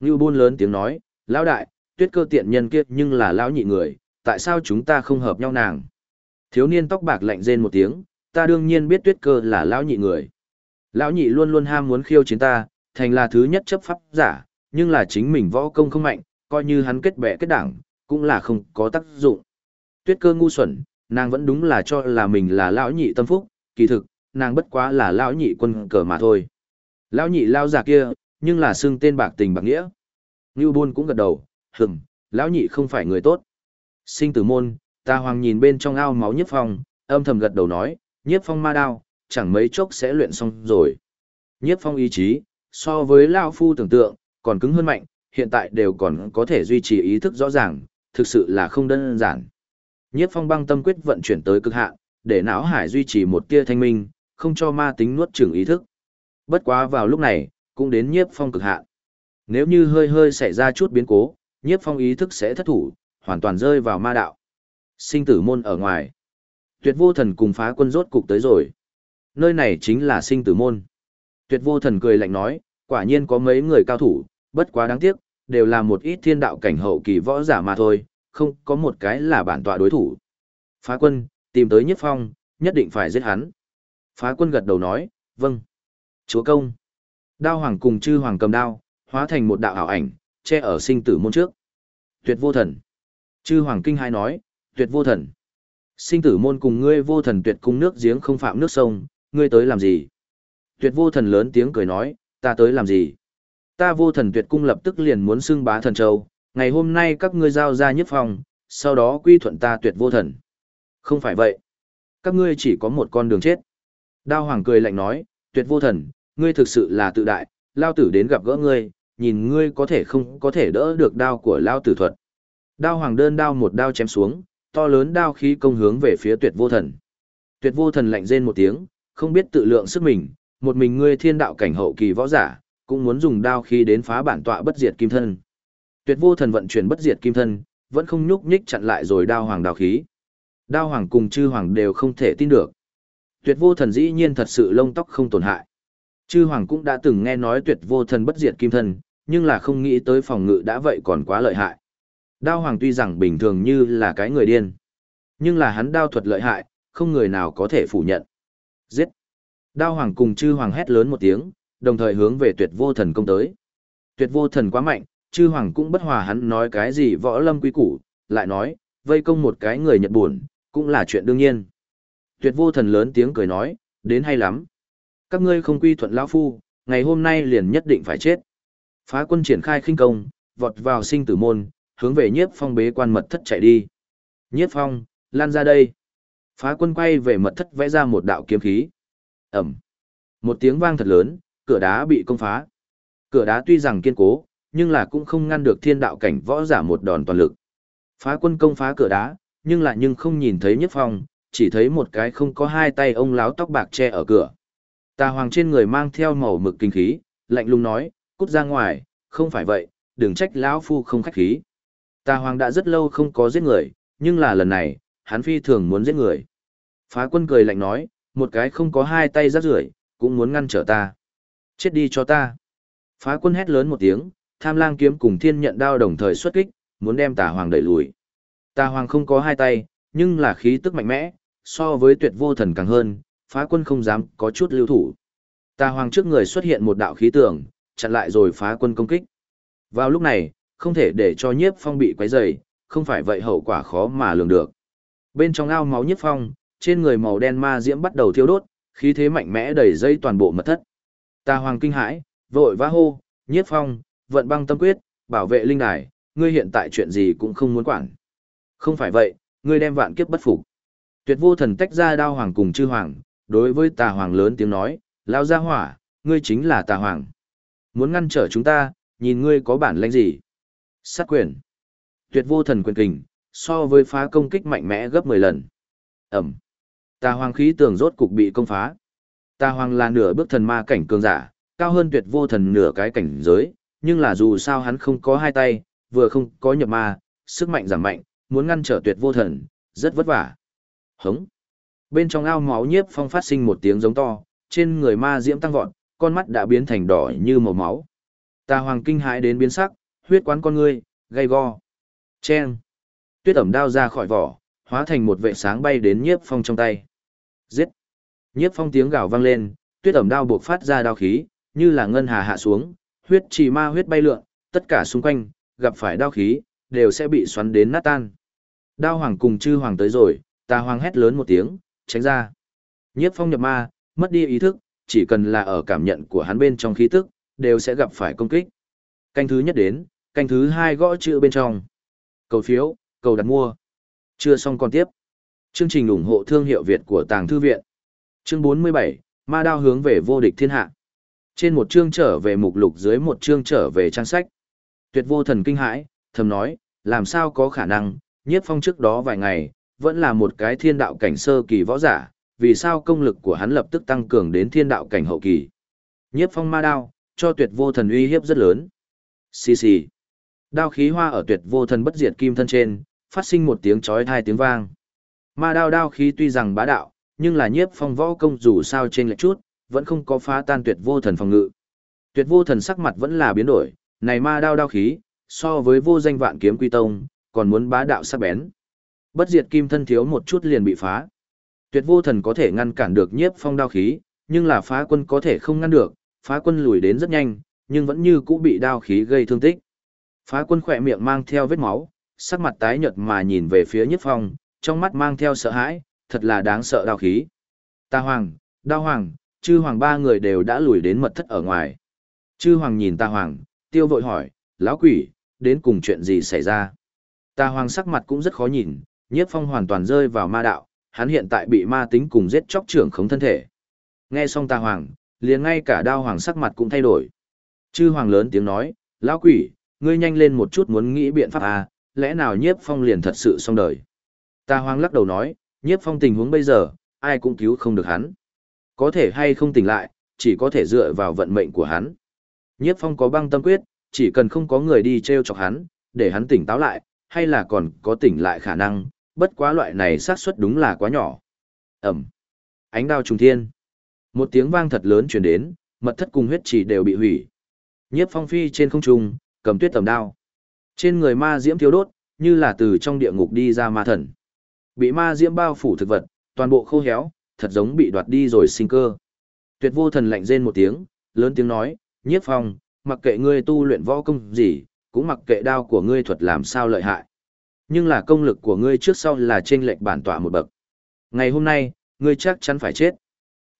Ngưu Bôn lớn tiếng nói, lão đại, tuyết cơ tiện nhân kia nhưng là lão nhị người, tại sao chúng ta không hợp nhau nàng? Thiếu niên tóc bạc lạnh rên một tiếng, ta đương nhiên biết tuyết cơ là lão nhị người. Lão nhị luôn luôn ham muốn khiêu chiến ta, thành là thứ nhất chấp pháp giả, nhưng là chính mình võ công không mạnh, coi như hắn kết bè kết đảng, cũng là không có tác dụng. Tuyết cơ ngu xuẩn, nàng vẫn đúng là cho là mình là lão nhị tâm phúc, kỳ thực, nàng bất quá là lão nhị quân cờ mà thôi. Lão nhị lao giả kia, nhưng là xưng tên bạc tình bạc nghĩa. Ngưu Bôn cũng gật đầu, hừm, lão nhị không phải người tốt. Sinh tử môn, ta hoàng nhìn bên trong ao máu nhiếp phong, âm thầm gật đầu nói, nhiếp phong ma đao, chẳng mấy chốc sẽ luyện xong rồi. Nhiếp phong ý chí, so với Lao Phu tưởng tượng, còn cứng hơn mạnh, hiện tại đều còn có thể duy trì ý thức rõ ràng, thực sự là không đơn giản. Nhiếp phong băng tâm quyết vận chuyển tới cực hạn, để não hải duy trì một tia thanh minh, không cho ma tính nuốt chửng ý thức. Bất quá vào lúc này, cũng đến nhiếp phong cực hạn. Nếu như hơi hơi xảy ra chút biến cố, nhiếp phong ý thức sẽ thất thủ, hoàn toàn rơi vào ma đạo. Sinh tử môn ở ngoài. Tuyệt vô thần cùng phá quân rốt cục tới rồi. Nơi này chính là sinh tử môn. Tuyệt vô thần cười lạnh nói, quả nhiên có mấy người cao thủ, bất quá đáng tiếc, đều là một ít thiên đạo cảnh hậu kỳ võ giả mà thôi, không có một cái là bản tọa đối thủ. Phá quân, tìm tới nhiếp phong, nhất định phải giết hắn. Phá quân gật đầu nói, vâng. Chúa công. Đao hoàng cùng chư hoàng cầm đao, hóa thành một đạo ảo ảnh, che ở sinh tử môn trước. Tuyệt vô thần. Chư hoàng kinh hai nói, tuyệt vô thần. Sinh tử môn cùng ngươi vô thần tuyệt cung nước giếng không phạm nước sông, ngươi tới làm gì? Tuyệt vô thần lớn tiếng cười nói, ta tới làm gì? Ta vô thần tuyệt cung lập tức liền muốn xưng bá thần châu, ngày hôm nay các ngươi giao ra nhất phòng, sau đó quy thuận ta tuyệt vô thần. Không phải vậy. Các ngươi chỉ có một con đường chết. Đao hoàng cười lạnh nói, tuyệt vô thần, ngươi thực sự là tự đại, lao tử đến gặp gỡ ngươi, nhìn ngươi có thể không có thể đỡ được đao của lao tử thuật. Đao hoàng đơn đao một đao chém xuống, to lớn đao khí công hướng về phía tuyệt vô thần. Tuyệt vô thần lạnh rên một tiếng, không biết tự lượng sức mình, một mình ngươi thiên đạo cảnh hậu kỳ võ giả, cũng muốn dùng đao khí đến phá bản tọa bất diệt kim thân. Tuyệt vô thần vận chuyển bất diệt kim thân, vẫn không nhúc nhích chặn lại rồi đao hoàng đao khí. Đao hoàng cùng chư hoàng đều không thể tin được. Tuyệt vô thần dĩ nhiên thật sự lông tóc không tổn hại. Chư hoàng cũng đã từng nghe nói tuyệt vô thần bất diệt kim thân, nhưng là không nghĩ tới phòng ngự đã vậy còn quá lợi hại. Đao hoàng tuy rằng bình thường như là cái người điên, nhưng là hắn đao thuật lợi hại, không người nào có thể phủ nhận. Giết! Đao hoàng cùng chư hoàng hét lớn một tiếng, đồng thời hướng về tuyệt vô thần công tới. Tuyệt vô thần quá mạnh, chư hoàng cũng bất hòa hắn nói cái gì võ lâm quý củ, lại nói, vây công một cái người Nhật buồn, cũng là chuyện đương nhiên. Tuyệt vô thần lớn tiếng cười nói, đến hay lắm. Các ngươi không quy thuận lão phu, ngày hôm nay liền nhất định phải chết. Phá quân triển khai khinh công, vọt vào sinh tử môn, hướng về nhiếp phong bế quan mật thất chạy đi. Nhiếp phong, lan ra đây. Phá quân quay về mật thất vẽ ra một đạo kiếm khí. Ẩm. Một tiếng vang thật lớn, cửa đá bị công phá. Cửa đá tuy rằng kiên cố, nhưng là cũng không ngăn được thiên đạo cảnh võ giả một đòn toàn lực. Phá quân công phá cửa đá, nhưng lại nhưng không nhìn thấy nhất phong, chỉ thấy một cái không có hai tay ông láo tóc bạc che ở cửa. Tà hoàng trên người mang theo màu mực kinh khí, lạnh lùng nói, cút ra ngoài, không phải vậy, đừng trách lão phu không khách khí. Tà hoàng đã rất lâu không có giết người, nhưng là lần này, hắn phi thường muốn giết người. Phá quân cười lạnh nói, một cái không có hai tay rác rưởi cũng muốn ngăn trở ta. Chết đi cho ta. Phá quân hét lớn một tiếng, tham lang kiếm cùng thiên nhận đao đồng thời xuất kích, muốn đem tà hoàng đẩy lùi. Tà hoàng không có hai tay, nhưng là khí tức mạnh mẽ, so với tuyệt vô thần càng hơn, phá quân không dám có chút lưu thủ. Tà hoàng trước người xuất hiện một đạo khí tường, chặn lại rồi phá quân công kích. Vào lúc này, không thể để cho nhiếp phong bị quấy rầy, không phải vậy hậu quả khó mà lường được. Bên trong ao máu nhiếp phong, trên người màu đen ma diễm bắt đầu thiêu đốt, khí thế mạnh mẽ đẩy dây toàn bộ mật thất. Ta hoàng kinh hãi, vội vã hô, nhiếp phong, vận băng tâm quyết, bảo vệ linh đài, ngươi hiện tại chuyện gì cũng không muốn quản. Không phải vậy, ngươi đem vạn kiếp bất phục. Tuyệt vô thần tách ra đao hoàng cùng chư hoàng, đối với tà hoàng lớn tiếng nói, lao ra hỏa, ngươi chính là tà hoàng. Muốn ngăn trở chúng ta, nhìn ngươi có bản lĩnh gì. Sát quyền. Tuyệt vô thần quyền kình, so với phá công kích mạnh mẽ gấp 10 lần. Ẩm. Tà hoàng khí tường rốt cục bị công phá. Tà hoàng là nửa bước thần ma cảnh cường giả, cao hơn tuyệt vô thần nửa cái cảnh giới, nhưng là dù sao hắn không có hai tay, vừa không có nhập ma, sức mạnh giảm mạnh, muốn ngăn trở tuyệt vô thần, rất vất vả. Hống. Bên trong ao máu nhiếp phong phát sinh một tiếng giống to, trên người ma diễm tăng vọt, con mắt đã biến thành đỏ như màu máu. Ta hoàng kinh hãi đến biến sắc, huyết quán con ngươi, gay go. Chen. Tuyết ẩm đao ra khỏi vỏ, hóa thành một vệ sáng bay đến nhiếp phong trong tay. Giết. Nhiếp phong tiếng gào vang lên, tuyết ẩm đao buộc phát ra đao khí, như là ngân hà hạ xuống, huyết trì ma huyết bay lượn, tất cả xung quanh, gặp phải đao khí, đều sẽ bị xoắn đến nát tan. Đao hoàng cùng chư hoàng tới rồi, ta hoàng hét lớn một tiếng, tránh ra. Nhiếp phong nhập ma, mất đi ý thức, chỉ cần là ở cảm nhận của hắn bên trong khí tức, đều sẽ gặp phải công kích. Canh thứ nhất đến, canh thứ hai gõ chữ bên trong. Cầu phiếu, cầu đặt mua. Chưa xong còn tiếp. Chương trình ủng hộ thương hiệu Việt của Tàng Thư Viện. Chương 47, Ma đao hướng về vô địch thiên hạ. Trên một chương trở về mục lục dưới một chương trở về trang sách. Tuyệt vô thần kinh hãi, thầm nói, làm sao có khả năng, nhiếp phong trước đó vài ngày, vẫn là một cái thiên đạo cảnh sơ kỳ võ giả, vì sao công lực của hắn lập tức tăng cường đến thiên đạo cảnh hậu kỳ. Nhiếp phong ma đao, cho tuyệt vô thần uy hiếp rất lớn. Xì xì. Đao khí hoa ở tuyệt vô thần bất diệt kim thân trên, phát sinh một tiếng chói hai tiếng vang. Ma đao đao khí tuy rằng bá đạo, nhưng là nhiếp phong võ công dù sao trên lệch chút, vẫn không có phá tan tuyệt vô thần phòng ngự. Tuyệt vô thần sắc mặt vẫn là biến đổi, này ma đao đao khí, so với vô danh vạn kiếm quy tông, còn muốn bá đạo sắc bén. Bất diệt kim thân thiếu một chút liền bị phá. Tuyệt vô thần có thể ngăn cản được nhiếp phong đao khí, nhưng là phá quân có thể không ngăn được, phá quân lùi đến rất nhanh, nhưng vẫn như cũ bị đao khí gây thương tích. Phá quân khỏe miệng mang theo vết máu, sắc mặt tái nhợt mà nhìn về phía nhiếp phong, trong mắt mang theo sợ hãi, thật là đáng sợ đao khí. Ta hoàng, đao hoàng, chư hoàng ba người đều đã lùi đến mật thất ở ngoài. Chư hoàng nhìn ta hoàng, tiêu vội hỏi, lão quỷ, đến cùng chuyện gì xảy ra? Ta hoàng sắc mặt cũng rất khó nhìn, nhiếp phong hoàn toàn rơi vào ma đạo, hắn hiện tại bị ma tính cùng giết chóc trưởng khống thân thể. Nghe xong ta hoàng, liền ngay cả đao hoàng sắc mặt cũng thay đổi. Chư hoàng lớn tiếng nói, lão quỷ, ngươi nhanh lên một chút muốn nghĩ biện pháp à, lẽ nào nhiếp phong liền thật sự xong đời. Ta hoàng lắc đầu nói, nhiếp phong tình huống bây giờ, ai cũng cứu không được hắn. Có thể hay không tỉnh lại, chỉ có thể dựa vào vận mệnh của hắn. Nhiếp phong có băng tâm quyết, chỉ cần không có người đi treo chọc hắn, để hắn tỉnh táo lại, hay là còn có tỉnh lại khả năng, bất quá loại này xác suất đúng là quá nhỏ. Ẩm. Ánh đao trùng thiên. Một tiếng vang thật lớn truyền đến, mật thất cùng huyết chỉ đều bị hủy. Nhiếp phong phi trên không trung, cầm tuyết tầm đao. Trên người ma diễm thiếu đốt, như là từ trong địa ngục đi ra ma thần. Bị ma diễm bao phủ thực vật, toàn bộ khô héo, thật giống bị đoạt đi rồi sinh cơ. Tuyệt vô thần lạnh rên một tiếng, lớn tiếng nói, nhiếp phong, mặc kệ ngươi tu luyện võ công gì, cũng mặc kệ đao của ngươi thuật làm sao lợi hại. Nhưng là công lực của ngươi trước sau là trên lệch bản tỏa một bậc. Ngày hôm nay, ngươi chắc chắn phải chết.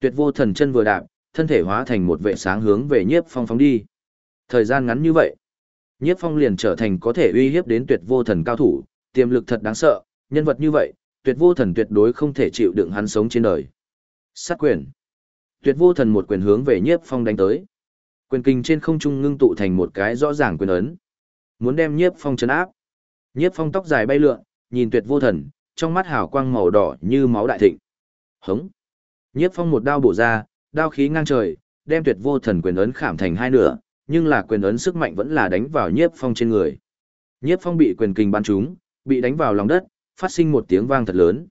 Tuyệt vô thần chân vừa đạp, thân thể hóa thành một vệ sáng hướng về nhiếp phong phóng đi. Thời gian ngắn như vậy, nhiếp phong liền trở thành có thể uy hiếp đến tuyệt vô thần cao thủ, tiềm lực thật đáng sợ, nhân vật như vậy, tuyệt vô thần tuyệt đối không thể chịu đựng hắn sống trên đời. Sát quyền. Tuyệt vô thần một quyền hướng về nhiếp phong đánh tới. Quyền kinh trên không trung ngưng tụ thành một cái rõ ràng quyền ấn. Muốn đem nhiếp phong chấn áp. Nhiếp phong tóc dài bay lượn, nhìn tuyệt vô thần, trong mắt hào quang màu đỏ như máu đại thịnh. Hống. Nhiếp phong một đao bổ ra, đao khí ngang trời, đem tuyệt vô thần quyền ấn khảm thành hai nửa, nhưng là quyền ấn sức mạnh vẫn là đánh vào nhiếp phong trên người. Nhiếp phong bị quyền kinh bắn trúng, bị đánh vào lòng đất, phát sinh một tiếng vang thật lớn.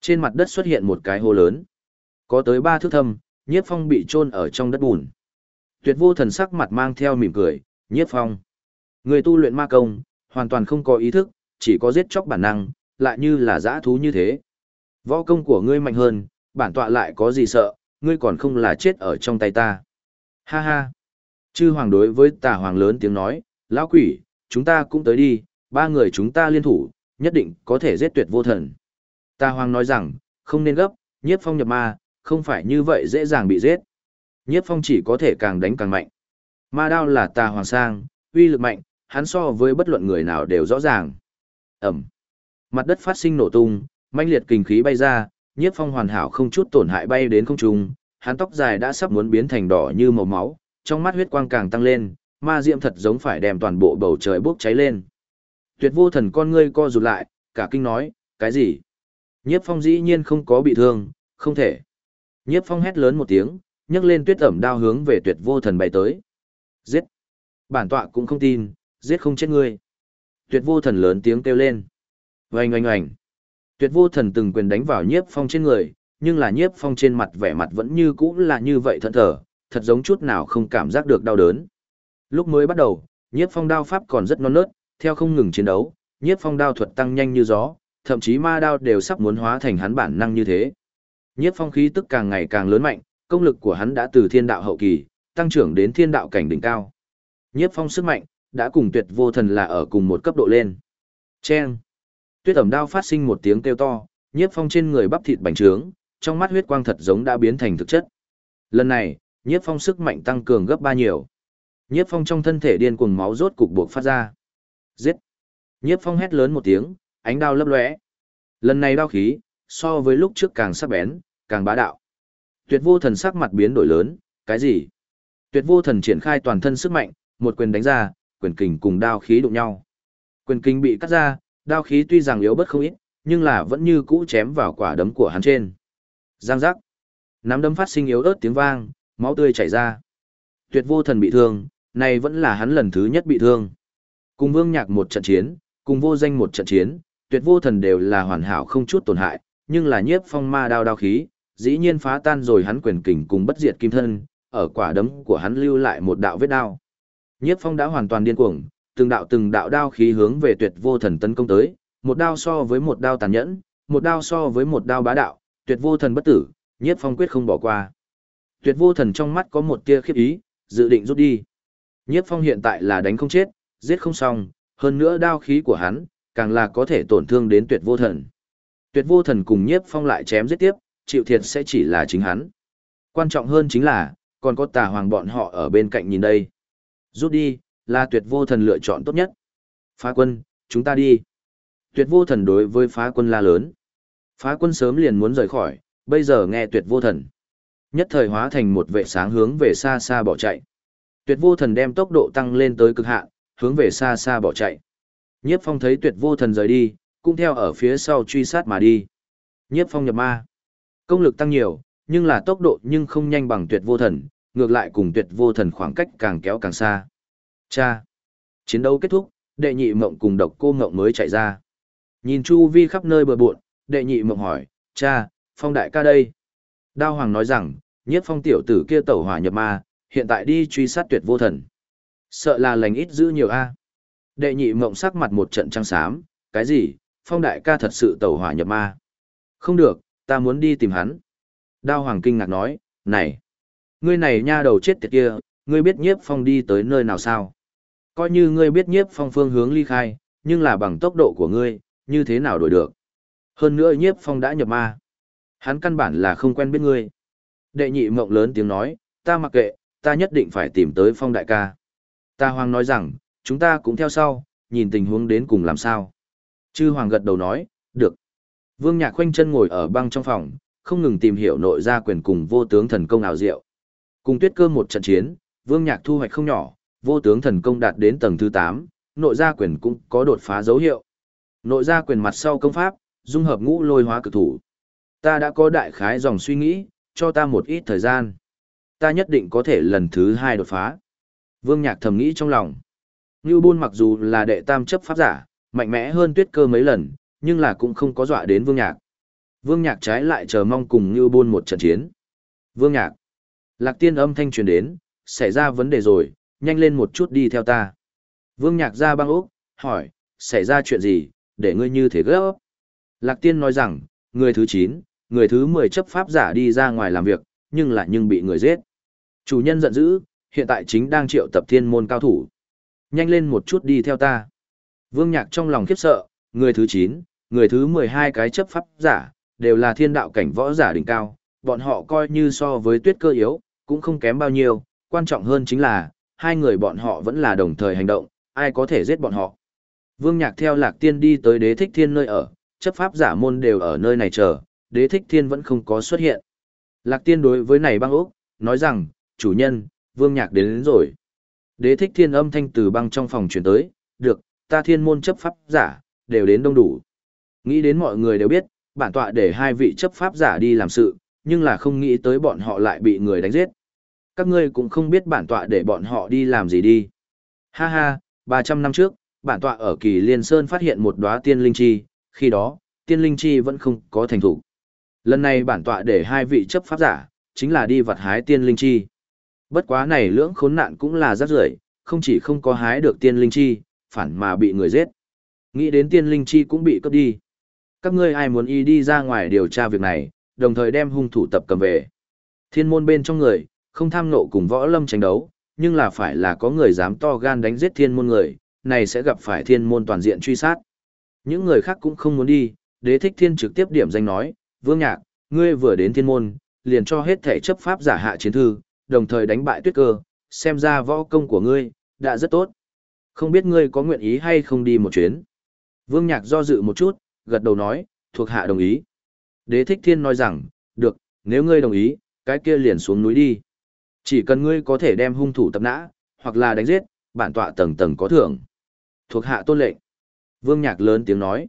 Trên mặt đất xuất hiện một cái hố lớn. Có tới ba thước thâm, nhiếp phong bị chôn ở trong đất bùn. Tuyệt vô thần sắc mặt mang theo mỉm cười, nhiếp phong. Người tu luyện ma công, hoàn toàn không có ý thức, chỉ có giết chóc bản năng, lại như là dã thú như thế. Võ công của ngươi mạnh hơn, bản tọa lại có gì sợ, ngươi còn không là chết ở trong tay ta. Ha ha. Chư hoàng đối với tà hoàng lớn tiếng nói, lão quỷ, chúng ta cũng tới đi, ba người chúng ta liên thủ, nhất định có thể giết tuyệt vô thần. Tà hoàng nói rằng, không nên gấp, nhiếp phong nhập ma, không phải như vậy dễ dàng bị giết. Nhiếp phong chỉ có thể càng đánh càng mạnh. Ma đao là tà hoàng sang, uy lực mạnh, hắn so với bất luận người nào đều rõ ràng. Ẩm. Mặt đất phát sinh nổ tung, manh liệt kinh khí bay ra, nhiếp phong hoàn hảo không chút tổn hại bay đến không trung, hắn tóc dài đã sắp muốn biến thành đỏ như màu máu, trong mắt huyết quang càng tăng lên, ma diệm thật giống phải đem toàn bộ bầu trời bốc cháy lên. Tuyệt vô thần con ngươi co rụt lại, cả kinh nói, cái gì? Nhiếp phong dĩ nhiên không có bị thương, không thể. Nhiếp phong hét lớn một tiếng, nhấc lên tuyết ẩm đao hướng về tuyệt vô thần bay tới. Giết! Bản tọa cũng không tin, giết không chết ngươi. Tuyệt vô thần lớn tiếng kêu lên. Oanh oanh oanh. Tuyệt vô thần từng quyền đánh vào nhiếp phong trên người, nhưng là nhiếp phong trên mặt vẻ mặt vẫn như cũ là như vậy thận thở, thật giống chút nào không cảm giác được đau đớn. Lúc mới bắt đầu, nhiếp phong đao pháp còn rất non nớt, theo không ngừng chiến đấu, nhiếp phong đao thuật tăng nhanh như gió, thậm chí ma đao đều sắp muốn hóa thành hắn bản năng như thế. Nhiếp phong khí tức càng ngày càng lớn mạnh, công lực của hắn đã từ thiên đạo hậu kỳ, tăng trưởng đến thiên đạo cảnh đỉnh cao. Nhiếp phong sức mạnh, đã cùng tuyệt vô thần là ở cùng một cấp độ lên. Chen! Tuyết ẩm đao phát sinh một tiếng kêu to, nhiếp phong trên người bắp thịt bành trướng, trong mắt huyết quang thật giống đã biến thành thực chất. Lần này, nhiếp phong sức mạnh tăng cường gấp ba nhiều. Nhiếp phong trong thân thể điên cuồng máu rốt cục buộc phát ra. Giết! Nhiếp phong hét lớn một tiếng, ánh đao lấp lóe. Lần này đao khí, so với lúc trước càng sắc bén, càng bá đạo. Tuyệt vô thần sắc mặt biến đổi lớn, cái gì? Tuyệt vô thần triển khai toàn thân sức mạnh, một quyền đánh ra, quyền kình cùng đao khí đụng nhau. Quyền kình bị cắt ra, đao khí tuy rằng yếu bất không ít, nhưng là vẫn như cũ chém vào quả đấm của hắn trên. Giang giác. Nắm đấm phát sinh yếu ớt tiếng vang, máu tươi chảy ra. Tuyệt vô thần bị thương, này vẫn là hắn lần thứ nhất bị thương. Cùng vương nhạc một trận chiến, cùng vô danh một trận chiến, tuyệt vô thần đều là hoàn hảo không chút tổn hại, nhưng là nhiếp phong ma đao đao khí, dĩ nhiên phá tan rồi hắn quyền kình cùng bất diệt kim thân, ở quả đấm của hắn lưu lại một đạo vết đao. Nhiếp phong đã hoàn toàn điên cuồng, từng đạo từng đạo đao khí hướng về tuyệt vô thần tấn công tới, một đao so với một đao tàn nhẫn, một đao so với một đao bá đạo, tuyệt vô thần bất tử, nhiếp phong quyết không bỏ qua. Tuyệt vô thần trong mắt có một tia khiếp ý, dự định rút đi. Nhiếp phong hiện tại là đánh không chết, giết không xong, hơn nữa đao khí của hắn, càng là có thể tổn thương đến tuyệt vô thần. Tuyệt vô thần cùng nhiếp phong lại chém giết tiếp, chịu thiệt sẽ chỉ là chính hắn. Quan trọng hơn chính là, còn có tà hoàng bọn họ ở bên cạnh nhìn đây. Rút đi, là tuyệt vô thần lựa chọn tốt nhất. Phá quân, chúng ta đi. Tuyệt vô thần đối với phá quân la lớn. Phá quân sớm liền muốn rời khỏi, bây giờ nghe tuyệt vô thần. Nhất thời hóa thành một vệ sáng hướng về xa xa bỏ chạy. Tuyệt vô thần đem tốc độ tăng lên tới cực hạn, hướng về xa xa bỏ chạy. Nhiếp phong thấy tuyệt vô thần rời đi, cũng theo ở phía sau truy sát mà đi. Nhiếp phong nhập ma. Công lực tăng nhiều, nhưng là tốc độ nhưng không nhanh bằng tuyệt vô thần, ngược lại cùng tuyệt vô thần khoảng cách càng kéo càng xa. Cha! Chiến đấu kết thúc, đệ nhị mộng cùng độc cô mộng mới chạy ra. Nhìn chu vi khắp nơi bờ buộn, đệ nhị mộng hỏi, cha, phong đại ca đây. Đao hoàng nói rằng, nhiếp phong tiểu tử kia tẩu hỏa nhập ma, hiện tại đi truy sát tuyệt vô thần. Sợ là lành ít giữ nhiều a. Đệ nhị mộng sắc mặt một trận trăng xám, cái gì, phong đại ca thật sự tẩu hỏa nhập ma. Không được, ta muốn đi tìm hắn. Đao hoàng kinh ngạc nói, này, ngươi này nha đầu chết tiệt kia, ngươi biết nhiếp phong đi tới nơi nào sao? Coi như ngươi biết nhiếp phong phương hướng ly khai, nhưng là bằng tốc độ của ngươi, như thế nào đổi được? Hơn nữa nhiếp phong đã nhập ma. Hắn căn bản là không quen biết ngươi. Đệ nhị mộng lớn tiếng nói, ta mặc kệ, ta nhất định phải tìm tới phong đại ca. Ta hoàng nói rằng, chúng ta cũng theo sau, nhìn tình huống đến cùng làm sao. Chư hoàng gật đầu nói, được. Vương Nhạc khoanh chân ngồi ở băng trong phòng, không ngừng tìm hiểu nội gia quyền cùng vô tướng thần công ảo diệu. Cùng tuyết cơ một trận chiến, Vương Nhạc thu hoạch không nhỏ, vô tướng thần công đạt đến tầng thứ 8, nội gia quyền cũng có đột phá dấu hiệu. Nội gia quyền mặt sau công pháp, dung hợp ngũ lôi hóa cực thủ. Ta đã có đại khái dòng suy nghĩ, cho ta một ít thời gian. Ta nhất định có thể lần thứ hai đột phá. Vương Nhạc thầm nghĩ trong lòng. Ngưu Bôn mặc dù là đệ tam chấp pháp giả, mạnh mẽ hơn tuyết cơ mấy lần, nhưng là cũng không có dọa đến Vương Nhạc. Vương Nhạc trái lại chờ mong cùng Ngưu Bôn một trận chiến. Vương Nhạc. Lạc tiên âm thanh truyền đến, xảy ra vấn đề rồi, nhanh lên một chút đi theo ta. Vương Nhạc ra băng ốc, hỏi, xảy ra chuyện gì, để ngươi như thế gấp. Lạc tiên nói rằng, người thứ 9, người thứ 10 chấp pháp giả đi ra ngoài làm việc, nhưng lại nhưng bị người giết. Chủ nhân giận dữ, hiện tại chính đang triệu tập thiên môn cao thủ. Nhanh lên một chút đi theo ta. Vương Nhạc trong lòng khiếp sợ, người thứ 9, người thứ 12 cái chấp pháp giả, đều là thiên đạo cảnh võ giả đỉnh cao, bọn họ coi như so với tuyết cơ yếu, cũng không kém bao nhiêu, quan trọng hơn chính là, hai người bọn họ vẫn là đồng thời hành động, ai có thể giết bọn họ. Vương Nhạc theo Lạc Tiên đi tới đế thích thiên nơi ở, chấp pháp giả môn đều ở nơi này chờ, đế thích thiên vẫn không có xuất hiện. Lạc Tiên đối với này băng ốc, nói rằng, chủ nhân, Vương Nhạc đến, đến rồi. Đế thích thiên âm thanh từ băng trong phòng chuyển tới, được, ta thiên môn chấp pháp giả, đều đến đông đủ. Nghĩ đến mọi người đều biết, bản tọa để hai vị chấp pháp giả đi làm sự, nhưng là không nghĩ tới bọn họ lại bị người đánh giết. Các ngươi cũng không biết bản tọa để bọn họ đi làm gì đi. Ha ha, 300 năm trước, bản tọa ở kỳ liên sơn phát hiện một đóa tiên linh chi, khi đó, tiên linh chi vẫn không có thành thủ. Lần này bản tọa để hai vị chấp pháp giả, chính là đi vặt hái tiên linh chi. Bất quá này lưỡng khốn nạn cũng là rất rưởi, không chỉ không có hái được tiên linh chi, phản mà bị người giết. Nghĩ đến tiên linh chi cũng bị cướp đi. Các ngươi ai muốn y đi ra ngoài điều tra việc này, đồng thời đem hung thủ tập cầm về. Thiên môn bên trong người, không tham nộ cùng võ lâm tranh đấu, nhưng là phải là có người dám to gan đánh giết thiên môn người, này sẽ gặp phải thiên môn toàn diện truy sát. Những người khác cũng không muốn đi, đế thích thiên trực tiếp điểm danh nói, vương nhạc, ngươi vừa đến thiên môn, liền cho hết thể chấp pháp giả hạ chiến thư, đồng thời đánh bại tuyết cơ, xem ra võ công của ngươi, đã rất tốt. Không biết ngươi có nguyện ý hay không đi một chuyến. Vương nhạc do dự một chút, gật đầu nói, thuộc hạ đồng ý. Đế thích thiên nói rằng, được, nếu ngươi đồng ý, cái kia liền xuống núi đi. Chỉ cần ngươi có thể đem hung thủ tập nã, hoặc là đánh giết, bản tọa tầng tầng có thưởng. Thuộc hạ tôn lệnh. Vương Nhạc lớn tiếng nói.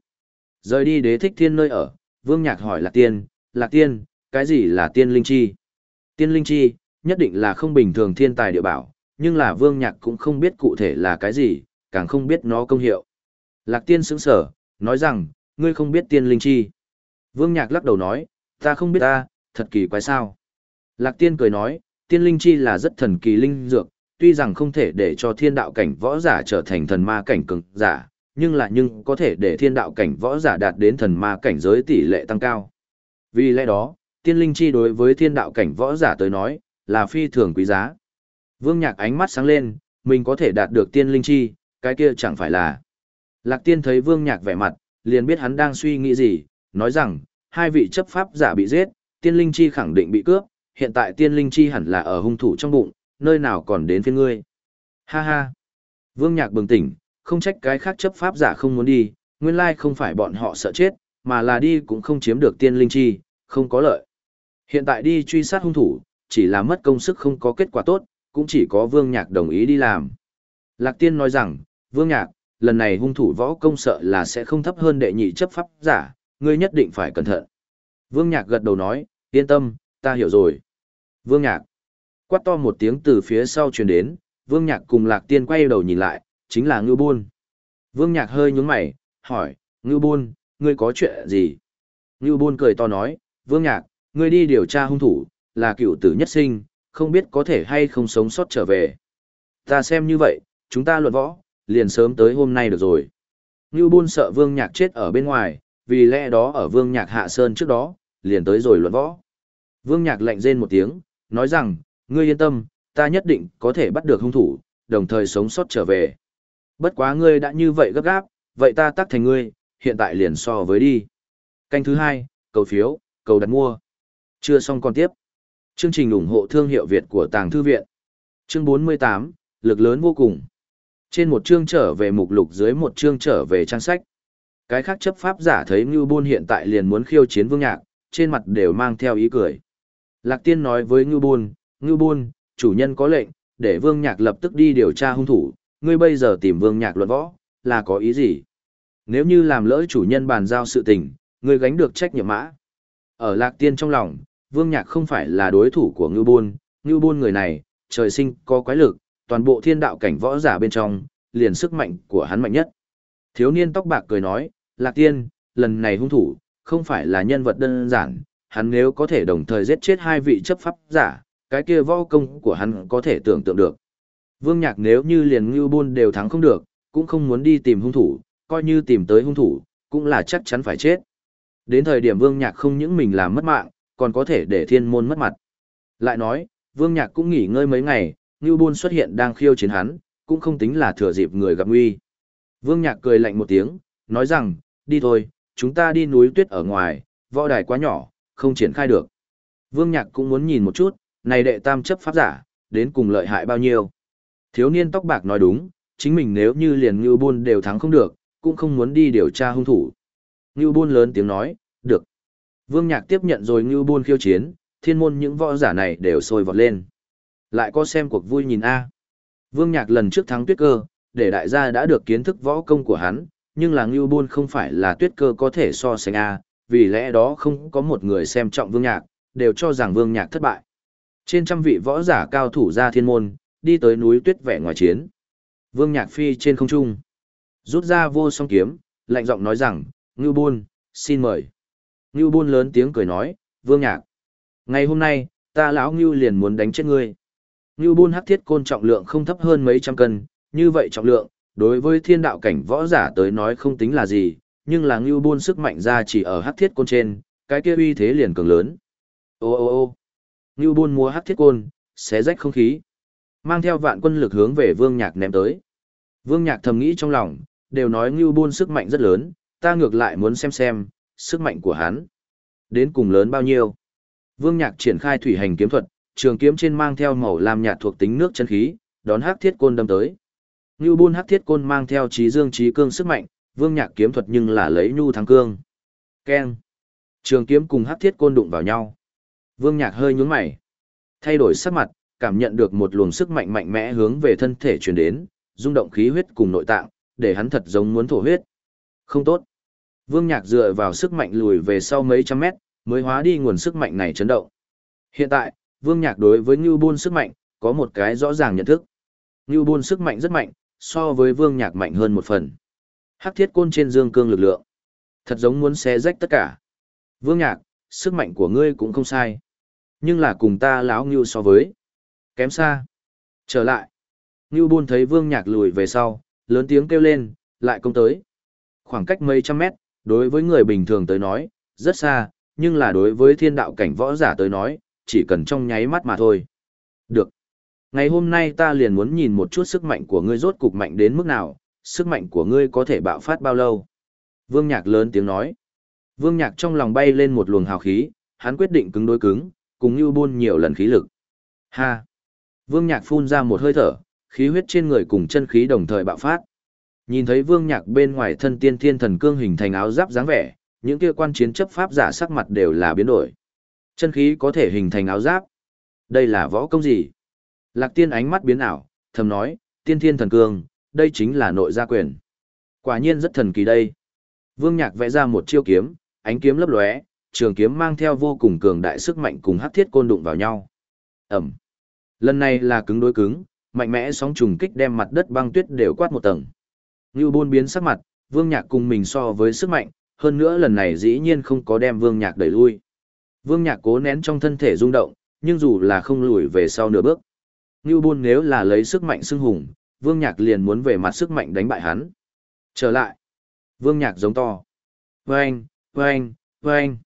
Rời đi đế thích thiên nơi ở, Vương Nhạc hỏi Lạc Tiên, Lạc Tiên, cái gì là tiên linh chi? Tiên linh chi, nhất định là không bình thường thiên tài địa bảo, nhưng là Vương Nhạc cũng không biết cụ thể là cái gì, càng không biết nó công hiệu. Lạc Tiên sững sở, nói rằng, ngươi không biết tiên linh chi. Vương Nhạc lắc đầu nói, ta không biết ta, thật kỳ quái sao. Lạc Tiên cười nói, tiên linh chi là rất thần kỳ linh dược, tuy rằng không thể để cho thiên đạo cảnh võ giả trở thành thần ma cảnh cường giả, nhưng là nhưng có thể để thiên đạo cảnh võ giả đạt đến thần ma cảnh giới tỷ lệ tăng cao. Vì lẽ đó, tiên linh chi đối với thiên đạo cảnh võ giả tới nói, là phi thường quý giá. Vương Nhạc ánh mắt sáng lên, mình có thể đạt được tiên linh chi, cái kia chẳng phải là. Lạc tiên thấy Vương Nhạc vẻ mặt, liền biết hắn đang suy nghĩ gì, nói rằng, hai vị chấp pháp giả bị giết, tiên linh chi khẳng định bị cướp, hiện tại tiên linh chi hẳn là ở hung thủ trong bụng, nơi nào còn đến phiên ngươi. Ha ha. Vương Nhạc bừng tỉnh, không trách cái khác chấp pháp giả không muốn đi, nguyên lai không phải bọn họ sợ chết, mà là đi cũng không chiếm được tiên linh chi, không có lợi. Hiện tại đi truy sát hung thủ, chỉ là mất công sức không có kết quả tốt, cũng chỉ có Vương Nhạc đồng ý đi làm. Lạc Tiên nói rằng, Vương Nhạc, lần này hung thủ võ công sợ là sẽ không thấp hơn đệ nhị chấp pháp giả, ngươi nhất định phải cẩn thận. Vương Nhạc gật đầu nói, yên tâm, ta hiểu rồi. Vương Nhạc. Quát to một tiếng từ phía sau truyền đến, Vương Nhạc cùng Lạc Tiên quay đầu nhìn lại, chính là Ngưu Bôn. Vương Nhạc hơi nhướng mày, hỏi, Ngưu Bôn, ngươi có chuyện gì? Ngưu Bôn cười to nói, Vương Nhạc, ngươi đi điều tra hung thủ, là cựu tử nhất sinh, không biết có thể hay không sống sót trở về. Ta xem như vậy, chúng ta luận võ, liền sớm tới hôm nay được rồi. Ngưu Bôn sợ Vương Nhạc chết ở bên ngoài, vì lẽ đó ở Vương Nhạc hạ sơn trước đó, liền tới rồi luận võ. Vương Nhạc lạnh rên một tiếng, nói rằng, ngươi yên tâm, ta nhất định có thể bắt được hung thủ, đồng thời sống sót trở về. Bất quá ngươi đã như vậy gấp gáp, vậy ta tắc thành ngươi, hiện tại liền so với đi. Canh thứ hai, cầu phiếu, cầu đặt mua. Chưa xong còn tiếp. Chương trình ủng hộ thương hiệu Việt của Tàng Thư Viện. Chương 48, lực lớn vô cùng. Trên một chương trở về mục lục dưới một chương trở về trang sách. Cái khác chấp pháp giả thấy Ngưu Bôn hiện tại liền muốn khiêu chiến vương nhạc, trên mặt đều mang theo ý cười. Lạc Tiên nói với Ngưu Bôn, Ngưu Bôn, chủ nhân có lệnh, để vương nhạc lập tức đi điều tra hung thủ, ngươi bây giờ tìm vương nhạc luận võ, là có ý gì? Nếu như làm lỡ chủ nhân bàn giao sự tình, ngươi gánh được trách nhiệm mã. Ở Lạc Tiên trong lòng, vương nhạc không phải là đối thủ của Ngưu Bôn, Ngưu Bôn người này, trời sinh có quái lực, toàn bộ thiên đạo cảnh võ giả bên trong, liền sức mạnh của hắn mạnh nhất. Thiếu niên tóc bạc cười nói, Lạc Tiên, lần này hung thủ, không phải là nhân vật đơn giản, hắn nếu có thể đồng thời giết chết hai vị chấp pháp giả, cái kia võ công của hắn có thể tưởng tượng được. Vương Nhạc nếu như liền Ngưu Bôn đều thắng không được, cũng không muốn đi tìm hung thủ, coi như tìm tới hung thủ, cũng là chắc chắn phải chết. Đến thời điểm Vương Nhạc không những mình làm mất mạng, còn có thể để thiên môn mất mặt. Lại nói, Vương Nhạc cũng nghỉ ngơi mấy ngày, Ngưu Bôn xuất hiện đang khiêu chiến hắn, cũng không tính là thừa dịp người gặp nguy. Vương Nhạc cười lạnh một tiếng, nói rằng, đi thôi, chúng ta đi núi tuyết ở ngoài, võ đài quá nhỏ, không triển khai được. Vương Nhạc cũng muốn nhìn một chút, này đệ tam chấp pháp giả, đến cùng lợi hại bao nhiêu. Thiếu niên tóc bạc nói đúng, chính mình nếu như liền Ngưu Bôn đều thắng không được, cũng không muốn đi điều tra hung thủ. Ngưu Bôn lớn tiếng nói, được. Vương Nhạc tiếp nhận rồi Ngưu Bôn khiêu chiến, thiên môn những võ giả này đều sôi vọt lên. Lại có xem cuộc vui nhìn A. Vương Nhạc lần trước thắng tuyết cơ, để đại gia đã được kiến thức võ công của hắn, nhưng là Ngưu Bôn không phải là tuyết cơ có thể so sánh A, vì lẽ đó không có một người xem trọng Vương Nhạc, đều cho rằng Vương Nhạc thất bại. Trên trăm vị võ giả cao thủ ra thiên môn, đi tới núi tuyết vẻ ngoài chiến. Vương Nhạc phi trên không trung, rút ra vô song kiếm, lạnh giọng nói rằng, Ngưu Bôn, xin mời. Ngưu Bôn lớn tiếng cười nói, Vương Nhạc. Ngày hôm nay, ta lão Ngưu liền muốn đánh chết ngươi. Ngưu Bôn hắc thiết côn trọng lượng không thấp hơn mấy trăm cân, như vậy trọng lượng, đối với thiên đạo cảnh võ giả tới nói không tính là gì, nhưng là ngưu buôn sức mạnh ra chỉ ở hắc thiết côn trên, cái kia uy thế liền cường lớn. Ô ô ô ngưu buôn mua hắc thiết côn, xé rách không khí. Mang theo vạn quân lực hướng về vương nhạc ném tới. Vương nhạc thầm nghĩ trong lòng, đều nói ngưu buôn sức mạnh rất lớn, ta ngược lại muốn xem xem, sức mạnh của hắn. Đến cùng lớn bao nhiêu. Vương nhạc triển khai thủy hành kiếm thuật, trường kiếm trên mang theo màu làm nhạt thuộc tính nước chân khí, đón hắc thiết côn đâm tới. Ngưu buôn hắc thiết côn mang theo trí dương trí cương sức mạnh, vương nhạc kiếm thuật nhưng là lấy nhu thắng cương. Keng. Trường kiếm cùng hắc thiết côn đụng vào nhau. Vương nhạc hơi nhướng mày. Thay đổi sắc mặt, cảm nhận được một luồng sức mạnh mạnh mẽ hướng về thân thể truyền đến, rung động khí huyết cùng nội tạng, để hắn thật giống muốn thổ huyết. Không tốt. Vương Nhạc dựa vào sức mạnh lùi về sau mấy trăm mét, mới hóa đi nguồn sức mạnh này chấn động. Hiện tại, Vương Nhạc đối với Ngưu Bôn sức mạnh, có một cái rõ ràng nhận thức. Ngưu Bôn sức mạnh rất mạnh, so với Vương Nhạc mạnh hơn một phần. Hắc thiết côn trên dương cương lực lượng. Thật giống muốn xé rách tất cả. Vương Nhạc, sức mạnh của ngươi cũng không sai. Nhưng là cùng ta lão Ngưu so với. Kém xa. Trở lại. Ngưu Buôn thấy Vương Nhạc lùi về sau, lớn tiếng kêu lên, lại công tới. Khoảng cách mấy trăm mét, đối với người bình thường tới nói, rất xa, nhưng là đối với thiên đạo cảnh võ giả tới nói, chỉ cần trong nháy mắt mà thôi. Được. Ngày hôm nay ta liền muốn nhìn một chút sức mạnh của ngươi rốt cục mạnh đến mức nào, sức mạnh của ngươi có thể bạo phát bao lâu. Vương Nhạc lớn tiếng nói. Vương Nhạc trong lòng bay lên một luồng hào khí, hắn quyết định cứng đối cứng, cùng như bôn nhiều lần khí lực. Ha! Vương Nhạc phun ra một hơi thở, khí huyết trên người cùng chân khí đồng thời bạo phát. Nhìn thấy Vương Nhạc bên ngoài thân tiên thiên thần cương hình thành áo giáp dáng vẻ, những kia quan chiến chấp pháp giả sắc mặt đều là biến đổi. Chân khí có thể hình thành áo giáp. Đây là võ công gì? Lạc Tiên ánh mắt biến ảo, thầm nói, tiên thiên thần cương, đây chính là nội gia quyền. Quả nhiên rất thần kỳ đây. Vương Nhạc vẽ ra một chiêu kiếm, ánh kiếm lấp lóe, trường kiếm mang theo vô cùng cường đại sức mạnh cùng hắc thiết côn đụng vào nhau. Ẩm. Lần này là cứng đối cứng, mạnh mẽ sóng trùng kích đem mặt đất băng tuyết đều quát một tầng. Như Bôn biến sắc mặt, Vương Nhạc cùng mình so với sức mạnh, hơn nữa lần này dĩ nhiên không có đem Vương Nhạc đẩy lui. Vương Nhạc cố nén trong thân thể rung động, nhưng dù là không lùi về sau nửa bước. Như Bôn nếu là lấy sức mạnh xưng hùng, Vương Nhạc liền muốn về mặt sức mạnh đánh bại hắn. Trở lại. Vương Nhạc giống to. Vâng, vâng, vâng.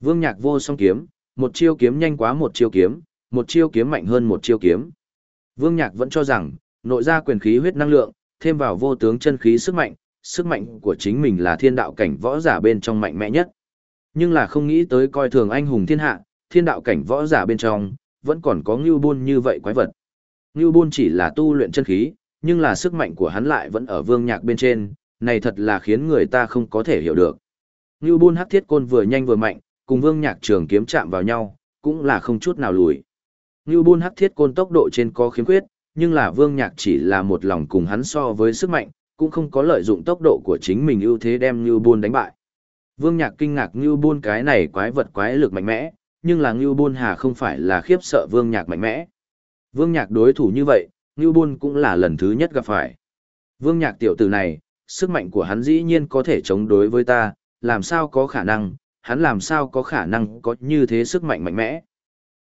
Vương Nhạc vô song kiếm, một chiêu kiếm nhanh quá một chiêu kiếm, một chiêu kiếm mạnh hơn một chiêu kiếm. Vương Nhạc vẫn cho rằng, nội ra quyền khí huyết năng lượng, thêm vào vô tướng chân khí sức mạnh, sức mạnh của chính mình là thiên đạo cảnh võ giả bên trong mạnh mẽ nhất. Nhưng là không nghĩ tới coi thường anh hùng thiên hạ, thiên đạo cảnh võ giả bên trong, vẫn còn có ngưu Bôn như vậy quái vật. Ngưu Bôn chỉ là tu luyện chân khí, nhưng là sức mạnh của hắn lại vẫn ở vương nhạc bên trên, này thật là khiến người ta không có thể hiểu được. Ngưu buôn hắc thiết côn vừa nhanh vừa mạnh, cùng vương nhạc trường kiếm chạm vào nhau, cũng là không chút nào lùi. Ngưu buôn hắc thiết côn tốc độ trên có khiếm khuyết, nhưng là vương nhạc chỉ là một lòng cùng hắn so với sức mạnh, cũng không có lợi dụng tốc độ của chính mình ưu thế đem Ngưu buôn đánh bại. Vương nhạc kinh ngạc Ngưu buôn cái này quái vật quái lực mạnh mẽ, nhưng là Ngưu buôn hà không phải là khiếp sợ vương nhạc mạnh mẽ. Vương nhạc đối thủ như vậy, Ngưu buôn cũng là lần thứ nhất gặp phải. Vương nhạc tiểu tử này, sức mạnh của hắn dĩ nhiên có thể chống đối với ta, làm sao có khả năng, hắn làm sao có khả năng có như thế sức mạnh mạnh mẽ.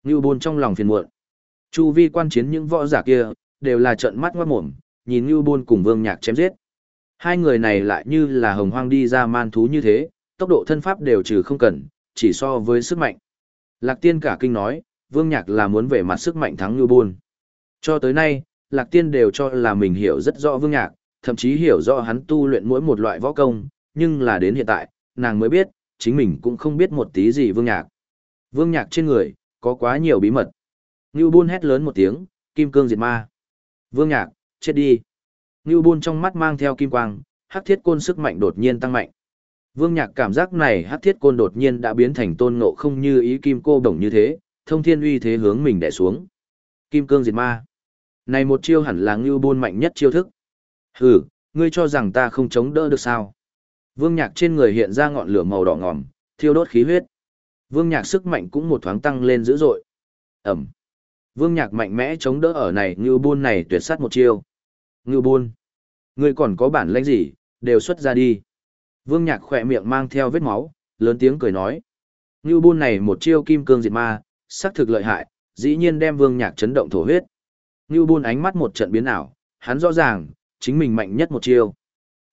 Ngưu buôn trong lòng phiền muộn. Chu vi quan chiến những võ giả kia, đều là trợn mắt ngoát mồm, nhìn Ngưu buôn cùng vương nhạc chém giết. Hai người này lại như là hồng hoang đi ra man thú như thế, tốc độ thân pháp đều trừ không cần, chỉ so với sức mạnh. Lạc tiên cả kinh nói, vương nhạc là muốn về mặt sức mạnh thắng Ngưu buôn. Cho tới nay, Lạc tiên đều cho là mình hiểu rất rõ vương nhạc, thậm chí hiểu rõ hắn tu luyện mỗi một loại võ công, nhưng là đến hiện tại, nàng mới biết, chính mình cũng không biết một tí gì vương nhạc. Vương nhạc trên người, có quá nhiều bí mật. Ngưu Bôn hét lớn một tiếng, kim cương diệt ma. Vương Nhạc, chết đi. Ngưu Bôn trong mắt mang theo kim quang, hắc thiết côn sức mạnh đột nhiên tăng mạnh. Vương Nhạc cảm giác này hắc thiết côn đột nhiên đã biến thành tôn ngộ không như ý kim cô đồng như thế, thông thiên uy thế hướng mình đè xuống. Kim cương diệt ma. Này một chiêu hẳn là Ngưu Bôn mạnh nhất chiêu thức. Hừ, ngươi cho rằng ta không chống đỡ được sao? Vương Nhạc trên người hiện ra ngọn lửa màu đỏ ngòm, thiêu đốt khí huyết. Vương Nhạc sức mạnh cũng một thoáng tăng lên dữ dội. Ẩm. Vương Nhạc mạnh mẽ chống đỡ ở này Ngưu Buôn này tuyệt sát một chiêu. Ngưu Buôn, ngươi còn có bản lĩnh gì, đều xuất ra đi. Vương Nhạc khỏe miệng mang theo vết máu, lớn tiếng cười nói. Ngưu Buôn này một chiêu kim cương diệt ma, sắc thực lợi hại, dĩ nhiên đem Vương Nhạc chấn động thổ huyết. Ngưu Bôn ánh mắt một trận biến ảo, hắn rõ ràng, chính mình mạnh nhất một chiêu.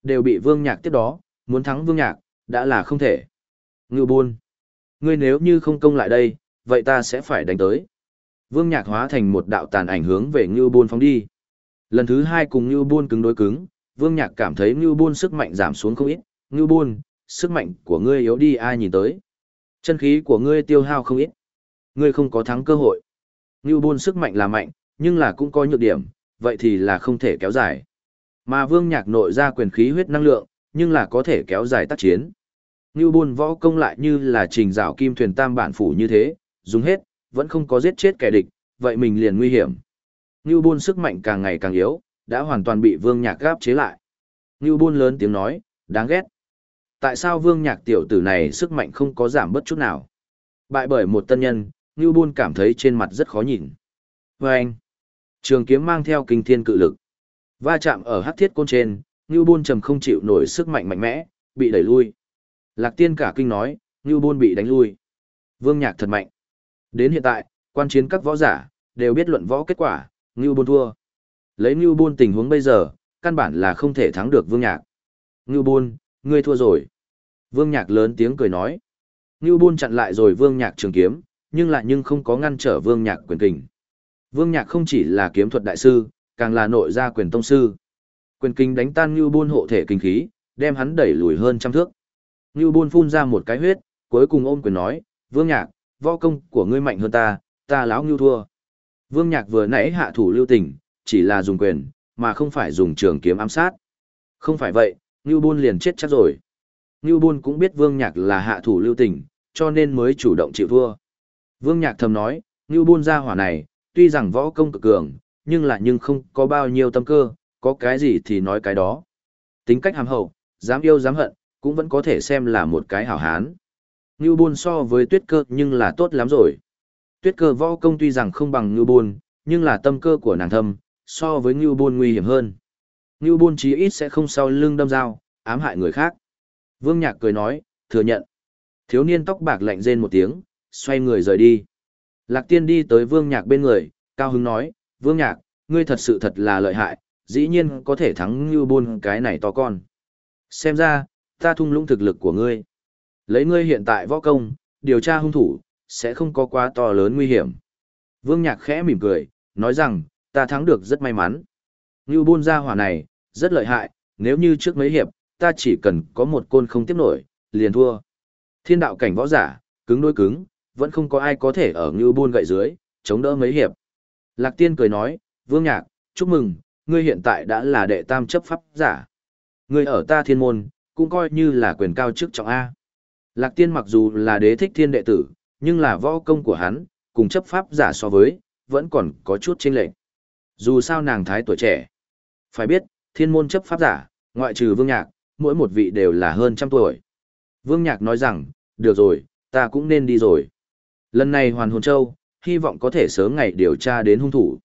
Đều bị vương nhạc tiếp đó, muốn thắng vương nhạc, đã là không thể. Ngưu Bôn, Ngươi nếu như không công lại đây, vậy ta sẽ phải đánh tới. Vương nhạc hóa thành một đạo tàn ảnh hướng về Ngưu Bôn phóng đi. Lần thứ hai cùng Ngưu Bôn cứng đối cứng, vương nhạc cảm thấy Ngưu Bôn sức mạnh giảm xuống không ít. Ngưu Bôn, sức mạnh của ngươi yếu đi ai nhìn tới. Chân khí của ngươi tiêu hao không ít. Ngươi không có thắng cơ hội. Ngưu Bôn sức mạnh là mạnh, nhưng là cũng có nhược điểm, vậy thì là không thể kéo dài. Mà vương nhạc nội ra quyền khí huyết năng lượng, nhưng là có thể kéo dài tác chiến. Ngưu buôn võ công lại như là trình rào kim thuyền tam bản phủ như thế, dùng hết, vẫn không có giết chết kẻ địch, vậy mình liền nguy hiểm. Ngưu buôn sức mạnh càng ngày càng yếu, đã hoàn toàn bị vương nhạc gáp chế lại. Ngưu buôn lớn tiếng nói, đáng ghét. Tại sao vương nhạc tiểu tử này sức mạnh không có giảm bất chút nào? Bại bởi một tân nhân, Ngưu buôn cảm thấy trên mặt rất khó nhìn. Vâng anh, trường kiếm mang theo kinh thiên cự lực. Va chạm ở hắc thiết côn trên, Ngưu Bôn trầm không chịu nổi sức mạnh mạnh mẽ, bị đẩy lui. Lạc tiên cả kinh nói, Ngưu Bôn bị đánh lui. Vương nhạc thật mạnh. Đến hiện tại, quan chiến các võ giả, đều biết luận võ kết quả, Ngưu Bôn thua. Lấy Ngưu Bôn tình huống bây giờ, căn bản là không thể thắng được Vương nhạc. Ngưu Bôn, ngươi thua rồi. Vương nhạc lớn tiếng cười nói. Ngưu Bôn chặn lại rồi Vương nhạc trường kiếm, nhưng lại nhưng không có ngăn trở Vương nhạc quyền kình. Vương nhạc không chỉ là kiếm thuật đại sư, càng là nội gia quyền tông sư. Quyền kinh đánh tan Nưu Bôn hộ thể kinh khí, đem hắn đẩy lùi hơn trăm thước. Nưu Bôn phun ra một cái huyết, cuối cùng ôm quyền nói, Vương Nhạc, võ công của ngươi mạnh hơn ta, ta lão Nưu thua. Vương Nhạc vừa nãy hạ thủ lưu tình, chỉ là dùng quyền, mà không phải dùng trường kiếm ám sát. Không phải vậy, Nưu Bôn liền chết chắc rồi. Nưu Bôn cũng biết Vương Nhạc là hạ thủ lưu tình, cho nên mới chủ động chịu thua. Vương Nhạc thầm nói, Nưu Bôn ra hỏa này, tuy rằng võ công cực cường, nhưng lại nhưng không có bao nhiêu tâm cơ, có cái gì thì nói cái đó. Tính cách hàm hậu, dám yêu dám hận, cũng vẫn có thể xem là một cái hảo hán. Ngưu Bôn so với tuyết cơ nhưng là tốt lắm rồi. Tuyết cơ võ công tuy rằng không bằng Ngưu Bôn, nhưng là tâm cơ của nàng thâm, so với Ngưu Bôn nguy hiểm hơn. Ngưu Bôn chí ít sẽ không sau lưng đâm dao, ám hại người khác. Vương Nhạc cười nói, thừa nhận. Thiếu niên tóc bạc lạnh rên một tiếng, xoay người rời đi. Lạc Tiên đi tới Vương Nhạc bên người, cao hứng nói, Vương Nhạc, ngươi thật sự thật là lợi hại, dĩ nhiên có thể thắng Như Bôn cái này to con. Xem ra, ta thung lũng thực lực của ngươi. Lấy ngươi hiện tại võ công, điều tra hung thủ, sẽ không có quá to lớn nguy hiểm. Vương Nhạc khẽ mỉm cười, nói rằng, ta thắng được rất may mắn. Như buôn ra hỏa này, rất lợi hại, nếu như trước mấy hiệp, ta chỉ cần có một côn không tiếp nổi, liền thua. Thiên đạo cảnh võ giả, cứng đôi cứng, vẫn không có ai có thể ở ngưu buôn gậy dưới, chống đỡ mấy hiệp. Lạc tiên cười nói, Vương Nhạc, chúc mừng, ngươi hiện tại đã là đệ tam chấp pháp giả. Ngươi ở ta thiên môn, cũng coi như là quyền cao chức trọng A. Lạc tiên mặc dù là đế thích thiên đệ tử, nhưng là võ công của hắn, cùng chấp pháp giả so với, vẫn còn có chút chênh lệch. Dù sao nàng thái tuổi trẻ. Phải biết, thiên môn chấp pháp giả, ngoại trừ vương nhạc, mỗi một vị đều là hơn trăm tuổi. Vương nhạc nói rằng, được rồi, ta cũng nên đi rồi. Lần này hoàn hồn châu, hy vọng có thể sớm ngày điều tra đến hung thủ.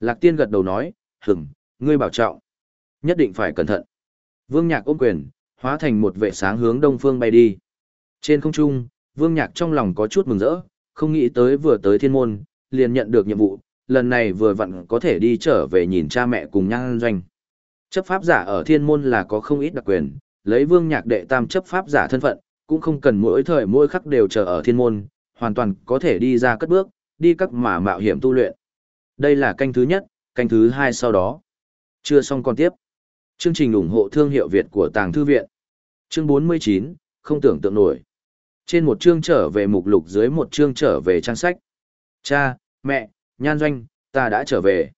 Lạc tiên gật đầu nói, hừng, ngươi bảo trọng. Nhất định phải cẩn thận. Vương nhạc ôm quyền, hóa thành một vệ sáng hướng đông phương bay đi. Trên không trung, Vương Nhạc trong lòng có chút mừng rỡ, không nghĩ tới vừa tới thiên môn, liền nhận được nhiệm vụ, lần này vừa vặn có thể đi trở về nhìn cha mẹ cùng nhan doanh. Chấp pháp giả ở thiên môn là có không ít đặc quyền, lấy Vương Nhạc đệ tam chấp pháp giả thân phận, cũng không cần mỗi thời mỗi khắc đều chờ ở thiên môn, hoàn toàn có thể đi ra cất bước, đi các mà mạo hiểm tu luyện. Đây là canh thứ nhất, canh thứ hai sau đó. Chưa xong còn tiếp. Chương trình ủng hộ thương hiệu Việt của Tàng Thư Viện. Chương 49, không tưởng tượng nổi. Trên một chương trở về mục lục dưới một chương trở về trang sách. Cha, mẹ, nhan doanh, ta đã trở về.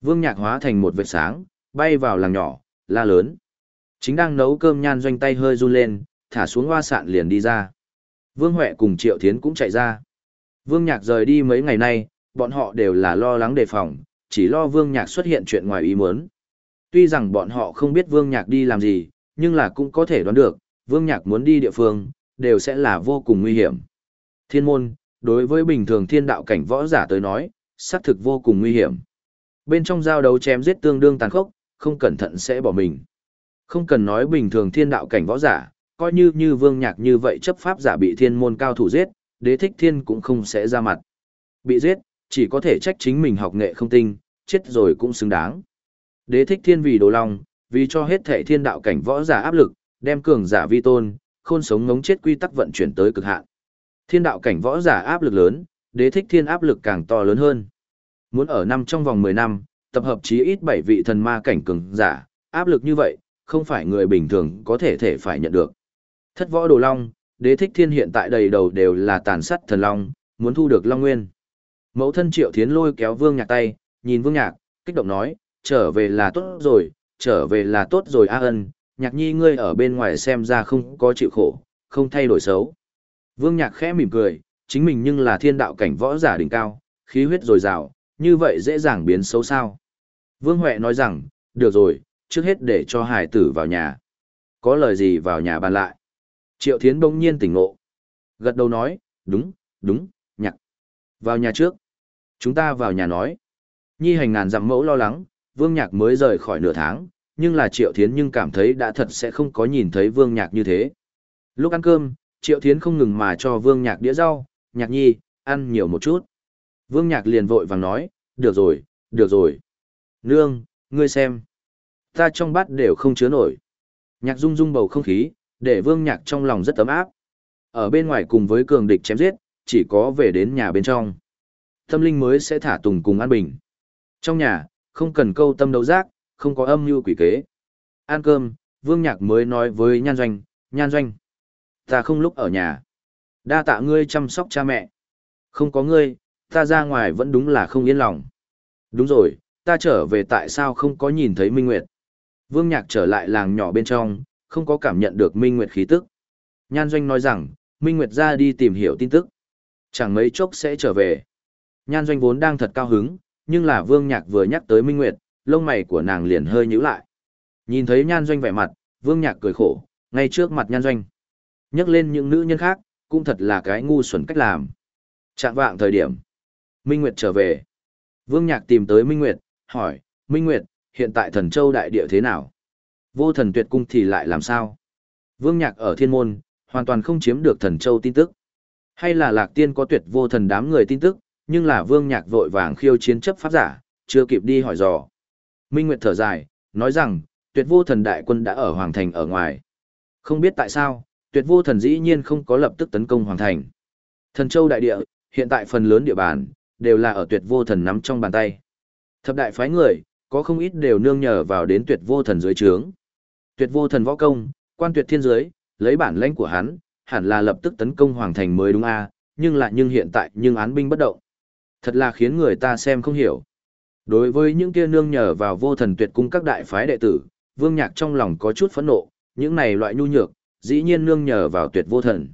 Vương Nhạc hóa thành một vệt sáng, bay vào làng nhỏ, la lớn. Chính đang nấu cơm nhan doanh tay hơi run lên, thả xuống hoa sạn liền đi ra. Vương Huệ cùng Triệu Thiến cũng chạy ra. Vương Nhạc rời đi mấy ngày nay, bọn họ đều là lo lắng đề phòng, chỉ lo Vương Nhạc xuất hiện chuyện ngoài ý muốn. Tuy rằng bọn họ không biết Vương Nhạc đi làm gì, nhưng là cũng có thể đoán được, Vương Nhạc muốn đi địa phương, đều sẽ là vô cùng nguy hiểm. Thiên môn, đối với bình thường thiên đạo cảnh võ giả tới nói, xác thực vô cùng nguy hiểm. Bên trong giao đấu chém giết tương đương tàn khốc, không cẩn thận sẽ bỏ mình. Không cần nói bình thường thiên đạo cảnh võ giả, coi như như Vương Nhạc như vậy chấp pháp giả bị thiên môn cao thủ giết, đế thích thiên cũng không sẽ ra mặt. Bị giết, chỉ có thể trách chính mình học nghệ không tinh, chết rồi cũng xứng đáng. đế thích thiên vì đồ long, vì cho hết thể thiên đạo cảnh võ giả áp lực, đem cường giả vi tôn, khôn sống ngống chết quy tắc vận chuyển tới cực hạn. Thiên đạo cảnh võ giả áp lực lớn, đế thích thiên áp lực càng to lớn hơn. Muốn ở năm trong vòng 10 năm, tập hợp chí ít 7 vị thần ma cảnh cường giả, áp lực như vậy, không phải người bình thường có thể thể phải nhận được. Thất võ đồ long, đế thích thiên hiện tại đầy đầu đều là tàn sát thần long, muốn thu được long nguyên. Mẫu thân triệu thiến lôi kéo vương nhạc tay, nhìn vương nhạc, kích động nói, trở về là tốt rồi, trở về là tốt rồi a ân, nhạc nhi ngươi ở bên ngoài xem ra không có chịu khổ, không thay đổi xấu. Vương nhạc khẽ mỉm cười, chính mình nhưng là thiên đạo cảnh võ giả đỉnh cao, khí huyết dồi dào, như vậy dễ dàng biến xấu sao. Vương Huệ nói rằng, được rồi, trước hết để cho hải tử vào nhà. Có lời gì vào nhà bàn lại. Triệu Thiến bỗng nhiên tỉnh ngộ. Gật đầu nói, đúng, đúng, nhạc. Vào nhà trước. Chúng ta vào nhà nói. Nhi hành ngàn dặm mẫu lo lắng, Vương Nhạc mới rời khỏi nửa tháng, nhưng là Triệu Thiến nhưng cảm thấy đã thật sẽ không có nhìn thấy Vương Nhạc như thế. Lúc ăn cơm, Triệu Thiến không ngừng mà cho Vương Nhạc đĩa rau, Nhạc Nhi, ăn nhiều một chút. Vương Nhạc liền vội vàng nói, được rồi, được rồi. Nương, ngươi xem. Ta trong bát đều không chứa nổi. Nhạc rung rung bầu không khí, để Vương Nhạc trong lòng rất ấm áp. Ở bên ngoài cùng với cường địch chém giết, chỉ có về đến nhà bên trong. Tâm linh mới sẽ thả tùng cùng an bình. Trong nhà, không cần câu tâm đấu giác, không có âm mưu quỷ kế. Ăn cơm, Vương Nhạc mới nói với Nhan Doanh, Nhan Doanh. Ta không lúc ở nhà. Đa tạ ngươi chăm sóc cha mẹ. Không có ngươi, ta ra ngoài vẫn đúng là không yên lòng. Đúng rồi, ta trở về tại sao không có nhìn thấy Minh Nguyệt. Vương Nhạc trở lại làng nhỏ bên trong, không có cảm nhận được Minh Nguyệt khí tức. Nhan Doanh nói rằng, Minh Nguyệt ra đi tìm hiểu tin tức. Chẳng mấy chốc sẽ trở về. Nhan Doanh vốn đang thật cao hứng, nhưng là Vương Nhạc vừa nhắc tới Minh Nguyệt, lông mày của nàng liền hơi nhíu lại. Nhìn thấy Nhan Doanh vẻ mặt, Vương Nhạc cười khổ, ngay trước mặt Nhan Doanh. Nhắc lên những nữ nhân khác, cũng thật là cái ngu xuẩn cách làm. Trạng vạng thời điểm, Minh Nguyệt trở về. Vương Nhạc tìm tới Minh Nguyệt, hỏi, Minh Nguyệt, hiện tại thần châu đại địa thế nào? Vô thần tuyệt cung thì lại làm sao? Vương Nhạc ở thiên môn, hoàn toàn không chiếm được thần châu tin tức. Hay là lạc tiên có tuyệt vô thần đám người tin tức, nhưng là Vương Nhạc vội vàng khiêu chiến chấp pháp giả, chưa kịp đi hỏi dò. Minh Nguyệt thở dài, nói rằng, tuyệt vô thần đại quân đã ở Hoàng Thành ở ngoài. Không biết tại sao, tuyệt vô thần dĩ nhiên không có lập tức tấn công Hoàng Thành. Thần châu đại địa, hiện tại phần lớn địa bàn, đều là ở tuyệt vô thần nắm trong bàn tay. Thập đại phái người, có không ít đều nương nhờ vào đến tuyệt vô thần dưới trướng. Tuyệt vô thần võ công, quan tuyệt thiên giới, lấy bản lãnh của hắn, hẳn là lập tức tấn công hoàng thành mới đúng a, nhưng lại nhưng hiện tại nhưng án binh bất động. Thật là khiến người ta xem không hiểu. Đối với những kia nương nhờ vào vô thần tuyệt cung các đại phái đệ tử, Vương Nhạc trong lòng có chút phẫn nộ, những này loại nhu nhược, dĩ nhiên nương nhờ vào tuyệt vô thần.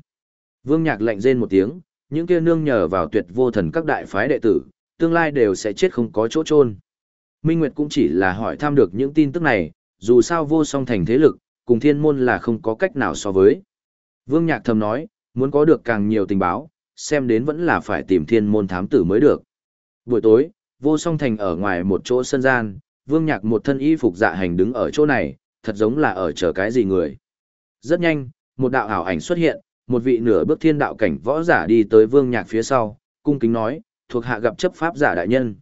Vương Nhạc lạnh rên một tiếng, những kia nương nhờ vào tuyệt vô thần các đại phái đệ tử, tương lai đều sẽ chết không có chỗ chôn. Minh Nguyệt cũng chỉ là hỏi thăm được những tin tức này, dù sao vô song thành thế lực, cùng thiên môn là không có cách nào so với. Vương Nhạc thầm nói, muốn có được càng nhiều tình báo, xem đến vẫn là phải tìm thiên môn thám tử mới được. Buổi tối, vô song thành ở ngoài một chỗ sân gian, Vương Nhạc một thân y phục dạ hành đứng ở chỗ này, thật giống là ở chờ cái gì người. Rất nhanh, một đạo ảo ảnh xuất hiện, một vị nửa bước thiên đạo cảnh võ giả đi tới Vương Nhạc phía sau, cung kính nói, thuộc hạ gặp chấp pháp giả đại nhân.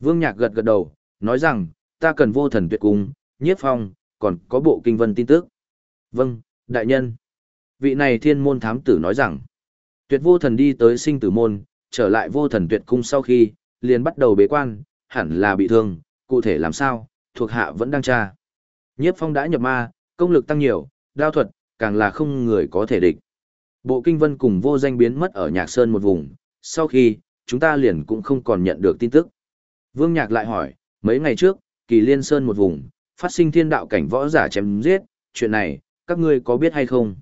Vương Nhạc gật gật đầu, nói rằng, ta cần vô thần tuyệt cung, nhiếp phong, còn có bộ kinh vân tin tức. Vâng, đại nhân. Vị này thiên môn thám tử nói rằng, tuyệt vô thần đi tới sinh tử môn, trở lại vô thần tuyệt cung sau khi, liền bắt đầu bế quan, hẳn là bị thương, cụ thể làm sao, thuộc hạ vẫn đang tra. Nhiếp phong đã nhập ma, công lực tăng nhiều, đao thuật, càng là không người có thể địch. Bộ kinh vân cùng vô danh biến mất ở nhạc sơn một vùng, sau khi, chúng ta liền cũng không còn nhận được tin tức. Vương Nhạc lại hỏi, mấy ngày trước, kỳ liên sơn một vùng, phát sinh thiên đạo cảnh võ giả chém giết, chuyện này, các ngươi có biết hay không?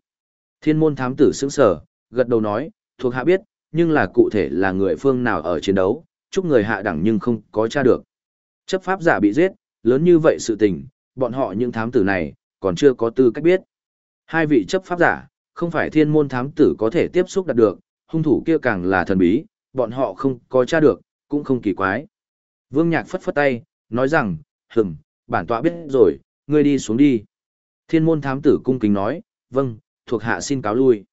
Thiên môn thám tử sững sở, gật đầu nói, thuộc hạ biết, nhưng là cụ thể là người phương nào ở chiến đấu, chúc người hạ đẳng nhưng không có tra được. Chấp pháp giả bị giết, lớn như vậy sự tình, bọn họ những thám tử này, còn chưa có tư cách biết. Hai vị chấp pháp giả, không phải thiên môn thám tử có thể tiếp xúc đạt được, hung thủ kia càng là thần bí, bọn họ không có tra được, cũng không kỳ quái. Vương Nhạc phất phất tay, nói rằng, hừm, bản tọa biết rồi, ngươi đi xuống đi. Thiên môn thám tử cung kính nói, vâng, thuộc hạ xin cáo lui.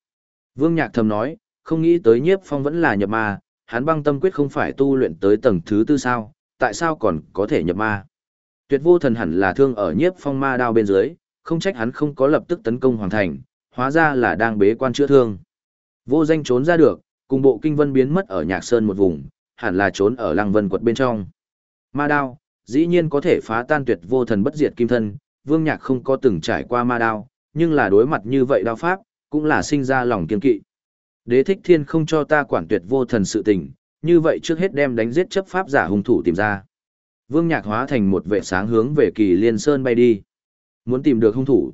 Vương Nhạc thầm nói, không nghĩ tới nhiếp phong vẫn là nhập ma, hắn băng tâm quyết không phải tu luyện tới tầng thứ tư sao, tại sao còn có thể nhập ma. Tuyệt vô thần hẳn là thương ở nhiếp phong ma đao bên dưới, không trách hắn không có lập tức tấn công hoàn thành, hóa ra là đang bế quan chữa thương. Vô danh trốn ra được, cùng bộ kinh vân biến mất ở nhạc sơn một vùng, hẳn là trốn ở lăng vân quật bên trong. Ma đao, dĩ nhiên có thể phá tan tuyệt vô thần bất diệt kim thân, vương nhạc không có từng trải qua ma đao, nhưng là đối mặt như vậy đao pháp, cũng là sinh ra lòng kiên kỵ. Đế thích thiên không cho ta quản tuyệt vô thần sự tình, như vậy trước hết đem đánh giết chấp pháp giả hung thủ tìm ra. Vương Nhạc hóa thành một vệ sáng hướng về Kỳ Liên Sơn bay đi. Muốn tìm được hung thủ.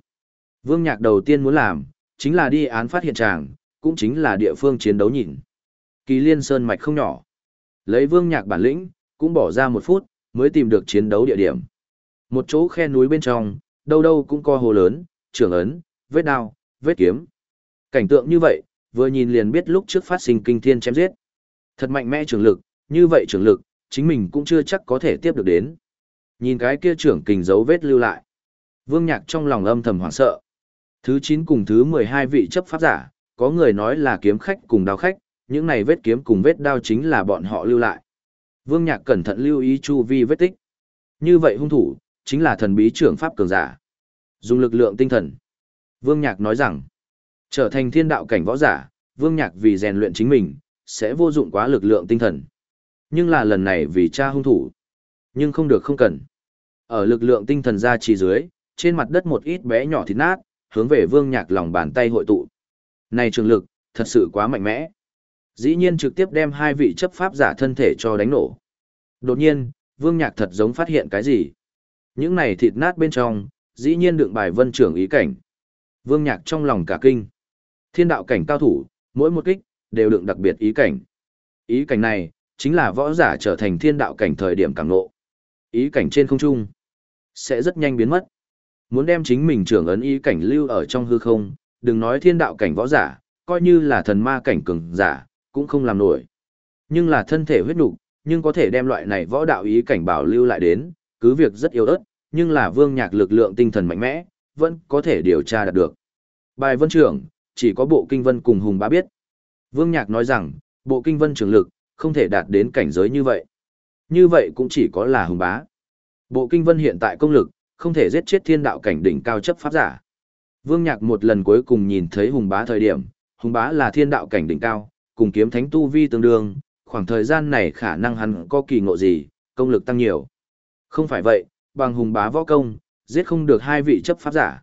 Vương Nhạc đầu tiên muốn làm, chính là đi án phát hiện tràng, cũng chính là địa phương chiến đấu nhìn. Kỳ Liên Sơn mạch không nhỏ. Lấy Vương Nhạc bản lĩnh, cũng bỏ ra một phút, mới tìm được chiến đấu địa điểm. Một chỗ khe núi bên trong, đâu đâu cũng có hồ lớn, trường ấn, vết đao, vết kiếm. Cảnh tượng như vậy, vừa nhìn liền biết lúc trước phát sinh kinh thiên chém giết. Thật mạnh mẽ trường lực, như vậy trường lực, chính mình cũng chưa chắc có thể tiếp được đến. Nhìn cái kia trưởng kình dấu vết lưu lại. Vương Nhạc trong lòng âm thầm hoảng sợ. Thứ 9 cùng thứ 12 vị chấp pháp giả, có người nói là kiếm khách cùng đao khách, những này vết kiếm cùng vết đao chính là bọn họ lưu lại. Vương Nhạc cẩn thận lưu ý chu vi vết tích. Như vậy hung thủ, chính là thần bí trưởng pháp cường giả. Dùng lực lượng tinh thần. Vương Nhạc nói rằng, trở thành thiên đạo cảnh võ giả, Vương Nhạc vì rèn luyện chính mình, sẽ vô dụng quá lực lượng tinh thần. Nhưng là lần này vì cha hung thủ. Nhưng không được không cần. Ở lực lượng tinh thần ra chỉ dưới, trên mặt đất một ít bé nhỏ thịt nát, hướng về Vương Nhạc lòng bàn tay hội tụ. Này trường lực, thật sự quá mạnh mẽ. Dĩ nhiên trực tiếp đem hai vị chấp pháp giả thân thể cho đánh nổ. Đột nhiên, Vương Nhạc thật giống phát hiện cái gì. Những này thịt nát bên trong, dĩ nhiên đựng bài vân trưởng ý cảnh. Vương Nhạc trong lòng cả kinh. Thiên đạo cảnh cao thủ, mỗi một kích, đều đựng đặc biệt ý cảnh. Ý cảnh này, chính là võ giả trở thành thiên đạo cảnh thời điểm càng ngộ. Ý cảnh trên không trung, sẽ rất nhanh biến mất. Muốn đem chính mình trưởng ấn ý cảnh lưu ở trong hư không, đừng nói thiên đạo cảnh võ giả, coi như là thần ma cảnh cường giả, cũng không làm nổi. Nhưng là thân thể huyết nục, nhưng có thể đem loại này võ đạo ý cảnh bảo lưu lại đến, cứ việc rất yếu ớt, nhưng là vương nhạc lực lượng tinh thần mạnh mẽ, vẫn có thể điều tra đạt được. Bài vân trưởng, chỉ có bộ kinh vân cùng hùng bá biết. Vương nhạc nói rằng, bộ kinh vân trưởng lực, không thể đạt đến cảnh giới như vậy. Như vậy cũng chỉ có là hùng bá. Bộ kinh vân hiện tại công lực, không thể giết chết thiên đạo cảnh đỉnh cao chấp pháp giả. Vương Nhạc một lần cuối cùng nhìn thấy hùng bá thời điểm, hùng bá là thiên đạo cảnh đỉnh cao, cùng kiếm thánh tu vi tương đương, khoảng thời gian này khả năng hắn có kỳ ngộ gì, công lực tăng nhiều. Không phải vậy, bằng hùng bá võ công, giết không được hai vị chấp pháp giả.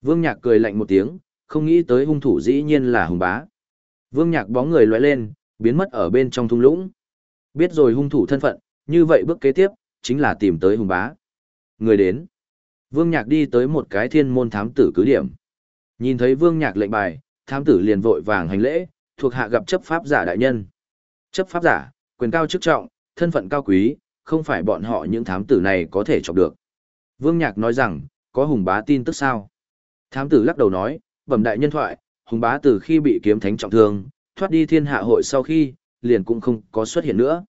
Vương Nhạc cười lạnh một tiếng, không nghĩ tới hung thủ dĩ nhiên là hùng bá. Vương Nhạc bóng người lóe lên, biến mất ở bên trong thung lũng. Biết rồi hung thủ thân phận, như vậy bước kế tiếp, chính là tìm tới hùng bá. Người đến. Vương Nhạc đi tới một cái thiên môn thám tử cứ điểm. Nhìn thấy Vương Nhạc lệnh bài, thám tử liền vội vàng hành lễ, thuộc hạ gặp chấp pháp giả đại nhân. Chấp pháp giả, quyền cao chức trọng, thân phận cao quý, không phải bọn họ những thám tử này có thể chọc được. Vương Nhạc nói rằng, có hùng bá tin tức sao? Thám tử lắc đầu nói, bẩm đại nhân thoại, hùng bá từ khi bị kiếm thánh trọng thương, thoát đi thiên hạ hội sau khi, liền cũng không có xuất hiện nữa.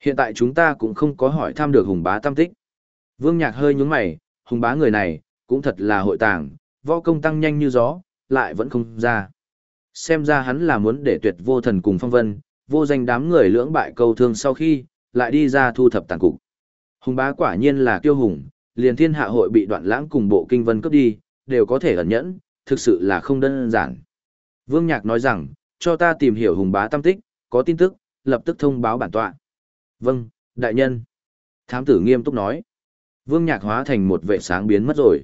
Hiện tại chúng ta cũng không có hỏi thăm được hùng bá tam tích. Vương Nhạc hơi nhúng mày, hùng bá người này, cũng thật là hội tàng, võ công tăng nhanh như gió, lại vẫn không ra. Xem ra hắn là muốn để tuyệt vô thần cùng phong vân, vô danh đám người lưỡng bại câu thương sau khi, lại đi ra thu thập tàn cục. Hùng bá quả nhiên là kiêu hùng, liền thiên hạ hội bị đoạn lãng cùng bộ kinh vân cướp đi, đều có thể ẩn nhẫn, thực sự là không đơn giản. Vương Nhạc nói rằng, cho ta tìm hiểu hùng bá tam tích, có tin tức, lập tức thông báo bản tọa. Vâng, đại nhân. Thám tử nghiêm túc nói. Vương Nhạc hóa thành một vệ sáng biến mất rồi.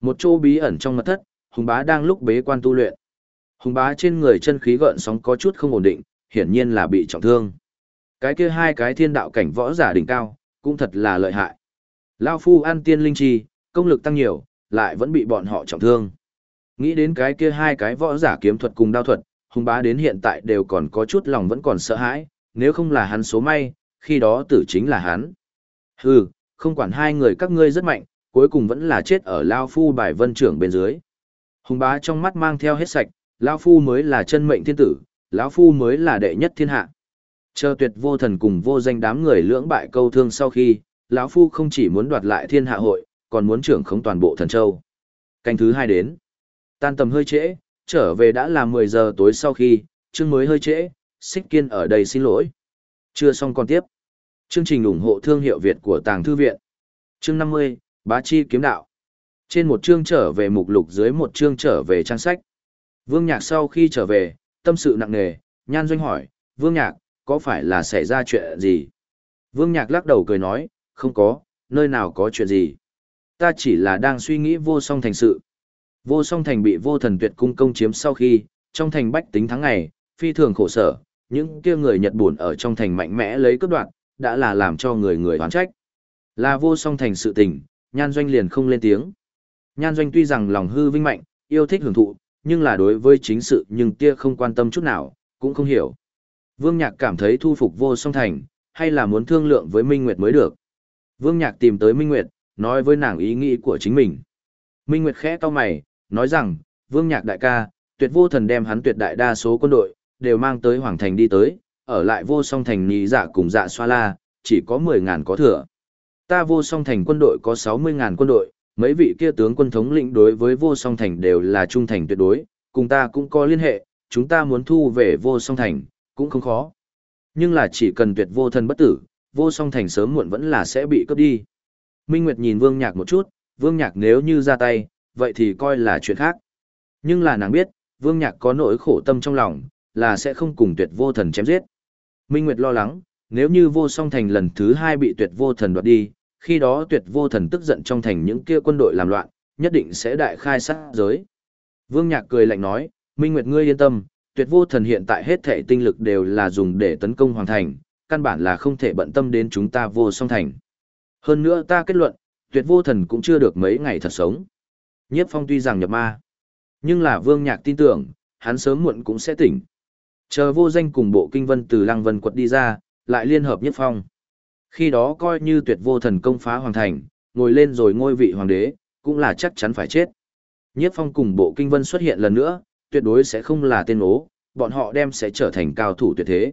Một chỗ bí ẩn trong mật thất, hùng bá đang lúc bế quan tu luyện. Hùng bá trên người chân khí gợn sóng có chút không ổn định, hiển nhiên là bị trọng thương. Cái kia hai cái thiên đạo cảnh võ giả đỉnh cao, cũng thật là lợi hại. Lao phu ăn tiên linh chi, công lực tăng nhiều, lại vẫn bị bọn họ trọng thương. Nghĩ đến cái kia hai cái võ giả kiếm thuật cùng đao thuật, hùng bá đến hiện tại đều còn có chút lòng vẫn còn sợ hãi, nếu không là hắn số may, khi đó tử chính là hắn. Hừ, không quản hai người các ngươi rất mạnh, cuối cùng vẫn là chết ở Lao Phu bài vân trưởng bên dưới. Hùng bá trong mắt mang theo hết sạch, Lão Phu mới là chân mệnh thiên tử, lão Phu mới là đệ nhất thiên hạ. Chờ tuyệt vô thần cùng vô danh đám người lưỡng bại câu thương sau khi, lão Phu không chỉ muốn đoạt lại thiên hạ hội, còn muốn trưởng khống toàn bộ thần châu. Canh thứ hai đến. Tan tầm hơi trễ, trở về đã là 10 giờ tối sau khi, chương mới hơi trễ, xích kiên ở đây xin lỗi. Chưa xong còn tiếp. Chương trình ủng hộ thương hiệu Việt của Tàng Thư Viện. Chương 50, Bá Chi kiếm đạo. Trên một chương trở về mục lục dưới một chương trở về trang sách. Vương Nhạc sau khi trở về, tâm sự nặng nề, nhan doanh hỏi, Vương Nhạc, có phải là xảy ra chuyện gì? Vương Nhạc lắc đầu cười nói, không có, nơi nào có chuyện gì. Ta chỉ là đang suy nghĩ vô song thành sự. Vô song thành bị vô thần tuyệt cung công chiếm sau khi, trong thành bách tính tháng ngày, phi thường khổ sở, những kia người Nhật buồn ở trong thành mạnh mẽ lấy cướp đoạn, đã là làm cho người người oán trách. Là vô song thành sự tình, nhan doanh liền không lên tiếng. Nhan doanh tuy rằng lòng hư vinh mạnh, yêu thích hưởng thụ, nhưng là đối với chính sự nhưng tia không quan tâm chút nào, cũng không hiểu. Vương Nhạc cảm thấy thu phục vô song thành, hay là muốn thương lượng với Minh Nguyệt mới được. Vương Nhạc tìm tới Minh Nguyệt, nói với nàng ý nghĩ của chính mình. Minh Nguyệt khẽ cau mày, nói rằng, Vương Nhạc đại ca, tuyệt vô thần đem hắn tuyệt đại đa số quân đội, đều mang tới Hoàng Thành đi tới, ở lại vô song thành nhị dạ cùng dạ xoa la, chỉ có 10.000 có thừa. Ta vô song thành quân đội có 60.000 quân đội, mấy vị kia tướng quân thống lĩnh đối với vô song thành đều là trung thành tuyệt đối, cùng ta cũng có liên hệ, chúng ta muốn thu về vô song thành, cũng không khó. Nhưng là chỉ cần tuyệt vô thần bất tử, vô song thành sớm muộn vẫn là sẽ bị cướp đi. Minh Nguyệt nhìn Vương Nhạc một chút, Vương Nhạc nếu như ra tay, vậy thì coi là chuyện khác. Nhưng là nàng biết, Vương Nhạc có nỗi khổ tâm trong lòng, là sẽ không cùng tuyệt vô thần chém giết. Minh Nguyệt lo lắng, nếu như vô song thành lần thứ hai bị tuyệt vô thần đoạt đi, khi đó tuyệt vô thần tức giận trong thành những kia quân đội làm loạn, nhất định sẽ đại khai sát giới. Vương Nhạc cười lạnh nói, Minh Nguyệt ngươi yên tâm, tuyệt vô thần hiện tại hết thể tinh lực đều là dùng để tấn công hoàng thành, căn bản là không thể bận tâm đến chúng ta vô song thành. Hơn nữa ta kết luận, tuyệt vô thần cũng chưa được mấy ngày thật sống. Nhiếp phong tuy rằng nhập ma, nhưng là vương nhạc tin tưởng, hắn sớm muộn cũng sẽ tỉnh. Chờ vô danh cùng bộ kinh vân từ lăng vân quật đi ra, lại liên hợp nhiếp phong. Khi đó coi như tuyệt vô thần công phá hoàng thành, ngồi lên rồi ngôi vị hoàng đế, cũng là chắc chắn phải chết. Nhiếp phong cùng bộ kinh vân xuất hiện lần nữa, tuyệt đối sẽ không là tên ố, bọn họ đem sẽ trở thành cao thủ tuyệt thế.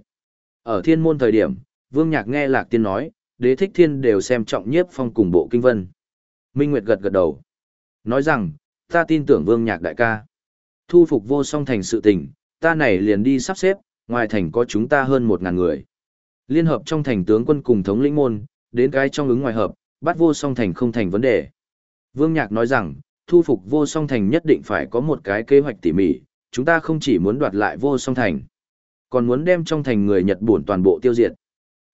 Ở thiên môn thời điểm, Vương Nhạc nghe Lạc Tiên nói, đế thích thiên đều xem trọng nhiếp phong cùng bộ kinh vân. Minh Nguyệt gật gật đầu. Nói rằng, ta tin tưởng Vương Nhạc đại ca. Thu phục vô song thành sự tình, ta này liền đi sắp xếp, ngoài thành có chúng ta hơn một ngàn người. Liên hợp trong thành tướng quân cùng thống lĩnh môn, đến cái trong ứng ngoài hợp, bắt vô song thành không thành vấn đề. Vương Nhạc nói rằng, thu phục vô song thành nhất định phải có một cái kế hoạch tỉ mỉ, chúng ta không chỉ muốn đoạt lại vô song thành, còn muốn đem trong thành người Nhật bổn toàn bộ tiêu diệt.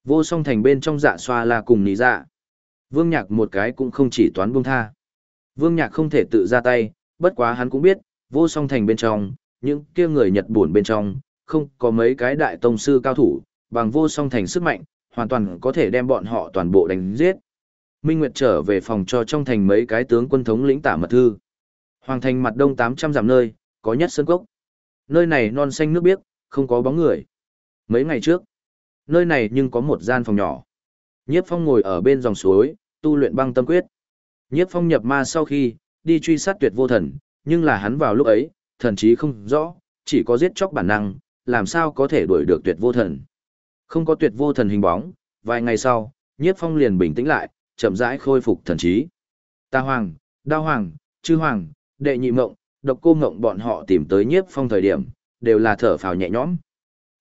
Vô song thành bên trong dạ xoa là cùng ní dạ. Vương Nhạc một cái cũng không chỉ toán buông tha. Vương Nhạc không thể tự ra tay, bất quá hắn cũng biết, vô song thành bên trong, những kia người Nhật bổn bên trong, không có mấy cái đại tông sư cao thủ, bằng vô song thành sức mạnh, hoàn toàn có thể đem bọn họ toàn bộ đánh giết. Minh Nguyệt trở về phòng cho trong thành mấy cái tướng quân thống lĩnh tả mật thư. Hoàng thành mặt đông 800 dặm nơi, có nhất sơn cốc. Nơi này non xanh nước biếc, không có bóng người. Mấy ngày trước, nơi này nhưng có một gian phòng nhỏ. Nhiếp Phong ngồi ở bên dòng suối, tu luyện băng tâm quyết. Nhiếp Phong nhập ma sau khi, đi truy sát tuyệt vô thần, nhưng là hắn vào lúc ấy, thần chí không rõ, chỉ có giết chóc bản năng, làm sao có thể đuổi được tuyệt vô thần. Không có tuyệt vô thần hình bóng, vài ngày sau, Nhiếp Phong liền bình tĩnh lại, chậm rãi khôi phục thần trí. Ta Hoàng, Đao Hoàng, Chư Hoàng, Đệ Nhị Mộng, Độc Cô Mộng bọn họ tìm tới Nhiếp Phong thời điểm, đều là thở phào nhẹ nhõm.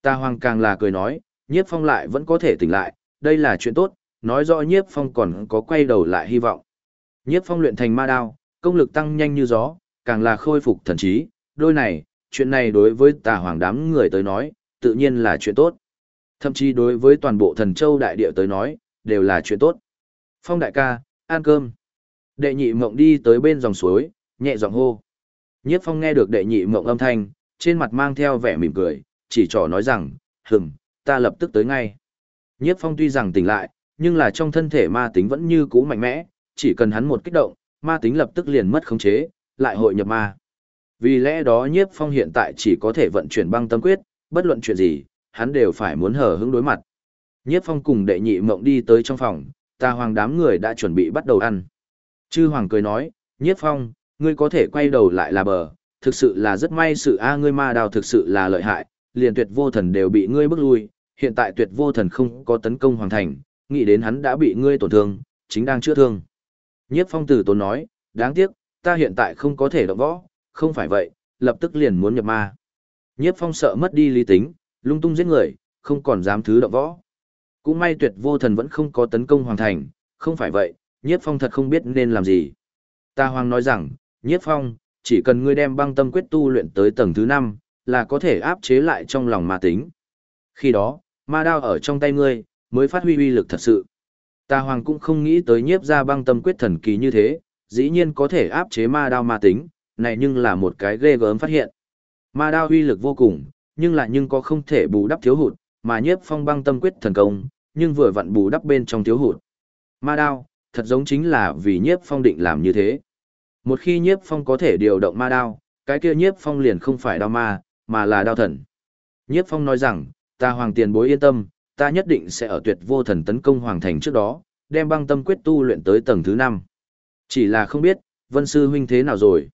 Ta Hoàng càng là cười nói, Nhiếp Phong lại vẫn có thể tỉnh lại, đây là chuyện tốt, nói rõ Nhiếp Phong còn có quay đầu lại hy vọng. Nhiếp Phong luyện thành ma đao, công lực tăng nhanh như gió, càng là khôi phục thần trí, đôi này, chuyện này đối với tà hoàng đám người tới nói, tự nhiên là chuyện tốt. Thậm chí đối với toàn bộ thần châu đại địa tới nói, đều là chuyện tốt. Phong đại ca, ăn cơm. Đệ nhị mộng đi tới bên dòng suối, nhẹ giọng hô. Nhiếp phong nghe được đệ nhị mộng âm thanh, trên mặt mang theo vẻ mỉm cười, chỉ trỏ nói rằng, hừm, ta lập tức tới ngay. Nhiếp phong tuy rằng tỉnh lại, nhưng là trong thân thể ma tính vẫn như cũ mạnh mẽ, chỉ cần hắn một kích động, ma tính lập tức liền mất khống chế, lại hội nhập ma. Vì lẽ đó nhiếp phong hiện tại chỉ có thể vận chuyển băng tâm quyết, bất luận chuyện gì, hắn đều phải muốn hờ hững đối mặt. Nhiếp phong cùng đệ nhị mộng đi tới trong phòng, ta hoàng đám người đã chuẩn bị bắt đầu ăn. Chư hoàng cười nói, nhiếp phong, ngươi có thể quay đầu lại là bờ, thực sự là rất may sự a ngươi ma đào thực sự là lợi hại, liền tuyệt vô thần đều bị ngươi bức lui, hiện tại tuyệt vô thần không có tấn công hoàng thành, nghĩ đến hắn đã bị ngươi tổn thương, chính đang chữa thương. Nhiếp phong tử tốn nói, đáng tiếc, ta hiện tại không có thể động võ, không phải vậy, lập tức liền muốn nhập ma. Nhiếp phong sợ mất đi lý tính, lung tung giết người, không còn dám thứ động võ. Cũng may tuyệt vô thần vẫn không có tấn công hoàng thành, không phải vậy, Nhiếp Phong thật không biết nên làm gì. Ta Hoàng nói rằng, Nhiếp Phong, chỉ cần ngươi đem băng tâm quyết tu luyện tới tầng thứ 5, là có thể áp chế lại trong lòng ma tính. Khi đó, ma đao ở trong tay ngươi, mới phát huy uy lực thật sự. Ta Hoàng cũng không nghĩ tới nhiếp ra băng tâm quyết thần kỳ như thế, dĩ nhiên có thể áp chế ma đao ma tính, này nhưng là một cái ghê gớm phát hiện. Ma đao uy lực vô cùng, nhưng lại nhưng có không thể bù đắp thiếu hụt, mà nhiếp phong băng tâm quyết thần công, nhưng vừa vặn bù đắp bên trong thiếu hụt. Ma đao, thật giống chính là vì nhiếp phong định làm như thế. Một khi nhiếp phong có thể điều động ma đao, cái kia nhiếp phong liền không phải đao ma, mà là đao thần. Nhiếp phong nói rằng, ta hoàng tiền bối yên tâm, ta nhất định sẽ ở tuyệt vô thần tấn công hoàng thành trước đó, đem băng tâm quyết tu luyện tới tầng thứ 5. Chỉ là không biết, vân sư huynh thế nào rồi.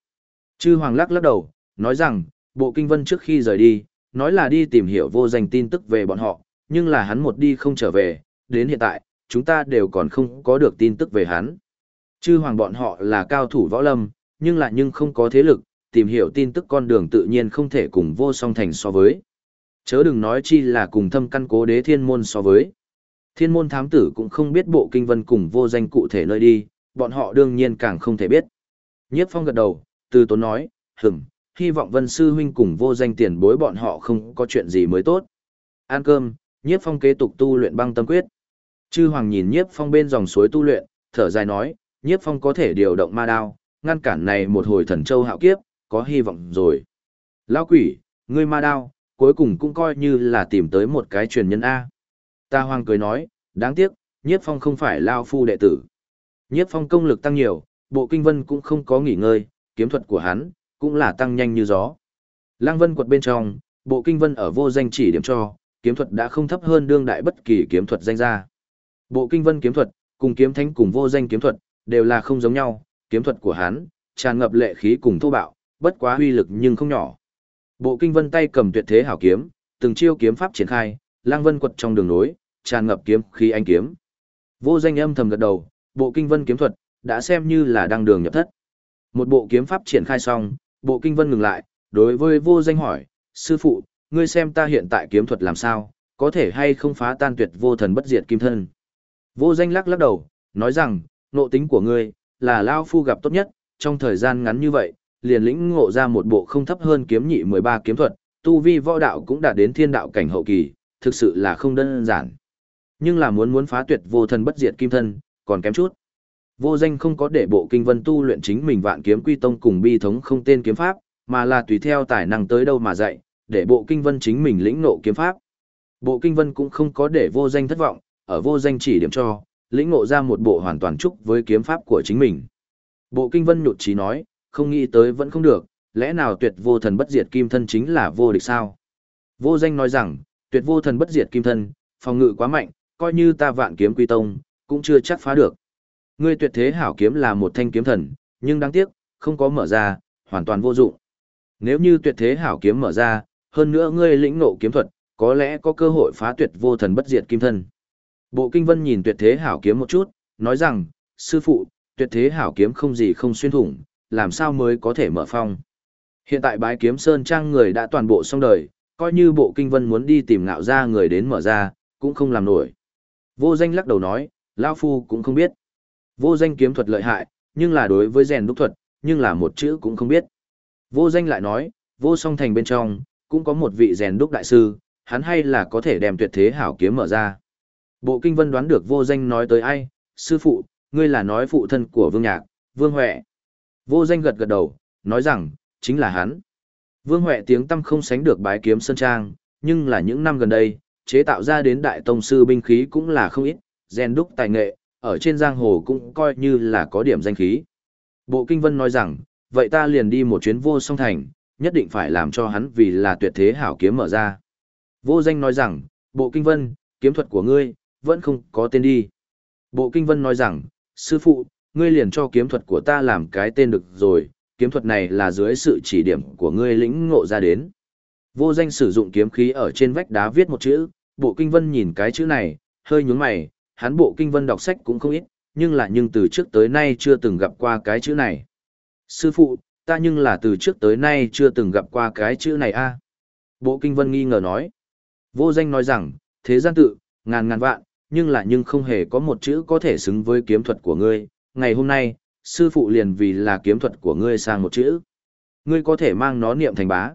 Chư hoàng lắc lắc đầu, nói rằng, bộ kinh vân trước khi rời đi, nói là đi tìm hiểu vô danh tin tức về bọn họ, nhưng là hắn một đi không trở về, đến hiện tại, chúng ta đều còn không có được tin tức về hắn. Chư hoàng bọn họ là cao thủ võ lâm, nhưng lại nhưng không có thế lực, tìm hiểu tin tức con đường tự nhiên không thể cùng vô song thành so với. Chớ đừng nói chi là cùng thâm căn cố đế thiên môn so với. Thiên môn thám tử cũng không biết bộ kinh vân cùng vô danh cụ thể nơi đi, bọn họ đương nhiên càng không thể biết. Nhiếp phong gật đầu, từ tốn nói, hửm, hy vọng vân sư huynh cùng vô danh tiền bối bọn họ không có chuyện gì mới tốt. Ăn cơm, nhiếp phong kế tục tu luyện băng tâm quyết. Chư hoàng nhìn nhiếp phong bên dòng suối tu luyện, thở dài nói, nhiếp phong có thể điều động ma đao, ngăn cản này một hồi thần châu hạo kiếp, có hy vọng rồi. Lão quỷ, ngươi ma đao, cuối cùng cũng coi như là tìm tới một cái truyền nhân A. Ta hoàng cười nói, đáng tiếc, nhiếp phong không phải lao phu đệ tử. Nhiếp phong công lực tăng nhiều, bộ kinh vân cũng không có nghỉ ngơi, kiếm thuật của hắn, cũng là tăng nhanh như gió. Lăng vân quật bên trong, bộ kinh vân ở vô danh chỉ điểm cho, kiếm thuật đã không thấp hơn đương đại bất kỳ kiếm thuật danh gia. Bộ kinh vân kiếm thuật, cùng kiếm thánh cùng vô danh kiếm thuật, đều là không giống nhau, kiếm thuật của hắn, tràn ngập lệ khí cùng thô bạo, bất quá huy lực nhưng không nhỏ. Bộ kinh vân tay cầm tuyệt thế hảo kiếm, từng chiêu kiếm pháp triển khai, lang vân quật trong đường nối, tràn ngập kiếm khí anh kiếm. Vô danh âm thầm gật đầu, bộ kinh vân kiếm thuật, đã xem như là đăng đường nhập thất. Một bộ kiếm pháp triển khai xong, bộ kinh vân ngừng lại, đối với vô danh hỏi, sư phụ, ngươi xem ta hiện tại kiếm thuật làm sao, có thể hay không phá tan tuyệt vô thần bất diệt kim thân. Vô danh lắc lắc đầu, nói rằng, nộ tính của ngươi, là Lao Phu gặp tốt nhất, trong thời gian ngắn như vậy, liền lĩnh ngộ ra một bộ không thấp hơn kiếm nhị 13 kiếm thuật, tu vi võ đạo cũng đã đến thiên đạo cảnh hậu kỳ, thực sự là không đơn giản. Nhưng là muốn muốn phá tuyệt vô thần bất diệt kim thân, còn kém chút. Vô danh không có để bộ kinh vân tu luyện chính mình vạn kiếm quy tông cùng bi thống không tên kiếm pháp, mà là tùy theo tài năng tới đâu mà dạy, để bộ kinh vân chính mình lĩnh ngộ kiếm pháp. Bộ kinh vân cũng không có để vô danh thất vọng, ở vô danh chỉ điểm cho, lĩnh ngộ ra một bộ hoàn toàn trúc với kiếm pháp của chính mình. Bộ kinh vân nhụt chí nói, không nghĩ tới vẫn không được, lẽ nào tuyệt vô thần bất diệt kim thân chính là vô địch sao? Vô danh nói rằng, tuyệt vô thần bất diệt kim thân, phòng ngự quá mạnh, coi như ta vạn kiếm quy tông, cũng chưa chắc phá được. Ngươi tuyệt thế hảo kiếm là một thanh kiếm thần, nhưng đáng tiếc, không có mở ra, hoàn toàn vô dụng. Nếu như tuyệt thế hảo kiếm mở ra, hơn nữa ngươi lĩnh ngộ kiếm thuật, có lẽ có cơ hội phá tuyệt vô thần bất diệt kim thân. Bộ kinh vân nhìn tuyệt thế hảo kiếm một chút, nói rằng, sư phụ, tuyệt thế hảo kiếm không gì không xuyên thủng, làm sao mới có thể mở phong. Hiện tại bái kiếm sơn trang người đã toàn bộ xong đời, coi như bộ kinh vân muốn đi tìm ngạo ra người đến mở ra, cũng không làm nổi. Vô danh lắc đầu nói, Lao Phu cũng không biết. Vô danh kiếm thuật lợi hại, nhưng là đối với rèn đúc thuật, nhưng là một chữ cũng không biết. Vô danh lại nói, vô song thành bên trong, cũng có một vị rèn đúc đại sư, hắn hay là có thể đem tuyệt thế hảo kiếm mở ra. Bộ kinh vân đoán được vô danh nói tới ai, sư phụ, ngươi là nói phụ thân của vương nhạc, vương huệ. Vô danh gật gật đầu, nói rằng, chính là hắn. Vương huệ tiếng tâm không sánh được bái kiếm sơn trang, nhưng là những năm gần đây, chế tạo ra đến đại tông sư binh khí cũng là không ít, rèn đúc tài nghệ, ở trên giang hồ cũng coi như là có điểm danh khí. Bộ Kinh Vân nói rằng, vậy ta liền đi một chuyến vô song thành, nhất định phải làm cho hắn vì là tuyệt thế hảo kiếm mở ra. Vô danh nói rằng, Bộ Kinh Vân, kiếm thuật của ngươi, vẫn không có tên đi. Bộ Kinh Vân nói rằng, sư phụ, ngươi liền cho kiếm thuật của ta làm cái tên được rồi, kiếm thuật này là dưới sự chỉ điểm của ngươi lĩnh ngộ ra đến. Vô danh sử dụng kiếm khí ở trên vách đá viết một chữ, bộ kinh vân nhìn cái chữ này, hơi nhướng mày, hắn bộ kinh vân đọc sách cũng không ít, nhưng là nhưng từ trước tới nay chưa từng gặp qua cái chữ này. Sư phụ, ta nhưng là từ trước tới nay chưa từng gặp qua cái chữ này a. Bộ kinh vân nghi ngờ nói. Vô danh nói rằng, thế gian tự, ngàn ngàn vạn, nhưng là nhưng không hề có một chữ có thể xứng với kiếm thuật của ngươi, ngày hôm nay, sư phụ liền vì là kiếm thuật của ngươi sang một chữ. Ngươi có thể mang nó niệm thành bá.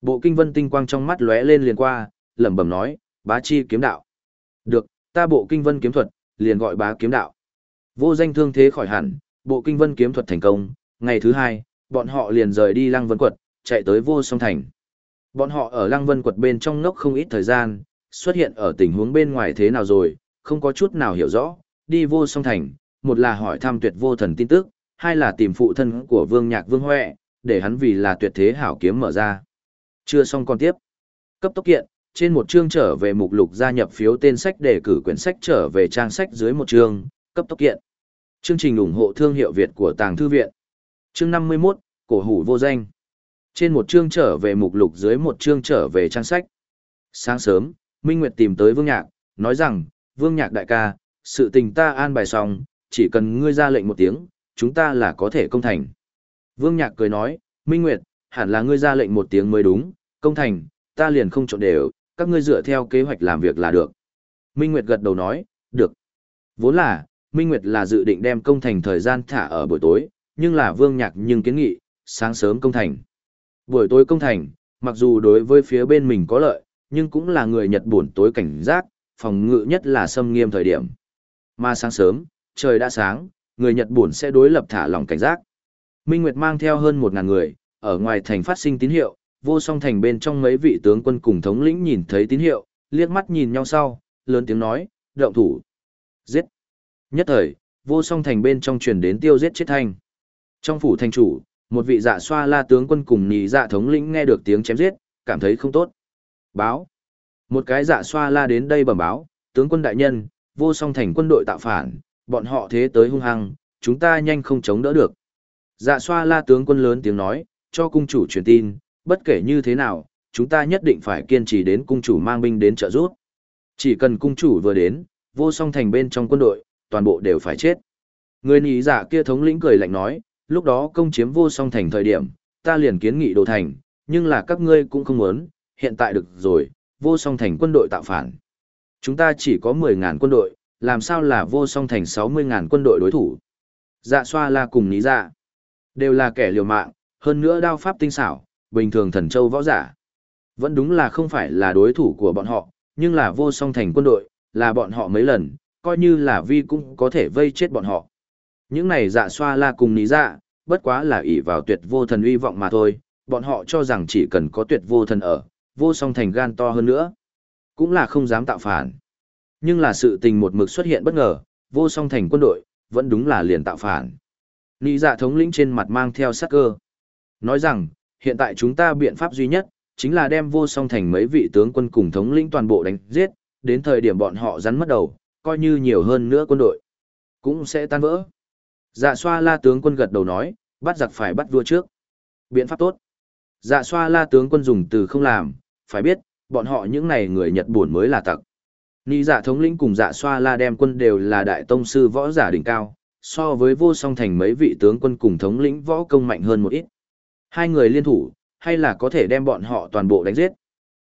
Bộ kinh vân tinh quang trong mắt lóe lên liền qua, lẩm bẩm nói, bá chi kiếm đạo. Được, ta bộ kinh vân kiếm thuật, liền gọi bá kiếm đạo. Vô danh thương thế khỏi hẳn, bộ kinh vân kiếm thuật thành công, ngày thứ hai, bọn họ liền rời đi lăng vân quật, chạy tới vô song thành. Bọn họ ở lăng vân quật bên trong ngốc không ít thời gian, xuất hiện ở tình huống bên ngoài thế nào rồi, không có chút nào hiểu rõ, đi vô song thành, một là hỏi thăm tuyệt vô thần tin tức, hai là tìm phụ thân của vương nhạc vương huệ, để hắn vì là tuyệt thế hảo kiếm mở ra. Chưa xong còn tiếp. Cấp tốc kiện, trên một chương trở về mục lục gia nhập phiếu tên sách đề cử quyển sách trở về trang sách dưới một chương, cấp tốc kiện. Chương trình ủng hộ thương hiệu Việt của Tàng Thư Viện. Chương 51, Cổ hủ vô danh. Trên một chương trở về mục lục dưới một chương trở về trang sách. Sáng sớm, Minh Nguyệt tìm tới Vương Nhạc, nói rằng, Vương Nhạc đại ca, sự tình ta an bài xong, chỉ cần ngươi ra lệnh một tiếng, chúng ta là có thể công thành. Vương Nhạc cười nói, Minh Nguyệt, hẳn là ngươi ra lệnh một tiếng mới đúng, công thành, ta liền không trộn đều, các ngươi dựa theo kế hoạch làm việc là được. Minh Nguyệt gật đầu nói, được. Vốn là, Minh Nguyệt là dự định đem công thành thời gian thả ở buổi tối, nhưng là Vương Nhạc nhưng kiến nghị, sáng sớm công thành. Buổi tối công thành, mặc dù đối với phía bên mình có lợi, nhưng cũng là người Nhật buồn tối cảnh giác, phòng ngự nhất là xâm nghiêm thời điểm. Mà sáng sớm, trời đã sáng, người Nhật buồn sẽ đối lập thả lỏng cảnh giác. Minh Nguyệt mang theo hơn 1.000 người, ở ngoài thành phát sinh tín hiệu, vô song thành bên trong mấy vị tướng quân cùng thống lĩnh nhìn thấy tín hiệu, liếc mắt nhìn nhau sau, lớn tiếng nói, động thủ. Giết. Nhất thời, vô song thành bên trong truyền đến tiêu giết chết thanh. Trong phủ thành chủ, một vị dạ xoa la tướng quân cùng nhị dạ thống lĩnh nghe được tiếng chém giết, cảm thấy không tốt. Báo. Một cái dạ xoa la đến đây bẩm báo, tướng quân đại nhân, vô song thành quân đội tạo phản, bọn họ thế tới hung hăng, chúng ta nhanh không chống đỡ được. Dạ xoa la tướng quân lớn tiếng nói, cho cung chủ truyền tin, bất kể như thế nào, chúng ta nhất định phải kiên trì đến cung chủ mang binh đến trợ giúp. Chỉ cần cung chủ vừa đến, vô song thành bên trong quân đội, toàn bộ đều phải chết. Người nhị giả dạ kia thống lĩnh cười lạnh nói, lúc đó công chiếm vô song thành thời điểm, ta liền kiến nghị đồ thành, nhưng là các ngươi cũng không muốn, hiện tại được rồi, vô song thành quân đội tạo phản. Chúng ta chỉ có 10.000 quân đội, làm sao là vô song thành 60.000 quân đội đối thủ. Dạ xoa là cùng nhị dạ, đều là kẻ liều mạng, hơn nữa đao pháp tinh xảo, bình thường thần châu võ giả. Vẫn đúng là không phải là đối thủ của bọn họ, nhưng là vô song thành quân đội, là bọn họ mấy lần, coi như là vi cũng có thể vây chết bọn họ. Những này dạ xoa la cùng ní dạ, bất quá là ỷ vào tuyệt vô thần uy vọng mà thôi, bọn họ cho rằng chỉ cần có tuyệt vô thần ở, vô song thành gan to hơn nữa. Cũng là không dám tạo phản. Nhưng là sự tình một mực xuất hiện bất ngờ, vô song thành quân đội, vẫn đúng là liền tạo phản. Nị dạ thống lĩnh trên mặt mang theo sắc cơ. Nói rằng, hiện tại chúng ta biện pháp duy nhất, chính là đem vô song thành mấy vị tướng quân cùng thống lĩnh toàn bộ đánh giết, đến thời điểm bọn họ rắn mất đầu, coi như nhiều hơn nữa quân đội, cũng sẽ tan vỡ. Dạ xoa la tướng quân gật đầu nói, bắt giặc phải bắt vua trước. Biện pháp tốt. Dạ xoa la tướng quân dùng từ không làm, phải biết, bọn họ những này người Nhật buồn mới là tặc. Nị dạ thống lĩnh cùng dạ xoa la đem quân đều là đại tông sư võ giả đỉnh cao, so với vô song thành mấy vị tướng quân cùng thống lĩnh võ công mạnh hơn một ít. Hai người liên thủ, hay là có thể đem bọn họ toàn bộ đánh giết.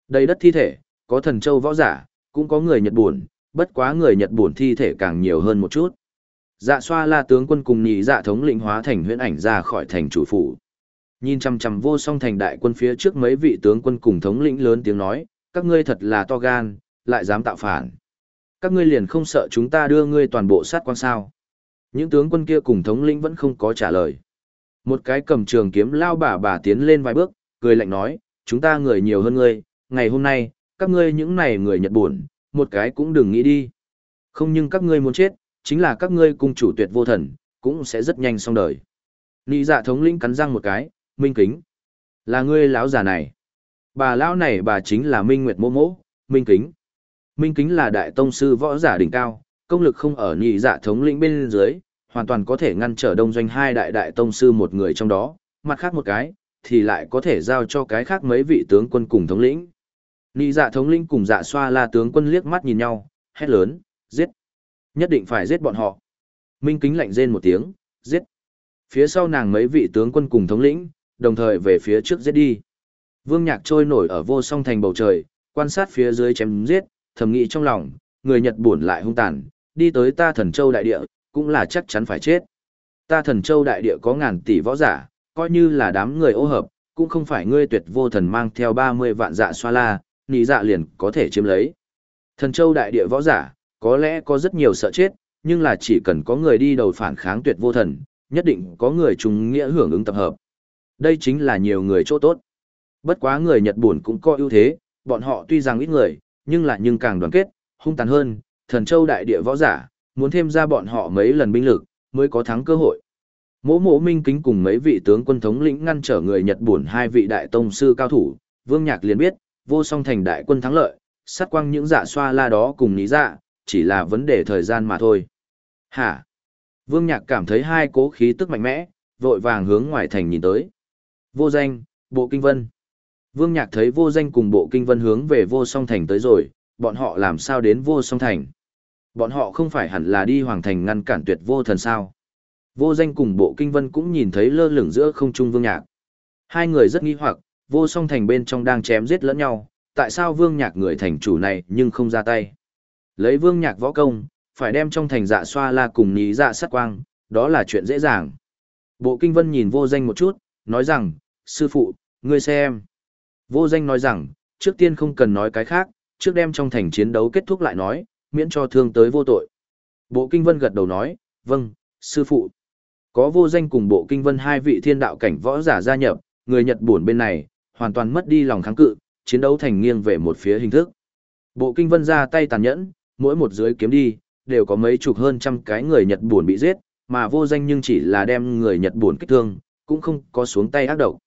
Đầy đất thi thể, có thần châu võ giả, cũng có người Nhật buồn, bất quá người Nhật buồn thi thể càng nhiều hơn một chút. Dạ xoa la tướng quân cùng nhị dạ thống lĩnh hóa thành huyễn ảnh ra khỏi thành chủ phủ. Nhìn chằm chằm vô song thành đại quân phía trước mấy vị tướng quân cùng thống lĩnh lớn tiếng nói, các ngươi thật là to gan, lại dám tạo phản. Các ngươi liền không sợ chúng ta đưa ngươi toàn bộ sát quan sao. Những tướng quân kia cùng thống lĩnh vẫn không có trả lời. Một cái cầm trường kiếm lao bà bà tiến lên vài bước, cười lạnh nói, chúng ta người nhiều hơn ngươi, ngày hôm nay, các ngươi những này người Nhật buồn, một cái cũng đừng nghĩ đi. Không nhưng các ngươi muốn chết, chính là các ngươi cung chủ tuyệt vô thần, cũng sẽ rất nhanh xong đời. Nị dạ thống lĩnh cắn răng một cái, minh kính. Là ngươi lão già này. Bà lão này bà chính là Minh Nguyệt Mô Mỗ, Minh Kính. Minh Kính là đại tông sư võ giả đỉnh cao, công lực không ở nhị dạ thống lĩnh bên dưới, hoàn toàn có thể ngăn trở đông doanh hai đại đại tông sư một người trong đó, mặt khác một cái, thì lại có thể giao cho cái khác mấy vị tướng quân cùng thống lĩnh. Nị dạ thống lĩnh cùng dạ xoa la tướng quân liếc mắt nhìn nhau, hét lớn, giết. Nhất định phải giết bọn họ. Minh Kính lạnh rên một tiếng, giết. Phía sau nàng mấy vị tướng quân cùng thống lĩnh, đồng thời về phía trước giết đi. Vương Nhạc trôi nổi ở vô song thành bầu trời, quan sát phía dưới chém giết, thầm nghĩ trong lòng, người Nhật buồn lại hung tàn, đi tới ta thần châu đại địa, cũng là chắc chắn phải chết. Ta thần châu đại địa có ngàn tỷ võ giả, coi như là đám người ô hợp, cũng không phải ngươi tuyệt vô thần mang theo 30 vạn dạ xoa la, nì dạ liền có thể chiếm lấy. Thần châu đại địa võ giả, có lẽ có rất nhiều sợ chết, nhưng là chỉ cần có người đi đầu phản kháng tuyệt vô thần, nhất định có người trùng nghĩa hưởng ứng tập hợp. Đây chính là nhiều người chỗ tốt. Bất quá người Nhật Bản cũng có ưu thế, bọn họ tuy rằng ít người, nhưng lại nhưng càng đoàn kết, hung tàn hơn, thần châu đại địa võ giả, muốn thêm ra bọn họ mấy lần binh lực, mới có thắng cơ hội. Mỗ mỗ minh kính cùng mấy vị tướng quân thống lĩnh ngăn trở người Nhật buồn hai vị đại tông sư cao thủ, Vương Nhạc liền biết, vô song thành đại quân thắng lợi, sát quang những dạ xoa la đó cùng ní dạ, chỉ là vấn đề thời gian mà thôi. Hả? Vương Nhạc cảm thấy hai cố khí tức mạnh mẽ, vội vàng hướng ngoài thành nhìn tới. Vô danh, bộ kinh vân. Vương Nhạc thấy vô danh cùng bộ kinh vân hướng về vô song thành tới rồi, bọn họ làm sao đến vô song thành. Bọn họ không phải hẳn là đi hoàng thành ngăn cản tuyệt vô thần sao. Vô danh cùng bộ kinh vân cũng nhìn thấy lơ lửng giữa không trung Vương Nhạc. Hai người rất nghi hoặc, vô song thành bên trong đang chém giết lẫn nhau, tại sao Vương Nhạc người thành chủ này nhưng không ra tay. Lấy Vương Nhạc võ công, phải đem trong thành dạ xoa la cùng ní dạ sát quang, đó là chuyện dễ dàng. Bộ kinh vân nhìn vô danh một chút, nói rằng, sư phụ, ngươi xem. Vô danh nói rằng, trước tiên không cần nói cái khác, trước đem trong thành chiến đấu kết thúc lại nói, miễn cho thương tới vô tội. Bộ kinh vân gật đầu nói, vâng, sư phụ. Có vô danh cùng bộ kinh vân hai vị thiên đạo cảnh võ giả gia nhập, người Nhật buồn bên này, hoàn toàn mất đi lòng kháng cự, chiến đấu thành nghiêng về một phía hình thức. Bộ kinh vân ra tay tàn nhẫn, mỗi một dưới kiếm đi, đều có mấy chục hơn trăm cái người Nhật buồn bị giết, mà vô danh nhưng chỉ là đem người Nhật buồn kích thương, cũng không có xuống tay ác độc.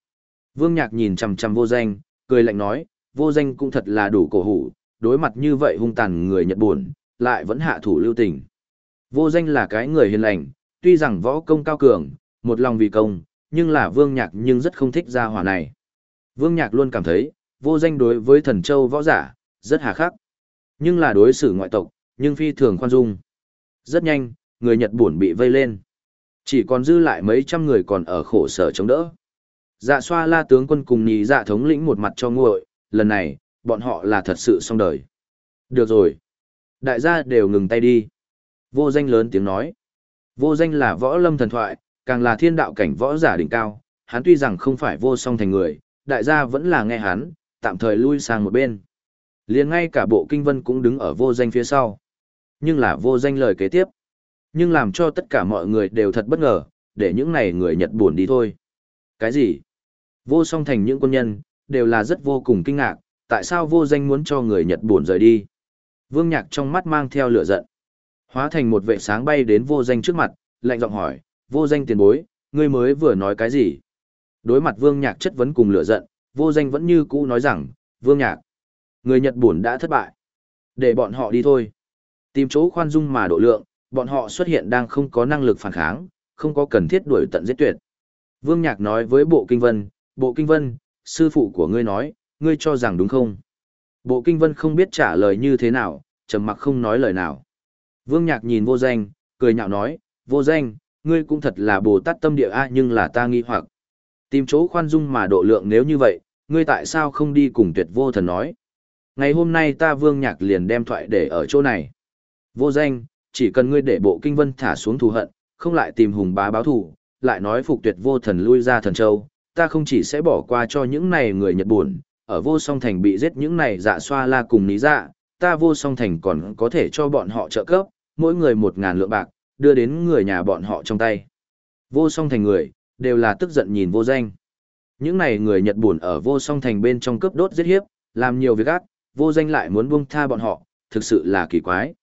Vương Nhạc nhìn chằm chằm vô danh, cười lạnh nói, vô danh cũng thật là đủ cổ hủ, đối mặt như vậy hung tàn người Nhật buồn, lại vẫn hạ thủ lưu tình. Vô danh là cái người hiền lành, tuy rằng võ công cao cường, một lòng vì công, nhưng là Vương Nhạc nhưng rất không thích gia hỏa này. Vương Nhạc luôn cảm thấy, vô danh đối với thần châu võ giả, rất hà khắc. Nhưng là đối xử ngoại tộc, nhưng phi thường khoan dung. Rất nhanh, người Nhật buồn bị vây lên. Chỉ còn dư lại mấy trăm người còn ở khổ sở chống đỡ. Dạ xoa la tướng quân cùng nhì dạ thống lĩnh một mặt cho nguội, lần này, bọn họ là thật sự xong đời. Được rồi. Đại gia đều ngừng tay đi. Vô danh lớn tiếng nói. Vô danh là võ lâm thần thoại, càng là thiên đạo cảnh võ giả đỉnh cao, hắn tuy rằng không phải vô song thành người, đại gia vẫn là nghe hắn, tạm thời lui sang một bên. liền ngay cả bộ kinh vân cũng đứng ở vô danh phía sau. Nhưng là vô danh lời kế tiếp. Nhưng làm cho tất cả mọi người đều thật bất ngờ, để những này người Nhật buồn đi thôi. Cái gì? Vô song thành những quân nhân, đều là rất vô cùng kinh ngạc, tại sao vô danh muốn cho người Nhật buồn rời đi? Vương Nhạc trong mắt mang theo lửa giận. Hóa thành một vệ sáng bay đến vô danh trước mặt, lạnh giọng hỏi, vô danh tiền bối, ngươi mới vừa nói cái gì? Đối mặt Vương Nhạc chất vấn cùng lửa giận, vô danh vẫn như cũ nói rằng, Vương Nhạc, người Nhật buồn đã thất bại. Để bọn họ đi thôi. Tìm chỗ khoan dung mà độ lượng, bọn họ xuất hiện đang không có năng lực phản kháng, không có cần thiết đuổi tận giết tuyệt. Vương Nhạc nói với Bộ Kinh Vân, Bộ Kinh Vân, sư phụ của ngươi nói, ngươi cho rằng đúng không? Bộ Kinh Vân không biết trả lời như thế nào, trầm mặc không nói lời nào. Vương Nhạc nhìn vô danh, cười nhạo nói, vô danh, ngươi cũng thật là Bồ Tát tâm địa a nhưng là ta nghi hoặc. Tìm chỗ khoan dung mà độ lượng nếu như vậy, ngươi tại sao không đi cùng tuyệt vô thần nói? Ngày hôm nay ta Vương Nhạc liền đem thoại để ở chỗ này. Vô danh, chỉ cần ngươi để bộ kinh vân thả xuống thù hận, không lại tìm hùng bá báo thù, lại nói phục tuyệt vô thần lui ra thần châu, ta không chỉ sẽ bỏ qua cho những này người Nhật buồn, ở vô song thành bị giết những này dạ xoa la cùng ní dạ, ta vô song thành còn có thể cho bọn họ trợ cấp, mỗi người một ngàn lượng bạc, đưa đến người nhà bọn họ trong tay. Vô song thành người, đều là tức giận nhìn vô danh. Những này người Nhật buồn ở vô song thành bên trong cướp đốt giết hiếp, làm nhiều việc ác, vô danh lại muốn buông tha bọn họ, thực sự là kỳ quái.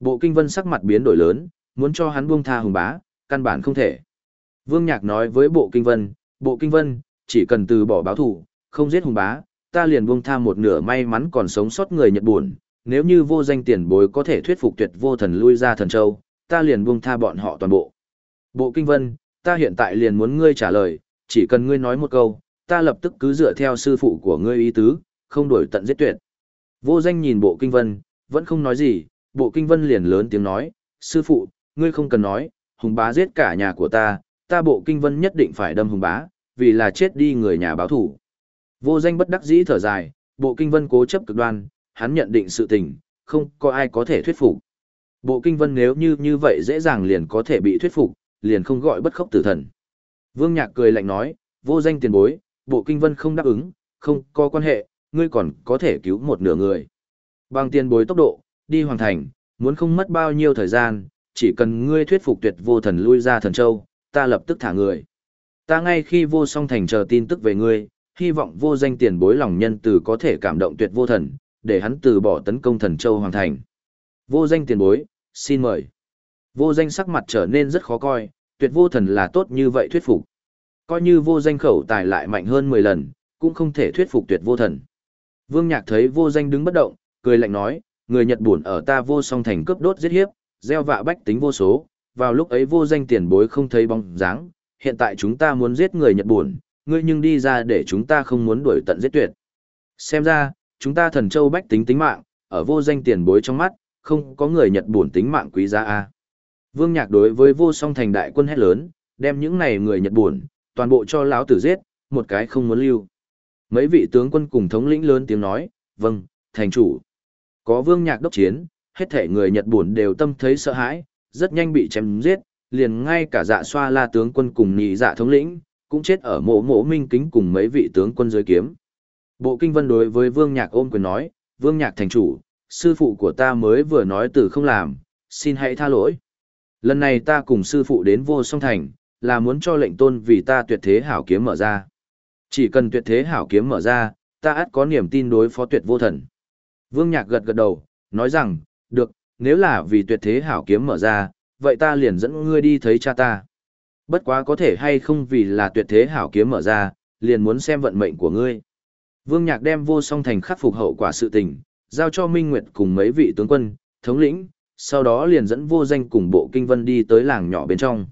Bộ kinh vân sắc mặt biến đổi lớn, muốn cho hắn buông tha hùng bá, căn bản không thể. Vương Nhạc nói với bộ kinh vân, bộ kinh vân, chỉ cần từ bỏ báo thủ, không giết hùng bá, ta liền buông tha một nửa may mắn còn sống sót người Nhật buồn. Nếu như vô danh tiền bối có thể thuyết phục tuyệt vô thần lui ra thần châu, ta liền buông tha bọn họ toàn bộ. Bộ kinh vân, ta hiện tại liền muốn ngươi trả lời, chỉ cần ngươi nói một câu, ta lập tức cứ dựa theo sư phụ của ngươi ý tứ, không đổi tận giết tuyệt. Vô danh nhìn bộ kinh vân, vẫn không nói gì, bộ kinh vân liền lớn tiếng nói, sư phụ, ngươi không cần nói, hùng bá giết cả nhà của ta, ta bộ kinh vân nhất định phải đâm hùng bá, vì là chết đi người nhà báo thủ. Vô danh bất đắc dĩ thở dài, bộ kinh vân cố chấp cực đoan, hắn nhận định sự tình, không có ai có thể thuyết phục. Bộ kinh vân nếu như như vậy dễ dàng liền có thể bị thuyết phục, liền không gọi bất khốc tử thần. Vương Nhạc cười lạnh nói, vô danh tiền bối, bộ kinh vân không đáp ứng, không có quan hệ, ngươi còn có thể cứu một nửa người. Bằng tiền bối tốc độ, đi hoàn thành, muốn không mất bao nhiêu thời gian, chỉ cần ngươi thuyết phục tuyệt vô thần lui ra thần châu, ta lập tức thả người. Ta ngay khi vô song thành chờ tin tức về ngươi, hy vọng vô danh tiền bối lòng nhân từ có thể cảm động tuyệt vô thần, để hắn từ bỏ tấn công thần châu hoàng thành. Vô danh tiền bối, xin mời. Vô danh sắc mặt trở nên rất khó coi, tuyệt vô thần là tốt như vậy thuyết phục. Coi như vô danh khẩu tài lại mạnh hơn 10 lần, cũng không thể thuyết phục tuyệt vô thần. Vương Nhạc thấy vô danh đứng bất động, cười lạnh nói, người Nhật buồn ở ta vô song thành cướp đốt giết hiếp, gieo vạ bách tính vô số, vào lúc ấy vô danh tiền bối không thấy bóng dáng, hiện tại chúng ta muốn giết người Nhật buồn, ngươi nhưng đi ra để chúng ta không muốn đuổi tận giết tuyệt. Xem ra, chúng ta thần châu bách tính tính mạng, ở vô danh tiền bối trong mắt, không có người Nhật buồn tính mạng quý giá a. Vương Nhạc đối với vô song thành đại quân hét lớn, đem những này người Nhật buồn, toàn bộ cho lão tử giết, một cái không muốn lưu. Mấy vị tướng quân cùng thống lĩnh lớn tiếng nói, vâng, thành chủ. Có vương nhạc đốc chiến, hết thể người Nhật buồn đều tâm thấy sợ hãi, rất nhanh bị chém giết, liền ngay cả dạ xoa la tướng quân cùng nhị dạ thống lĩnh, cũng chết ở mộ mộ minh kính cùng mấy vị tướng quân dưới kiếm. Bộ kinh vân đối với vương nhạc ôm quyền nói, vương nhạc thành chủ, sư phụ của ta mới vừa nói từ không làm, xin hãy tha lỗi. Lần này ta cùng sư phụ đến vô song thành, là muốn cho lệnh tôn vì ta tuyệt thế hảo kiếm mở ra. Chỉ cần tuyệt thế hảo kiếm mở ra, ta ắt có niềm tin đối phó tuyệt vô thần. Vương Nhạc gật gật đầu, nói rằng, được, nếu là vì tuyệt thế hảo kiếm mở ra, vậy ta liền dẫn ngươi đi thấy cha ta. Bất quá có thể hay không vì là tuyệt thế hảo kiếm mở ra, liền muốn xem vận mệnh của ngươi. Vương Nhạc đem vô song thành khắc phục hậu quả sự tình, giao cho Minh Nguyệt cùng mấy vị tướng quân, thống lĩnh, sau đó liền dẫn vô danh cùng bộ kinh vân đi tới làng nhỏ bên trong.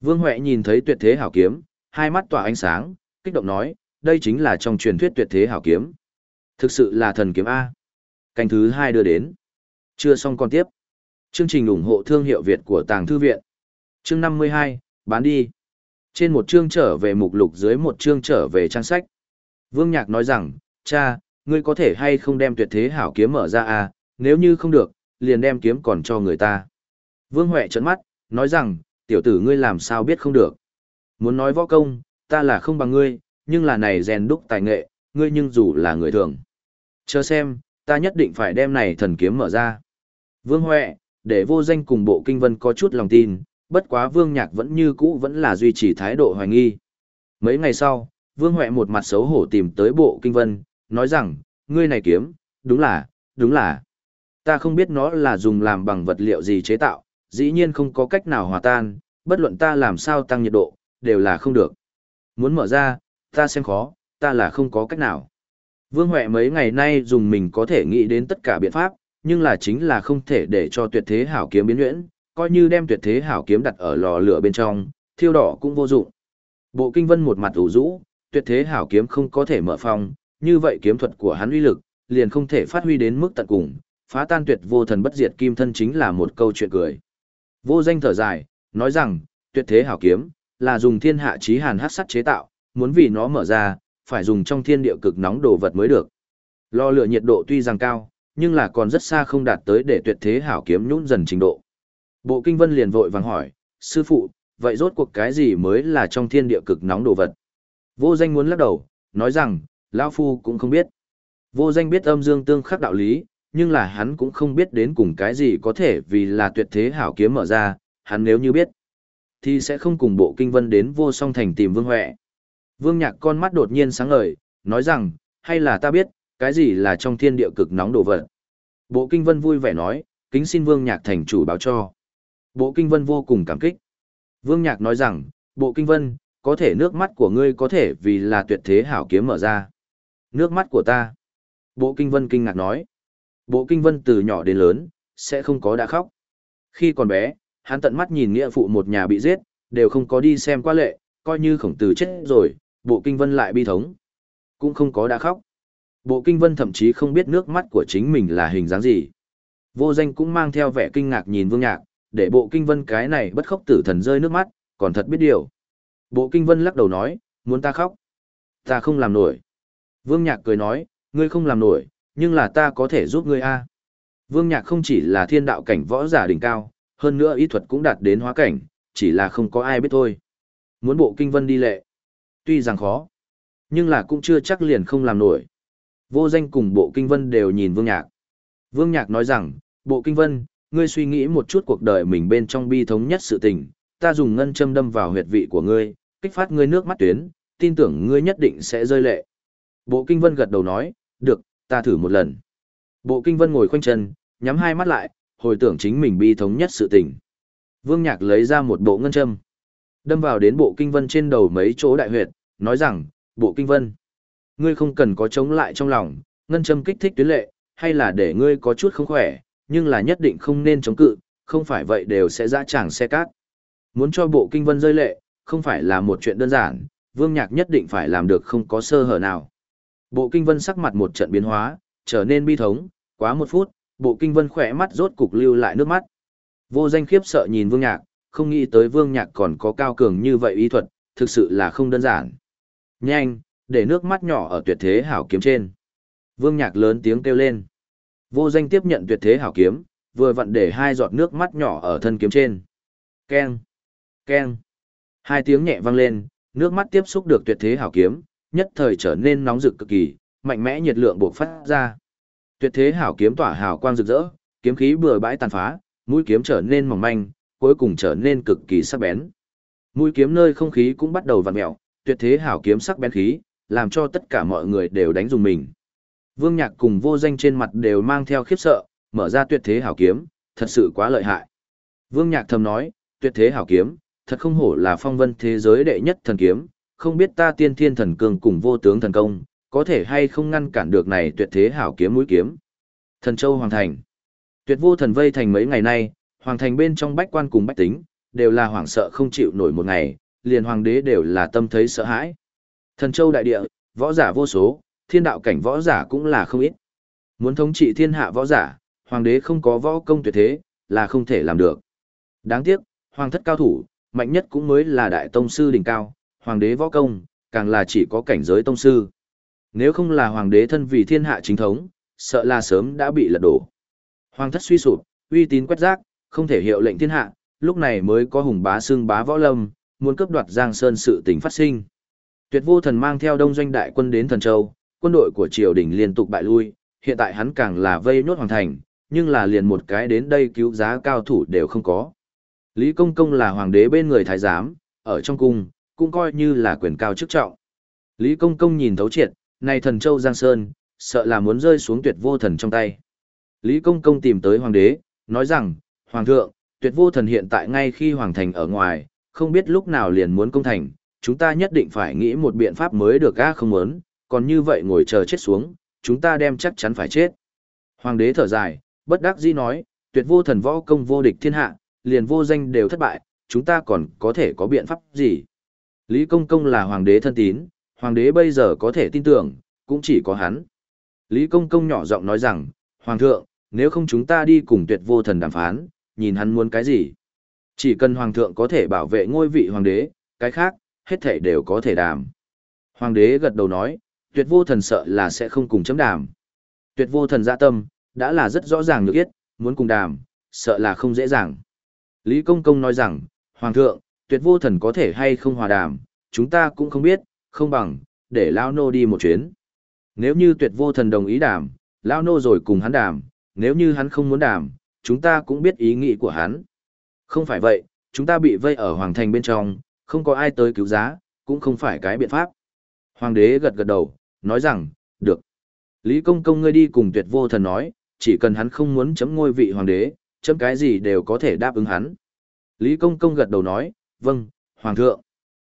Vương Huệ nhìn thấy tuyệt thế hảo kiếm, hai mắt tỏa ánh sáng, kích động nói, đây chính là trong truyền thuyết tuyệt thế hảo kiếm. Thực sự là thần kiếm A. Canh thứ hai đưa đến. Chưa xong còn tiếp. Chương trình ủng hộ thương hiệu Việt của Tàng Thư Viện. Chương 52, bán đi. Trên một chương trở về mục lục dưới một chương trở về trang sách. Vương Nhạc nói rằng, cha, ngươi có thể hay không đem tuyệt thế hảo kiếm mở ra à, nếu như không được, liền đem kiếm còn cho người ta. Vương Huệ trấn mắt, nói rằng, tiểu tử ngươi làm sao biết không được. Muốn nói võ công, ta là không bằng ngươi, nhưng là này rèn đúc tài nghệ, ngươi nhưng dù là người thường. Chờ xem, ta nhất định phải đem này thần kiếm mở ra. Vương Huệ, để vô danh cùng bộ kinh vân có chút lòng tin, bất quá Vương Nhạc vẫn như cũ vẫn là duy trì thái độ hoài nghi. Mấy ngày sau, Vương Huệ một mặt xấu hổ tìm tới bộ kinh vân, nói rằng, ngươi này kiếm, đúng là, đúng là. Ta không biết nó là dùng làm bằng vật liệu gì chế tạo, dĩ nhiên không có cách nào hòa tan, bất luận ta làm sao tăng nhiệt độ, đều là không được. Muốn mở ra, ta xem khó, ta là không có cách nào. Vương Huệ mấy ngày nay dùng mình có thể nghĩ đến tất cả biện pháp, nhưng là chính là không thể để cho tuyệt thế hảo kiếm biến nhuyễn, coi như đem tuyệt thế hảo kiếm đặt ở lò lửa bên trong, thiêu đỏ cũng vô dụng. Bộ kinh vân một mặt ủ rũ, tuyệt thế hảo kiếm không có thể mở phong, như vậy kiếm thuật của hắn uy lực, liền không thể phát huy đến mức tận cùng, phá tan tuyệt vô thần bất diệt kim thân chính là một câu chuyện cười. Vô danh thở dài, nói rằng, tuyệt thế hảo kiếm, là dùng thiên hạ chí hàn hắc sắt chế tạo, muốn vì nó mở ra, phải dùng trong thiên địa cực nóng đồ vật mới được. Lò lửa nhiệt độ tuy rằng cao, nhưng là còn rất xa không đạt tới để tuyệt thế hảo kiếm nhún dần trình độ. Bộ Kinh Vân liền vội vàng hỏi, sư phụ, vậy rốt cuộc cái gì mới là trong thiên địa cực nóng đồ vật? Vô danh muốn lắc đầu, nói rằng, lão Phu cũng không biết. Vô danh biết âm dương tương khắc đạo lý, nhưng là hắn cũng không biết đến cùng cái gì có thể vì là tuyệt thế hảo kiếm mở ra, hắn nếu như biết, thì sẽ không cùng bộ kinh vân đến vô song thành tìm Vương Huệ. Vương Nhạc con mắt đột nhiên sáng ngời, nói rằng, hay là ta biết, cái gì là trong thiên địa cực nóng đồ vật. Bộ kinh vân vui vẻ nói, kính xin Vương Nhạc thành chủ báo cho. Bộ kinh vân vô cùng cảm kích. Vương Nhạc nói rằng, bộ kinh vân, có thể nước mắt của ngươi có thể vì là tuyệt thế hảo kiếm mở ra. Nước mắt của ta. Bộ kinh vân kinh ngạc nói. Bộ kinh vân từ nhỏ đến lớn, sẽ không có đã khóc. Khi còn bé, hắn tận mắt nhìn nghĩa phụ một nhà bị giết, đều không có đi xem qua lệ, coi như khổng tử chết rồi, bộ kinh vân lại bi thống. Cũng không có đã khóc. Bộ kinh vân thậm chí không biết nước mắt của chính mình là hình dáng gì. Vô danh cũng mang theo vẻ kinh ngạc nhìn vương nhạc, để bộ kinh vân cái này bất khóc tử thần rơi nước mắt, còn thật biết điều. Bộ kinh vân lắc đầu nói, muốn ta khóc. Ta không làm nổi. Vương nhạc cười nói, ngươi không làm nổi, nhưng là ta có thể giúp ngươi a. Vương nhạc không chỉ là thiên đạo cảnh võ giả đỉnh cao, hơn nữa ý thuật cũng đạt đến hóa cảnh, chỉ là không có ai biết thôi. Muốn bộ kinh vân đi lệ. Tuy rằng khó, nhưng là cũng chưa chắc liền không làm nổi. Vô danh cùng bộ kinh vân đều nhìn Vương Nhạc. Vương Nhạc nói rằng, bộ kinh vân, ngươi suy nghĩ một chút cuộc đời mình bên trong bi thống nhất sự tình, ta dùng ngân châm đâm vào huyệt vị của ngươi, kích phát ngươi nước mắt tuyến, tin tưởng ngươi nhất định sẽ rơi lệ. Bộ kinh vân gật đầu nói, được, ta thử một lần. Bộ kinh vân ngồi khoanh chân, nhắm hai mắt lại, hồi tưởng chính mình bi thống nhất sự tình. Vương Nhạc lấy ra một bộ ngân châm, đâm vào đến bộ kinh vân trên đầu mấy chỗ đại huyệt, nói rằng, bộ kinh vân, ngươi không cần có chống lại trong lòng, ngân châm kích thích tuyến lệ, hay là để ngươi có chút không khỏe, nhưng là nhất định không nên chống cự, không phải vậy đều sẽ dã tràng xe cát. Muốn cho bộ kinh vân rơi lệ, không phải là một chuyện đơn giản, Vương Nhạc nhất định phải làm được không có sơ hở nào. Bộ kinh vân sắc mặt một trận biến hóa, trở nên bi thống, quá một phút, bộ kinh vân khỏe mắt rốt cục lưu lại nước mắt. Vô danh khiếp sợ nhìn Vương Nhạc, không nghĩ tới Vương Nhạc còn có cao cường như vậy ý thuật, thực sự là không đơn giản. Nhanh, để nước mắt nhỏ ở tuyệt thế hảo kiếm trên. Vương Nhạc lớn tiếng kêu lên. Vô danh tiếp nhận tuyệt thế hảo kiếm, vừa vặn để hai giọt nước mắt nhỏ ở thân kiếm trên. Keng, keng. Hai tiếng nhẹ vang lên, nước mắt tiếp xúc được tuyệt thế hảo kiếm, nhất thời trở nên nóng rực cực kỳ, mạnh mẽ nhiệt lượng bộc phát ra. Tuyệt thế hảo kiếm tỏa hào quang rực rỡ, kiếm khí bừa bãi tàn phá, mũi kiếm trở nên mỏng manh, cuối cùng trở nên cực kỳ sắc bén. Mũi kiếm nơi không khí cũng bắt đầu vặn mèo, tuyệt thế hảo kiếm sắc bén khí, làm cho tất cả mọi người đều đánh dùng mình. Vương Nhạc cùng vô danh trên mặt đều mang theo khiếp sợ, mở ra tuyệt thế hảo kiếm, thật sự quá lợi hại. Vương Nhạc thầm nói, tuyệt thế hảo kiếm, thật không hổ là phong vân thế giới đệ nhất thần kiếm, không biết ta tiên thiên thần cường cùng vô tướng thần công, có thể hay không ngăn cản được này tuyệt thế hảo kiếm mũi kiếm. Thần Châu Hoàng Thành Tuyệt vô thần vây thành mấy ngày nay, Hoàng Thành bên trong bách quan cùng bách tính, đều là hoảng sợ không chịu nổi một ngày, liền hoàng đế đều là tâm thấy sợ hãi. Thần Châu đại địa, võ giả vô số, thiên đạo cảnh võ giả cũng là không ít. Muốn thống trị thiên hạ võ giả, hoàng đế không có võ công tuyệt thế, là không thể làm được. Đáng tiếc, hoàng thất cao thủ, mạnh nhất cũng mới là đại tông sư đỉnh cao, hoàng đế võ công, càng là chỉ có cảnh giới tông sư. Nếu không là hoàng đế thân vì thiên hạ chính thống, sợ là sớm đã bị lật đổ. Hoàng thất suy sụp, uy tín quét rác, không thể hiệu lệnh thiên hạ, lúc này mới có hùng bá xương bá võ lâm, muốn cướp đoạt Giang Sơn sự tình phát sinh. Tuyệt vô thần mang theo đông doanh đại quân đến Thần Châu, quân đội của triều đình liên tục bại lui, hiện tại hắn càng là vây nốt hoàng thành, nhưng là liền một cái đến đây cứu giá cao thủ đều không có. Lý Công Công là hoàng đế bên người thái giám, ở trong cung, cũng coi như là quyền cao chức trọng. Lý Công Công nhìn thấu triệt, này thần châu Giang Sơn, sợ là muốn rơi xuống tuyệt vô thần trong tay. Lý Công Công tìm tới hoàng đế, nói rằng, Hoàng thượng, tuyệt vô thần hiện tại ngay khi hoàng thành ở ngoài, không biết lúc nào liền muốn công thành, chúng ta nhất định phải nghĩ một biện pháp mới được a không muốn, còn như vậy ngồi chờ chết xuống, chúng ta đem chắc chắn phải chết. Hoàng đế thở dài, bất đắc dĩ nói, tuyệt vô thần võ công vô địch thiên hạ, liền vô danh đều thất bại, chúng ta còn có thể có biện pháp gì? Lý Công Công là hoàng đế thân tín, hoàng đế bây giờ có thể tin tưởng, cũng chỉ có hắn. Lý Công Công nhỏ giọng nói rằng, Hoàng thượng, nếu không chúng ta đi cùng tuyệt vô thần đàm phán, nhìn hắn muốn cái gì? Chỉ cần Hoàng thượng có thể bảo vệ ngôi vị hoàng đế, cái khác, hết thể đều có thể đàm. Hoàng đế gật đầu nói, tuyệt vô thần sợ là sẽ không cùng chấm đàm. Tuyệt vô thần dạ tâm, đã là rất rõ ràng nhược yết, muốn cùng đàm, sợ là không dễ dàng. Lý Công Công nói rằng, Hoàng thượng, tuyệt vô thần có thể hay không hòa đàm, chúng ta cũng không biết, không bằng, để Lao Nô đi một chuyến. Nếu như tuyệt vô thần đồng ý đàm, Lao Nô rồi cùng hắn đàm, nếu như hắn không muốn đàm, chúng ta cũng biết ý nghĩ của hắn. Không phải vậy, chúng ta bị vây ở Hoàng Thành bên trong, không có ai tới cứu giá, cũng không phải cái biện pháp. Hoàng đế gật gật đầu, nói rằng, được. Lý Công Công ngươi đi cùng tuyệt vô thần nói, chỉ cần hắn không muốn chấm ngôi vị hoàng đế, chấm cái gì đều có thể đáp ứng hắn. Lý Công Công gật đầu nói, vâng, Hoàng thượng.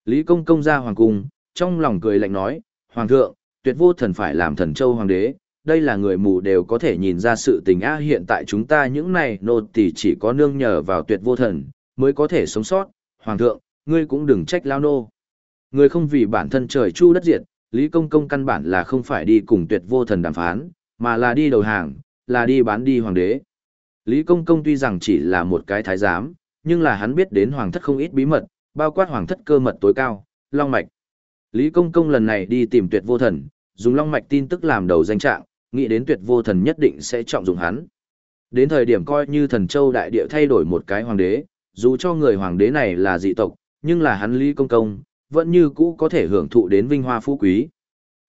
Lý Công Công ra Hoàng cung, trong lòng cười lạnh nói, Hoàng thượng, tuyệt vô thần phải làm thần châu Hoàng đế, đây là người mù đều có thể nhìn ra sự tình á hiện tại chúng ta những này nô tỳ chỉ có nương nhờ vào tuyệt vô thần, mới có thể sống sót. Hoàng thượng, ngươi cũng đừng trách lao nô. Người không vì bản thân trời chu đất diệt, Lý Công Công căn bản là không phải đi cùng tuyệt vô thần đàm phán, mà là đi đầu hàng, là đi bán đi hoàng đế. Lý Công Công tuy rằng chỉ là một cái thái giám, nhưng là hắn biết đến hoàng thất không ít bí mật, bao quát hoàng thất cơ mật tối cao, Long Mạch. Lý Công Công lần này đi tìm tuyệt vô thần, dùng Long Mạch tin tức làm đầu danh trạng, nghĩ đến tuyệt vô thần nhất định sẽ trọng dụng hắn. Đến thời điểm coi như thần châu đại địa thay đổi một cái hoàng đế, dù cho người hoàng đế này là dị tộc, nhưng là hắn Lý Công Công, vẫn như cũ có thể hưởng thụ đến vinh hoa phú quý.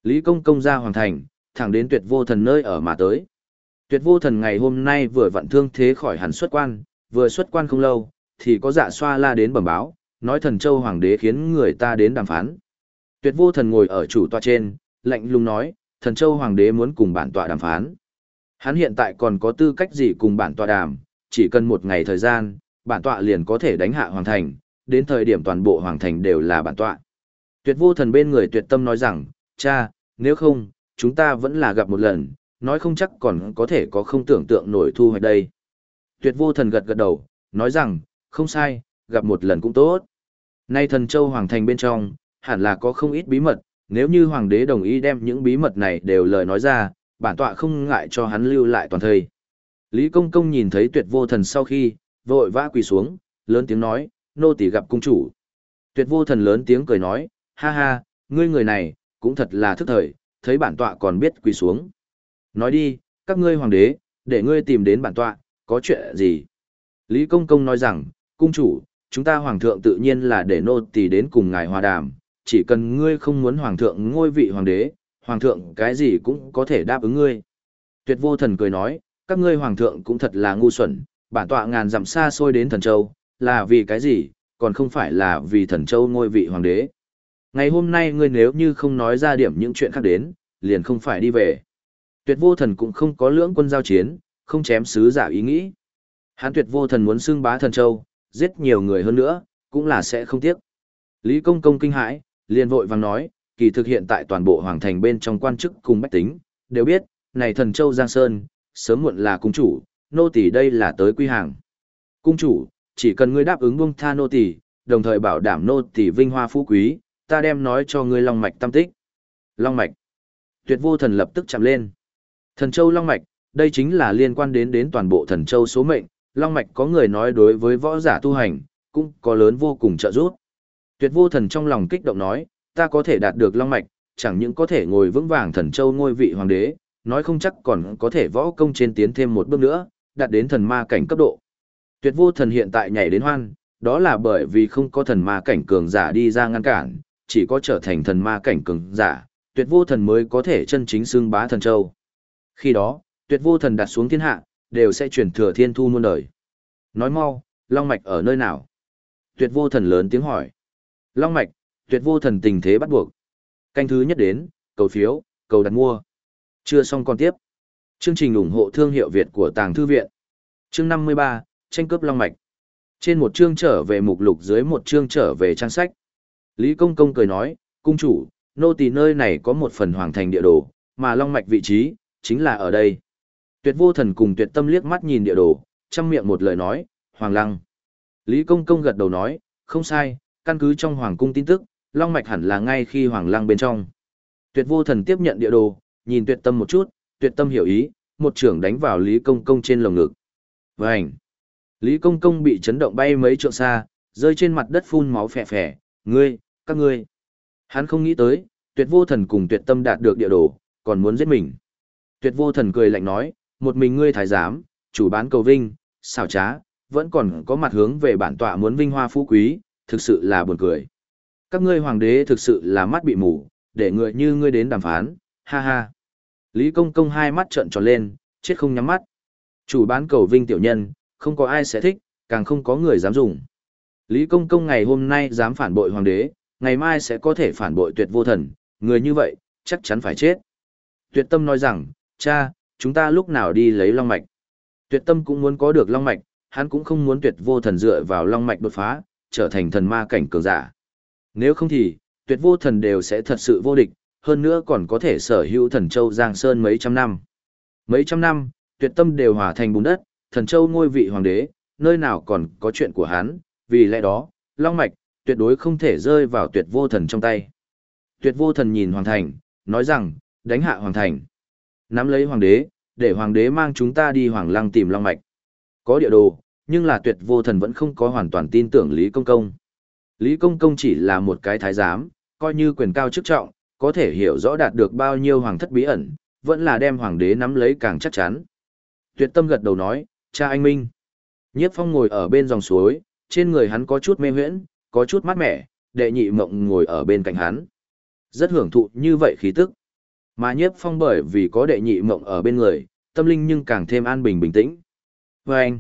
Lý Công Công ra hoàng thành, thẳng đến tuyệt vô thần nơi ở mà tới. Tuyệt vô thần ngày hôm nay vừa vận thương thế khỏi hẳn xuất quan, vừa xuất quan không lâu, thì có dạ xoa la đến bẩm báo, nói thần châu hoàng đế khiến người ta đến đàm phán. Tuyệt vô thần ngồi ở chủ tọa trên, lạnh lùng nói, thần châu hoàng đế muốn cùng bản tọa đàm phán. Hắn hiện tại còn có tư cách gì cùng bản tọa đàm, chỉ cần một ngày thời gian, bản tọa liền có thể đánh hạ hoàng thành, đến thời điểm toàn bộ hoàng thành đều là bản tọa. Tuyệt vô thần bên người tuyệt tâm nói rằng, cha, nếu không, chúng ta vẫn là gặp một lần, nói không chắc còn có thể có không tưởng tượng nổi thu hoạch đây. Tuyệt vô thần gật gật đầu, nói rằng, không sai, gặp một lần cũng tốt. Nay thần châu hoàng thành bên trong, hẳn là có không ít bí mật, nếu như hoàng đế đồng ý đem những bí mật này đều lời nói ra, bản tọa không ngại cho hắn lưu lại toàn thời. Lý Công Công nhìn thấy tuyệt vô thần sau khi, vội vã quỳ xuống, lớn tiếng nói, nô tỳ gặp cung chủ. Tuyệt vô thần lớn tiếng cười nói, ha ha, ngươi người này, cũng thật là thức thời, thấy bản tọa còn biết quỳ xuống. Nói đi, các ngươi hoàng đế, để ngươi tìm đến bản tọa, có chuyện gì? Lý Công Công nói rằng, cung chủ, chúng ta hoàng thượng tự nhiên là để nô tỳ đến cùng ngài hòa đàm, chỉ cần ngươi không muốn hoàng thượng ngôi vị hoàng đế, hoàng thượng cái gì cũng có thể đáp ứng ngươi. Tuyệt vô thần cười nói, các ngươi hoàng thượng cũng thật là ngu xuẩn, bản tọa ngàn dặm xa xôi đến thần châu, là vì cái gì, còn không phải là vì thần châu ngôi vị hoàng đế. Ngày hôm nay ngươi nếu như không nói ra điểm những chuyện khác đến, liền không phải đi về. Tuyệt vô thần cũng không có lưỡng quân giao chiến, không chém sứ giả ý nghĩ. Hán tuyệt vô thần muốn xưng bá thần châu, giết nhiều người hơn nữa, cũng là sẽ không tiếc. Lý công công kinh hãi, liền vội vàng nói, kỳ thực hiện tại toàn bộ hoàng thành bên trong quan chức cùng bách tính, đều biết, này thần châu Giang Sơn, sớm muộn là cung chủ, nô tỳ đây là tới quy hàng. Cung chủ, chỉ cần ngươi đáp ứng buông tha nô tỳ, đồng thời bảo đảm nô tỳ vinh hoa phú quý, ta đem nói cho ngươi long mạch tâm tích. Long mạch. Tuyệt vô thần lập tức chạm lên. Thần châu long mạch, đây chính là liên quan đến đến toàn bộ thần châu số mệnh, long mạch có người nói đối với võ giả tu hành, cũng có lớn vô cùng trợ giúp. Tuyệt vô thần trong lòng kích động nói, ta có thể đạt được long mạch, chẳng những có thể ngồi vững vàng thần châu ngôi vị hoàng đế, nói không chắc còn có thể võ công trên tiến thêm một bước nữa, đạt đến thần ma cảnh cấp độ. Tuyệt vô thần hiện tại nhảy đến hoan, đó là bởi vì không có thần ma cảnh cường giả đi ra ngăn cản, chỉ có trở thành thần ma cảnh cường giả, tuyệt vô thần mới có thể chân chính xưng bá thần châu. Khi đó, tuyệt vô thần đặt xuống thiên hạ, đều sẽ chuyển thừa thiên thu muôn đời. Nói mau, Long Mạch ở nơi nào? Tuyệt vô thần lớn tiếng hỏi. Long Mạch, tuyệt vô thần tình thế bắt buộc. Canh thứ nhất đến, cầu phiếu, cầu đặt mua. Chưa xong còn tiếp. Chương trình ủng hộ thương hiệu Việt của Tàng Thư Viện. Chương 53, tranh cướp Long Mạch. Trên một chương trở về mục lục dưới một chương trở về trang sách. Lý Công Công cười nói, cung chủ, nô tỳ nơi này có một phần hoàng thành địa đồ, mà Long Mạch vị trí, chính là ở đây. Tuyệt vô thần cùng tuyệt tâm liếc mắt nhìn địa đồ, chăm miệng một lời nói, Hoàng Lăng. Lý Công Công gật đầu nói, không sai, căn cứ trong Hoàng Cung tin tức, Long Mạch hẳn là ngay khi Hoàng Lăng bên trong. Tuyệt vô thần tiếp nhận địa đồ, nhìn tuyệt tâm một chút, tuyệt tâm hiểu ý, một trưởng đánh vào Lý Công Công trên lồng ngực. Vânh! Lý Công Công bị chấn động bay mấy trượng xa, rơi trên mặt đất phun máu phè phè, ngươi, các ngươi. Hắn không nghĩ tới, tuyệt vô thần cùng tuyệt tâm đạt được địa đồ, còn muốn giết mình. Tuyệt vô thần cười lạnh nói, một mình ngươi thái giám, chủ bán cầu vinh, xảo trá, vẫn còn có mặt hướng về bản tọa muốn vinh hoa phú quý, thực sự là buồn cười. Các ngươi hoàng đế thực sự là mắt bị mù, để người như ngươi đến đàm phán, ha ha. Lý công công hai mắt trợn tròn lên, chết không nhắm mắt. Chủ bán cầu vinh tiểu nhân, không có ai sẽ thích, càng không có người dám dùng. Lý công công ngày hôm nay dám phản bội hoàng đế, ngày mai sẽ có thể phản bội tuyệt vô thần, người như vậy, chắc chắn phải chết. Tuyệt tâm nói rằng, cha, chúng ta lúc nào đi lấy long mạch. Tuyệt tâm cũng muốn có được long mạch, hắn cũng không muốn tuyệt vô thần dựa vào long mạch đột phá, trở thành thần ma cảnh cường giả. Nếu không thì, tuyệt vô thần đều sẽ thật sự vô địch, hơn nữa còn có thể sở hữu thần châu Giang Sơn mấy trăm năm. Mấy trăm năm, tuyệt tâm đều hòa thành bùn đất, thần châu ngôi vị hoàng đế, nơi nào còn có chuyện của hắn, vì lẽ đó, long mạch, tuyệt đối không thể rơi vào tuyệt vô thần trong tay. Tuyệt vô thần nhìn hoàng thành, nói rằng, đánh hạ hoàng thành. Nắm lấy hoàng đế, để hoàng đế mang chúng ta đi hoàng lăng tìm long mạch. Có địa đồ, nhưng là tuyệt vô thần vẫn không có hoàn toàn tin tưởng Lý Công Công. Lý Công Công chỉ là một cái thái giám, coi như quyền cao chức trọng, có thể hiểu rõ đạt được bao nhiêu hoàng thất bí ẩn, vẫn là đem hoàng đế nắm lấy càng chắc chắn. Tuyệt tâm gật đầu nói, cha anh Minh. Nhiếp phong ngồi ở bên dòng suối, trên người hắn có chút mê huyễn, có chút mát mẻ, đệ nhị mộng ngồi ở bên cạnh hắn. Rất hưởng thụ như vậy khí tức. Mà nhiếp phong bởi vì có đệ nhị mộng ở bên người, tâm linh nhưng càng thêm an bình bình tĩnh. Và anh,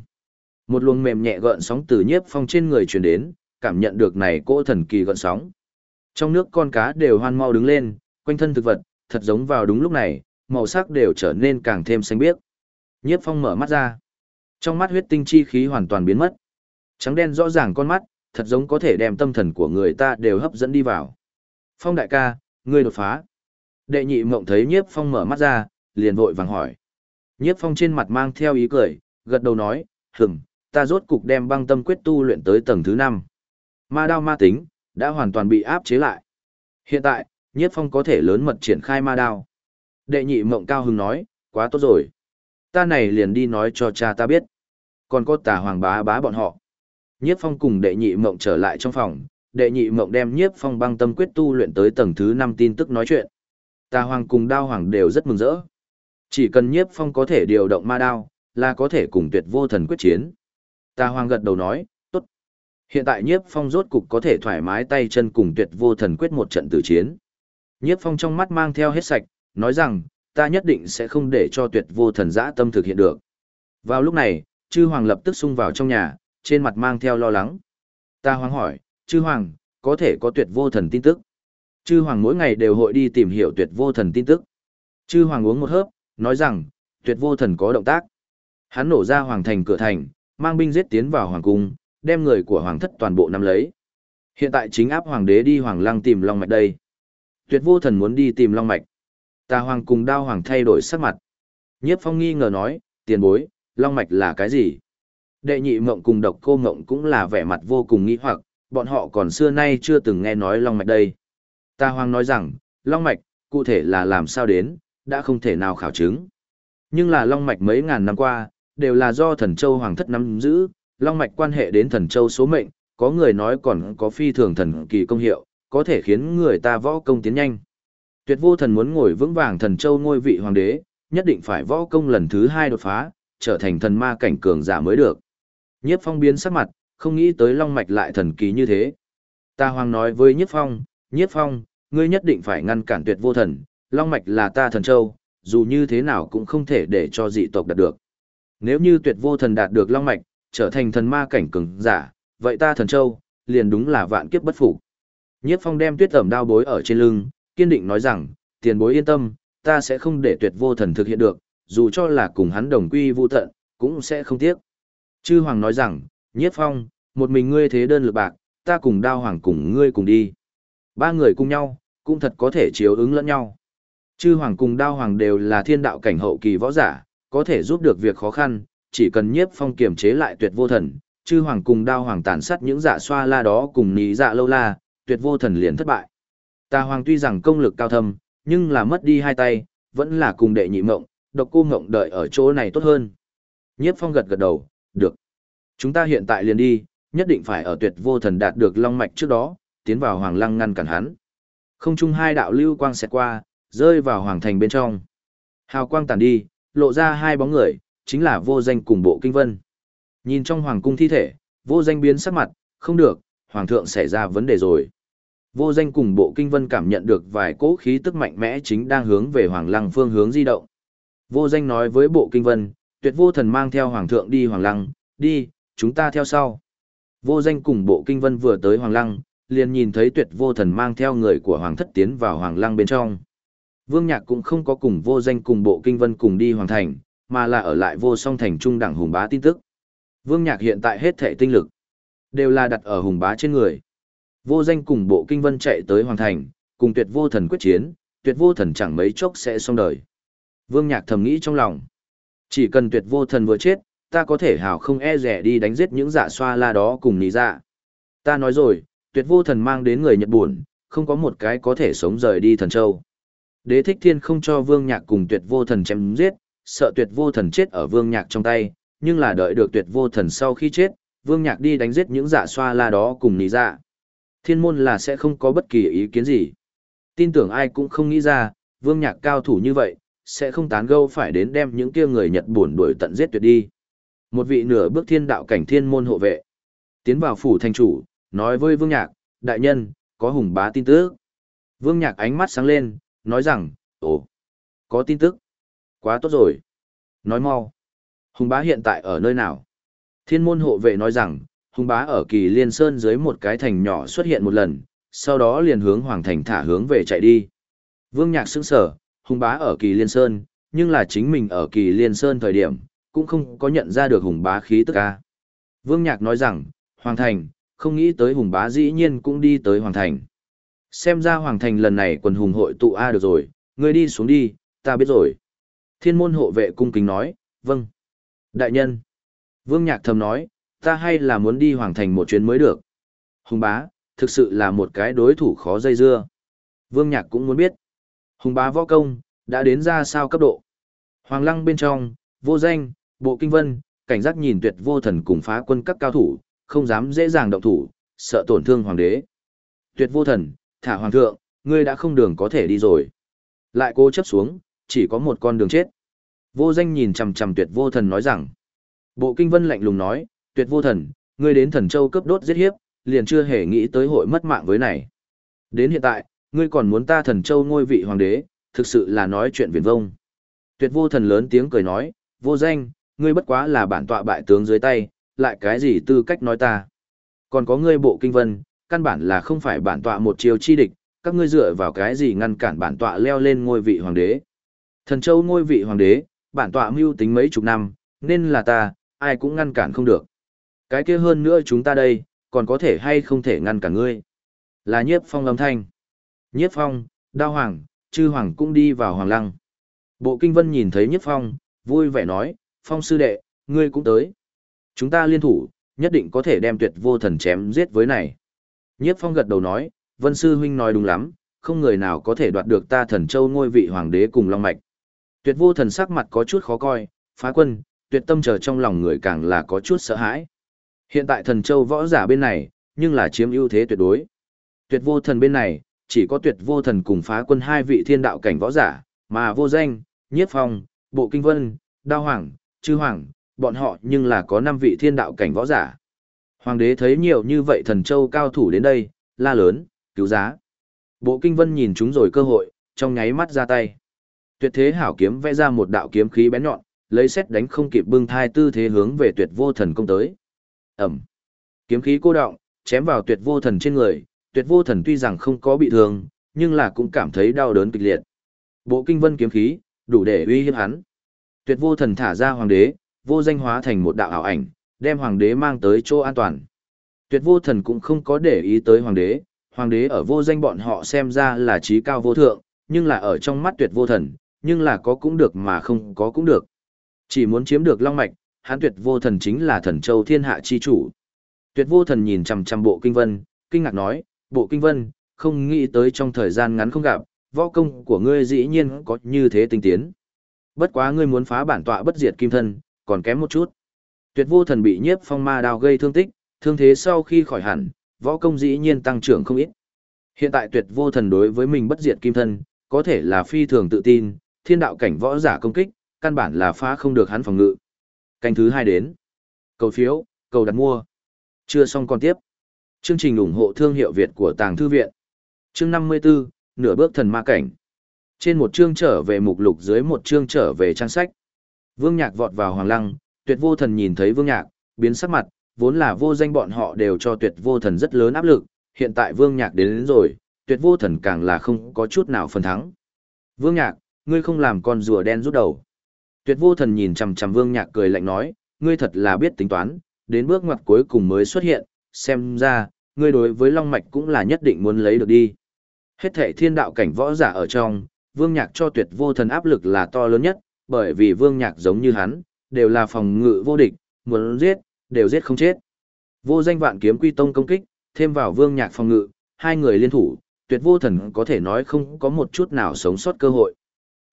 một luồng mềm nhẹ gợn sóng từ nhiếp phong trên người truyền đến, cảm nhận được này cỗ thần kỳ gợn sóng. Trong nước con cá đều hoan mau đứng lên, quanh thân thực vật, thật giống vào đúng lúc này, màu sắc đều trở nên càng thêm xanh biếc. Nhiếp phong mở mắt ra. Trong mắt huyết tinh chi khí hoàn toàn biến mất. Trắng đen rõ ràng con mắt, thật giống có thể đem tâm thần của người ta đều hấp dẫn đi vào. Phong đại ca, ngươi đột phá. Đệ nhị mộng thấy nhiếp phong mở mắt ra, liền vội vàng hỏi. Nhiếp phong trên mặt mang theo ý cười, gật đầu nói, hừng, ta rốt cục đem băng tâm quyết tu luyện tới tầng thứ 5. Ma đao ma tính, đã hoàn toàn bị áp chế lại. Hiện tại, nhiếp phong có thể lớn mật triển khai ma đao. Đệ nhị mộng cao hứng nói, quá tốt rồi. Ta này liền đi nói cho cha ta biết. Còn có tà hoàng bá bá bọn họ. Nhiếp phong cùng đệ nhị mộng trở lại trong phòng, đệ nhị mộng đem nhiếp phong băng tâm quyết tu luyện tới tầng thứ 5 tin tức nói chuyện. Tà hoàng cùng đao hoàng đều rất mừng rỡ. Chỉ cần nhiếp phong có thể điều động ma đao, là có thể cùng tuyệt vô thần quyết chiến. Tà hoàng gật đầu nói, tốt. Hiện tại nhiếp phong rốt cục có thể thoải mái tay chân cùng tuyệt vô thần quyết một trận tử chiến. Nhiếp phong trong mắt mang theo hết sạch, nói rằng, ta nhất định sẽ không để cho tuyệt vô thần giã tâm thực hiện được. Vào lúc này, chư hoàng lập tức xung vào trong nhà, trên mặt mang theo lo lắng. Ta hoàng hỏi, chư hoàng, có thể có tuyệt vô thần tin tức. Chư hoàng mỗi ngày đều hội đi tìm hiểu tuyệt vô thần tin tức. Chư hoàng uống một hớp, nói rằng, tuyệt vô thần có động tác. Hắn nổ ra hoàng thành cửa thành, mang binh giết tiến vào hoàng cung, đem người của hoàng thất toàn bộ nắm lấy. Hiện tại chính áp hoàng đế đi hoàng lăng tìm long mạch đây. Tuyệt vô thần muốn đi tìm long mạch. Tà hoàng cùng đao hoàng thay đổi sắc mặt. Nhiếp phong nghi ngờ nói, tiền bối, long mạch là cái gì? Đệ nhị mộng cùng độc cô mộng cũng là vẻ mặt vô cùng nghi hoặc, bọn họ còn xưa nay chưa từng nghe nói long mạch đây. Tà hoàng nói rằng, long mạch, cụ thể là làm sao đến, đã không thể nào khảo chứng. Nhưng là long mạch mấy ngàn năm qua, đều là do thần châu hoàng thất nắm giữ, long mạch quan hệ đến thần châu số mệnh, có người nói còn có phi thường thần kỳ công hiệu, có thể khiến người ta võ công tiến nhanh. Tuyệt vô thần muốn ngồi vững vàng thần châu ngôi vị hoàng đế, nhất định phải võ công lần thứ hai đột phá, trở thành thần ma cảnh cường giả mới được. Nhiếp phong biến sắc mặt, không nghĩ tới long mạch lại thần kỳ như thế. Ta hoàng nói với Nhiếp phong, Nhiếp phong, ngươi nhất định phải ngăn cản tuyệt vô thần, long mạch là ta thần châu, dù như thế nào cũng không thể để cho dị tộc đạt được. Nếu như tuyệt vô thần đạt được long mạch, trở thành thần ma cảnh cường giả, vậy ta thần châu, liền đúng là vạn kiếp bất phục. Nhiếp phong đem tuyết ẩm đao bối ở trên lưng, kiên định nói rằng, tiền bối yên tâm, ta sẽ không để tuyệt vô thần thực hiện được, dù cho là cùng hắn đồng quy vu tận, cũng sẽ không tiếc. Chư hoàng nói rằng, nhiếp phong, một mình ngươi thế đơn lực bạc, ta cùng đao hoàng cùng ngươi cùng đi. Ba người cùng nhau, cũng thật có thể chiếu ứng lẫn nhau. Chư hoàng cùng đao hoàng đều là thiên đạo cảnh hậu kỳ võ giả, có thể giúp được việc khó khăn, chỉ cần nhiếp phong kiềm chế lại tuyệt vô thần, chư hoàng cùng đao hoàng tàn sát những giả xoa la đó cùng ní dạ lâu la, tuyệt vô thần liền thất bại. Tà hoàng tuy rằng công lực cao thâm, nhưng là mất đi hai tay, vẫn là cùng đệ nhị mộng, độc cô mộng đợi ở chỗ này tốt hơn. Nhiếp phong gật gật đầu, được. Chúng ta hiện tại liền đi, nhất định phải ở tuyệt vô thần đạt được long mạch trước đó, tiến vào hoàng lăng ngăn cản hắn. Không chung hai đạo lưu quang xẹt qua, rơi vào hoàng thành bên trong. Hào quang tàn đi, lộ ra hai bóng người, chính là vô danh cùng bộ kinh vân. Nhìn trong hoàng cung thi thể, vô danh biến sắc mặt, không được, hoàng thượng xảy ra vấn đề rồi. Vô danh cùng bộ kinh vân cảm nhận được vài cỗ khí tức mạnh mẽ chính đang hướng về hoàng lăng phương hướng di động. Vô danh nói với bộ kinh vân, tuyệt vô thần mang theo hoàng thượng đi hoàng lăng, đi, chúng ta theo sau. Vô danh cùng bộ kinh vân vừa tới hoàng lăng, liền nhìn thấy tuyệt vô thần mang theo người của hoàng thất tiến vào hoàng lăng bên trong. Vương Nhạc cũng không có cùng vô danh cùng bộ kinh vân cùng đi hoàng thành, mà là ở lại vô song thành trung đẳng hùng bá tin tức. Vương Nhạc hiện tại hết thể tinh lực, đều là đặt ở hùng bá trên người. Vô danh cùng bộ kinh vân chạy tới hoàng thành, cùng tuyệt vô thần quyết chiến, tuyệt vô thần chẳng mấy chốc sẽ xong đời. Vương Nhạc thầm nghĩ trong lòng. Chỉ cần tuyệt vô thần vừa chết, ta có thể hào không e rẻ đi đánh giết những dạ xoa la đó cùng nì dạ. Ta nói rồi, tuyệt vô thần mang đến người Nhật buồn, không có một cái có thể sống rời đi thần châu. Đế thích thiên không cho vương nhạc cùng tuyệt vô thần chém giết, sợ tuyệt vô thần chết ở vương nhạc trong tay, nhưng là đợi được tuyệt vô thần sau khi chết, vương nhạc đi đánh giết những dạ xoa la đó cùng nì dạ. Thiên môn là sẽ không có bất kỳ ý kiến gì. Tin tưởng ai cũng không nghĩ ra, vương nhạc cao thủ như vậy, sẽ không tán gâu phải đến đem những kia người Nhật buồn đuổi tận giết tuyệt đi. Một vị nửa bước thiên đạo cảnh thiên môn hộ vệ. Tiến vào phủ thành chủ, nói với Vương Nhạc, đại nhân, có hùng bá tin tức. Vương Nhạc ánh mắt sáng lên, nói rằng, ồ, có tin tức. Quá tốt rồi. Nói mau. Hùng bá hiện tại ở nơi nào? Thiên môn hộ vệ nói rằng, hùng bá ở kỳ liên sơn dưới một cái thành nhỏ xuất hiện một lần, sau đó liền hướng hoàng thành thả hướng về chạy đi. Vương Nhạc sững sở, hùng bá ở kỳ liên sơn, nhưng là chính mình ở kỳ liên sơn thời điểm, cũng không có nhận ra được hùng bá khí tức ca. Vương Nhạc nói rằng, Hoàng Thành, không nghĩ tới hùng bá dĩ nhiên cũng đi tới Hoàng Thành. Xem ra Hoàng Thành lần này quần hùng hội tụ A được rồi, ngươi đi xuống đi, ta biết rồi. Thiên môn hộ vệ cung kính nói, vâng. Đại nhân. Vương Nhạc thầm nói, ta hay là muốn đi Hoàng Thành một chuyến mới được. Hùng bá, thực sự là một cái đối thủ khó dây dưa. Vương Nhạc cũng muốn biết. Hùng bá võ công, đã đến ra sao cấp độ. Hoàng lăng bên trong, vô danh, bộ kinh vân, cảnh giác nhìn tuyệt vô thần cùng phá quân các cao thủ, không dám dễ dàng động thủ, sợ tổn thương hoàng đế. Tuyệt vô thần, thả hoàng thượng, ngươi đã không đường có thể đi rồi. Lại cố chấp xuống, chỉ có một con đường chết. Vô danh nhìn chằm chằm tuyệt vô thần nói rằng. Bộ kinh vân lạnh lùng nói, tuyệt vô thần, ngươi đến thần châu cấp đốt giết hiếp, liền chưa hề nghĩ tới hội mất mạng với này. Đến hiện tại, ngươi còn muốn ta thần châu ngôi vị hoàng đế, thực sự là nói chuyện viển vông. Tuyệt vô thần lớn tiếng cười nói, vô danh, ngươi bất quá là bản tọa bại tướng dưới tay, lại cái gì tư cách nói ta. Còn có ngươi bộ kinh vân, căn bản là không phải bản tọa một chiều chi địch, các ngươi dựa vào cái gì ngăn cản bản tọa leo lên ngôi vị hoàng đế. Thần châu ngôi vị hoàng đế, bản tọa mưu tính mấy chục năm, nên là ta, ai cũng ngăn cản không được. Cái kia hơn nữa chúng ta đây, còn có thể hay không thể ngăn cả ngươi. Là nhiếp phong âm thanh. Nhiếp phong, đao hoàng, chư hoàng cũng đi vào hoàng lăng. Bộ kinh vân nhìn thấy nhiếp phong, vui vẻ nói, phong sư đệ, ngươi cũng tới. Chúng ta liên thủ, nhất định có thể đem tuyệt vô thần chém giết với này. Nhiếp phong gật đầu nói, vân sư huynh nói đúng lắm, không người nào có thể đoạt được ta thần châu ngôi vị hoàng đế cùng long mạch. Tuyệt vô thần sắc mặt có chút khó coi, phá quân, tuyệt tâm chờ trong lòng người càng là có chút sợ hãi. Hiện tại thần châu võ giả bên này, nhưng là chiếm ưu thế tuyệt đối. Tuyệt vô thần bên này, chỉ có tuyệt vô thần cùng phá quân hai vị thiên đạo cảnh võ giả, mà vô danh, nhiếp phong, bộ kinh vân, đao hoàng, chư hoàng, bọn họ nhưng là có năm vị thiên đạo cảnh võ giả. Hoàng đế thấy nhiều như vậy thần châu cao thủ đến đây, la lớn, cứu giá. Bộ kinh vân nhìn chúng rồi cơ hội, trong nháy mắt ra tay. Tuyệt thế hảo kiếm vẽ ra một đạo kiếm khí bén nhọn, lấy xét đánh không kịp bưng thai tư thế hướng về tuyệt vô thần công tới. Ẩm. Kiếm khí cô động, chém vào tuyệt vô thần trên người, tuyệt vô thần tuy rằng không có bị thương, nhưng là cũng cảm thấy đau đớn kịch liệt. Bộ kinh vân kiếm khí, đủ để uy hiếp hắn. Tuyệt vô thần thả ra hoàng đế, vô danh hóa thành một đạo ảo ảnh, đem hoàng đế mang tới chỗ an toàn. Tuyệt vô thần cũng không có để ý tới hoàng đế, hoàng đế ở vô danh bọn họ xem ra là trí cao vô thượng, nhưng là ở trong mắt tuyệt vô thần, nhưng là có cũng được mà không có cũng được. Chỉ muốn chiếm được long mạch, hắn tuyệt vô thần chính là thần châu thiên hạ chi chủ. Tuyệt vô thần nhìn chằm chằm bộ kinh vân, kinh ngạc nói, bộ kinh vân, không nghĩ tới trong thời gian ngắn không gặp, võ công của ngươi dĩ nhiên có như thế tinh tiến. Bất quá ngươi muốn phá bản tọa bất diệt kim thân, còn kém một chút. Tuyệt vô thần bị nhiếp phong ma đao gây thương tích, thương thế sau khi khỏi hẳn, võ công dĩ nhiên tăng trưởng không ít. Hiện tại tuyệt vô thần đối với mình bất diệt kim thân, có thể là phi thường tự tin, thiên đạo cảnh võ giả công kích, căn bản là phá không được hắn phòng ngự. Canh thứ hai đến. Cầu phiếu, cầu đặt mua. Chưa xong còn tiếp. Chương trình ủng hộ thương hiệu Việt của Tàng Thư Viện. Chương 54, nửa bước thần ma cảnh. Trên một chương trở về mục lục dưới một chương trở về trang sách. Vương Nhạc vọt vào hoàng lăng, tuyệt vô thần nhìn thấy Vương Nhạc, biến sắc mặt, vốn là vô danh bọn họ đều cho tuyệt vô thần rất lớn áp lực, hiện tại Vương Nhạc đến, đến rồi, tuyệt vô thần càng là không có chút nào phần thắng. Vương Nhạc, ngươi không làm con rùa đen rút đầu. Tuyệt vô thần nhìn chằm chằm Vương Nhạc cười lạnh nói, ngươi thật là biết tính toán, đến bước ngoặt cuối cùng mới xuất hiện, xem ra, ngươi đối với Long Mạch cũng là nhất định muốn lấy được đi. Hết thể thiên đạo cảnh võ giả ở trong, Vương Nhạc cho tuyệt vô thần áp lực là to lớn nhất, bởi vì Vương Nhạc giống như hắn, đều là phòng ngự vô địch, muốn giết, đều giết không chết. Vô danh vạn kiếm quy tông công kích, thêm vào Vương Nhạc phòng ngự, hai người liên thủ, tuyệt vô thần có thể nói không có một chút nào sống sót cơ hội.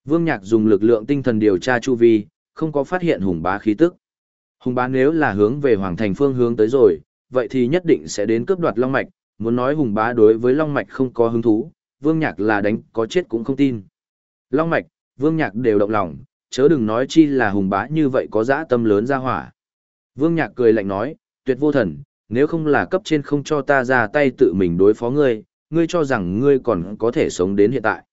Vương Nhạc dùng lực lượng tinh thần điều tra chu vi, không có phát hiện hùng bá khí tức. Hùng bá nếu là hướng về hoàng thành phương hướng tới rồi, vậy thì nhất định sẽ đến cướp đoạt long mạch, muốn nói hùng bá đối với long mạch không có hứng thú, Vương Nhạc là đánh có chết cũng không tin. Long mạch, Vương Nhạc đều động lòng, chớ đừng nói chi là hùng bá như vậy có dã tâm lớn ra hỏa. Vương Nhạc cười lạnh nói, tuyệt vô thần, nếu không là cấp trên không cho ta ra tay tự mình đối phó ngươi, ngươi cho rằng ngươi còn có thể sống đến hiện tại.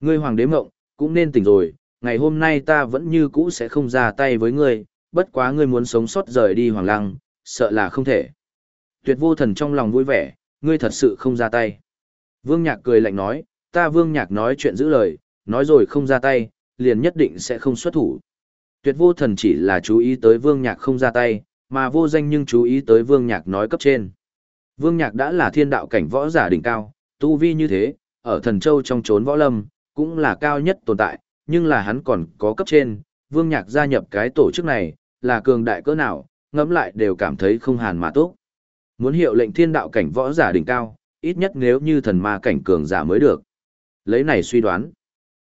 Ngươi hoàng đế mộng, cũng nên tỉnh rồi, ngày hôm nay ta vẫn như cũ sẽ không ra tay với ngươi, bất quá ngươi muốn sống sót rời đi hoàng lăng, sợ là không thể. Tuyệt vô thần trong lòng vui vẻ, ngươi thật sự không ra tay. Vương Nhạc cười lạnh nói, ta Vương Nhạc nói chuyện giữ lời, nói rồi không ra tay, liền nhất định sẽ không xuất thủ. Tuyệt vô thần chỉ là chú ý tới Vương Nhạc không ra tay, mà vô danh nhưng chú ý tới Vương Nhạc nói cấp trên. Vương Nhạc đã là thiên đạo cảnh võ giả đỉnh cao, tu vi như thế, ở thần châu trong chốn võ lâm, cũng là cao nhất tồn tại, nhưng là hắn còn có cấp trên, Vương Nhạc gia nhập cái tổ chức này, là cường đại cỡ nào, ngẫm lại đều cảm thấy không hàn mà tốt. Muốn hiệu lệnh thiên đạo cảnh võ giả đỉnh cao, ít nhất nếu như thần ma cảnh cường giả mới được. Lấy này suy đoán,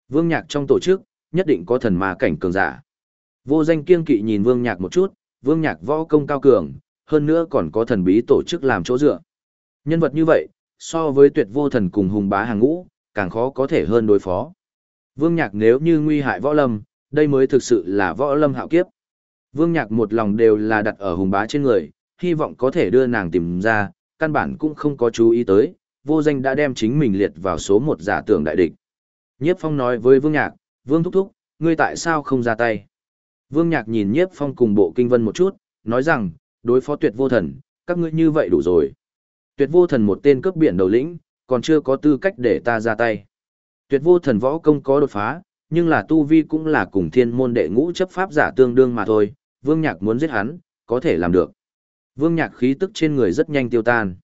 Vương Nhạc trong tổ chức, nhất định có thần ma cảnh cường giả. Vô danh kiên kỵ nhìn Vương Nhạc một chút, Vương Nhạc võ công cao cường, hơn nữa còn có thần bí tổ chức làm chỗ dựa. Nhân vật như vậy, so với tuyệt vô thần cùng hùng bá hàng ngũ, càng khó có thể hơn đối phó. Vương Nhạc nếu như nguy hại võ lâm, đây mới thực sự là võ lâm hạo kiếp. Vương Nhạc một lòng đều là đặt ở hùng bá trên người, hy vọng có thể đưa nàng tìm ra, căn bản cũng không có chú ý tới, vô danh đã đem chính mình liệt vào số một giả tưởng đại địch. Nhiếp Phong nói với Vương Nhạc, Vương Thúc Thúc, ngươi tại sao không ra tay? Vương Nhạc nhìn Nhiếp Phong cùng bộ kinh vân một chút, nói rằng, đối phó tuyệt vô thần, các ngươi như vậy đủ rồi. Tuyệt vô thần một tên cướp biển đầu lĩnh, còn chưa có tư cách để ta ra tay. Tuyệt vô thần võ công có đột phá, nhưng là tu vi cũng là cùng thiên môn đệ ngũ chấp pháp giả tương đương mà thôi, Vương Nhạc muốn giết hắn, có thể làm được. Vương Nhạc khí tức trên người rất nhanh tiêu tan.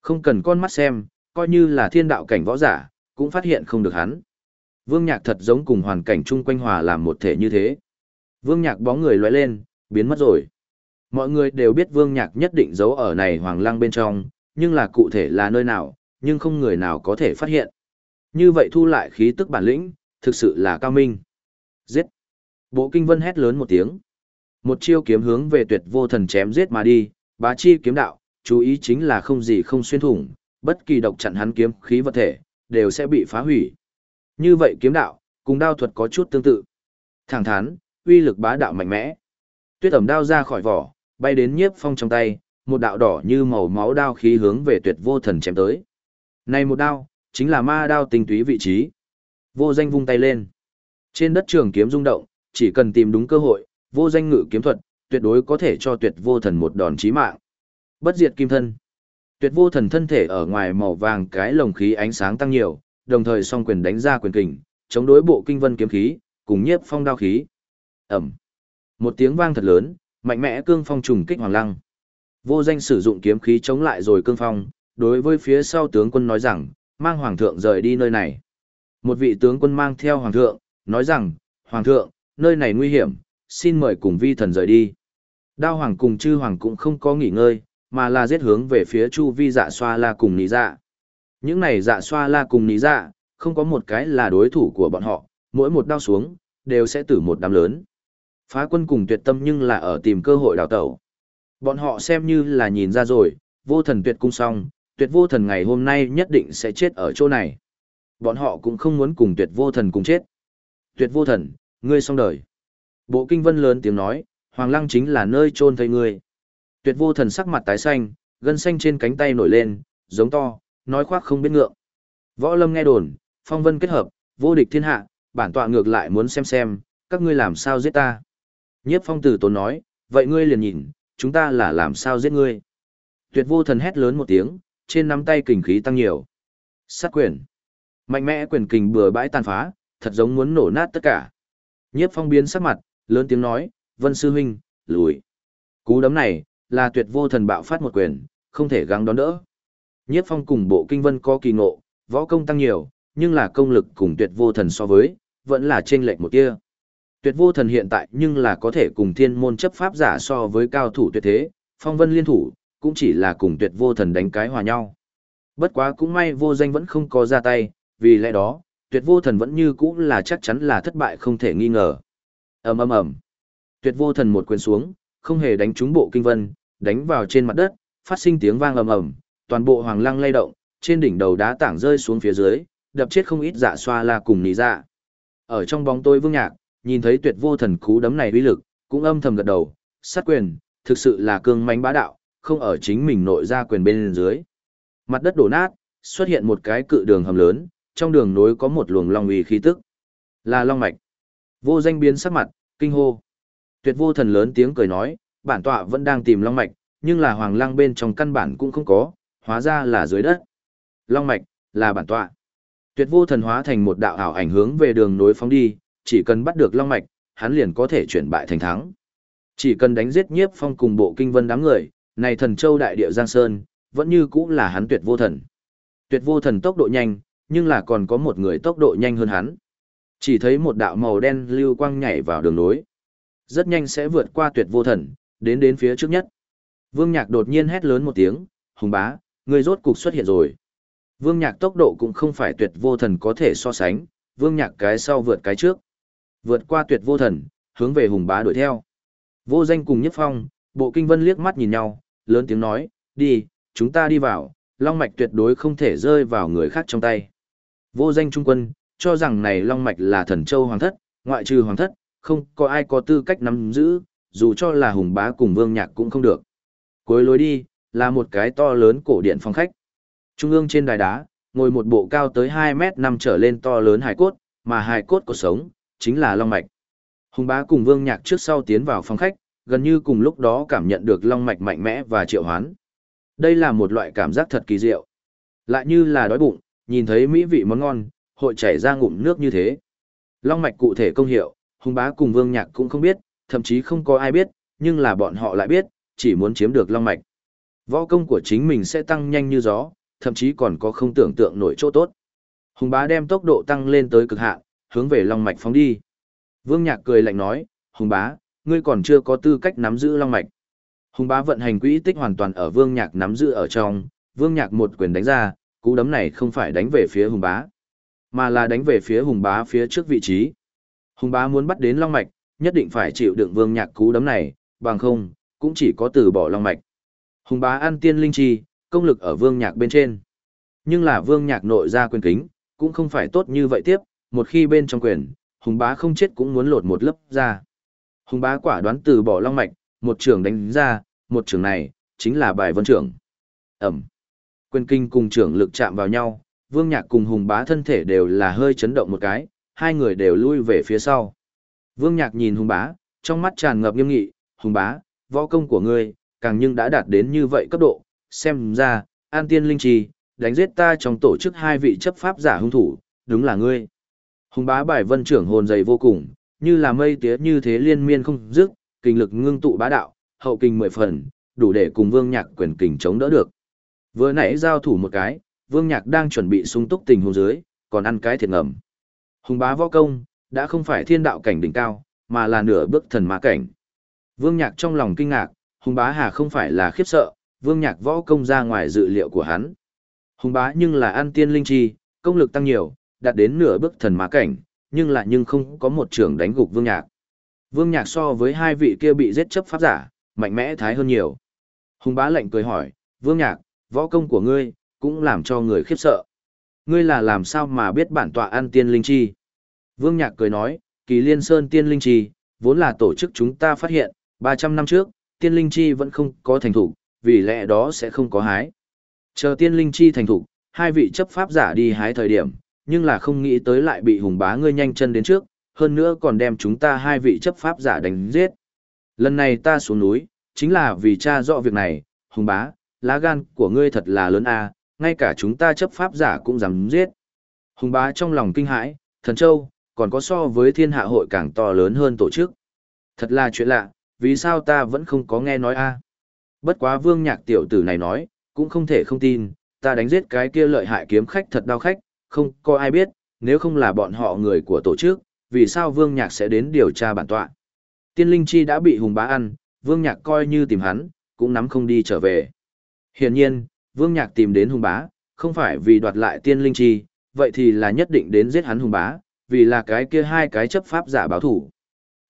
Không cần con mắt xem, coi như là thiên đạo cảnh võ giả, cũng phát hiện không được hắn. Vương Nhạc thật giống cùng hoàn cảnh chung quanh hòa làm một thể như thế. Vương Nhạc bóng người lóe lên, biến mất rồi. Mọi người đều biết Vương Nhạc nhất định giấu ở này hoàng lăng bên trong, nhưng là cụ thể là nơi nào, nhưng không người nào có thể phát hiện. Như vậy thu lại khí tức bản lĩnh, thực sự là cao minh. Giết! Bộ kinh vân hét lớn một tiếng. Một chiêu kiếm hướng về tuyệt vô thần chém giết mà đi, bá chi kiếm đạo, chú ý chính là không gì không xuyên thủng, bất kỳ độc chặn hắn kiếm khí vật thể, đều sẽ bị phá hủy. Như vậy kiếm đạo, cùng đao thuật có chút tương tự. Thẳng thắn, uy lực bá đạo mạnh mẽ. Tuyết ẩm đao ra khỏi vỏ, bay đến nhiếp phong trong tay, một đạo đỏ như màu máu đao khí hướng về tuyệt vô thần chém tới. Này một đao, chính là ma đao tinh túy vị trí. Vô danh vung tay lên. Trên đất trường kiếm rung động, chỉ cần tìm đúng cơ hội, vô danh ngự kiếm thuật, tuyệt đối có thể cho tuyệt vô thần một đòn chí mạng. Bất diệt kim thân. Tuyệt vô thần thân thể ở ngoài màu vàng cái lồng khí ánh sáng tăng nhiều, đồng thời song quyền đánh ra quyền kình, chống đối bộ kinh vân kiếm khí, cùng nhiếp phong đao khí. Ẩm. Một tiếng vang thật lớn, mạnh mẽ cương phong trùng kích hoàng lăng. Vô danh sử dụng kiếm khí chống lại rồi cương phong, đối với phía sau tướng quân nói rằng, mang hoàng thượng rời đi nơi này. Một vị tướng quân mang theo hoàng thượng, nói rằng, hoàng thượng, nơi này nguy hiểm, xin mời cùng vi thần rời đi. Đao hoàng cùng chư hoàng cũng không có nghỉ ngơi, mà là giết hướng về phía chu vi dạ xoa la cùng ní dạ. Những này dạ xoa la cùng ní dạ, không có một cái là đối thủ của bọn họ, mỗi một đao xuống, đều sẽ tử một đám lớn. Phá quân cùng tuyệt tâm nhưng là ở tìm cơ hội đào tẩu. Bọn họ xem như là nhìn ra rồi, vô thần tuyệt cung xong, tuyệt vô thần ngày hôm nay nhất định sẽ chết ở chỗ này. Bọn họ cũng không muốn cùng tuyệt vô thần cùng chết. Tuyệt vô thần, ngươi xong đời. Bộ kinh vân lớn tiếng nói, Hoàng lăng chính là nơi chôn thây ngươi. Tuyệt vô thần sắc mặt tái xanh, gân xanh trên cánh tay nổi lên, giống to, nói khoác không biết ngượng. Võ lâm nghe đồn, phong vân kết hợp, vô địch thiên hạ, bản tọa ngược lại muốn xem xem, các ngươi làm sao giết ta. Nhiếp phong tử tốn nói, vậy ngươi liền nhìn, chúng ta là làm sao giết ngươi. Tuyệt vô thần hét lớn một tiếng, trên nắm tay kình khí tăng nhiều. Sát quyền. Mạnh mẽ quyền kình bừa bãi tàn phá, thật giống muốn nổ nát tất cả. Nhiếp phong biến sắc mặt, lớn tiếng nói, vân sư huynh, lùi. Cú đấm này, là tuyệt vô thần bạo phát một quyền, không thể gắng đón đỡ. Nhiếp phong cùng bộ kinh vân có kỳ ngộ, võ công tăng nhiều, nhưng là công lực cùng tuyệt vô thần so với, vẫn là trên lệch một tia Tuyệt vô thần hiện tại nhưng là có thể cùng thiên môn chấp pháp giả so với cao thủ tuyệt thế, phong vân liên thủ, cũng chỉ là cùng tuyệt vô thần đánh cái hòa nhau. Bất quá cũng may vô danh vẫn không có ra tay, vì lẽ đó, tuyệt vô thần vẫn như cũ là chắc chắn là thất bại không thể nghi ngờ. ầm ầm ầm, tuyệt vô thần một quyền xuống, không hề đánh trúng bộ kinh vân, đánh vào trên mặt đất, phát sinh tiếng vang ầm ầm, toàn bộ hoàng lăng lay động, trên đỉnh đầu đá tảng rơi xuống phía dưới, đập chết không ít dạ xoa la cùng nỉ dạ. Ở trong bóng tối vương nhạc, nhìn thấy tuyệt vô thần cú đấm này uy lực, cũng âm thầm gật đầu, sát quyền, thực sự là cương mãnh bá đạo, không ở chính mình nội ra quyền bên dưới. Mặt đất đổ nát, xuất hiện một cái cự đường hầm lớn, trong đường nối có một luồng long uy khí tức. Là long mạch. Vô danh biến sắc mặt, kinh hô. Tuyệt vô thần lớn tiếng cười nói, bản tọa vẫn đang tìm long mạch, nhưng là hoàng lăng bên trong căn bản cũng không có, hóa ra là dưới đất. Long mạch, là bản tọa. Tuyệt vô thần hóa thành một đạo ảo ảnh hướng về đường nối phóng đi, chỉ cần bắt được long mạch, hắn liền có thể chuyển bại thành thắng. Chỉ cần đánh giết nhiếp phong cùng bộ kinh vân đám người, này thần châu đại địa Giang Sơn, vẫn như cũ là hắn tuyệt vô thần. Tuyệt vô thần tốc độ nhanh, nhưng là còn có một người tốc độ nhanh hơn hắn. Chỉ thấy một đạo màu đen lưu quang nhảy vào đường nối. Rất nhanh sẽ vượt qua tuyệt vô thần, đến đến phía trước nhất. Vương Nhạc đột nhiên hét lớn một tiếng, hùng bá, người rốt cục xuất hiện rồi. Vương Nhạc tốc độ cũng không phải tuyệt vô thần có thể so sánh, Vương Nhạc cái sau vượt cái trước. Vượt qua tuyệt vô thần, hướng về hùng bá đuổi theo. Vô danh cùng nhất phong, bộ kinh vân liếc mắt nhìn nhau, lớn tiếng nói, đi, chúng ta đi vào, long mạch tuyệt đối không thể rơi vào người khác trong tay. Vô danh trung quân, cho rằng này long mạch là thần châu hoàng thất, ngoại trừ hoàng thất, không có ai có tư cách nắm giữ, dù cho là hùng bá cùng vương nhạc cũng không được. Cuối lối đi, là một cái to lớn cổ điện phòng khách. Trung ương trên đài đá, ngồi một bộ cao tới 2 mét năm trở lên to lớn hài cốt, mà hài cốt của sống, chính là long mạch. Hùng bá cùng vương nhạc trước sau tiến vào phòng khách, gần như cùng lúc đó cảm nhận được long mạch mạnh mẽ và triệu hoán. Đây là một loại cảm giác thật kỳ diệu. Lại như là đói bụng, nhìn thấy mỹ vị món ngon, hội chảy ra ngụm nước như thế. Long mạch cụ thể công hiệu, hung bá cùng vương nhạc cũng không biết, thậm chí không có ai biết, nhưng là bọn họ lại biết, chỉ muốn chiếm được long mạch. Võ công của chính mình sẽ tăng nhanh như gió, thậm chí còn có không tưởng tượng nổi chỗ tốt. Hùng bá đem tốc độ tăng lên tới cực hạn, hướng về long mạch phóng đi. Vương Nhạc cười lạnh nói, Hùng bá, ngươi còn chưa có tư cách nắm giữ long mạch. Hùng bá vận hành quỹ tích hoàn toàn ở Vương Nhạc nắm giữ ở trong, Vương Nhạc một quyền đánh ra, cú đấm này không phải đánh về phía Hùng bá, mà là đánh về phía Hùng bá phía trước vị trí. Hùng bá muốn bắt đến long mạch, nhất định phải chịu đựng Vương Nhạc cú đấm này, bằng không, cũng chỉ có từ bỏ long mạch. Hùng bá ăn tiên linh chi, công lực ở Vương Nhạc bên trên. Nhưng là Vương Nhạc nội ra quyền kính, cũng không phải tốt như vậy tiếp, một khi bên trong quyền, Hùng bá không chết cũng muốn lột một lớp ra. Hùng bá quả đoán từ bỏ long mạch, một trường đánh ra, một trường này, chính là bài vân trưởng. Ẩm. Quyền kinh cùng trưởng lực chạm vào nhau, vương nhạc cùng hùng bá thân thể đều là hơi chấn động một cái, hai người đều lui về phía sau. Vương nhạc nhìn hùng bá, trong mắt tràn ngập nghiêm nghị, hùng bá, võ công của ngươi, càng nhưng đã đạt đến như vậy cấp độ, xem ra, an tiên linh trì, đánh giết ta trong tổ chức hai vị chấp pháp giả hung thủ, đúng là ngươi. Hùng bá bài vân trưởng hồn dày vô cùng, như là mây tía như thế liên miên không dứt, kinh lực ngưng tụ bá đạo, hậu kinh mười phần, đủ để cùng Vương Nhạc quyền kình chống đỡ được. Vừa nãy giao thủ một cái, Vương Nhạc đang chuẩn bị sung túc tình huống dưới, còn ăn cái thiệt ngầm. Hùng bá võ công, đã không phải thiên đạo cảnh đỉnh cao, mà là nửa bước thần ma cảnh. Vương Nhạc trong lòng kinh ngạc, Hùng bá hà không phải là khiếp sợ, Vương Nhạc võ công ra ngoài dự liệu của hắn. Hùng bá nhưng là ăn tiên linh chi, công lực tăng nhiều, đạt đến nửa bước thần ma cảnh, nhưng lại nhưng không có một trưởng đánh gục Vương Nhạc. Vương Nhạc so với hai vị kia bị giết chấp pháp giả, mạnh mẽ thái hơn nhiều. Hùng bá lệnh cười hỏi, Vương Nhạc, võ công của ngươi, cũng làm cho người khiếp sợ. Ngươi là làm sao mà biết bản tọa ăn tiên linh chi? Vương Nhạc cười nói, kỳ liên sơn tiên linh chi, vốn là tổ chức chúng ta phát hiện, 300 năm trước, tiên linh chi vẫn không có thành thủ, vì lẽ đó sẽ không có hái. Chờ tiên linh chi thành thủ, hai vị chấp pháp giả đi hái thời điểm, nhưng là không nghĩ tới lại bị hùng bá ngươi nhanh chân đến trước, hơn nữa còn đem chúng ta hai vị chấp pháp giả đánh giết. Lần này ta xuống núi, chính là vì cha rõ việc này, hùng bá, lá gan của ngươi thật là lớn a, ngay cả chúng ta chấp pháp giả cũng dám giết. Hùng bá trong lòng kinh hãi, thần châu, còn có so với thiên hạ hội càng to lớn hơn tổ chức. Thật là chuyện lạ, vì sao ta vẫn không có nghe nói a? Bất quá vương nhạc tiểu tử này nói, cũng không thể không tin, ta đánh giết cái kia lợi hại kiếm khách thật đau khách, không có ai biết, nếu không là bọn họ người của tổ chức, vì sao Vương Nhạc sẽ đến điều tra bản tọa. Tiên Linh Chi đã bị Hùng Bá ăn, Vương Nhạc coi như tìm hắn, cũng nắm không đi trở về. Hiển nhiên, Vương Nhạc tìm đến Hùng Bá, không phải vì đoạt lại Tiên Linh Chi, vậy thì là nhất định đến giết hắn Hùng Bá, vì là cái kia hai cái chấp pháp giả báo thủ.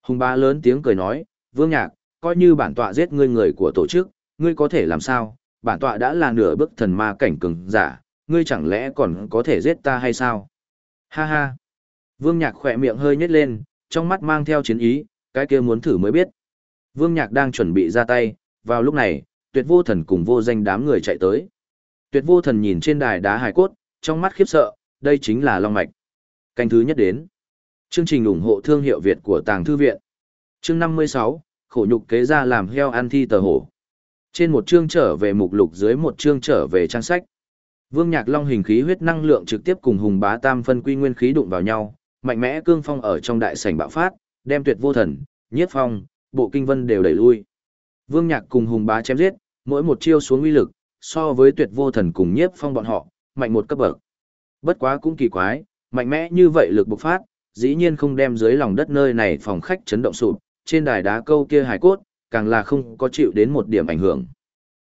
Hùng Bá lớn tiếng cười nói, Vương Nhạc, coi như bản tọa giết ngươi người của tổ chức, ngươi có thể làm sao, bản tọa đã là nửa bước thần ma cảnh cường giả, ngươi chẳng lẽ còn có thể giết ta hay sao? Ha ha! Vương Nhạc khỏe miệng hơi nhếch lên, trong mắt mang theo chiến ý, cái kia muốn thử mới biết. Vương Nhạc đang chuẩn bị ra tay, vào lúc này, tuyệt vô thần cùng vô danh đám người chạy tới. Tuyệt vô thần nhìn trên đài đá hài cốt, trong mắt khiếp sợ, đây chính là Long Mạch. Canh thứ nhất đến. Chương trình ủng hộ thương hiệu Việt của Tàng Thư Viện. Chương 56, khổ nhục kế ra làm heo ăn thi tờ hổ. Trên một chương trở về mục lục dưới một chương trở về trang sách. Vương Nhạc Long hình khí huyết năng lượng trực tiếp cùng Hùng Bá Tam phân quy nguyên khí đụng vào nhau, mạnh mẽ cương phong ở trong đại sảnh bạo phát, đem Tuyệt Vô Thần, Nhiếp Phong, Bộ Kinh Vân đều đẩy lui. Vương Nhạc cùng Hùng Bá chém giết, mỗi một chiêu xuống uy lực, so với Tuyệt Vô Thần cùng Nhiếp Phong bọn họ, mạnh một cấp bậc. Bất quá cũng kỳ quái, mạnh mẽ như vậy lực bộc phát, dĩ nhiên không đem dưới lòng đất nơi này phòng khách chấn động sụp, trên đài đá câu kia hải cốt, càng là không có chịu đến một điểm ảnh hưởng.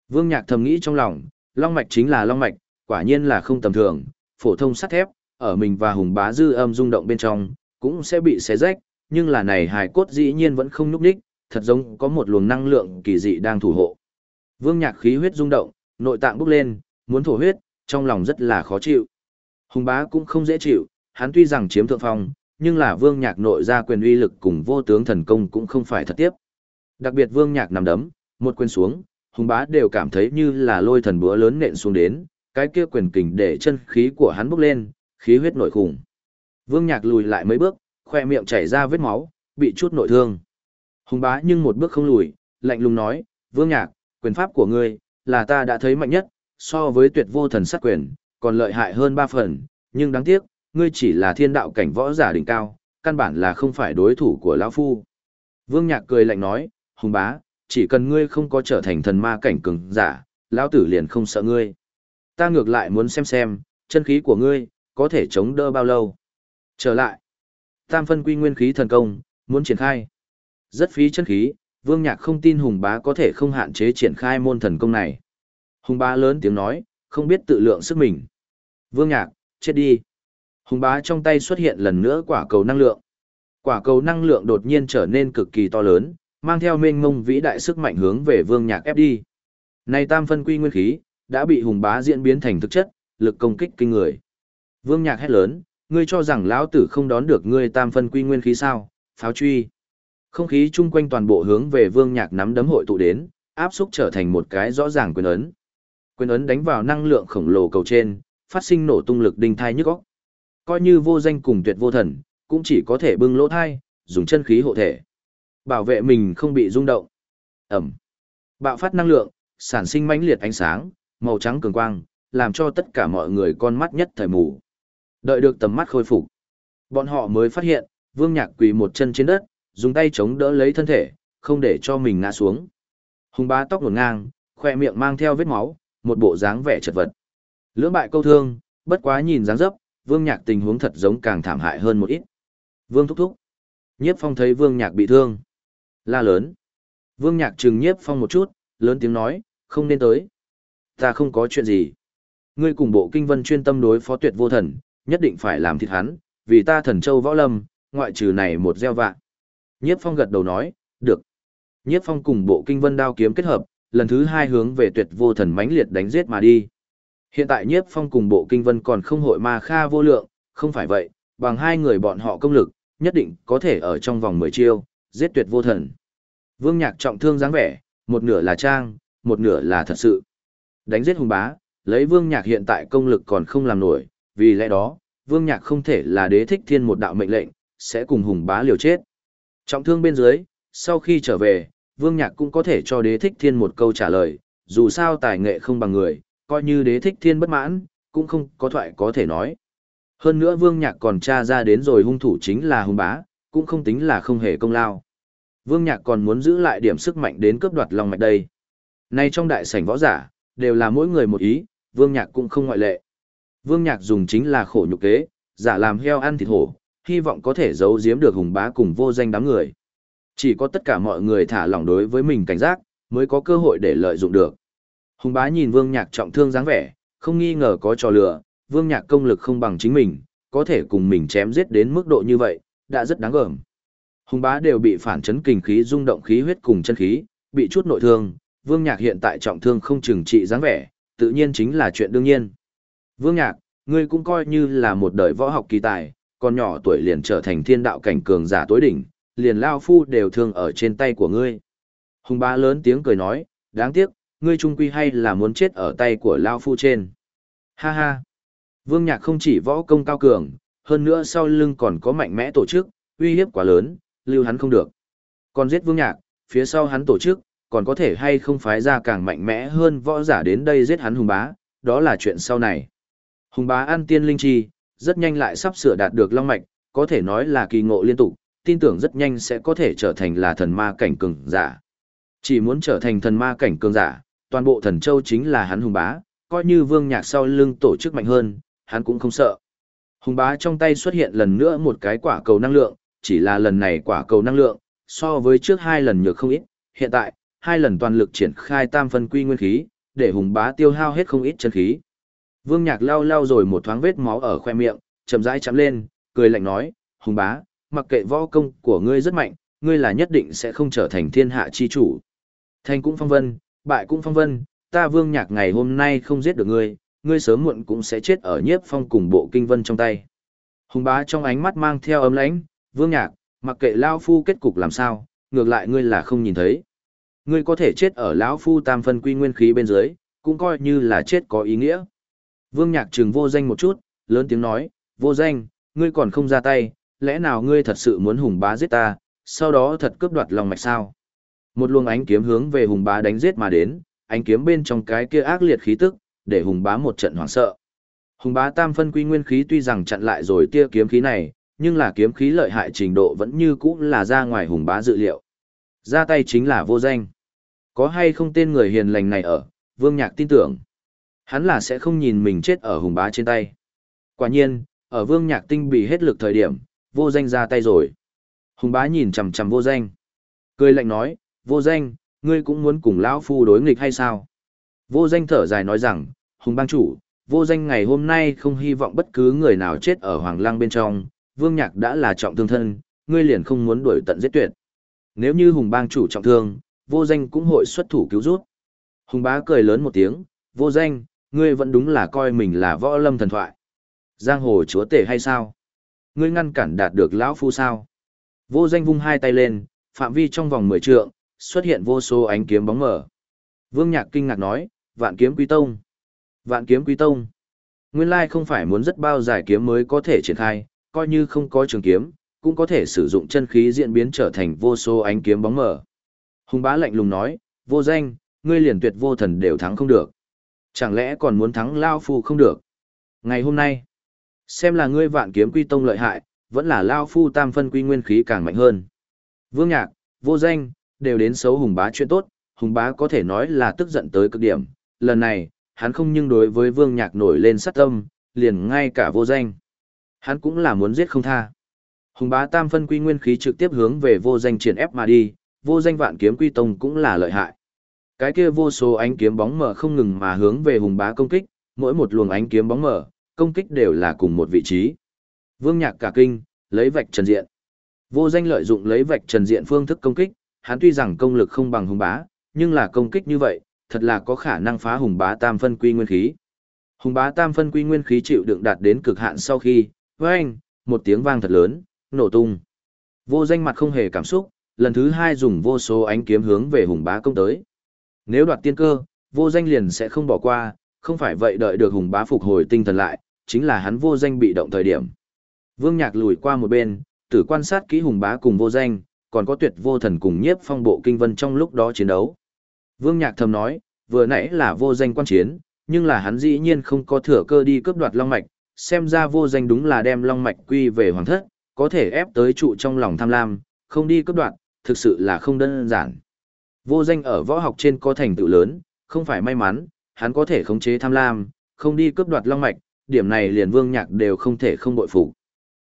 Vương Nhạc thầm nghĩ trong lòng, long mạch chính là long mạch, quả nhiên là không tầm thường, phổ thông sắt thép, ở mình và hùng bá dư âm rung động bên trong, cũng sẽ bị xé rách, nhưng là này hài cốt dĩ nhiên vẫn không nhúc đích, thật giống có một luồng năng lượng kỳ dị đang thủ hộ. Vương Nhạc khí huyết rung động, nội tạng bốc lên, muốn thổ huyết, trong lòng rất là khó chịu. Hùng bá cũng không dễ chịu, hắn tuy rằng chiếm thượng phong, nhưng là vương nhạc nội ra quyền uy lực cùng vô tướng thần công cũng không phải thật tiếp. Đặc biệt vương nhạc nằm đấm, một quyền xuống, hùng bá đều cảm thấy như là lôi thần búa lớn nện xuống đến, cái kia quyền kình để chân khí của hắn bốc lên, khí huyết nội khủng. Vương nhạc lùi lại mấy bước, khoe miệng chảy ra vết máu, bị chút nội thương. Hùng bá nhưng một bước không lùi, lạnh lùng nói, vương nhạc, quyền pháp của ngươi, là ta đã thấy mạnh nhất, so với tuyệt vô thần sát quyền, còn lợi hại hơn ba phần, nhưng đáng tiếc, ngươi chỉ là thiên đạo cảnh võ giả đỉnh cao, căn bản là không phải đối thủ của lão phu. Vương Nhạc cười lạnh nói, hùng bá, chỉ cần ngươi không có trở thành thần ma cảnh cường giả, lão tử liền không sợ ngươi. Ta ngược lại muốn xem xem, chân khí của ngươi, có thể chống đỡ bao lâu. Trở lại, tam phân quy nguyên khí thần công, muốn triển khai. Rất phí chân khí, Vương Nhạc không tin Hùng bá có thể không hạn chế triển khai môn thần công này. Hùng bá lớn tiếng nói, không biết tự lượng sức mình. Vương Nhạc, chết đi. Hùng bá trong tay xuất hiện lần nữa quả cầu năng lượng. Quả cầu năng lượng đột nhiên trở nên cực kỳ to lớn, mang theo mênh mông vĩ đại sức mạnh hướng về vương nhạc ép đi. Này tam phân quy nguyên khí, đã bị hùng bá diễn biến thành thực chất, lực công kích kinh người. Vương nhạc hét lớn, ngươi cho rằng lão tử không đón được ngươi tam phân quy nguyên khí sao, pháo truy. Không khí chung quanh toàn bộ hướng về vương nhạc nắm đấm hội tụ đến, áp xúc trở thành một cái rõ ràng quyền ấn. Quyền ấn đánh vào năng lượng khổng lồ cầu trên, phát sinh nổ tung lực đinh thai nhức óc coi như vô danh cùng tuyệt vô thần, cũng chỉ có thể bưng lỗ thai, dùng chân khí hộ thể. Bảo vệ mình không bị rung động. Ẩm. Bạo phát năng lượng, sản sinh mãnh liệt ánh sáng, màu trắng cường quang, làm cho tất cả mọi người con mắt nhất thời mù. Đợi được tầm mắt khôi phục, bọn họ mới phát hiện, Vương Nhạc quỳ một chân trên đất, dùng tay chống đỡ lấy thân thể, không để cho mình ngã xuống. Hùng bá tóc nổn ngang, khoe miệng mang theo vết máu, một bộ dáng vẻ chật vật. Lưỡng bại câu thương, bất quá nhìn dáng dấp, Vương Nhạc tình huống thật giống càng thảm hại hơn một ít. Vương thúc thúc. Nhiếp Phong thấy Vương Nhạc bị thương. La lớn. Vương Nhạc trừng Nhiếp Phong một chút, lớn tiếng nói, không nên tới. Ta không có chuyện gì. Ngươi cùng bộ kinh vân chuyên tâm đối phó tuyệt vô thần, nhất định phải làm thịt hắn, vì ta thần châu võ lâm, ngoại trừ này một gieo vạ. Nhiếp Phong gật đầu nói, được. Nhiếp Phong cùng bộ kinh vân đao kiếm kết hợp, lần thứ hai hướng về tuyệt vô thần mãnh liệt đánh giết mà đi. Hiện tại nhiếp phong cùng bộ kinh vân còn không hội ma kha vô lượng, không phải vậy, bằng hai người bọn họ công lực, nhất định có thể ở trong vòng 10 chiêu, giết tuyệt vô thần. Vương Nhạc trọng thương dáng vẻ, một nửa là trang, một nửa là thật sự. Đánh giết hùng bá, lấy Vương Nhạc hiện tại công lực còn không làm nổi, vì lẽ đó, Vương Nhạc không thể là đế thích thiên một đạo mệnh lệnh, sẽ cùng hùng bá liều chết. Trọng thương bên dưới, sau khi trở về, Vương Nhạc cũng có thể cho đế thích thiên một câu trả lời, dù sao tài nghệ không bằng người, coi như đế thích thiên bất mãn, cũng không có thoại có thể nói. Hơn nữa Vương Nhạc còn tra ra đến rồi hung thủ chính là hung bá, cũng không tính là không hề công lao. Vương Nhạc còn muốn giữ lại điểm sức mạnh đến cướp đoạt lòng mạch đây. Nay trong đại sảnh võ giả, đều là mỗi người một ý, Vương Nhạc cũng không ngoại lệ. Vương Nhạc dùng chính là khổ nhục kế, giả làm heo ăn thịt hổ, hy vọng có thể giấu giếm được hùng bá cùng vô danh đám người. Chỉ có tất cả mọi người thả lỏng đối với mình cảnh giác, mới có cơ hội để lợi dụng được. Hùng bá nhìn vương nhạc trọng thương dáng vẻ, không nghi ngờ có trò lừa, vương nhạc công lực không bằng chính mình, có thể cùng mình chém giết đến mức độ như vậy, đã rất đáng gờm. Hùng bá đều bị phản chấn kình khí rung động khí huyết cùng chân khí, bị chút nội thương, vương nhạc hiện tại trọng thương không chừng trị dáng vẻ, tự nhiên chính là chuyện đương nhiên. Vương nhạc, ngươi cũng coi như là một đời võ học kỳ tài, còn nhỏ tuổi liền trở thành thiên đạo cảnh cường giả tối đỉnh, liền lao phu đều thương ở trên tay của ngươi. Hùng bá lớn tiếng cười nói, đáng tiếc, ngươi trung quy hay là muốn chết ở tay của Lao Phu trên. Ha ha! Vương Nhạc không chỉ võ công cao cường, hơn nữa sau lưng còn có mạnh mẽ tổ chức, uy hiếp quá lớn, lưu hắn không được. Còn giết Vương Nhạc, phía sau hắn tổ chức, còn có thể hay không phái ra càng mạnh mẽ hơn võ giả đến đây giết hắn hùng bá, đó là chuyện sau này. Hùng bá ăn tiên linh chi, rất nhanh lại sắp sửa đạt được long mạch, có thể nói là kỳ ngộ liên tục, tin tưởng rất nhanh sẽ có thể trở thành là thần ma cảnh cường giả. Chỉ muốn trở thành thần ma cảnh cường giả, toàn bộ thần châu chính là hắn hùng bá, coi như vương nhạc sau lưng tổ chức mạnh hơn, hắn cũng không sợ. Hùng bá trong tay xuất hiện lần nữa một cái quả cầu năng lượng, chỉ là lần này quả cầu năng lượng, so với trước hai lần nhược không ít, hiện tại, hai lần toàn lực triển khai tam phân quy nguyên khí, để hùng bá tiêu hao hết không ít chân khí. Vương Nhạc lau lau rồi một thoáng vết máu ở khoe miệng, chậm rãi chạm lên, cười lạnh nói, hùng bá, mặc kệ võ công của ngươi rất mạnh, ngươi là nhất định sẽ không trở thành thiên hạ chi chủ. Thành cũng phong vân, bại cũng phong vân, ta Vương Nhạc ngày hôm nay không giết được ngươi, ngươi sớm muộn cũng sẽ chết ở nhiếp phong cùng bộ kinh vân trong tay. Hùng bá trong ánh mắt mang theo ấm lãnh, Vương Nhạc, mặc kệ Lao Phu kết cục làm sao, ngược lại ngươi là không nhìn thấy. Ngươi có thể chết ở lão Phu tam phân quy nguyên khí bên dưới, cũng coi như là chết có ý nghĩa. Vương Nhạc trừng vô danh một chút, lớn tiếng nói, vô danh, ngươi còn không ra tay, lẽ nào ngươi thật sự muốn hùng bá giết ta, sau đó thật cướp đoạt lòng mạch sao? Một luồng ánh kiếm hướng về hùng bá đánh giết mà đến, ánh kiếm bên trong cái kia ác liệt khí tức, để hùng bá một trận hoảng sợ. Hùng bá tam phân quy nguyên khí tuy rằng chặn lại rồi tia kiếm khí này, nhưng là kiếm khí lợi hại trình độ vẫn như cũ là ra ngoài hùng bá dự liệu. Ra tay chính là vô danh. Có hay không tên người hiền lành này ở, vương nhạc tin tưởng. Hắn là sẽ không nhìn mình chết ở hùng bá trên tay. Quả nhiên, ở vương nhạc tinh bị hết lực thời điểm, vô danh ra tay rồi. Hùng bá nhìn chằm chằm vô danh. Cười lạnh nói, vô danh, ngươi cũng muốn cùng lão phu đối nghịch hay sao? Vô danh thở dài nói rằng, hùng bang chủ, vô danh ngày hôm nay không hy vọng bất cứ người nào chết ở hoàng lang bên trong, vương nhạc đã là trọng thương thân, ngươi liền không muốn đuổi tận giết tuyệt. Nếu như hùng bang chủ trọng thương, vô danh cũng hội xuất thủ cứu rút. Hùng bá cười lớn một tiếng, vô danh, ngươi vẫn đúng là coi mình là võ lâm thần thoại. Giang hồ chúa tể hay sao? Ngươi ngăn cản đạt được lão phu sao? Vô danh vung hai tay lên, phạm vi trong vòng mười trượng, xuất hiện vô số ánh kiếm bóng mở. Vương Nhạc kinh ngạc nói, vạn kiếm quý tông. Vạn kiếm quý tông. Nguyên lai không phải muốn rất bao giải kiếm mới có thể triển khai, coi như không có trường kiếm, cũng có thể sử dụng chân khí diễn biến trở thành vô số ánh kiếm bóng mở. Hùng bá lạnh lùng nói, vô danh, ngươi liền tuyệt vô thần đều thắng không được. Chẳng lẽ còn muốn thắng Lao Phu không được? Ngày hôm nay, xem là ngươi vạn kiếm quy tông lợi hại, vẫn là Lao Phu tam phân quy nguyên khí càng mạnh hơn. Vương Nhạc, vô danh, đều đến xấu hùng bá chuyện tốt, hùng bá có thể nói là tức giận tới cực điểm. Lần này, hắn không nhưng đối với Vương Nhạc nổi lên sát tâm, liền ngay cả vô danh. Hắn cũng là muốn giết không tha. Hùng bá tam phân quy nguyên khí trực tiếp hướng về vô danh triển ép mà đi, vô danh vạn kiếm quy tông cũng là lợi hại. Cái kia vô số ánh kiếm bóng mở không ngừng mà hướng về hùng bá công kích, mỗi một luồng ánh kiếm bóng mở, công kích đều là cùng một vị trí. Vương Nhạc cả kinh, lấy vạch trần diện. Vô danh lợi dụng lấy vạch trần diện phương thức công kích, hắn tuy rằng công lực không bằng hùng bá, nhưng là công kích như vậy, thật là có khả năng phá hùng bá tam phân quy nguyên khí. Hùng bá tam phân quy nguyên khí chịu đựng đạt đến cực hạn sau khi, với anh, một tiếng vang thật lớn, nổ tung. Vô danh mặt không hề cảm xúc, lần thứ hai dùng vô số ánh kiếm hướng về hùng bá công tới. Nếu đoạt tiên cơ, vô danh liền sẽ không bỏ qua, không phải vậy đợi được hùng bá phục hồi tinh thần lại, chính là hắn vô danh bị động thời điểm. Vương Nhạc lùi qua một bên, tử quan sát kỹ hùng bá cùng vô danh, còn có tuyệt vô thần cùng nhiếp phong bộ kinh vân trong lúc đó chiến đấu. Vương Nhạc thầm nói, vừa nãy là vô danh quan chiến, nhưng là hắn dĩ nhiên không có thừa cơ đi cướp đoạt long mạch, xem ra vô danh đúng là đem long mạch quy về hoàng thất, có thể ép tới trụ trong lòng tham lam, không đi cướp đoạt, thực sự là không đơn giản. Vô danh ở võ học trên có thành tựu lớn, không phải may mắn, hắn có thể khống chế tham lam, không đi cướp đoạt long mạch, điểm này liền vương nhạc đều không thể không bội phục.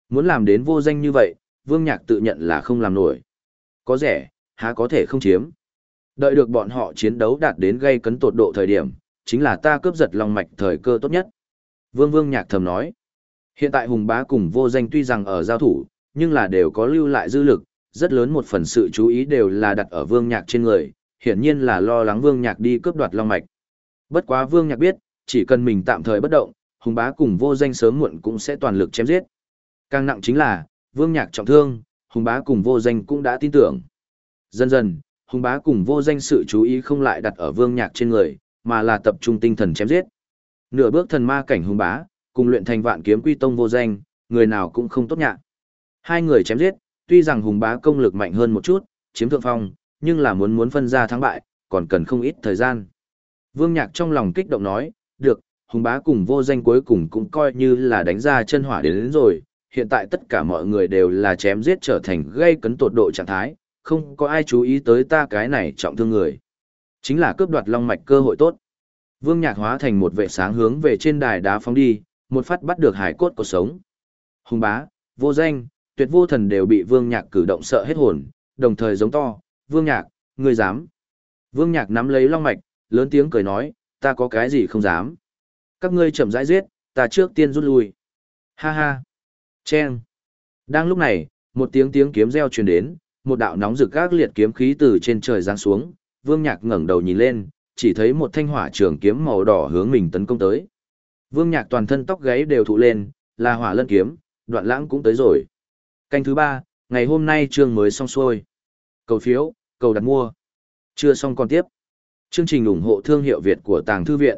Muốn làm đến vô danh như vậy, vương nhạc tự nhận là không làm nổi. Có rẻ, há có thể không chiếm. Đợi được bọn họ chiến đấu đạt đến gây cấn tột độ thời điểm, chính là ta cướp giật long mạch thời cơ tốt nhất. Vương vương nhạc thầm nói. Hiện tại hùng bá cùng vô danh tuy rằng ở giao thủ, nhưng là đều có lưu lại dư lực, rất lớn một phần sự chú ý đều là đặt ở vương nhạc trên người, hiển nhiên là lo lắng vương nhạc đi cướp đoạt long mạch. Bất quá vương nhạc biết, chỉ cần mình tạm thời bất động, hùng bá cùng vô danh sớm muộn cũng sẽ toàn lực chém giết. Càng nặng chính là, vương nhạc trọng thương, hùng bá cùng vô danh cũng đã tin tưởng. Dần dần, Hùng bá cùng vô danh sự chú ý không lại đặt ở vương nhạc trên người, mà là tập trung tinh thần chém giết. Nửa bước thần ma cảnh hùng bá, cùng luyện thành vạn kiếm quy tông vô danh, người nào cũng không tốt nhạc. Hai người chém giết, tuy rằng hùng bá công lực mạnh hơn một chút, chiếm thượng phong, nhưng là muốn muốn phân ra thắng bại, còn cần không ít thời gian. Vương Nhạc trong lòng kích động nói, được, hùng bá cùng vô danh cuối cùng cũng coi như là đánh ra chân hỏa đến, đến rồi, hiện tại tất cả mọi người đều là chém giết trở thành gây cấn tột độ trạng thái, không có ai chú ý tới ta cái này trọng thương người. Chính là cướp đoạt long mạch cơ hội tốt. Vương Nhạc hóa thành một vệ sáng hướng về trên đài đá phóng đi, một phát bắt được hải cốt của sống. Hùng bá, vô danh, tuyệt vô thần đều bị Vương Nhạc cử động sợ hết hồn, đồng thời giống to, Vương Nhạc, ngươi dám. Vương Nhạc nắm lấy long mạch, lớn tiếng cười nói, ta có cái gì không dám. Các ngươi chậm rãi giết, ta trước tiên rút lui. Ha ha. Chen. Đang lúc này, một tiếng tiếng kiếm reo truyền đến, một đạo nóng rực các liệt kiếm khí từ trên trời giáng xuống, Vương Nhạc ngẩng đầu nhìn lên, chỉ thấy một thanh hỏa trường kiếm màu đỏ hướng mình tấn công tới. Vương Nhạc toàn thân tóc gáy đều thụ lên, là hỏa lân kiếm, đoạn lãng cũng tới rồi. Canh thứ ba, ngày hôm nay chương mới xong xuôi. Cầu phiếu, cầu đặt mua. Chưa xong còn tiếp. Chương trình ủng hộ thương hiệu Việt của Tàng Thư Viện.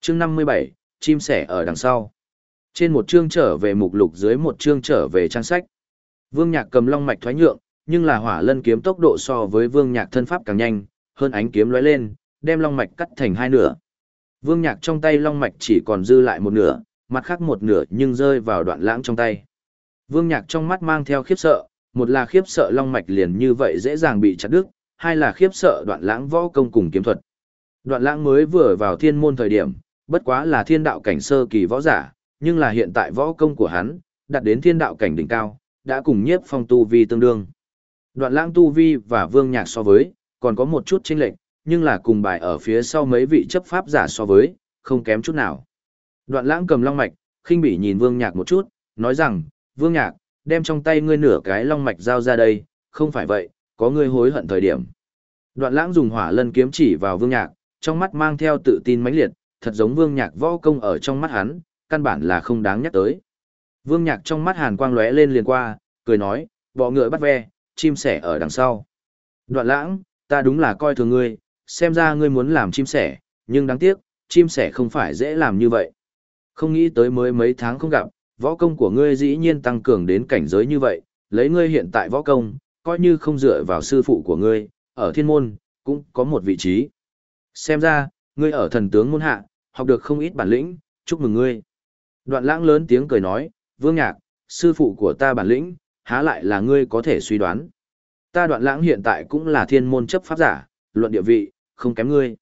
Chương 57, chim sẻ ở đằng sau. Trên một chương trở về mục lục dưới một chương trở về trang sách. Vương Nhạc cầm long mạch thoái nhượng, nhưng là hỏa lân kiếm tốc độ so với Vương Nhạc thân pháp càng nhanh, hơn ánh kiếm lóe lên, đem long mạch cắt thành hai nửa. Vương Nhạc trong tay long mạch chỉ còn dư lại một nửa, mặt khác một nửa nhưng rơi vào đoạn lãng trong tay. Vương Nhạc trong mắt mang theo khiếp sợ, một là khiếp sợ long mạch liền như vậy dễ dàng bị chặt đứt, hai là khiếp sợ đoạn lãng võ công cùng kiếm thuật. Đoạn lãng mới vừa vào thiên môn thời điểm, bất quá là thiên đạo cảnh sơ kỳ võ giả, nhưng là hiện tại võ công của hắn, đạt đến thiên đạo cảnh đỉnh cao, đã cùng nhiếp phong tu vi tương đương. Đoạn lãng tu vi và vương nhạc so với, còn có một chút chênh lệch, nhưng là cùng bài ở phía sau mấy vị chấp pháp giả so với, không kém chút nào. Đoạn lãng cầm long mạch, khinh bỉ nhìn vương nhạc một chút, nói rằng, vương nhạc, đem trong tay ngươi nửa cái long mạch giao ra đây, không phải vậy, có ngươi hối hận thời điểm. Đoạn lãng dùng hỏa lân kiếm chỉ vào vương nhạc, trong mắt mang theo tự tin mãnh liệt, thật giống vương nhạc võ công ở trong mắt hắn, căn bản là không đáng nhắc tới. Vương nhạc trong mắt hàn quang lóe lên liền qua, cười nói, bọ ngựa bắt ve, chim sẻ ở đằng sau. Đoạn lãng, ta đúng là coi thường ngươi, xem ra ngươi muốn làm chim sẻ, nhưng đáng tiếc, chim sẻ không phải dễ làm như vậy. Không nghĩ tới mới mấy tháng không gặp, võ công của ngươi dĩ nhiên tăng cường đến cảnh giới như vậy, lấy ngươi hiện tại võ công, coi như không dựa vào sư phụ của ngươi, ở thiên môn, cũng có một vị trí. Xem ra, ngươi ở thần tướng môn hạ, học được không ít bản lĩnh, chúc mừng ngươi. Đoạn lãng lớn tiếng cười nói, vương nhạc, sư phụ của ta bản lĩnh, há lại là ngươi có thể suy đoán. Ta đoạn lãng hiện tại cũng là thiên môn chấp pháp giả, luận địa vị, không kém ngươi.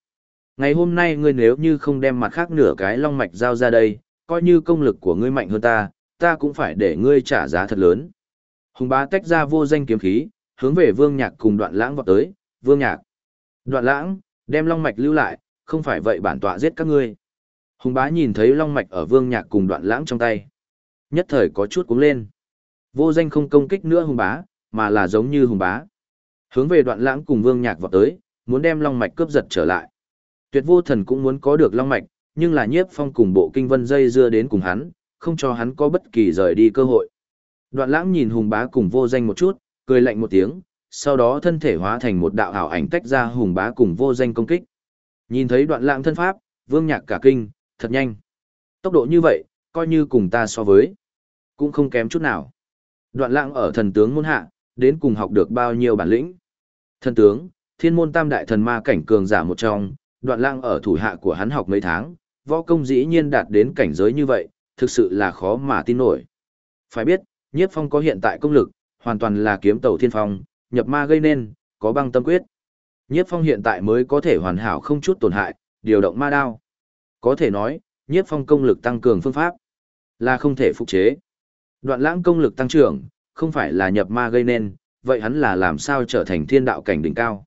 Ngày hôm nay ngươi nếu như không đem mặt khác nửa cái long mạch giao ra đây, coi như công lực của ngươi mạnh hơn ta, ta cũng phải để ngươi trả giá thật lớn. Hùng bá tách ra vô danh kiếm khí, hướng về vương nhạc cùng đoạn lãng vọt tới, vương nhạc. Đoạn lãng, đem long mạch lưu lại, không phải vậy bản tọa giết các ngươi. Hùng bá nhìn thấy long mạch ở vương nhạc cùng đoạn lãng trong tay. Nhất thời có chút cuống lên. Vô danh không công kích nữa hùng bá, mà là giống như hùng bá. Hướng về đoạn lãng cùng vương nhạc vọt tới, muốn đem long mạch cướp giật trở lại. Tuyệt vô thần cũng muốn có được long mạch, nhưng là nhiếp phong cùng bộ kinh vân dây dưa đến cùng hắn, không cho hắn có bất kỳ rời đi cơ hội. Đoạn lãng nhìn hùng bá cùng vô danh một chút, cười lạnh một tiếng, sau đó thân thể hóa thành một đạo ảo ảnh tách ra hùng bá cùng vô danh công kích. Nhìn thấy đoạn lãng thân pháp, vương nhạc cả kinh, thật nhanh. Tốc độ như vậy, coi như cùng ta so với, cũng không kém chút nào. Đoạn lãng ở thần tướng môn hạ, đến cùng học được bao nhiêu bản lĩnh. Thần tướng, thiên môn tam đại thần ma cảnh cường giả một trong, đoạn lãng ở thủ hạ của hắn học mấy tháng, võ công dĩ nhiên đạt đến cảnh giới như vậy, thực sự là khó mà tin nổi. Phải biết, nhiếp phong có hiện tại công lực, hoàn toàn là kiếm tàu thiên phong, nhập ma gây nên, có băng tâm quyết. Nhiếp phong hiện tại mới có thể hoàn hảo không chút tổn hại, điều động ma đao. Có thể nói, nhiếp phong công lực tăng cường phương pháp, là không thể phục chế. Đoạn lãng công lực tăng trưởng, không phải là nhập ma gây nên, vậy hắn là làm sao trở thành thiên đạo cảnh đỉnh cao.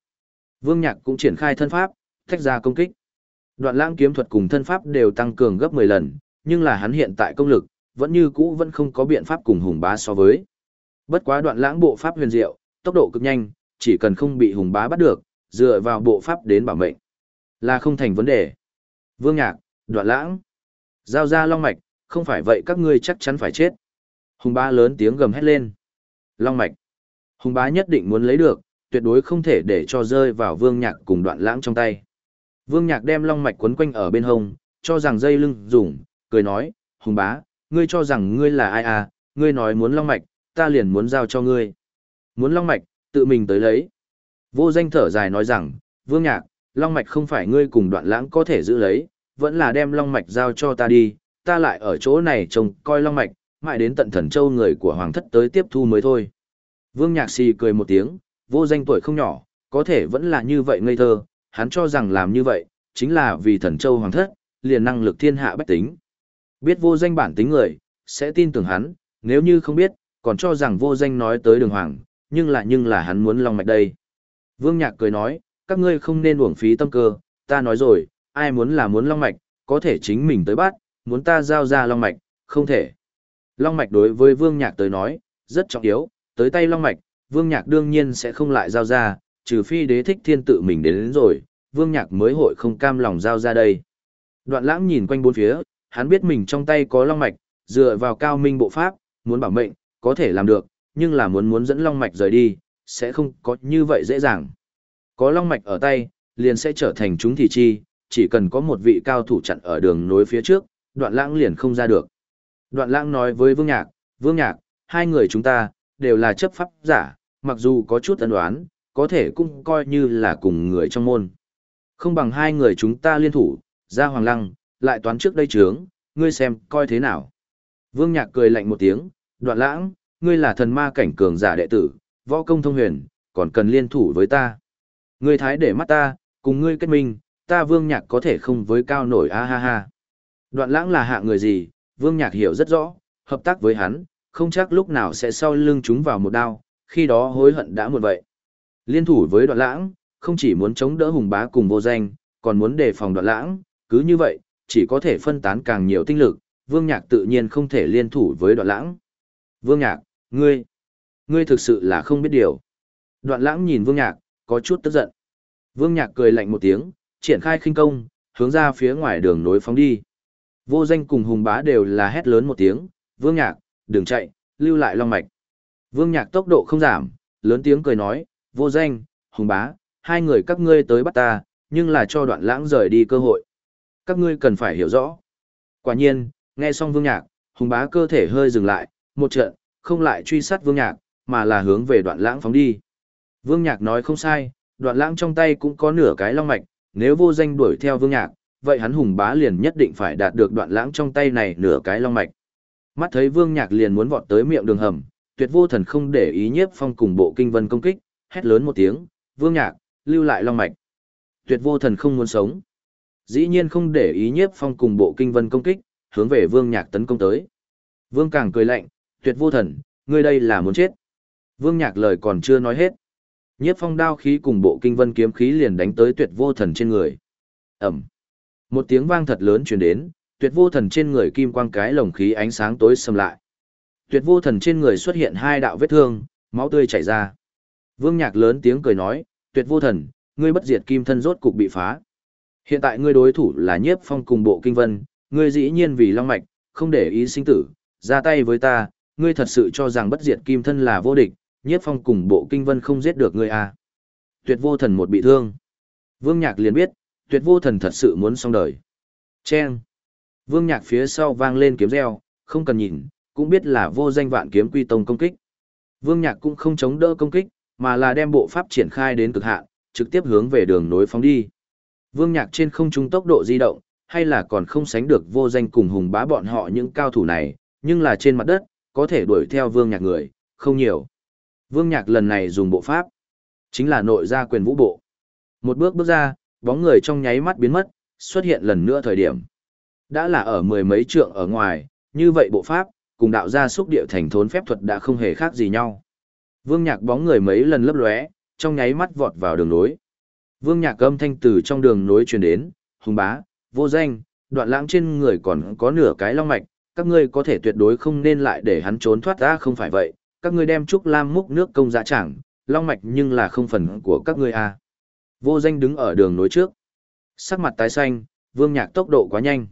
Vương Nhạc cũng triển khai thân pháp, tách ra công kích. Đoạn lãng kiếm thuật cùng thân pháp đều tăng cường gấp 10 lần, nhưng là hắn hiện tại công lực, vẫn như cũ vẫn không có biện pháp cùng hùng bá so với. Bất quá đoạn lãng bộ pháp huyền diệu, tốc độ cực nhanh, chỉ cần không bị hùng bá bắt được, dựa vào bộ pháp đến bảo mệnh, là không thành vấn đề. Vương Nhạc, đoạn lãng, giao ra long mạch, không phải vậy các ngươi chắc chắn phải chết. Hùng bá lớn tiếng gầm hét lên. Long mạch. Hùng bá nhất định muốn lấy được, tuyệt đối không thể để cho rơi vào vương nhạc cùng đoạn lãng trong tay. Vương nhạc đem long mạch quấn quanh ở bên hông, cho rằng dây lưng dùng, cười nói, hùng bá, ngươi cho rằng ngươi là ai à, ngươi nói muốn long mạch, ta liền muốn giao cho ngươi. Muốn long mạch, tự mình tới lấy. Vô danh thở dài nói rằng, vương nhạc, long mạch không phải ngươi cùng đoạn lãng có thể giữ lấy, vẫn là đem long mạch giao cho ta đi, ta lại ở chỗ này trông coi long mạch, mãi đến tận thần châu người của hoàng thất tới tiếp thu mới thôi. Vương nhạc xì cười một tiếng, vô danh tuổi không nhỏ, có thể vẫn là như vậy ngây thơ, hắn cho rằng làm như vậy, chính là vì thần châu hoàng thất, liền năng lực thiên hạ bách tính. Biết vô danh bản tính người, sẽ tin tưởng hắn, nếu như không biết, còn cho rằng vô danh nói tới đường hoàng, nhưng là nhưng là hắn muốn long mạch đây. Vương Nhạc cười nói, các ngươi không nên uổng phí tâm cơ, ta nói rồi, ai muốn là muốn long mạch, có thể chính mình tới bắt, muốn ta giao ra long mạch, không thể. Long mạch đối với Vương Nhạc tới nói, rất trọng yếu, tới tay long mạch, Vương Nhạc đương nhiên sẽ không lại giao ra, trừ phi đế thích thiên tự mình đến, đến rồi, Vương Nhạc mới hội không cam lòng giao ra đây. Đoạn lãng nhìn quanh bốn phía, hắn biết mình trong tay có long mạch, dựa vào cao minh bộ pháp, muốn bảo mệnh, có thể làm được, nhưng là muốn muốn dẫn long mạch rời đi, sẽ không có như vậy dễ dàng. Có long mạch ở tay, liền sẽ trở thành chúng thị chi, chỉ cần có một vị cao thủ chặn ở đường nối phía trước, đoạn lãng liền không ra được. Đoạn lãng nói với Vương Nhạc, Vương Nhạc, hai người chúng ta, đều là chấp pháp giả, mặc dù có chút ấn đoán, có thể cũng coi như là cùng người trong môn. Không bằng hai người chúng ta liên thủ, ra hoàng lăng, lại toán trước đây trướng, ngươi xem, coi thế nào. Vương Nhạc cười lạnh một tiếng, đoạn lãng, ngươi là thần ma cảnh cường giả đệ tử, võ công thông huyền, còn cần liên thủ với ta. Ngươi thái để mắt ta, cùng ngươi kết minh, ta Vương Nhạc có thể không với cao nổi a ha ha. Đoạn lãng là hạ người gì, Vương Nhạc hiểu rất rõ, hợp tác với hắn, không chắc lúc nào sẽ sau lưng chúng vào một đao, khi đó hối hận đã muộn vậy. Liên thủ với đoạn lãng, không chỉ muốn chống đỡ hùng bá cùng vô danh, còn muốn đề phòng đoạn lãng, cứ như vậy, chỉ có thể phân tán càng nhiều tinh lực, Vương Nhạc tự nhiên không thể liên thủ với đoạn lãng. Vương Nhạc, ngươi, ngươi thực sự là không biết điều. Đoạn lãng nhìn Vương Nhạc, có chút tức giận. Vương Nhạc cười lạnh một tiếng, triển khai khinh công, hướng ra phía ngoài đường nối phóng đi. Vô danh cùng hùng bá đều là hét lớn một tiếng, Vương Nhạc, đừng chạy, lưu lại long mạch. Vương Nhạc tốc độ không giảm, lớn tiếng cười nói, vô danh, hùng bá, hai người các ngươi tới bắt ta, nhưng là cho đoạn lãng rời đi cơ hội. Các ngươi cần phải hiểu rõ. Quả nhiên, nghe xong Vương Nhạc, hùng bá cơ thể hơi dừng lại, một trận, không lại truy sát Vương Nhạc, mà là hướng về đoạn lãng phóng đi. Vương Nhạc nói không sai, đoạn lãng trong tay cũng có nửa cái long mạch, nếu vô danh đuổi theo Vương Nhạc, vậy hắn hùng bá liền nhất định phải đạt được đoạn lãng trong tay này nửa cái long mạch. Mắt thấy Vương Nhạc liền muốn vọt tới miệng đường hầm, tuyệt vô thần không để ý nhiếp phong cùng bộ kinh vân công kích, hét lớn một tiếng, Vương Nhạc, lưu lại long mạch. Tuyệt vô thần không muốn sống. Dĩ nhiên không để ý nhiếp phong cùng bộ kinh vân công kích, hướng về Vương Nhạc tấn công tới. Vương càng cười lạnh, tuyệt vô thần, ngươi đây là muốn chết. Vương Nhạc lời còn chưa nói hết. Nhiếp phong đao khí cùng bộ kinh vân kiếm khí liền đánh tới tuyệt vô thần trên người. Ẩm. Một tiếng vang thật lớn truyền đến, tuyệt vô thần trên người kim quang cái lồng khí ánh sáng tối xâm lại. Tuyệt vô thần trên người xuất hiện hai đạo vết thương, máu tươi chảy ra. Vương Nhạc lớn tiếng cười nói, tuyệt vô thần, ngươi bất diệt kim thân rốt cục bị phá. Hiện tại ngươi đối thủ là nhiếp phong cùng bộ kinh vân, ngươi dĩ nhiên vì long mạch, không để ý sinh tử, ra tay với ta, ngươi thật sự cho rằng bất diệt kim thân là vô địch, nhiếp phong cùng bộ kinh vân không giết được ngươi à. Tuyệt vô thần một bị thương. Vương Nhạc liền biết, tuyệt vô thần thật sự muốn xong đời. Chen. Vương Nhạc phía sau vang lên kiếm reo, không cần nhìn, cũng biết là vô danh vạn kiếm quy tông công kích. Vương Nhạc cũng không chống đỡ công kích, mà là đem bộ pháp triển khai đến cực hạn, trực tiếp hướng về đường nối phóng đi. Vương Nhạc trên không trung tốc độ di động, hay là còn không sánh được vô danh cùng hùng bá bọn họ những cao thủ này, nhưng là trên mặt đất, có thể đuổi theo Vương Nhạc người, không nhiều. Vương Nhạc lần này dùng bộ pháp, chính là nội gia quyền vũ bộ. Một bước bước ra, bóng người trong nháy mắt biến mất, xuất hiện lần nữa thời điểm. Đã là ở mười mấy trượng ở ngoài, như vậy bộ pháp, cùng đạo gia xúc địa thành thốn phép thuật đã không hề khác gì nhau. Vương Nhạc bóng người mấy lần lấp lóe, trong nháy mắt vọt vào đường nối. Vương Nhạc âm thanh từ trong đường nối truyền đến, hùng bá, vô danh, đoạn lãng trên người còn có nửa cái long mạch, các ngươi có thể tuyệt đối không nên lại để hắn trốn thoát ra không phải vậy, các ngươi đem trúc lam múc nước công giá chẳng, long mạch nhưng là không phần của các ngươi à. Vô danh đứng ở đường nối trước. Sắc mặt tái xanh, vương nhạc tốc độ quá nhanh.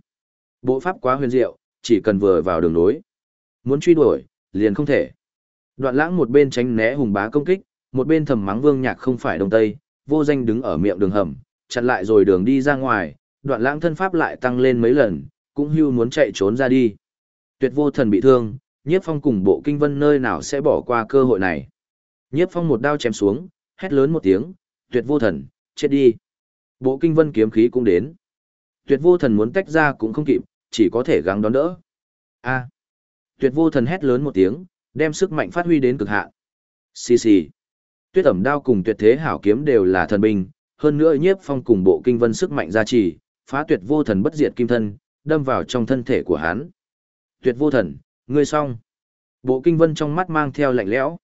Bộ pháp quá huyền diệu, chỉ cần vừa vào đường nối. Muốn truy đuổi, liền không thể. Đoạn lãng một bên tránh né hùng bá công kích, một bên thầm mắng Vương Nhạc không phải đông tây, vô danh đứng ở miệng đường hầm, chặn lại rồi đường đi ra ngoài, đoạn lãng thân pháp lại tăng lên mấy lần, cũng hưu muốn chạy trốn ra đi. Tuyệt vô thần bị thương, nhiếp phong cùng bộ kinh vân nơi nào sẽ bỏ qua cơ hội này. Nhiếp phong một đao chém xuống, hét lớn một tiếng, tuyệt vô thần, chết đi. Bộ kinh vân kiếm khí cũng đến. Tuyệt vô thần muốn tách ra cũng không kịp, chỉ có thể gắng đón đỡ. A. Tuyệt vô thần hét lớn một tiếng, đem sức mạnh phát huy đến cực hạn. Xì xì. Tuyết ẩm đao cùng tuyệt thế hảo kiếm đều là thần binh, hơn nữa nhiếp phong cùng bộ kinh vân sức mạnh gia trì, phá tuyệt vô thần bất diệt kim thân, đâm vào trong thân thể của hắn. Tuyệt vô thần, ngươi xong. Bộ kinh vân trong mắt mang theo lạnh lẽo.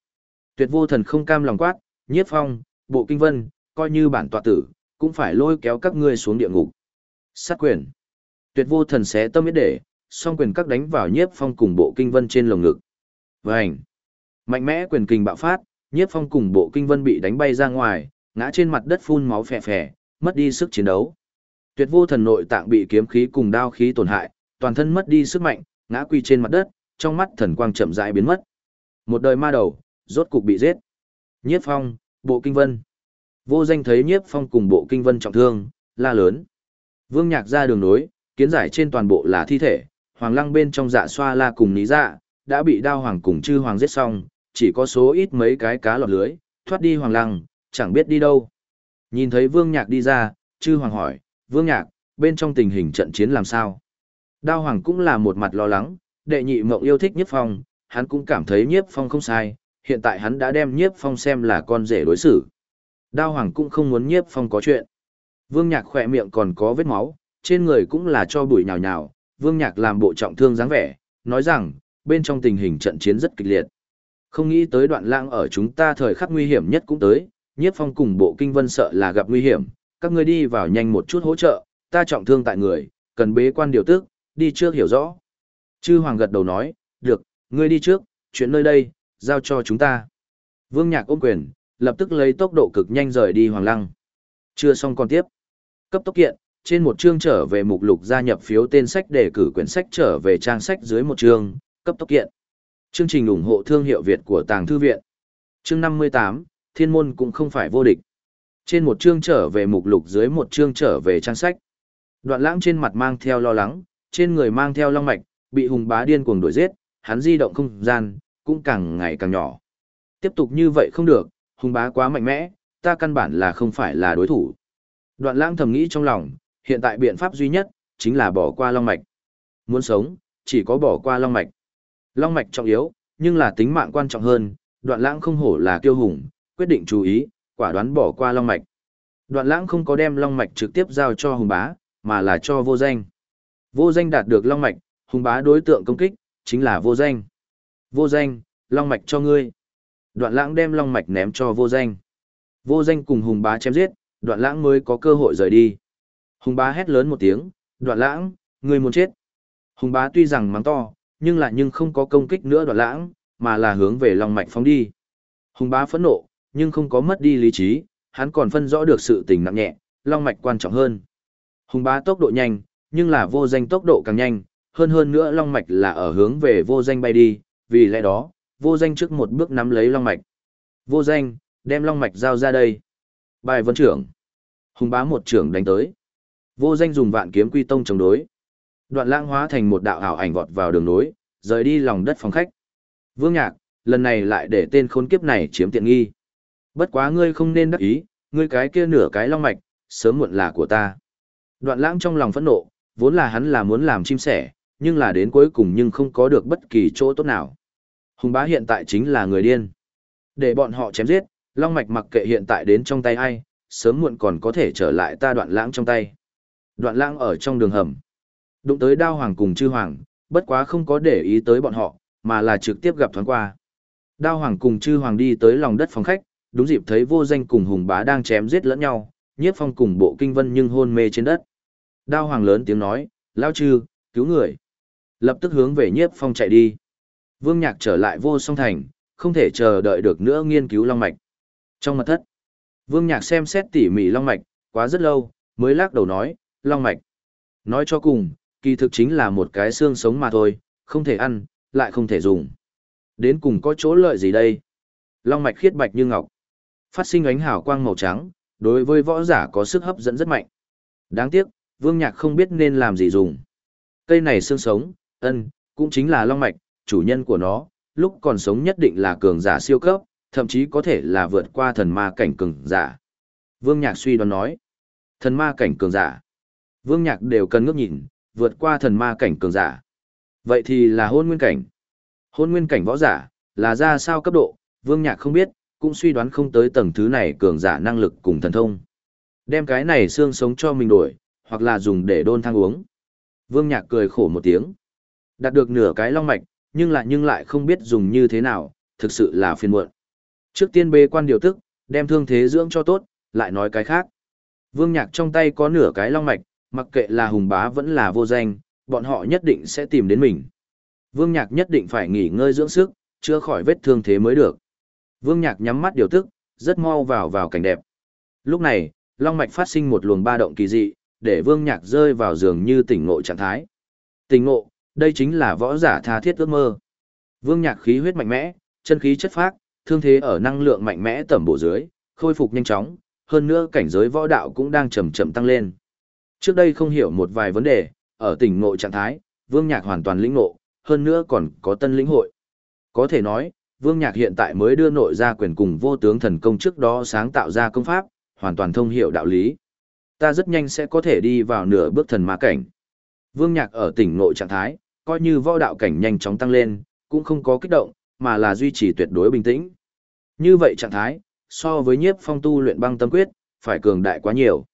Tuyệt vô thần không cam lòng quát, nhiếp phong, bộ kinh vân, coi như bản tọa tử, cũng phải lôi kéo các ngươi xuống địa ngục. Sát quyền. Tuyệt vô thần xé tâm ý để, song quyền các đánh vào nhiếp phong cùng bộ kinh vân trên lồng ngực. Vành. Mạnh mẽ quyền kinh bạo phát, nhiếp phong cùng bộ kinh vân bị đánh bay ra ngoài, ngã trên mặt đất phun máu phè phè, mất đi sức chiến đấu. Tuyệt vô thần nội tạng bị kiếm khí cùng đao khí tổn hại, toàn thân mất đi sức mạnh, ngã quỳ trên mặt đất, trong mắt thần quang chậm rãi biến mất. Một đời ma đầu, rốt cục bị giết. Nhiếp phong, bộ kinh vân. Vô danh thấy nhiếp phong cùng bộ kinh vân trọng thương, la lớn. Vương nhạc ra đường nối, kiến giải trên toàn bộ là thi thể, hoàng lăng bên trong dạ xoa la cùng ní dạ, đã bị đao hoàng cùng chư hoàng giết xong, chỉ có số ít mấy cái cá lọt lưới, thoát đi hoàng lăng, chẳng biết đi đâu. Nhìn thấy vương nhạc đi ra, chư hoàng hỏi, vương nhạc, bên trong tình hình trận chiến làm sao? Đao hoàng cũng là một mặt lo lắng, đệ nhị mộng yêu thích nhiếp phong, hắn cũng cảm thấy nhiếp phong không sai, hiện tại hắn đã đem nhiếp phong xem là con rể đối xử. Đao hoàng cũng không muốn nhiếp phong có chuyện. Vương nhạc khỏe miệng còn có vết máu, trên người cũng là cho bụi nhào nhào, vương nhạc làm bộ trọng thương dáng vẻ, nói rằng, bên trong tình hình trận chiến rất kịch liệt. Không nghĩ tới đoạn lãng ở chúng ta thời khắc nguy hiểm nhất cũng tới, nhiếp phong cùng bộ kinh vân sợ là gặp nguy hiểm, các ngươi đi vào nhanh một chút hỗ trợ, ta trọng thương tại người, cần bế quan điều tức, đi trước hiểu rõ. Chư Hoàng gật đầu nói, được, ngươi đi trước, chuyện nơi đây, giao cho chúng ta. Vương Nhạc ôm quyền, lập tức lấy tốc độ cực nhanh rời đi Hoàng Lăng. Chưa xong còn tiếp. Cấp tốc kiện, trên một chương trở về mục lục gia nhập phiếu tên sách để cử quyển sách trở về trang sách dưới một chương, cấp tốc kiện. Chương trình ủng hộ thương hiệu Việt của Tàng Thư Viện. Chương 58, Thiên môn cũng không phải vô địch. Trên một chương trở về mục lục dưới một chương trở về trang sách. Đoạn lãng trên mặt mang theo lo lắng, trên người mang theo long mạch, bị hùng bá điên cuồng đuổi giết, hắn di động không gian, cũng càng ngày càng nhỏ. Tiếp tục như vậy không được, hùng bá quá mạnh mẽ, ta căn bản là không phải là đối thủ. Đoạn lãng thầm nghĩ trong lòng, hiện tại biện pháp duy nhất, chính là bỏ qua long mạch. Muốn sống, chỉ có bỏ qua long mạch. Long mạch trọng yếu, nhưng là tính mạng quan trọng hơn, đoạn lãng không hổ là kiêu hùng, quyết định chú ý, quả đoán bỏ qua long mạch. Đoạn lãng không có đem long mạch trực tiếp giao cho hùng bá, mà là cho vô danh. Vô danh đạt được long mạch, hùng bá đối tượng công kích, chính là vô danh. Vô danh, long mạch cho ngươi. Đoạn lãng đem long mạch ném cho vô danh. Vô danh cùng hùng bá chém giết, đoạn lãng mới có cơ hội rời đi. Hùng bá hét lớn một tiếng, đoạn lãng, ngươi muốn chết. Hùng bá tuy rằng mắng to, nhưng lại nhưng không có công kích nữa đoạn lãng, mà là hướng về long mạch phóng đi. Hùng bá phẫn nộ, nhưng không có mất đi lý trí, hắn còn phân rõ được sự tình nặng nhẹ, long mạch quan trọng hơn. Hùng bá tốc độ nhanh, nhưng là vô danh tốc độ càng nhanh, hơn hơn nữa long mạch là ở hướng về vô danh bay đi, vì lẽ đó, vô danh trước một bước nắm lấy long mạch. Vô danh, đem long mạch giao ra đây. Bài vấn trưởng. Hùng bá một trưởng đánh tới. Vô danh dùng vạn kiếm quy tông chống đối. Đoạn lãng hóa thành một đạo ảo ảnh vọt vào đường nối, rời đi lòng đất phòng khách. Vương Nhạc, lần này lại để tên khốn kiếp này chiếm tiện nghi. Bất quá ngươi không nên đắc ý, ngươi cái kia nửa cái long mạch, sớm muộn là của ta. Đoạn lãng trong lòng phẫn nộ, vốn là hắn là muốn làm chim sẻ, nhưng là đến cuối cùng nhưng không có được bất kỳ chỗ tốt nào. Hùng bá hiện tại chính là người điên. Để bọn họ chém giết, long mạch mặc kệ hiện tại đến trong tay ai, sớm muộn còn có thể trở lại ta đoạn lãng trong tay. Đoạn lãng ở trong đường hầm. Đụng tới đao hoàng cùng chư hoàng, bất quá không có để ý tới bọn họ, mà là trực tiếp gặp thoáng qua. Đao hoàng cùng chư hoàng đi tới lòng đất phòng khách, đúng dịp thấy vô danh cùng hùng bá đang chém giết lẫn nhau, nhiếp phong cùng bộ kinh vân nhưng hôn mê trên đất. Đao hoàng lớn tiếng nói, lao chư, cứu người. Lập tức hướng về nhiếp phong chạy đi. Vương nhạc trở lại vô song thành, không thể chờ đợi được nữa nghiên cứu long mạch. Trong mật thất, vương nhạc xem xét tỉ mỉ long mạch, quá rất lâu, mới lắc đầu nói, long mạch. Nói cho cùng, kỳ thực chính là một cái xương sống mà thôi, không thể ăn, lại không thể dùng. Đến cùng có chỗ lợi gì đây? Long mạch khiết bạch như ngọc. Phát sinh ánh hào quang màu trắng, đối với võ giả có sức hấp dẫn rất mạnh. Đáng tiếc, Vương Nhạc không biết nên làm gì dùng. Cây này xương sống, ân, cũng chính là long mạch, chủ nhân của nó, lúc còn sống nhất định là cường giả siêu cấp, thậm chí có thể là vượt qua thần ma cảnh cường giả. Vương Nhạc suy đoán nói, thần ma cảnh cường giả. Vương Nhạc đều cần ngước nhìn, vượt qua thần ma cảnh cường giả. Vậy thì là hôn nguyên cảnh. Hôn nguyên cảnh võ giả, là ra sao cấp độ, Vương Nhạc không biết, cũng suy đoán không tới tầng thứ này cường giả năng lực cùng thần thông. Đem cái này xương sống cho mình đổi, hoặc là dùng để đôn thang uống. Vương Nhạc cười khổ một tiếng. Đạt được nửa cái long mạch, nhưng lại nhưng lại không biết dùng như thế nào, thực sự là phiền muộn. Trước tiên bê quan điều tức, đem thương thế dưỡng cho tốt, lại nói cái khác. Vương Nhạc trong tay có nửa cái long mạch, mặc kệ là hùng bá vẫn là vô danh, bọn họ nhất định sẽ tìm đến mình. Vương Nhạc nhất định phải nghỉ ngơi dưỡng sức, chữa khỏi vết thương thế mới được. Vương Nhạc nhắm mắt điều tức, rất mau vào vào cảnh đẹp. Lúc này, long mạch phát sinh một luồng ba động kỳ dị, để Vương Nhạc rơi vào giường như tỉnh ngộ trạng thái. Tỉnh ngộ, đây chính là võ giả tha thiết ước mơ. Vương Nhạc khí huyết mạnh mẽ, chân khí chất phác, thương thế ở năng lượng mạnh mẽ tẩm bổ dưới, khôi phục nhanh chóng, hơn nữa cảnh giới võ đạo cũng đang chậm chậm tăng lên. Trước đây không hiểu một vài vấn đề, ở tỉnh ngộ trạng thái, Vương Nhạc hoàn toàn lĩnh ngộ, hơn nữa còn có tân lĩnh hội. Có thể nói, Vương Nhạc hiện tại mới đưa nội ra quyền cùng vô tướng thần công trước đó sáng tạo ra công pháp, hoàn toàn thông hiểu đạo lý. Ta rất nhanh sẽ có thể đi vào nửa bước thần ma cảnh. Vương Nhạc ở tỉnh ngộ trạng thái, coi như võ đạo cảnh nhanh chóng tăng lên, cũng không có kích động, mà là duy trì tuyệt đối bình tĩnh. Như vậy trạng thái, so với nhiếp phong tu luyện băng tâm quyết, phải cường đại quá nhiều.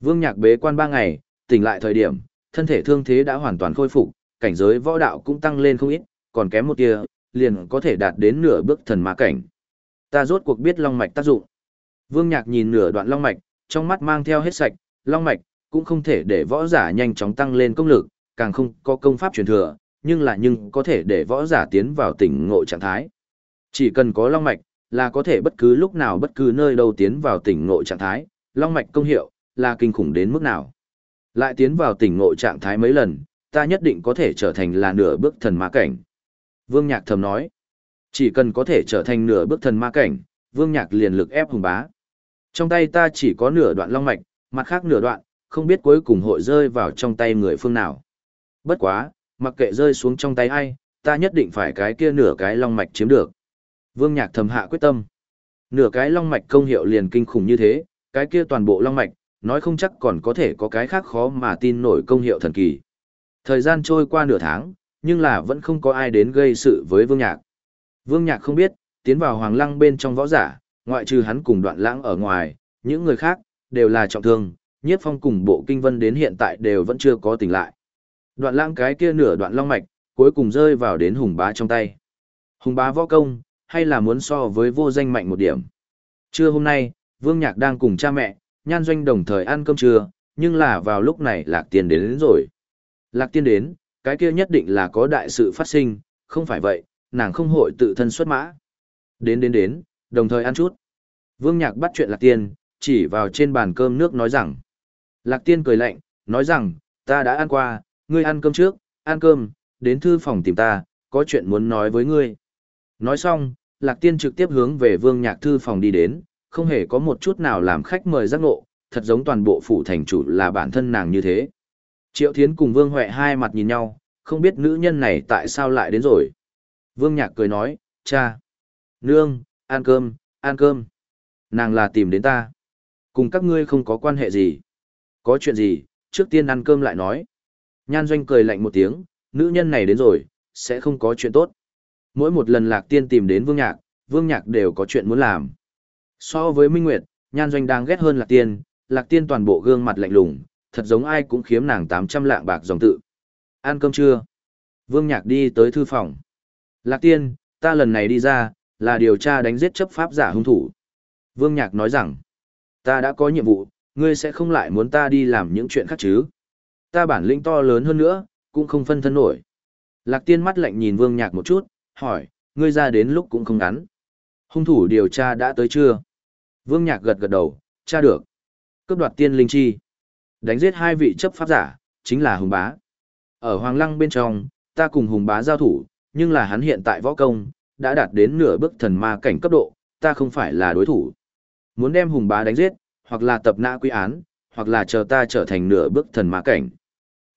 Vương Nhạc bế quan 3 ngày, tỉnh lại thời điểm, thân thể thương thế đã hoàn toàn khôi phục, cảnh giới võ đạo cũng tăng lên không ít, còn kém một tia, liền có thể đạt đến nửa bước thần ma cảnh. Ta rốt cuộc biết long mạch tác dụng. Vương Nhạc nhìn nửa đoạn long mạch, trong mắt mang theo hết sạch, long mạch cũng không thể để võ giả nhanh chóng tăng lên công lực, càng không có công pháp truyền thừa, nhưng là nhưng có thể để võ giả tiến vào tỉnh ngộ trạng thái. Chỉ cần có long mạch, là có thể bất cứ lúc nào bất cứ nơi đâu tiến vào tỉnh ngộ trạng thái, long mạch công hiệu, là kinh khủng đến mức nào. Lại tiến vào tỉnh ngộ trạng thái mấy lần, ta nhất định có thể trở thành là nửa bước thần ma cảnh. Vương Nhạc thầm nói, chỉ cần có thể trở thành nửa bước thần ma cảnh, Vương Nhạc liền lực ép hùng bá. Trong tay ta chỉ có nửa đoạn long mạch, mặt khác nửa đoạn, không biết cuối cùng hội rơi vào trong tay người phương nào. Bất quá, mặc kệ rơi xuống trong tay ai, ta nhất định phải cái kia nửa cái long mạch chiếm được. Vương Nhạc thầm hạ quyết tâm. Nửa cái long mạch công hiệu liền kinh khủng như thế, cái kia toàn bộ long mạch, nói không chắc còn có thể có cái khác khó mà tin nổi công hiệu thần kỳ. Thời gian trôi qua nửa tháng, nhưng là vẫn không có ai đến gây sự với Vương Nhạc. Vương Nhạc không biết, tiến vào hoàng lăng bên trong võ giả, ngoại trừ hắn cùng đoạn lãng ở ngoài, những người khác, đều là trọng thương, nhiếp phong cùng bộ kinh vân đến hiện tại đều vẫn chưa có tỉnh lại. Đoạn lãng cái kia nửa đoạn long mạch, cuối cùng rơi vào đến hùng bá trong tay. Hùng bá võ công, hay là muốn so với vô danh mạnh một điểm. Trưa hôm nay, Vương Nhạc đang cùng cha mẹ, nhan doanh đồng thời ăn cơm trưa, nhưng là vào lúc này Lạc Tiên đến, đến rồi. Lạc Tiên đến, cái kia nhất định là có đại sự phát sinh, không phải vậy, nàng không hội tự thân xuất mã. Đến đến đến, đồng thời ăn chút. Vương Nhạc bắt chuyện Lạc Tiên, chỉ vào trên bàn cơm nước nói rằng. Lạc Tiên cười lạnh, nói rằng, ta đã ăn qua, ngươi ăn cơm trước, ăn cơm, đến thư phòng tìm ta, có chuyện muốn nói với ngươi. Nói xong, Lạc Tiên trực tiếp hướng về Vương Nhạc thư phòng đi đến, không hề có một chút nào làm khách mời giác ngộ, thật giống toàn bộ phủ thành chủ là bản thân nàng như thế. Triệu Thiến cùng Vương Huệ hai mặt nhìn nhau, không biết nữ nhân này tại sao lại đến rồi. Vương Nhạc cười nói, cha, nương, ăn cơm, ăn cơm. Nàng là tìm đến ta. Cùng các ngươi không có quan hệ gì. Có chuyện gì, trước tiên ăn cơm lại nói. Nhan Doanh cười lạnh một tiếng, nữ nhân này đến rồi, sẽ không có chuyện tốt. Mỗi một lần Lạc Tiên tìm đến Vương Nhạc, Vương Nhạc đều có chuyện muốn làm. So với Minh Nguyệt, Nhan Doanh đang ghét hơn Lạc Tiên, Lạc Tiên toàn bộ gương mặt lạnh lùng, thật giống ai cũng khiếm nàng 800 lạng bạc dòng tự. Ăn cơm trưa. Vương Nhạc đi tới thư phòng. Lạc Tiên, ta lần này đi ra, là điều tra đánh giết chấp pháp giả hung thủ. Vương Nhạc nói rằng, ta đã có nhiệm vụ, ngươi sẽ không lại muốn ta đi làm những chuyện khác chứ. Ta bản lĩnh to lớn hơn nữa, cũng không phân thân nổi. Lạc Tiên mắt lạnh nhìn Vương Nhạc một chút, hỏi, ngươi ra đến lúc cũng không ngắn. Hung thủ điều tra đã tới chưa? Vương Nhạc gật gật đầu, tra được. Cướp đoạt tiên linh chi. Đánh giết hai vị chấp pháp giả, chính là Hùng Bá. Ở Hoàng Lăng bên trong, ta cùng Hùng Bá giao thủ, nhưng là hắn hiện tại võ công, đã đạt đến nửa bước thần ma cảnh cấp độ, ta không phải là đối thủ. Muốn đem hùng bá đánh giết, hoặc là tập nã quy án, hoặc là chờ ta trở thành nửa bước thần ma cảnh,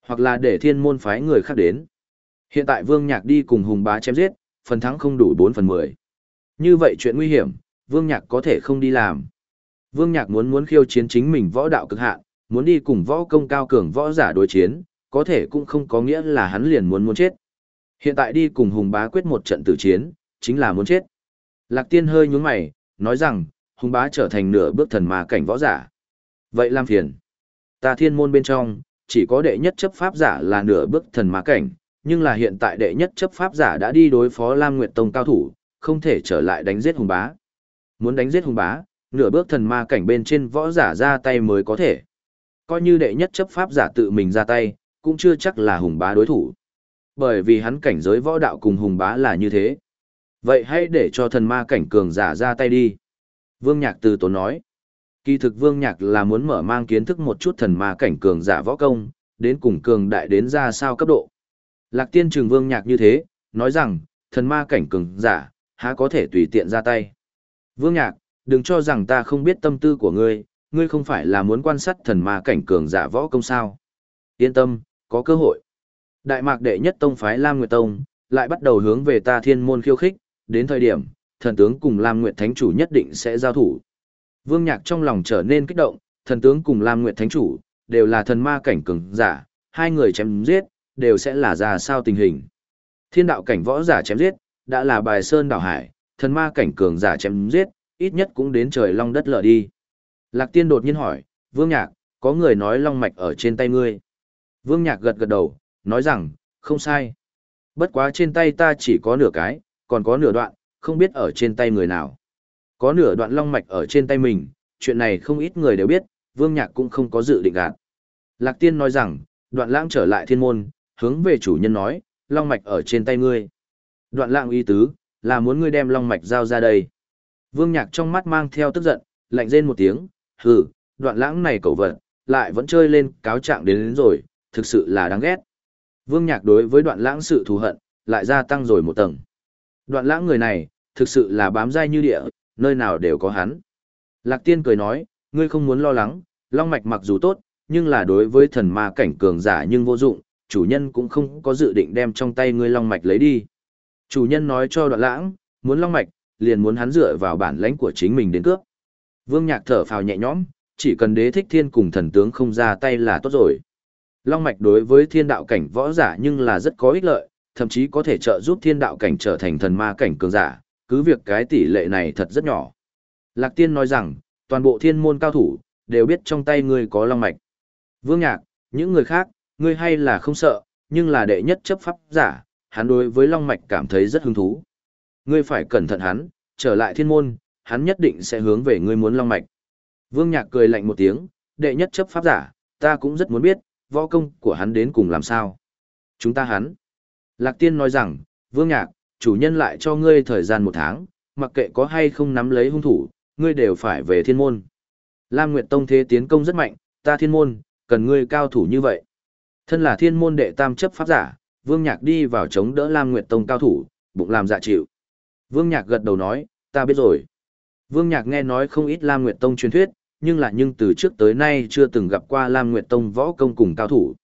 hoặc là để thiên môn phái người khác đến. Hiện tại Vương Nhạc đi cùng hùng bá chém giết, phần thắng không đủ 4 phần 10. Như vậy chuyện nguy hiểm, Vương Nhạc có thể không đi làm. Vương Nhạc muốn muốn khiêu chiến chính mình võ đạo cực hạn, muốn đi cùng võ công cao cường võ giả đối chiến, có thể cũng không có nghĩa là hắn liền muốn muốn chết. Hiện tại đi cùng Hùng Bá quyết một trận tử chiến, chính là muốn chết. Lạc Tiên hơi nhướng mày, nói rằng, Hùng Bá trở thành nửa bước thần ma cảnh võ giả. Vậy làm phiền. Ta thiên môn bên trong, chỉ có đệ nhất chấp pháp giả là nửa bước thần ma cảnh, nhưng là hiện tại đệ nhất chấp pháp giả đã đi đối phó Lam Nguyệt Tông cao thủ, không thể trở lại đánh giết Hùng Bá. Muốn đánh giết Hùng Bá, nửa bước thần ma cảnh bên trên võ giả ra tay mới có thể. Coi như đệ nhất chấp pháp giả tự mình ra tay, cũng chưa chắc là Hùng Bá đối thủ. Bởi vì hắn cảnh giới võ đạo cùng Hùng Bá là như thế. Vậy hãy để cho thần ma cảnh cường giả ra tay đi. Vương Nhạc từ tốn nói. Kỳ thực Vương Nhạc là muốn mở mang kiến thức một chút thần ma cảnh cường giả võ công, đến cùng cường đại đến ra sao cấp độ. Lạc tiên trường Vương Nhạc như thế, nói rằng, thần ma cảnh cường giả, há có thể tùy tiện ra tay. Vương Nhạc, đừng cho rằng ta không biết tâm tư của ngươi, ngươi không phải là muốn quan sát thần ma cảnh cường giả võ công sao. Yên tâm, có cơ hội. Đại mạc đệ nhất tông phái Lam Nguyệt Tông, lại bắt đầu hướng về ta thiên môn khiêu khích, đến thời điểm, thần tướng cùng Lam Nguyệt Thánh Chủ nhất định sẽ giao thủ. Vương Nhạc trong lòng trở nên kích động, thần tướng cùng Lam Nguyệt Thánh Chủ, đều là thần ma cảnh cường giả, hai người chém giết, đều sẽ là ra sao tình hình. Thiên đạo cảnh võ giả chém giết, đã là bài sơn đảo hải, thần ma cảnh cường giả chém giết, ít nhất cũng đến trời long đất lở đi. Lạc Tiên đột nhiên hỏi, Vương Nhạc, có người nói long mạch ở trên tay ngươi. Vương Nhạc gật gật đầu, nói rằng, không sai. Bất quá trên tay ta chỉ có nửa cái, còn có nửa đoạn, không biết ở trên tay người nào. Có nửa đoạn long mạch ở trên tay mình, chuyện này không ít người đều biết, Vương Nhạc cũng không có dự định gạt. Lạc Tiên nói rằng, đoạn lãng trở lại thiên môn, hướng về chủ nhân nói, long mạch ở trên tay ngươi. Đoạn lãng ý tứ, là muốn ngươi đem long mạch giao ra đây. Vương Nhạc trong mắt mang theo tức giận, lạnh rên một tiếng, hừ, đoạn lãng này cậu vật, lại vẫn chơi lên cáo trạng đến, đến rồi, thực sự là đáng ghét. Vương Nhạc đối với đoạn lãng sự thù hận, lại gia tăng rồi một tầng. Đoạn lãng người này, thực sự là bám dai như địa, nơi nào đều có hắn. Lạc Tiên cười nói, ngươi không muốn lo lắng, long mạch mặc dù tốt, nhưng là đối với thần ma cảnh cường giả nhưng vô dụng, chủ nhân cũng không có dự định đem trong tay ngươi long mạch lấy đi. Chủ nhân nói cho đoạn lãng, muốn long mạch, liền muốn hắn dựa vào bản lãnh của chính mình đến cướp. Vương Nhạc thở phào nhẹ nhõm, chỉ cần đế thích thiên cùng thần tướng không ra tay là tốt rồi. Long mạch đối với thiên đạo cảnh võ giả nhưng là rất có ích lợi, thậm chí có thể trợ giúp thiên đạo cảnh trở thành thần ma cảnh cường giả, cứ việc cái tỷ lệ này thật rất nhỏ. Lạc Tiên nói rằng, toàn bộ thiên môn cao thủ, đều biết trong tay ngươi có long mạch. Vương Nhạc, những người khác, ngươi hay là không sợ, nhưng là đệ nhất chấp pháp giả, hắn đối với long mạch cảm thấy rất hứng thú. Ngươi phải cẩn thận hắn, trở lại thiên môn, hắn nhất định sẽ hướng về ngươi muốn long mạch. Vương Nhạc cười lạnh một tiếng, đệ nhất chấp pháp giả, ta cũng rất muốn biết, võ công của hắn đến cùng làm sao. Chúng ta hắn. Lạc Tiên nói rằng, Vương Nhạc, chủ nhân lại cho ngươi thời gian một tháng, mặc kệ có hay không nắm lấy hung thủ, ngươi đều phải về thiên môn. Lam Nguyệt Tông thế tiến công rất mạnh, ta thiên môn, cần ngươi cao thủ như vậy. Thân là thiên môn đệ tam chấp pháp giả, Vương Nhạc đi vào chống đỡ Lam Nguyệt Tông cao thủ, bụng làm dạ chịu. Vương Nhạc gật đầu nói, ta biết rồi. Vương Nhạc nghe nói không ít Lam Nguyệt Tông truyền thuyết, nhưng là nhưng từ trước tới nay chưa từng gặp qua Lam Nguyệt Tông võ công cùng cao thủ.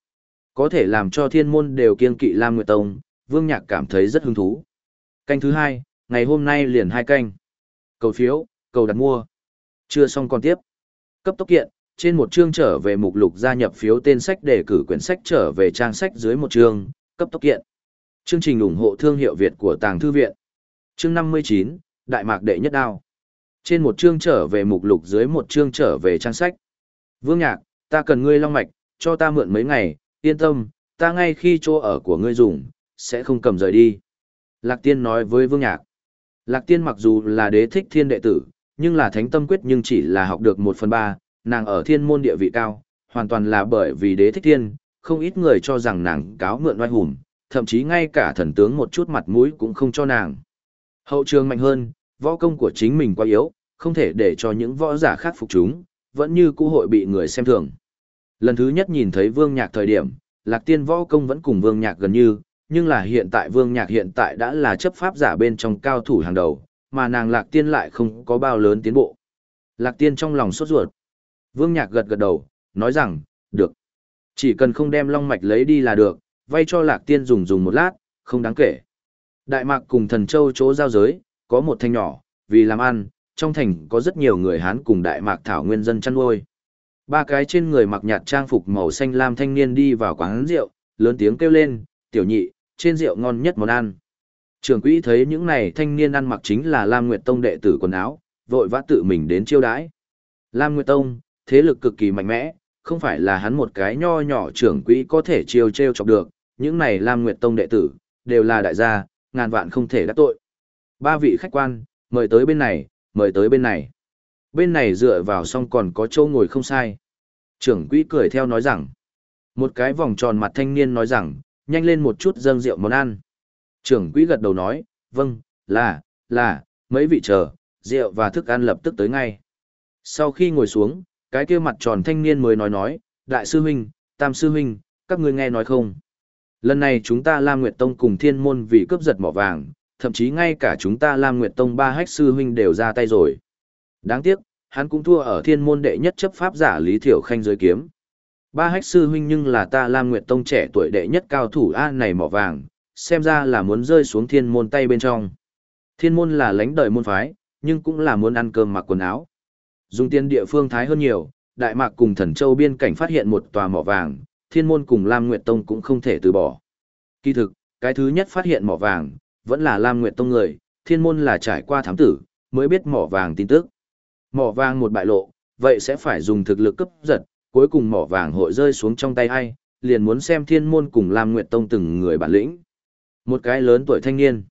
Có thể làm cho thiên môn đều kiên kỵ Lam Nguyệt Tông, Vương Nhạc cảm thấy rất hứng thú. Canh thứ hai, ngày hôm nay liền hai canh. Cầu phiếu, cầu đặt mua. Chưa xong còn tiếp. Cấp tốc kiện, trên một chương trở về mục lục gia nhập phiếu tên sách để cử quyển sách trở về trang sách dưới một chương, cấp tốc kiện. Chương trình ủng hộ thương hiệu Việt của Tàng Thư Viện. Chương 59, Đại Mạc Đệ Nhất Đao. Trên một chương trở về mục lục dưới một chương trở về trang sách. Vương Nhạc, ta cần ngươi long mạch, cho ta mượn mấy ngày, yên tâm, ta ngay khi chỗ ở của ngươi dùng, sẽ không cầm rời đi. Lạc Tiên nói với Vương Nhạc. Lạc Tiên mặc dù là đế thích thiên đệ tử, nhưng là thánh tâm quyết nhưng chỉ là học được một phần ba, nàng ở thiên môn địa vị cao, hoàn toàn là bởi vì đế thích thiên, không ít người cho rằng nàng cáo mượn oai hùng, thậm chí ngay cả thần tướng một chút mặt mũi cũng không cho nàng. Hậu trường mạnh hơn, võ công của chính mình quá yếu, không thể để cho những võ giả khác phục chúng, vẫn như cũ hội bị người xem thường. Lần thứ nhất nhìn thấy Vương Nhạc thời điểm, Lạc Tiên võ công vẫn cùng Vương Nhạc gần như, nhưng là hiện tại Vương Nhạc hiện tại đã là chấp pháp giả bên trong cao thủ hàng đầu, mà nàng Lạc Tiên lại không có bao lớn tiến bộ. Lạc tiên trong lòng sốt ruột. Vương Nhạc gật gật đầu, nói rằng, được. Chỉ cần không đem long mạch lấy đi là được, vay cho Lạc tiên dùng dùng một lát, không đáng kể. Đại mạc cùng thần châu chỗ giao giới, có một thanh nhỏ, vì làm ăn, trong thành có rất nhiều người Hán cùng Đại mạc thảo nguyên dân chăn nuôi. Ba cái trên người mặc nhạt trang phục màu xanh lam thanh niên đi vào quán rượu, lớn tiếng kêu lên, tiểu nhị, trên rượu ngon nhất món ăn. Trường quỹ thấy những này thanh niên ăn mặc chính là Lam Nguyệt Tông đệ tử quần áo, vội vã tự mình đến chiêu đãi. Lam Nguyệt Tông, thế lực cực kỳ mạnh mẽ, không phải là hắn một cái nho nhỏ trưởng quỹ có thể chiêu treo chọc được, những này Lam Nguyệt Tông đệ tử, đều là đại gia, ngàn vạn không thể đắc tội. Ba vị khách quan, mời tới bên này, mời tới bên này. Bên này dựa vào xong còn có chỗ ngồi không sai. Trưởng quỹ cười theo nói rằng, một cái vòng tròn mặt thanh niên nói rằng, nhanh lên một chút dâng rượu món ăn. Trưởng quỹ gật đầu nói, vâng, là, là, mấy vị chờ, rượu và thức ăn lập tức tới ngay. Sau khi ngồi xuống, cái kia mặt tròn thanh niên mới nói nói, đại sư huynh, tam sư huynh, các ngươi nghe nói không? Lần này chúng ta Lam Nguyệt Tông cùng thiên môn vì cướp giật mỏ vàng, thậm chí ngay cả chúng ta Lam Nguyệt Tông ba hách sư huynh đều ra tay rồi. Đáng tiếc, hắn cũng thua ở thiên môn đệ nhất chấp pháp giả Lý Thiểu Khanh dưới kiếm. Ba hách sư huynh nhưng là ta Lam Nguyệt Tông trẻ tuổi đệ nhất cao thủ A này mỏ vàng, xem ra là muốn rơi xuống thiên môn tay bên trong. Thiên môn là lãnh đời môn phái, nhưng cũng là muốn ăn cơm mặc quần áo. Dùng tiền địa phương thái hơn nhiều, Đại Mạc cùng Thần Châu biên cảnh phát hiện một tòa mỏ vàng, Thiên môn cùng Lam Nguyệt Tông cũng không thể từ bỏ. Kỳ thực, cái thứ nhất phát hiện mỏ vàng, vẫn là Lam Nguyệt Tông người, Thiên môn là trải qua thám tử, mới biết mỏ vàng tin tức. Mỏ vàng một bại lộ, vậy sẽ phải dùng thực lực cấp giật, cuối cùng mỏ vàng hội rơi xuống trong tay ai, liền muốn xem Thiên môn cùng Lam Nguyệt Tông từng người bản lĩnh. Một cái lớn tuổi thanh niên.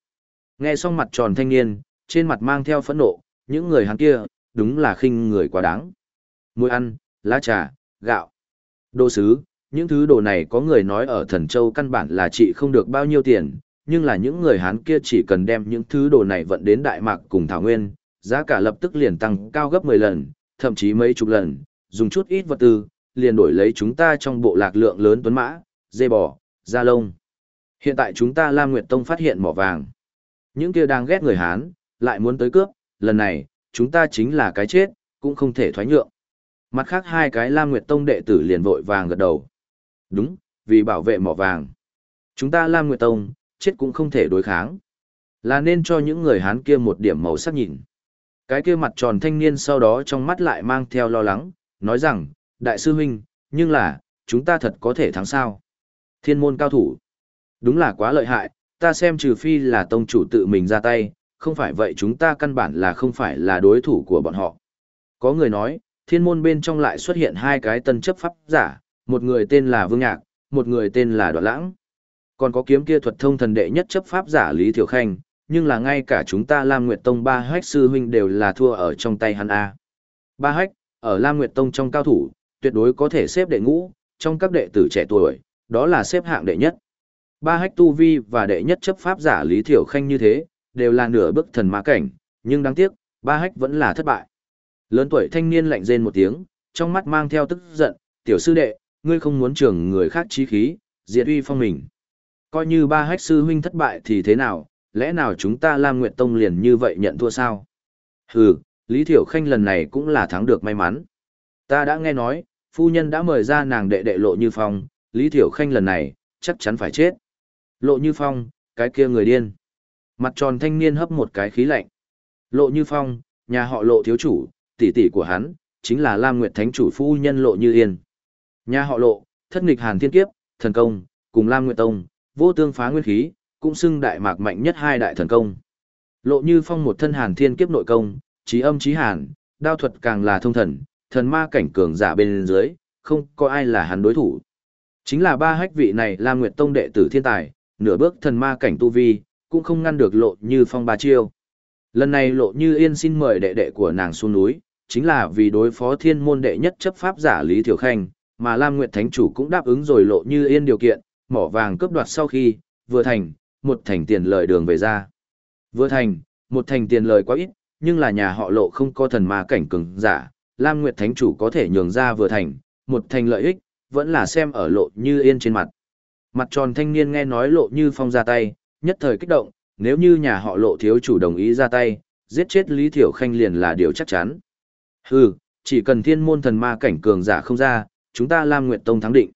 Nghe xong mặt tròn thanh niên, trên mặt mang theo phẫn nộ, những người hắn kia, đúng là khinh người quá đáng. Muối ăn, lá trà, gạo, đồ sứ, những thứ đồ này có người nói ở thần châu căn bản là trị không được bao nhiêu tiền, nhưng là những người Hán kia chỉ cần đem những thứ đồ này vận đến Đại Mạc cùng Thảo Nguyên, giá cả lập tức liền tăng cao gấp 10 lần, thậm chí mấy chục lần, dùng chút ít vật tư, liền đổi lấy chúng ta trong bộ lạc lượng lớn tuấn mã, dê bò, da lông. Hiện tại chúng ta Lam Nguyệt Tông phát hiện mỏ vàng. Những kia đang ghét người Hán, lại muốn tới cướp, lần này, chúng ta chính là cái chết, cũng không thể thoái nhượng. Mặt khác hai cái Lam Nguyệt Tông đệ tử liền vội vàng gật đầu. Đúng, vì bảo vệ mỏ vàng. Chúng ta Lam Nguyệt Tông, chết cũng không thể đối kháng. Là nên cho những người Hán kia một điểm màu sắc nhìn. Cái kia mặt tròn thanh niên sau đó trong mắt lại mang theo lo lắng, nói rằng, Đại sư huynh, nhưng là, chúng ta thật có thể thắng sao. Thiên môn cao thủ. Đúng là quá lợi hại, ta xem trừ phi là tông chủ tự mình ra tay, không phải vậy chúng ta căn bản là không phải là đối thủ của bọn họ. Có người nói, thiên môn bên trong lại xuất hiện hai cái tân chấp pháp giả, một người tên là Vương Nhạc, một người tên là Đoạn Lãng. Còn có kiếm kia thuật thông thần đệ nhất chấp pháp giả Lý Thiểu Khanh, nhưng là ngay cả chúng ta Lam Nguyệt Tông ba hách sư huynh đều là thua ở trong tay hắn A. Ba hách, ở Lam Nguyệt Tông trong cao thủ, tuyệt đối có thể xếp đệ ngũ, trong các đệ tử trẻ tuổi, đó là xếp hạng đệ nhất. Ba hách tu vi và đệ nhất chấp pháp giả Lý Thiểu Khanh như thế, đều là nửa bước thần ma cảnh, nhưng đáng tiếc, ba hách vẫn là thất bại. Lớn tuổi thanh niên lạnh rên một tiếng, trong mắt mang theo tức giận, tiểu sư đệ, ngươi không muốn trưởng người khác chí khí, diệt uy phong mình. Coi như ba hách sư huynh thất bại thì thế nào, lẽ nào chúng ta Lam Nguyệt Tông liền như vậy nhận thua sao? Hừ, Lý Thiểu Khanh lần này cũng là thắng được may mắn. Ta đã nghe nói, phu nhân đã mời ra nàng đệ đệ lộ như phong, Lý Thiểu Khanh lần này, chắc chắn phải chết. Lộ như phong, cái kia người điên. Mặt tròn thanh niên hấp một cái khí lạnh. Lộ như phong, nhà họ lộ thiếu chủ, tỷ tỷ của hắn, chính là Lam Nguyệt Thánh chủ phu nhân lộ như yên. Nhà họ lộ, thất nghịch hàn thiên kiếp, thần công, cùng Lam Nguyệt Tông, vô tương phá nguyên khí, cũng xưng đại mạc mạnh nhất hai đại thần công. Lộ như phong một thân hàn thiên kiếp nội công, trí âm trí hàn, đao thuật càng là thông thần, thần ma cảnh cường giả bên dưới, không có ai là hắn đối thủ. Chính là ba hách vị này Lam Nguyệt Tông đệ tử thiên tài, nửa bước thần ma cảnh tu vi, cũng không ngăn được lộ như phong ba chiêu. Lần này lộ như yên xin mời đệ đệ của nàng xuống núi, chính là vì đối phó thiên môn đệ nhất chấp pháp giả Lý Thiểu Khanh, mà Lam Nguyệt Thánh Chủ cũng đáp ứng rồi lộ như yên điều kiện, mỏ vàng cướp đoạt sau khi, vừa thành, một thành tiền lời đường về ra. Vừa thành, một thành tiền lời quá ít, nhưng là nhà họ lộ không có thần ma cảnh cường giả, Lam Nguyệt Thánh Chủ có thể nhường ra vừa thành, một thành lợi ích, vẫn là xem ở lộ như yên trên mặt. Mặt tròn thanh niên nghe nói lộ như phong ra tay, nhất thời kích động, nếu như nhà họ lộ thiếu chủ đồng ý ra tay, giết chết Lý Thiểu Khanh liền là điều chắc chắn. Hừ, chỉ cần thiên môn thần ma cảnh cường giả không ra, chúng ta Lam Nguyệt Tông thắng định.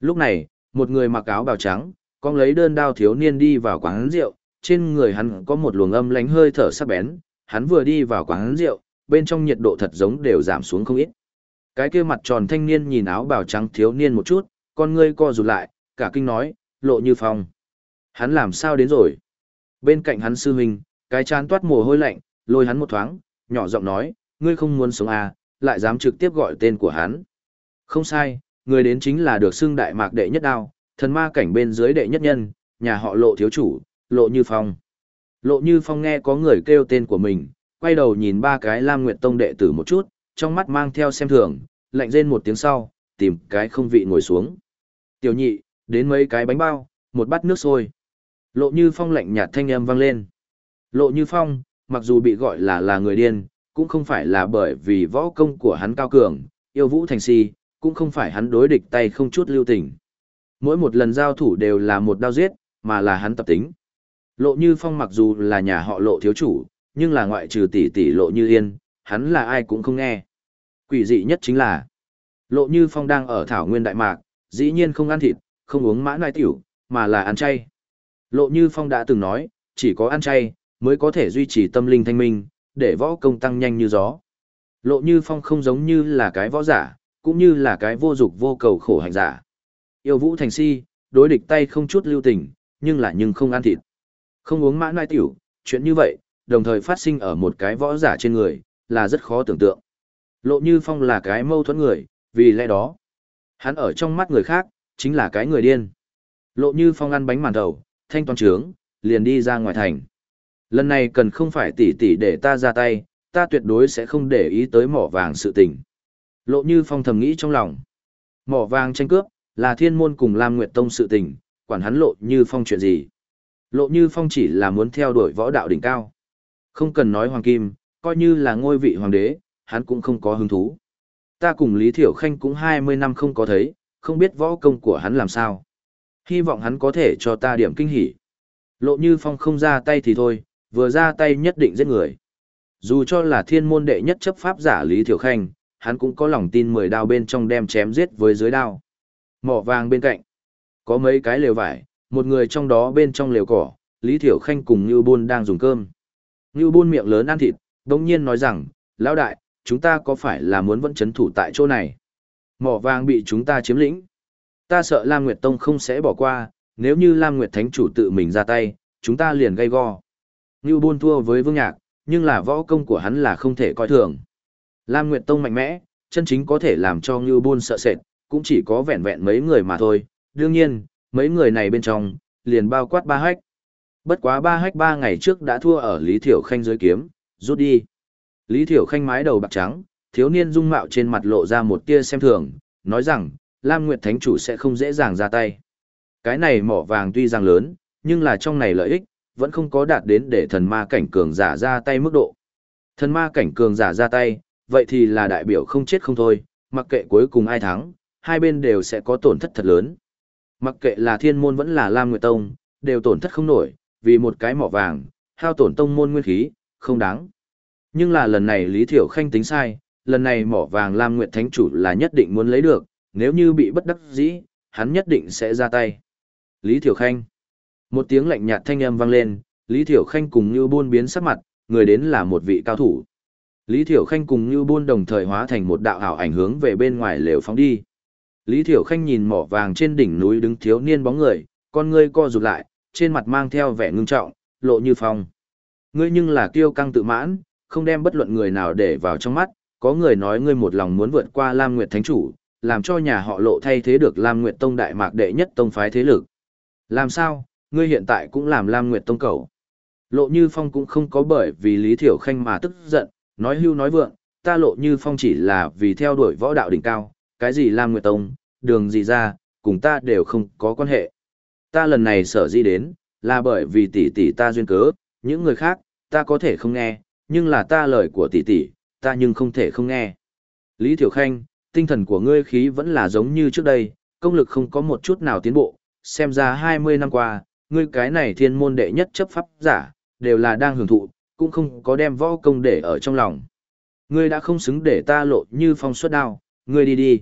Lúc này, một người mặc áo bào trắng, con lấy đơn đao thiếu niên đi vào quán rượu, trên người hắn có một luồng âm lánh hơi thở sắc bén, hắn vừa đi vào quán rượu, bên trong nhiệt độ thật giống đều giảm xuống không ít. Cái kia mặt tròn thanh niên nhìn áo bào trắng thiếu niên một chút, con ngươi co rụt lại, cả kinh nói, lộ như phong. Hắn làm sao đến rồi? Bên cạnh hắn sư huynh, cái chán toát mồ hôi lạnh, lôi hắn một thoáng, nhỏ giọng nói, ngươi không muốn sống à, lại dám trực tiếp gọi tên của hắn. Không sai, người đến chính là được xưng đại mạc đệ nhất đao, thần ma cảnh bên dưới đệ nhất nhân, nhà họ lộ thiếu chủ, lộ như phong. Lộ như phong nghe có người kêu tên của mình, quay đầu nhìn ba cái Lam Nguyệt Tông đệ tử một chút, trong mắt mang theo xem thường, lạnh rên một tiếng sau, tìm cái không vị ngồi xuống. Tiểu nhị, đến mấy cái bánh bao, một bát nước sôi. Lộ như phong lạnh nhạt thanh âm vang lên. Lộ như phong, mặc dù bị gọi là là người điên, cũng không phải là bởi vì võ công của hắn cao cường, yêu vũ thành si, cũng không phải hắn đối địch tay không chút lưu tình. Mỗi một lần giao thủ đều là một đao giết, mà là hắn tập tính. Lộ Như Phong mặc dù là nhà họ lộ thiếu chủ, nhưng là ngoại trừ tỷ tỷ Lộ Như Yên, hắn là ai cũng không nghe. Quỷ dị nhất chính là, Lộ Như Phong đang ở Thảo Nguyên Đại Mạc, dĩ nhiên không ăn thịt, không uống mã nai tiểu, mà là ăn chay. Lộ Như Phong đã từng nói, chỉ có ăn chay, mới có thể duy trì tâm linh thanh minh, để võ công tăng nhanh như gió. Lộ Như Phong không giống như là cái võ giả, cũng như là cái vô dục vô cầu khổ hành giả. Yêu vũ thành si, đối địch tay không chút lưu tình, nhưng là nhưng không ăn thịt. Không uống mã nai tiểu, chuyện như vậy, đồng thời phát sinh ở một cái võ giả trên người, là rất khó tưởng tượng. Lộ Như Phong là cái mâu thuẫn người, vì lẽ đó, hắn ở trong mắt người khác, chính là cái người điên. Lộ Như Phong ăn bánh màn đầu, thanh toàn trướng, liền đi ra ngoài thành. Lần này cần không phải tỉ tỉ để ta ra tay, ta tuyệt đối sẽ không để ý tới mỏ vàng sự tình. Lộ Như Phong thầm nghĩ trong lòng. Mỏ vàng tranh cướp, là thiên môn cùng Lam Nguyệt Tông sự tình, quản hắn Lộ Như Phong chuyện gì. Lộ Như Phong chỉ là muốn theo đuổi võ đạo đỉnh cao. Không cần nói hoàng kim, coi như là ngôi vị hoàng đế, hắn cũng không có hứng thú. Ta cùng Lý Thiểu Khanh cũng 20 năm không có thấy, không biết võ công của hắn làm sao. Hy vọng hắn có thể cho ta điểm kinh hỉ. Lộ Như Phong không ra tay thì thôi, vừa ra tay nhất định giết người. Dù cho là thiên môn đệ nhất chấp pháp giả Lý Thiểu Khanh, hắn cũng có lòng tin mười đao bên trong đem chém giết với dưới đao. Mỏ vàng bên cạnh, có mấy cái lều vải, một người trong đó bên trong lều cỏ, Lý Thiểu Khanh cùng Như Bôn đang dùng cơm. Như Bôn miệng lớn ăn thịt, đồng nhiên nói rằng, lão đại, chúng ta có phải là muốn vẫn chấn thủ tại chỗ này? Mỏ vàng bị chúng ta chiếm lĩnh. Ta sợ Lam Nguyệt Tông không sẽ bỏ qua, nếu như Lam Nguyệt Thánh chủ tự mình ra tay, chúng ta liền gây go. Như Bôn thua với Vương Nhạc, nhưng là võ công của hắn là không thể coi thường. Lam Nguyệt Tông mạnh mẽ, chân chính có thể làm cho Như Bôn sợ sệt, cũng chỉ có vẹn vẹn mấy người mà thôi. Đương nhiên, mấy người này bên trong, liền bao quát ba hách. Bất quá ba hách ba ngày trước đã thua ở Lý Thiểu Khanh dưới kiếm, rút đi. Lý Thiểu Khanh mái đầu bạc trắng, thiếu niên dung mạo trên mặt lộ ra một tia xem thường, nói rằng, Lam Nguyệt Thánh Chủ sẽ không dễ dàng ra tay. Cái này mỏ vàng tuy rằng lớn, nhưng là trong này lợi ích, vẫn không có đạt đến để thần ma cảnh cường giả ra tay mức độ. Thần ma cảnh cường giả ra tay, vậy thì là đại biểu không chết không thôi, mặc kệ cuối cùng ai thắng, hai bên đều sẽ có tổn thất thật lớn. Mặc kệ là thiên môn vẫn là Lam Nguyệt Tông, đều tổn thất không nổi, vì một cái mỏ vàng, hao tổn tông môn nguyên khí, không đáng. Nhưng là lần này Lý Thiểu Khanh tính sai, lần này mỏ vàng Lam Nguyệt Thánh Chủ là nhất định muốn lấy được, nếu như bị bất đắc dĩ, hắn nhất định sẽ ra tay. Lý Thiểu Khanh. Một tiếng lạnh nhạt thanh âm vang lên, Lý Thiểu Khanh cùng Như Bôn biến sắc mặt, người đến là một vị cao thủ. Lý Thiểu Khanh cùng Như Bôn đồng thời hóa thành một đạo ảo ảnh hướng về bên ngoài lều phóng đi. Lý Thiểu Khanh nhìn mỏ vàng trên đỉnh núi đứng thiếu niên bóng người, con ngươi co rụt lại, trên mặt mang theo vẻ ngưng trọng, lộ như phong. Ngươi nhưng là kiêu căng tự mãn, không đem bất luận người nào để vào trong mắt, có người nói ngươi một lòng muốn vượt qua Lam Nguyệt Thánh Chủ, làm cho nhà họ lộ thay thế được Lam Nguyệt Tông Đại Mạc đệ nhất tông phái thế lực. Làm sao, ngươi hiện tại cũng làm Lam Nguyệt Tông cầu. Lộ Như Phong cũng không có bởi vì Lý Thiểu Khanh mà tức giận, nói hưu nói vượng, ta Lộ Như Phong chỉ là vì theo đuổi võ đạo đỉnh cao, cái gì Lam Nguyệt Tông, đường gì ra, cùng ta đều không có quan hệ. Ta lần này sở di đến, là bởi vì tỷ tỷ ta duyên cớ, những người khác, ta có thể không nghe, nhưng là ta lời của tỷ tỷ, ta nhưng không thể không nghe. Lý Thiểu Khanh, tinh thần của ngươi khí vẫn là giống như trước đây, công lực không có một chút nào tiến bộ, xem ra 20 năm qua, ngươi cái này thiên môn đệ nhất chấp pháp giả, đều là đang hưởng thụ, cũng không có đem võ công để ở trong lòng. Ngươi đã không xứng để ta lộ như phong suất đao, ngươi đi đi.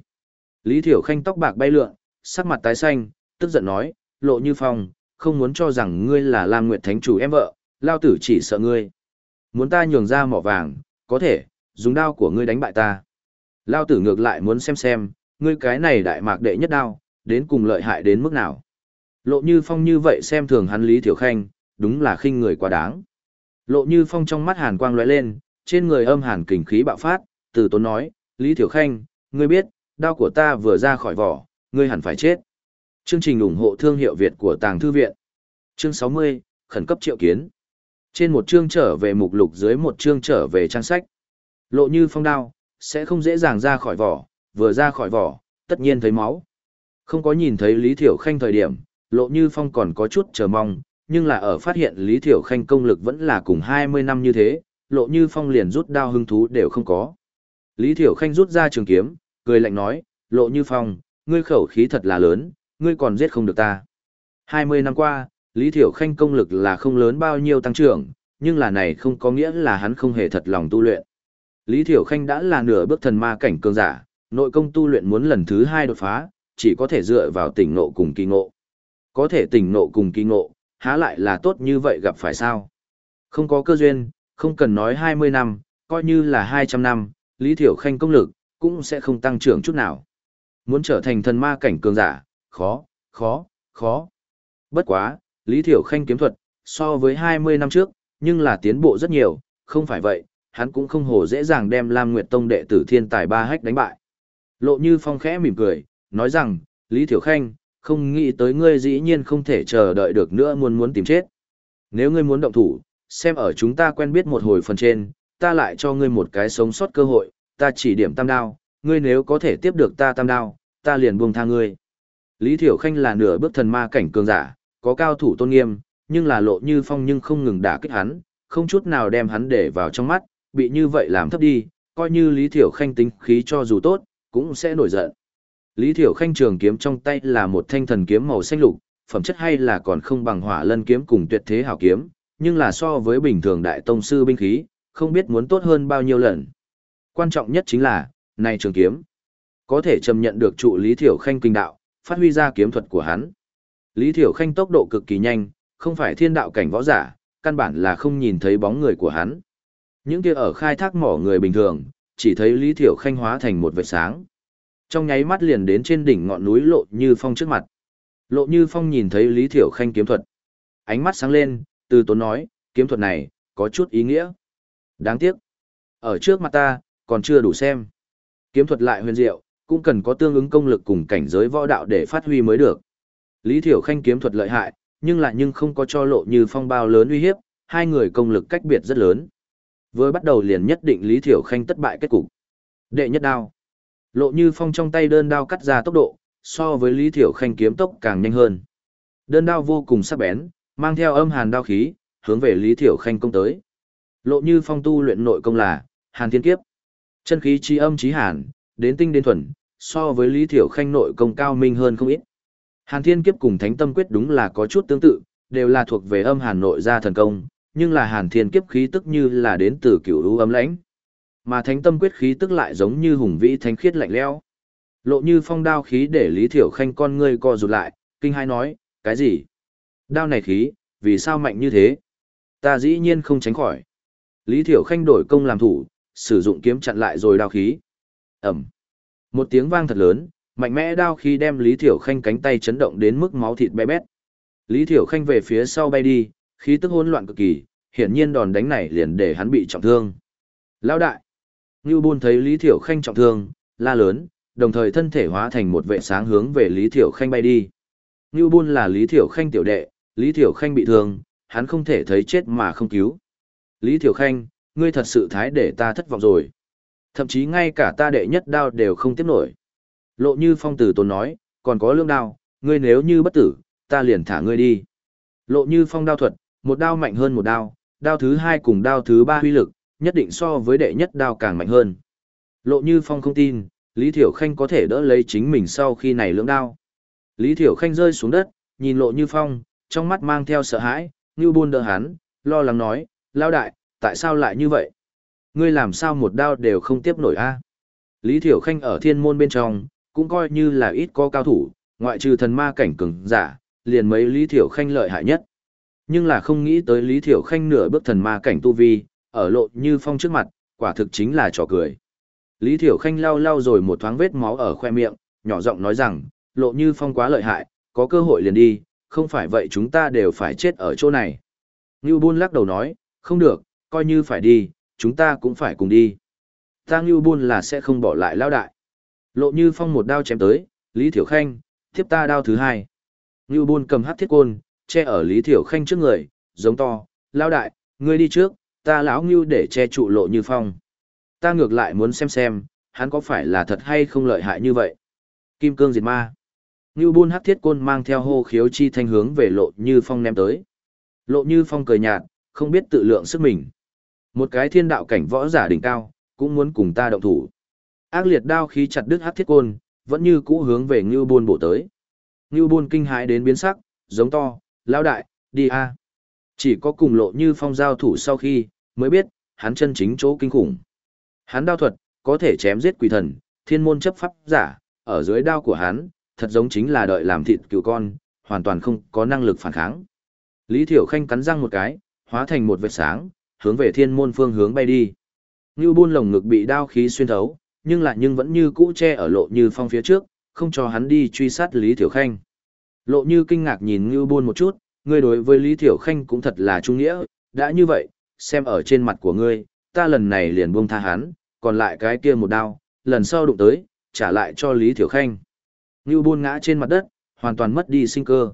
Lý Thiểu Khanh tóc bạc bay lượn, sắc mặt tái xanh, tức giận nói, lộ như phong, không muốn cho rằng ngươi là Lam Nguyệt Thánh chủ em vợ, lao tử chỉ sợ ngươi. Muốn ta nhường ra mỏ vàng, có thể, dùng đao của ngươi đánh bại ta. Lao tử ngược lại muốn xem xem, ngươi cái này đại mạc đệ nhất đao, đến cùng lợi hại đến mức nào. Lộ như phong như vậy xem thường hắn Lý Thiểu Khanh, đúng là khinh người quá đáng. Lộ như phong trong mắt hàn quang lóe lên, trên người âm hàn kình khí bạo phát, từ tốn nói, Lý Thiểu Khanh, ngươi biết, đao của ta vừa ra khỏi vỏ, ngươi hẳn phải chết. Chương trình ủng hộ thương hiệu Việt của Tàng Thư Viện. Chương 60, khẩn cấp triệu kiến. Trên một chương trở về mục lục dưới một chương trở về trang sách. Lộ như phong đao, sẽ không dễ dàng ra khỏi vỏ, vừa ra khỏi vỏ, tất nhiên thấy máu. Không có nhìn thấy Lý Thiểu Khanh thời điểm, lộ như phong còn có chút chờ mong, nhưng là ở phát hiện Lý Thiểu Khanh công lực vẫn là cùng 20 năm như thế, lộ như phong liền rút đao hứng thú đều không có. Lý Thiểu Khanh rút ra trường kiếm, cười lạnh nói, lộ như phong, ngươi khẩu khí thật là lớn, ngươi còn giết không được ta. 20 năm qua, Lý Thiểu Khanh công lực là không lớn bao nhiêu tăng trưởng, nhưng là này không có nghĩa là hắn không hề thật lòng tu luyện. Lý Thiểu Khanh đã là nửa bước thần ma cảnh cường giả, nội công tu luyện muốn lần thứ hai đột phá, chỉ có thể dựa vào tỉnh nộ cùng kỳ ngộ. Có thể tỉnh nộ cùng kỳ ngộ, há lại là tốt như vậy gặp phải sao? Không có cơ duyên, không cần nói 20 năm, coi như là 200 năm, Lý Thiểu Khanh công lực, cũng sẽ không tăng trưởng chút nào. Muốn trở thành thần ma cảnh cường giả, khó, khó, khó. Bất quá, Lý Thiểu Khanh kiếm thuật, so với 20 năm trước, nhưng là tiến bộ rất nhiều, không phải vậy, hắn cũng không hồ dễ dàng đem Lam Nguyệt Tông đệ tử thiên tài ba hách đánh bại. Lộ như phong khẽ mỉm cười, nói rằng, Lý Thiểu Khanh, không nghĩ tới ngươi dĩ nhiên không thể chờ đợi được nữa muốn muốn tìm chết. Nếu ngươi muốn động thủ, xem ở chúng ta quen biết một hồi phần trên, ta lại cho ngươi một cái sống sót cơ hội, ta chỉ điểm tam đao, ngươi nếu có thể tiếp được ta tam đao, ta liền buông tha ngươi. Lý Thiểu Khanh là nửa bước thần ma cảnh cường giả, có cao thủ tôn nghiêm, nhưng là lộ như phong nhưng không ngừng đả kích hắn, không chút nào đem hắn để vào trong mắt, bị như vậy làm thấp đi, coi như Lý Thiểu Khanh tính khí cho dù tốt, cũng sẽ nổi giận. Lý Thiểu Khanh trường kiếm trong tay là một thanh thần kiếm màu xanh lục, phẩm chất hay là còn không bằng hỏa lân kiếm cùng tuyệt thế hảo kiếm, nhưng là so với bình thường đại tông sư binh khí, không biết muốn tốt hơn bao nhiêu lần. Quan trọng nhất chính là, này trường kiếm, có thể trầm nhận được trụ Lý Thiểu Khanh kinh đạo, phát huy ra kiếm thuật của hắn. Lý Thiểu Khanh tốc độ cực kỳ nhanh, không phải thiên đạo cảnh võ giả, căn bản là không nhìn thấy bóng người của hắn. Những kia ở khai thác mỏ người bình thường, chỉ thấy Lý Thiểu Khanh hóa thành một vệt sáng. Trong nháy mắt liền đến trên đỉnh ngọn núi Lộ Như Phong trước mặt. Lộ Như Phong nhìn thấy Lý Thiểu Khanh kiếm thuật. Ánh mắt sáng lên, từ tốn nói, kiếm thuật này, có chút ý nghĩa. Đáng tiếc. Ở trước mặt ta, còn chưa đủ xem. Kiếm thuật lại huyền diệu, cũng cần có tương ứng công lực cùng cảnh giới võ đạo để phát huy mới được. Lý Thiểu Khanh kiếm thuật lợi hại, nhưng lại nhưng không có cho lộ như phong bao lớn uy hiếp, hai người công lực cách biệt rất lớn. Vừa bắt đầu liền nhất định Lý Thiểu Khanh tất bại kết cục. Đệ nhất đao. Lộ như phong trong tay đơn đao cắt ra tốc độ, so với Lý Thiểu Khanh kiếm tốc càng nhanh hơn. Đơn đao vô cùng sắc bén, mang theo âm hàn đao khí, hướng về Lý Thiểu Khanh công tới. Lộ như phong tu luyện nội công là, hàn thiên kiếp. Chân khí chi âm chí hàn, đến tinh đến thuần, so với Lý Thiểu Khanh nội công cao minh hơn không ít. Hàn thiên kiếp cùng thánh tâm quyết đúng là có chút tương tự, đều là thuộc về âm hàn nội gia thần công, nhưng là hàn thiên kiếp khí tức như là đến từ cửu u ấm lãnh. Mà thánh tâm quyết khí tức lại giống như hùng vĩ thánh khiết lạnh lẽo. Lộ như phong đao khí để Lý Thiểu Khanh con ngươi co rụt lại, kinh hai nói, cái gì? Đao này khí, vì sao mạnh như thế? Ta dĩ nhiên không tránh khỏi. Lý Thiểu Khanh đổi công làm thủ, sử dụng kiếm chặn lại rồi đao khí. Ẩm. Một tiếng vang thật lớn, mạnh mẽ đao khí đem Lý Thiểu Khanh cánh tay chấn động đến mức máu thịt bé bét. Lý Thiểu Khanh về phía sau bay đi, khí tức hỗn loạn cực kỳ, hiển nhiên đòn đánh này liền để hắn bị trọng thương. Lão đại. Ngưu Bôn thấy Lý Thiểu Khanh trọng thương, la lớn, đồng thời thân thể hóa thành một vệ sáng hướng về Lý Thiểu Khanh bay đi. Ngưu Bôn là Lý Thiểu Khanh tiểu đệ, Lý Thiểu Khanh bị thương, hắn không thể thấy chết mà không cứu. Lý Thiểu Khanh, ngươi thật sự thái để ta thất vọng rồi. Thậm chí ngay cả ta đệ nhất đao đều không tiếp nổi. Lộ như phong tử tốn nói, còn có lương đao, ngươi nếu như bất tử, ta liền thả ngươi đi. Lộ như phong đao thuật, một đao mạnh hơn một đao, đao thứ hai cùng đao thứ ba huy lực, nhất định so với đệ nhất đao càng mạnh hơn. Lộ như phong không tin, Lý Thiểu Khanh có thể đỡ lấy chính mình sau khi này lưỡng đao. Lý Thiểu Khanh rơi xuống đất, nhìn lộ như phong, trong mắt mang theo sợ hãi, như buôn đỡ hắn, lo lắng nói, lao đại, tại sao lại như vậy? Ngươi làm sao một đao đều không tiếp nổi a? Lý Thiểu Khanh ở thiên môn bên trong, cũng coi như là ít có cao thủ, ngoại trừ thần ma cảnh cường giả, liền mấy Lý Thiểu Khanh lợi hại nhất. Nhưng là không nghĩ tới Lý Thiểu Khanh nửa bước thần ma cảnh tu vi, ở lộ như phong trước mặt, quả thực chính là trò cười. Lý Thiểu Khanh lau lau rồi một thoáng vết máu ở khoe miệng, nhỏ giọng nói rằng, lộ như phong quá lợi hại, có cơ hội liền đi, không phải vậy chúng ta đều phải chết ở chỗ này. Ngưu Bôn lắc đầu nói, không được, coi như phải đi, chúng ta cũng phải cùng đi. Ta Ngưu Bôn là sẽ không bỏ lại lao đại. Lộ như phong một đao chém tới, Lý Thiểu Khanh, tiếp ta đao thứ hai. Ngưu Bôn cầm hát thiết côn, che ở Lý Thiểu Khanh trước người, giống to, lao đại, ngươi đi trước, ta lão Ngưu để che trụ lộ như phong. Ta ngược lại muốn xem xem, hắn có phải là thật hay không lợi hại như vậy. Kim cương diệt ma. Ngưu Bôn hát thiết côn mang theo hô khiếu chi thanh hướng về lộ như phong ném tới. Lộ như phong cười nhạt, không biết tự lượng sức mình. Một cái thiên đạo cảnh võ giả đỉnh cao, cũng muốn cùng ta động thủ. Ác liệt đao khí chặt đứt hắc thiết côn, vẫn như cũ hướng về Ngưu Bôn bổ tới. Ngưu Bôn kinh hãi đến biến sắc, giống to, lao đại, đi a. Chỉ có cùng lộ như phong giao thủ sau khi, mới biết, hắn chân chính chỗ kinh khủng. Hắn đao thuật, có thể chém giết quỷ thần, thiên môn chấp pháp giả, ở dưới đao của hắn, thật giống chính là đợi làm thịt cừu con, hoàn toàn không có năng lực phản kháng. Lý Thiểu Khanh cắn răng một cái, hóa thành một vệt sáng, hướng về thiên môn phương hướng bay đi. Ngưu buôn lồng ngực bị đao khí xuyên thấu, nhưng lại nhưng vẫn như cũ che ở lộ như phong phía trước, không cho hắn đi truy sát Lý Thiểu Khanh. Lộ như kinh ngạc nhìn Ngưu buôn một chút, ngươi đối với Lý Thiểu Khanh cũng thật là trung nghĩa, đã như vậy, xem ở trên mặt của ngươi, ta lần này liền buông tha hắn, còn lại cái kia một đao, lần sau đụng tới, trả lại cho Lý Thiểu Khanh. Ngưu buôn ngã trên mặt đất, hoàn toàn mất đi sinh cơ.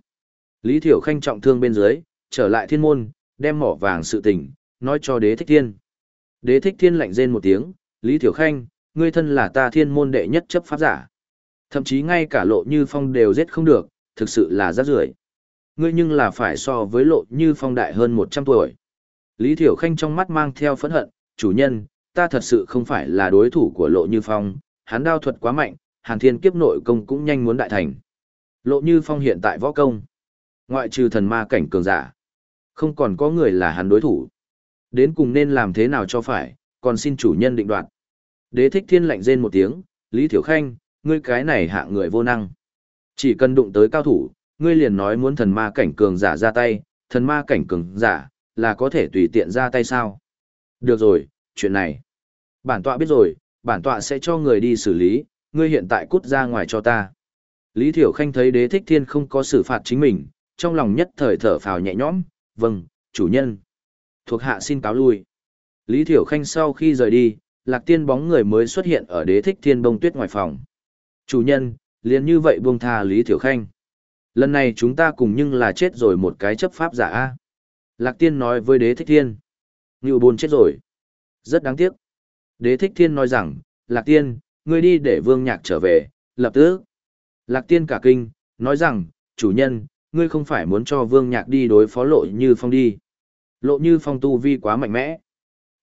Lý Thiểu Khanh trọng thương bên dưới, trở lại thiên môn, đem mỏ vàng sự tình, nói cho đế thích thiên. Đế thích thiên lạnh rên một tiếng, Lý Thiểu Khanh, ngươi thân là ta thiên môn đệ nhất chấp pháp giả. Thậm chí ngay cả lộ như phong đều giết không được, thực sự là rác rưởi. Ngươi nhưng là phải so với lộ như phong đại hơn 100 tuổi. Lý Thiểu Khanh trong mắt mang theo phẫn hận, chủ nhân, ta thật sự không phải là đối thủ của lộ như phong, hắn đao thuật quá mạnh, hàn thiên kiếp nội công cũng nhanh muốn đại thành. Lộ như phong hiện tại võ công. Ngoại trừ thần ma cảnh cường giả. Không còn có người là hắn đối thủ. Đến cùng nên làm thế nào cho phải, còn xin chủ nhân định đoạt. Đế thích thiên lạnh rên một tiếng, Lý Thiểu Khanh, ngươi cái này hạ người vô năng. Chỉ cần đụng tới cao thủ, ngươi liền nói muốn thần ma cảnh cường giả ra tay, thần ma cảnh cường giả, là có thể tùy tiện ra tay sao. Được rồi, chuyện này. Bản tọa biết rồi, bản tọa sẽ cho người đi xử lý, ngươi hiện tại cút ra ngoài cho ta. Lý Thiểu Khanh thấy đế thích thiên không có xử phạt chính mình, trong lòng nhất thời thở phào nhẹ nhõm, vâng, chủ nhân. Thuộc hạ xin cáo lui. Lý Thiểu Khanh sau khi rời đi, lạc tiên bóng người mới xuất hiện ở đế thích thiên bông tuyết ngoài phòng. Chủ nhân, liền như vậy buông tha Lý Thiểu Khanh. Lần này chúng ta cùng nhưng là chết rồi một cái chấp pháp giả A. Lạc tiên nói với đế thích thiên. Ngưu Bồn chết rồi. Rất đáng tiếc. Đế thích thiên nói rằng, Lạc tiên, ngươi đi để vương nhạc trở về, lập tức. Lạc tiên cả kinh, nói rằng, chủ nhân, ngươi không phải muốn cho vương nhạc đi đối phó lộ như phong đi. Lộ như phong tu vi quá mạnh mẽ.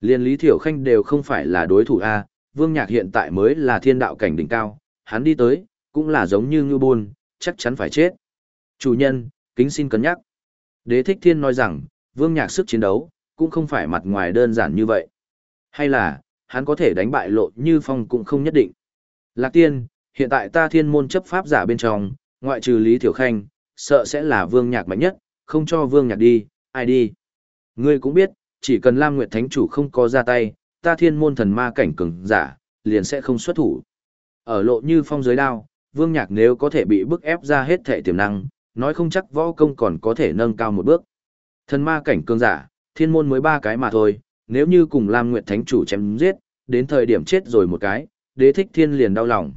Liên Lý Thiểu Khanh đều không phải là đối thủ A, vương nhạc hiện tại mới là thiên đạo cảnh đỉnh cao, hắn đi tới, cũng là giống như ngư buôn, chắc chắn phải chết. Chủ nhân, kính xin cân nhắc. Đế thích thiên nói rằng, vương nhạc sức chiến đấu, cũng không phải mặt ngoài đơn giản như vậy. Hay là, hắn có thể đánh bại lộ như phong cũng không nhất định. Lạc tiên, hiện tại ta thiên môn chấp pháp giả bên trong, ngoại trừ Lý Thiểu Khanh, sợ sẽ là vương nhạc mạnh nhất, không cho vương nhạc đi, ai đi. Ngươi cũng biết, chỉ cần Lam Nguyệt Thánh Chủ không có ra tay, ta thiên môn thần ma cảnh cường giả, liền sẽ không xuất thủ. Ở lộ như phong giới đao, vương nhạc nếu có thể bị bức ép ra hết thể tiềm năng, nói không chắc võ công còn có thể nâng cao một bước. Thần ma cảnh cường giả, thiên môn mới ba cái mà thôi, nếu như cùng Lam Nguyệt Thánh Chủ chém giết, đến thời điểm chết rồi một cái, đế thích thiên liền đau lòng.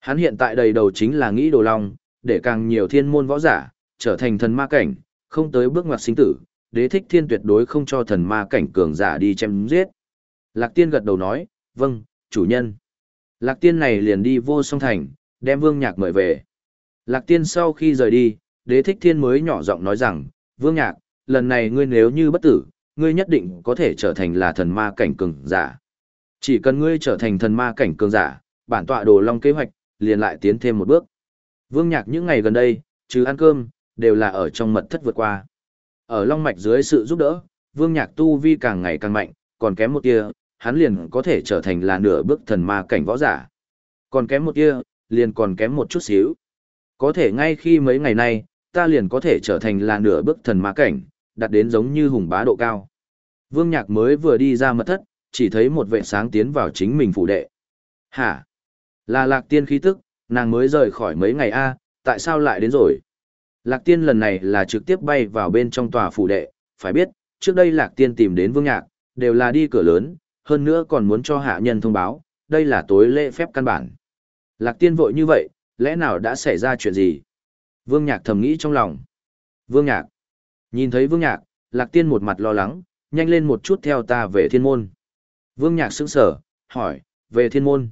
Hắn hiện tại đầy đầu chính là nghĩ đồ lòng, để càng nhiều thiên môn võ giả, trở thành thần ma cảnh, không tới bước ngoặt sinh tử, đế thích thiên tuyệt đối không cho thần ma cảnh cường giả đi chém giết. Lạc tiên gật đầu nói, vâng, chủ nhân. Lạc tiên này liền đi vô song thành, đem vương nhạc mời về. Lạc tiên sau khi rời đi, đế thích thiên mới nhỏ giọng nói rằng, vương nhạc, lần này ngươi nếu như bất tử, ngươi nhất định có thể trở thành là thần ma cảnh cường giả. Chỉ cần ngươi trở thành thần ma cảnh cường giả, bản tọa đồ long kế hoạch, liền lại tiến thêm một bước. Vương Nhạc những ngày gần đây, trừ ăn cơm, đều là ở trong mật thất vượt qua. Ở Long Mạch dưới sự giúp đỡ, Vương Nhạc tu vi càng ngày càng mạnh, còn kém một tia, hắn liền có thể trở thành là nửa bước thần ma cảnh võ giả. Còn kém một kia, liền còn kém một chút xíu. Có thể ngay khi mấy ngày nay, ta liền có thể trở thành là nửa bước thần ma cảnh, đạt đến giống như hùng bá độ cao. Vương Nhạc mới vừa đi ra mật thất, chỉ thấy một vệ sáng tiến vào chính mình phủ đệ. Hả? Là lạc tiên khí tức, nàng mới rời khỏi mấy ngày a tại sao lại đến rồi? Lạc tiên lần này là trực tiếp bay vào bên trong tòa phủ đệ, phải biết, trước đây lạc tiên tìm đến vương nhạc, đều là đi cửa lớn, hơn nữa còn muốn cho hạ nhân thông báo, đây là tối lễ phép căn bản. Lạc tiên vội như vậy, lẽ nào đã xảy ra chuyện gì? Vương nhạc thầm nghĩ trong lòng. Vương nhạc. Nhìn thấy vương nhạc, lạc tiên một mặt lo lắng, nhanh lên một chút theo ta về thiên môn. Vương nhạc sững sở, hỏi, về thiên môn.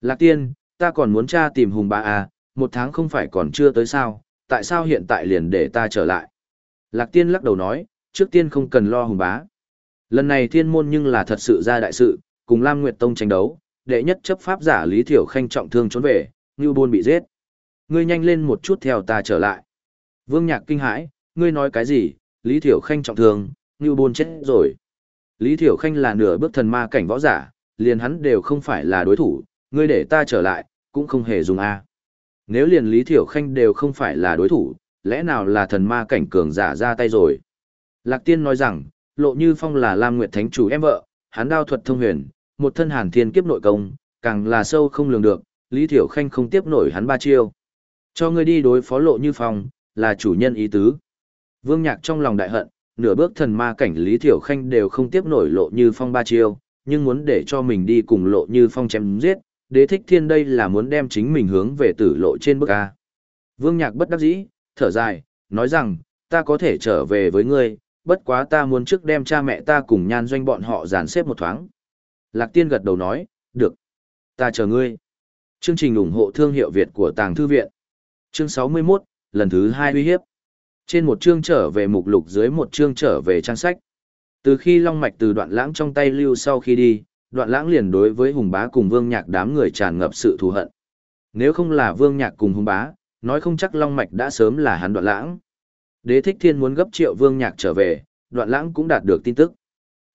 Lạc tiên, ta còn muốn tra tìm hùng bá à, một tháng không phải còn chưa tới sao, tại sao hiện tại liền để ta trở lại? Lạc tiên lắc đầu nói, trước tiên không cần lo hùng bá. Lần này thiên môn nhưng là thật sự ra đại sự, cùng Lam Nguyệt Tông tranh đấu, đệ nhất chấp pháp giả Lý Thiểu Khanh trọng thương trốn về, Ngưu Bôn bị giết. Ngươi nhanh lên một chút theo ta trở lại. Vương Nhạc kinh hãi, ngươi nói cái gì, Lý Thiểu Khanh trọng thương, Ngưu Bôn chết rồi. Lý Thiểu Khanh là nửa bước thần ma cảnh võ giả, liền hắn đều không phải là đối thủ, ngươi để ta trở lại, cũng không hề dùng A. Nếu liền Lý Thiểu Khanh đều không phải là đối thủ, lẽ nào là thần ma cảnh cường giả ra tay rồi? Lạc Tiên nói rằng, Lộ Như Phong là Lam Nguyệt Thánh chủ em vợ, hắn đao thuật thông huyền, một thân hàn thiên kiếp nội công, càng là sâu không lường được, Lý Thiểu Khanh không tiếp nổi hắn ba chiêu. Cho ngươi đi đối phó Lộ Như Phong, là chủ nhân ý tứ. Vương Nhạc trong lòng đại hận, nửa bước thần ma cảnh Lý Thiểu Khanh đều không tiếp nổi Lộ Như Phong ba chiêu, nhưng muốn để cho mình đi cùng Lộ Như Phong chém giết, đế thích thiên đây là muốn đem chính mình hướng về tử lộ trên bước A. Vương Nhạc bất đắc dĩ, thở dài, nói rằng, ta có thể trở về với ngươi, bất quá ta muốn trước đem cha mẹ ta cùng nhan doanh bọn họ dàn xếp một thoáng. Lạc Tiên gật đầu nói, được. Ta chờ ngươi. Chương trình ủng hộ thương hiệu Việt của Tàng Thư Viện. Chương 61, lần thứ 2 uy hiếp. Trên một chương trở về mục lục dưới một chương trở về trang sách. Từ khi Long Mạch từ đoạn lãng trong tay lưu sau khi đi, đoạn lãng liền đối với Hùng Bá cùng Vương Nhạc đám người tràn ngập sự thù hận. Nếu không là Vương Nhạc cùng Hùng Bá, nói không chắc Long Mạch đã sớm là hắn đoạn lãng. Đế thích thiên muốn gấp triệu Vương Nhạc trở về, đoạn lãng cũng đạt được tin tức.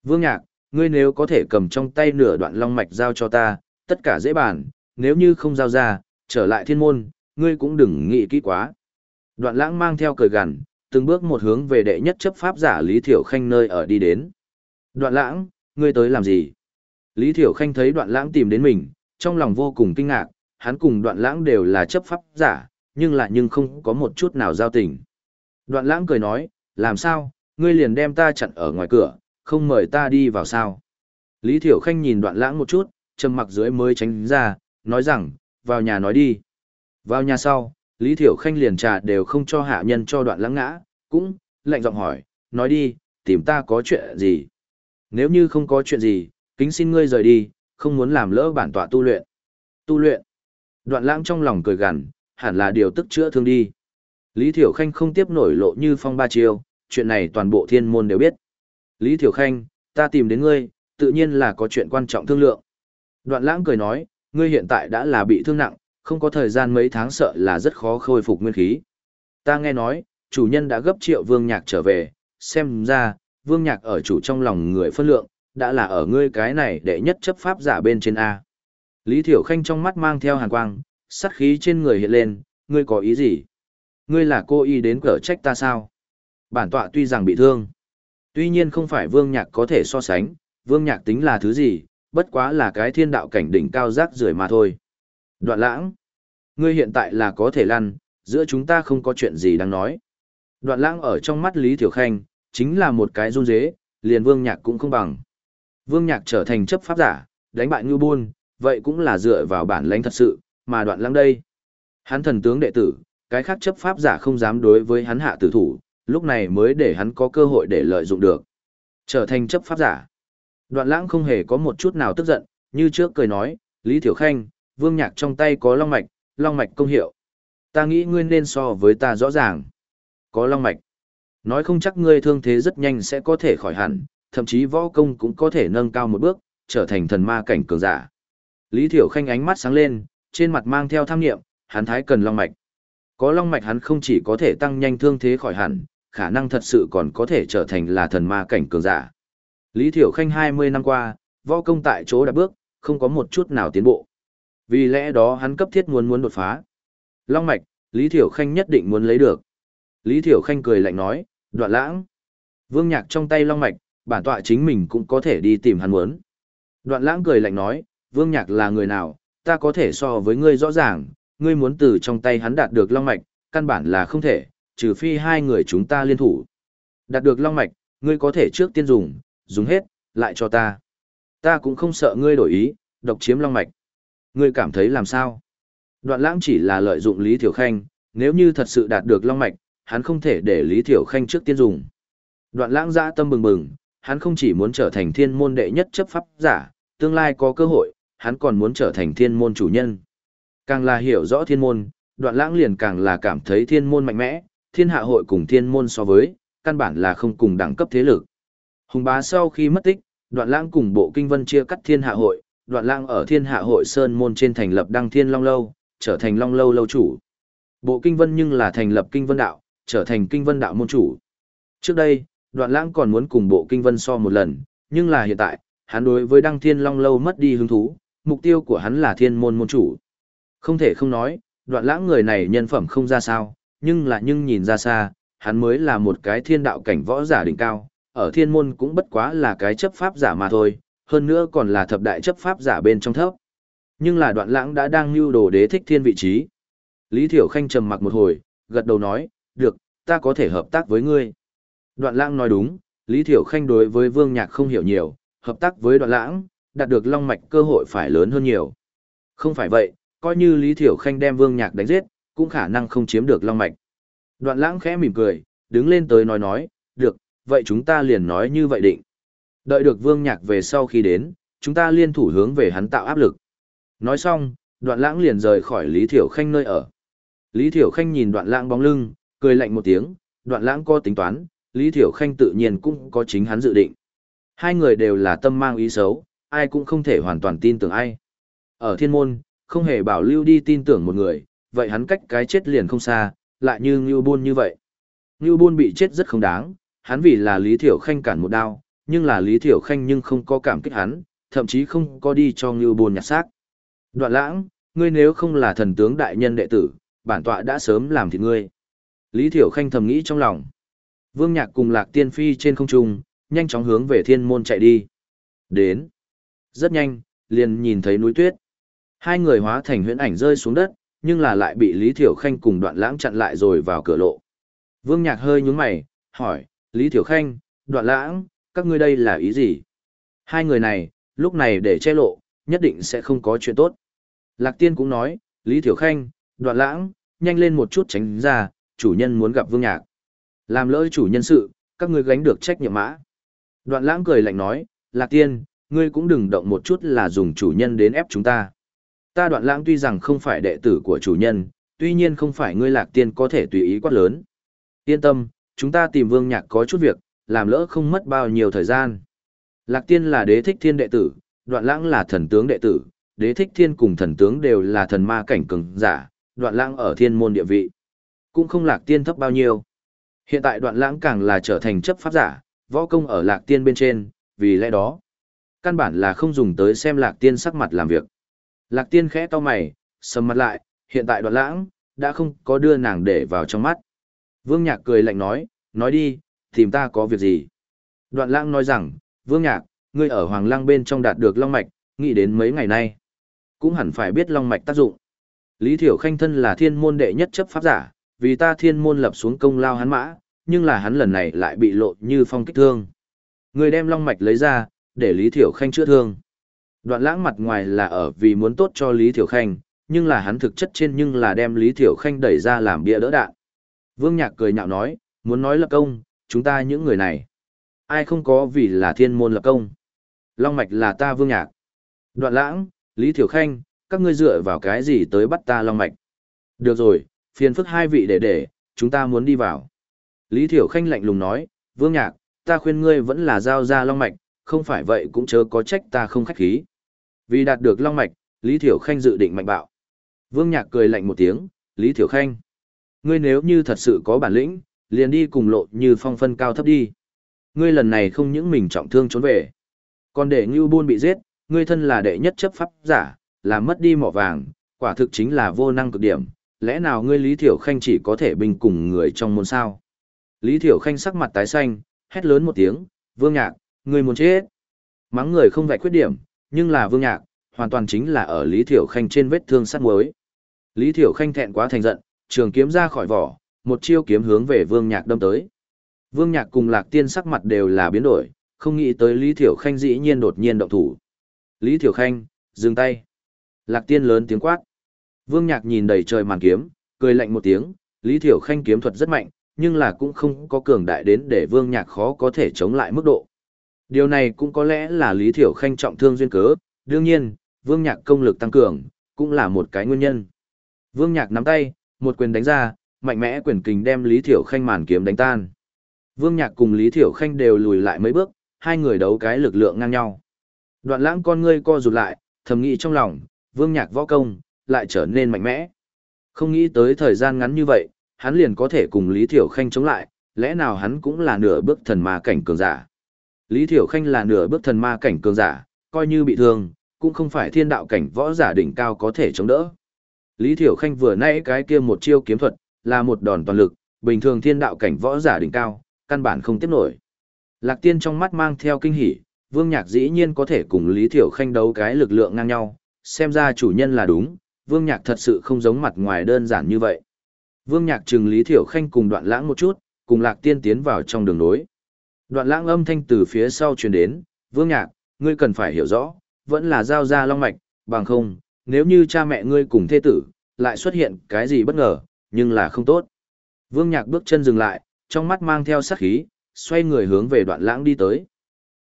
Vương Nhạc, ngươi nếu có thể cầm trong tay nửa đoạn Long Mạch giao cho ta, tất cả dễ bàn, nếu như không giao ra, trở lại thiên môn, ngươi cũng đừng nghĩ kỹ quá. Đoạn lãng mang theo cười gằn, từng bước một hướng về đệ nhất chấp pháp giả Lý Thiểu Khanh nơi ở đi đến. Đoạn lãng, ngươi tới làm gì? Lý Thiểu Khanh thấy đoạn lãng tìm đến mình, trong lòng vô cùng kinh ngạc, hắn cùng đoạn lãng đều là chấp pháp giả, nhưng lại nhưng không có một chút nào giao tình. Đoạn lãng cười nói, làm sao, ngươi liền đem ta chặn ở ngoài cửa, không mời ta đi vào sao. Lý Thiểu Khanh nhìn đoạn lãng một chút, trầm mặc dưới mới tránh ra, nói rằng, vào nhà nói đi. Vào nhà sau, Lý Thiểu Khanh liền trà đều không cho hạ nhân cho đoạn lãng ngã, cũng, lạnh giọng hỏi, nói đi, tìm ta có chuyện gì. Nếu như không có chuyện gì, kính xin ngươi rời đi, không muốn làm lỡ bản tọa tu luyện. Tu luyện. Đoạn lãng trong lòng cười gằn, hẳn là điều tức chữa thương đi. Lý Thiểu Khanh không tiếp nổi lộ như phong ba chiêu, chuyện này toàn bộ thiên môn đều biết. Lý Thiểu Khanh, ta tìm đến ngươi, tự nhiên là có chuyện quan trọng thương lượng. Đoạn lãng cười nói, ngươi hiện tại đã là bị thương nặng, không có thời gian mấy tháng sợ là rất khó khôi phục nguyên khí. Ta nghe nói, chủ nhân đã gấp triệu vương nhạc trở về, xem ra, vương nhạc ở chủ trong lòng người phân lượng, đã là ở ngươi cái này đệ nhất chấp pháp giả bên trên A. Lý Thiểu Khanh trong mắt mang theo hàn quang, sát khí trên người hiện lên, ngươi có ý gì? Ngươi là cô y đến cỡ trách ta sao? Bản tọa tuy rằng bị thương, tuy nhiên không phải vương nhạc có thể so sánh, vương nhạc tính là thứ gì, bất quá là cái thiên đạo cảnh đỉnh cao rác rưởi mà thôi. Đoạn lãng, ngươi hiện tại là có thể lăn, giữa chúng ta không có chuyện gì đáng nói. Đoạn lãng ở trong mắt Lý Thiểu Khanh, chính là một cái run dế, liền vương nhạc cũng không bằng. Vương Nhạc trở thành chấp pháp giả, đánh bại Ngưu Bôn, vậy cũng là dựa vào bản lãnh thật sự, mà đoạn Lãng đây. Hắn thần tướng đệ tử, cái khác chấp pháp giả không dám đối với hắn hạ tử thủ, lúc này mới để hắn có cơ hội để lợi dụng được. Trở thành chấp pháp giả. Đoạn lãng không hề có một chút nào tức giận, như trước cười nói, Lý Thiểu Khanh, Vương Nhạc trong tay có long mạch, long mạch công hiệu. Ta nghĩ ngươi nên so với ta rõ ràng. Có long mạch. Nói không chắc ngươi thương thế rất nhanh sẽ có thể khỏi hẳn, thậm chí võ công cũng có thể nâng cao một bước, trở thành thần ma cảnh cường giả. Lý Thiểu Khanh ánh mắt sáng lên, trên mặt mang theo tham nghiệm, hắn thái cần long mạch. Có long mạch hắn không chỉ có thể tăng nhanh thương thế khỏi hẳn, khả năng thật sự còn có thể trở thành là thần ma cảnh cường giả. Lý Thiểu Khanh 20 năm qua, võ công tại chỗ đã bước, không có một chút nào tiến bộ. Vì lẽ đó hắn cấp thiết muốn muốn đột phá. Long mạch, Lý Thiểu Khanh nhất định muốn lấy được. Lý Thiểu Khanh cười lạnh nói, đoạn lãng. Vương Nhạc trong tay long mạch, bản tọa chính mình cũng có thể đi tìm hắn muốn. Đoạn lãng cười lạnh nói, Vương Nhạc là người nào, ta có thể so với ngươi rõ ràng, ngươi muốn từ trong tay hắn đạt được long mạch, căn bản là không thể, trừ phi hai người chúng ta liên thủ. Đạt được long mạch, ngươi có thể trước tiên dùng, dùng hết, lại cho ta. Ta cũng không sợ ngươi đổi ý, độc chiếm long mạch. Ngươi cảm thấy làm sao? Đoạn lãng chỉ là lợi dụng Lý Thiểu Khanh, nếu như thật sự đạt được long mạch, hắn không thể để Lý Thiểu Khanh trước tiên dùng. Đoạn lãng dã tâm bừng bừng, hắn không chỉ muốn trở thành thiên môn đệ nhất chấp pháp giả, tương lai có cơ hội, hắn còn muốn trở thành thiên môn chủ nhân. Càng là hiểu rõ thiên môn, đoạn lãng liền càng là cảm thấy thiên môn mạnh mẽ, thiên hạ hội cùng thiên môn so với, căn bản là không cùng đẳng cấp thế lực. Hùng bá sau khi mất tích, đoạn lãng cùng bộ kinh vân chia cắt thiên hạ hội, đoạn lãng ở thiên hạ hội sơn môn trên thành lập đăng thiên long lâu, trở thành long lâu lâu chủ. Bộ kinh vân nhưng là thành lập kinh vân đạo, trở thành kinh vân đạo môn chủ. Trước đây, đoạn lãng còn muốn cùng bộ kinh vân so một lần, nhưng là hiện tại, hắn đối với đăng thiên long lâu mất đi hứng thú, mục tiêu của hắn là thiên môn môn chủ. Không thể không nói, đoạn lãng người này nhân phẩm không ra sao, nhưng là nhưng nhìn ra xa, hắn mới là một cái thiên đạo cảnh võ giả đỉnh cao, ở thiên môn cũng bất quá là cái chấp pháp giả mà thôi, hơn nữa còn là thập đại chấp pháp giả bên trong thấp. Nhưng là đoạn lãng đã đang lưu đồ đế thích thiên vị trí. Lý Thiểu Khanh trầm mặc một hồi, gật đầu nói, được, ta có thể hợp tác với ngươi. Đoạn lãng nói đúng, Lý Thiểu Khanh đối với Vương Nhạc không hiểu nhiều, hợp tác với đoạn lãng, đạt được long mạch cơ hội phải lớn hơn nhiều. Không phải vậy, coi như Lý Thiểu Khanh đem Vương Nhạc đánh giết, cũng khả năng không chiếm được long mạch. Đoạn lãng khẽ mỉm cười, đứng lên tới nói nói, được, vậy chúng ta liền nói như vậy định. Đợi được Vương Nhạc về sau khi đến, chúng ta liên thủ hướng về hắn tạo áp lực. Nói xong, đoạn lãng liền rời khỏi Lý Thiểu Khanh nơi ở. Lý Thiểu Khanh nhìn đoạn lãng bóng lưng, cười lạnh một tiếng, đoạn lãng có tính toán, Lý Thiểu Khanh tự nhiên cũng có chính hắn dự định. Hai người đều là tâm mang ý xấu, ai cũng không thể hoàn toàn tin tưởng ai. Ở thiên môn, không hề bảo lưu đi tin tưởng một người, vậy hắn cách cái chết liền không xa, lại như Ngưu Bôn như vậy. Ngưu Bôn bị chết rất không đáng, hắn vì là Lý Thiểu Khanh cản một đao, nhưng là Lý Thiểu Khanh nhưng không có cảm kích hắn, thậm chí không có đi cho Ngưu Bôn nhặt xác. Đoạn lãng, ngươi nếu không là thần tướng đại nhân đệ tử, bản tọa đã sớm làm thịt ngươi. Lý Thiểu Khanh thầm nghĩ trong lòng. Vương Nhạc cùng Lạc Tiên Phi trên không trung, nhanh chóng hướng về thiên môn chạy đi. Đến. Rất nhanh, liền nhìn thấy núi tuyết. Hai người hóa thành huyễn ảnh rơi xuống đất, nhưng là lại bị Lý Thiểu Khanh cùng đoạn lãng chặn lại rồi vào cửa lộ. Vương Nhạc hơi nhúng mày, hỏi, Lý Thiểu Khanh, đoạn lãng, các ngươi đây là ý gì? Hai người này, lúc này để che lộ, nhất định sẽ không có chuyện tốt. Lạc Tiên cũng nói, Lý Thiểu Khanh, đoạn lãng, nhanh lên một chút tránh ra, chủ nhân muốn gặp Vương Nhạc. Làm lỡ chủ nhân sự, các ngươi gánh được trách nhiệm mã. Đoạn lãng cười lạnh nói, Lạc Tiên, ngươi cũng đừng động một chút là dùng chủ nhân đến ép chúng ta. Ta đoạn lãng tuy rằng không phải đệ tử của chủ nhân, tuy nhiên không phải ngươi Lạc Tiên có thể tùy ý quát lớn. Yên tâm, chúng ta tìm Vương Nhạc có chút việc, làm lỡ không mất bao nhiêu thời gian. Lạc Tiên là đế thích thiên đệ tử, đoạn lãng là thần tướng đệ tử, đế thích thiên cùng thần tướng đều là thần ma cảnh cường giả, đoạn lãng ở thiên môn địa vị. Cũng không lạc tiên thấp bao nhiêu. Hiện tại đoạn lãng càng là trở thành chấp pháp giả, võ công ở lạc tiên bên trên, vì lẽ đó. Căn bản là không dùng tới xem lạc tiên sắc mặt làm việc. Lạc tiên khẽ to mày, sầm mặt lại, hiện tại đoạn lãng, đã không có đưa nàng để vào trong mắt. Vương Nhạc cười lạnh nói, nói đi, tìm ta có việc gì? Đoạn lãng nói rằng, Vương Nhạc, ngươi ở Hoàng Lăng bên trong đạt được Long Mạch, nghĩ đến mấy ngày nay. Cũng hẳn phải biết Long Mạch tác dụng. Lý Thiểu Khanh thân là thiên môn đệ nhất chấp pháp giả, vì ta thiên môn lập xuống công lao hắn mã, nhưng là hắn lần này lại bị lộ như phong kích thương. Người đem long mạch lấy ra, để Lý Thiểu Khanh chữa thương. Đoạn lãng mặt ngoài là ở vì muốn tốt cho Lý Thiểu Khanh, nhưng là hắn thực chất trên nhưng là đem Lý Thiểu Khanh đẩy ra làm bia đỡ đạn. Vương Nhạc cười nhạo nói, muốn nói lập công, chúng ta những người này. Ai không có vì là thiên môn lập công. Long mạch là ta Vương Nhạc. Đoạn lãng, Lý Thiểu Khanh, các ngươi dựa vào cái gì tới bắt ta Long mạch. Được rồi, phiền phức hai vị để để, chúng ta muốn đi vào. Lý Thiểu Khanh lạnh lùng nói, Vương Nhạc, ta khuyên ngươi vẫn là giao ra long mạch, không phải vậy cũng chớ có trách ta không khách khí. Vì đạt được long mạch, Lý Thiểu Khanh dự định mạnh bạo. Vương Nhạc cười lạnh một tiếng, Lý Thiểu Khanh. Ngươi nếu như thật sự có bản lĩnh, liền đi cùng lộ như phong phân cao thấp đi. Ngươi lần này không những mình trọng thương trốn về. Còn để Ngưu Buôn bị giết, ngươi thân là đệ nhất chấp pháp giả, làm mất đi mỏ vàng, quả thực chính là vô năng cực điểm, lẽ nào ngươi Lý Thiểu Khanh chỉ có thể bình cùng người trong môn sao? Lý Thiểu Khanh sắc mặt tái xanh, hét lớn một tiếng, vương nhạc, ngươi muốn chết. Mắng người không vạch khuyết điểm, nhưng là vương nhạc, hoàn toàn chính là ở Lý Thiểu Khanh trên vết thương sắt muối. Lý Thiểu Khanh thẹn quá thành giận, trường kiếm ra khỏi vỏ, một chiêu kiếm hướng về vương nhạc đâm tới. Vương nhạc cùng lạc tiên sắc mặt đều là biến đổi, không nghĩ tới Lý Thiểu Khanh dĩ nhiên đột nhiên động thủ. Lý Thiểu Khanh, dừng tay. Lạc tiên lớn tiếng quát. Vương nhạc nhìn đầy trời màn kiếm, cười lạnh một tiếng, Lý Thiểu Khanh kiếm thuật rất mạnh, nhưng là cũng không có cường đại đến để Vương Nhạc khó có thể chống lại mức độ. Điều này cũng có lẽ là Lý Thiểu Khanh trọng thương duyên cớ, đương nhiên, Vương Nhạc công lực tăng cường, cũng là một cái nguyên nhân. Vương Nhạc nắm tay, một quyền đánh ra, mạnh mẽ quyền kình đem Lý Thiểu Khanh màn kiếm đánh tan. Vương Nhạc cùng Lý Thiểu Khanh đều lùi lại mấy bước, hai người đấu cái lực lượng ngang nhau. Đoạn lãng con ngươi co rụt lại, thầm nghĩ trong lòng, Vương Nhạc võ công, lại trở nên mạnh mẽ. Không nghĩ tới thời gian ngắn như vậy, hắn liền có thể cùng Lý Thiểu Khanh chống lại, lẽ nào hắn cũng là nửa bước thần ma cảnh cường giả. Lý Thiểu Khanh là nửa bước thần ma cảnh cường giả, coi như bị thương, cũng không phải thiên đạo cảnh võ giả đỉnh cao có thể chống đỡ. Lý Thiểu Khanh vừa nãy cái kia một chiêu kiếm thuật, là một đòn toàn lực, bình thường thiên đạo cảnh võ giả đỉnh cao, căn bản không tiếp nổi. Lạc Tiên trong mắt mang theo kinh hỉ, Vương Nhạc dĩ nhiên có thể cùng Lý Thiểu Khanh đấu cái lực lượng ngang nhau, xem ra chủ nhân là đúng, Vương Nhạc thật sự không giống mặt ngoài đơn giản như vậy. Vương Nhạc trừng Lý Thiểu Khanh cùng đoạn lãng một chút, cùng Lạc Tiên tiến vào trong đường nối. Đoạn lãng âm thanh từ phía sau truyền đến, Vương Nhạc, ngươi cần phải hiểu rõ, vẫn là giao ra long mạch, bằng không, nếu như cha mẹ ngươi cùng thê tử, lại xuất hiện cái gì bất ngờ, nhưng là không tốt. Vương Nhạc bước chân dừng lại, trong mắt mang theo sát khí, xoay người hướng về đoạn lãng đi tới.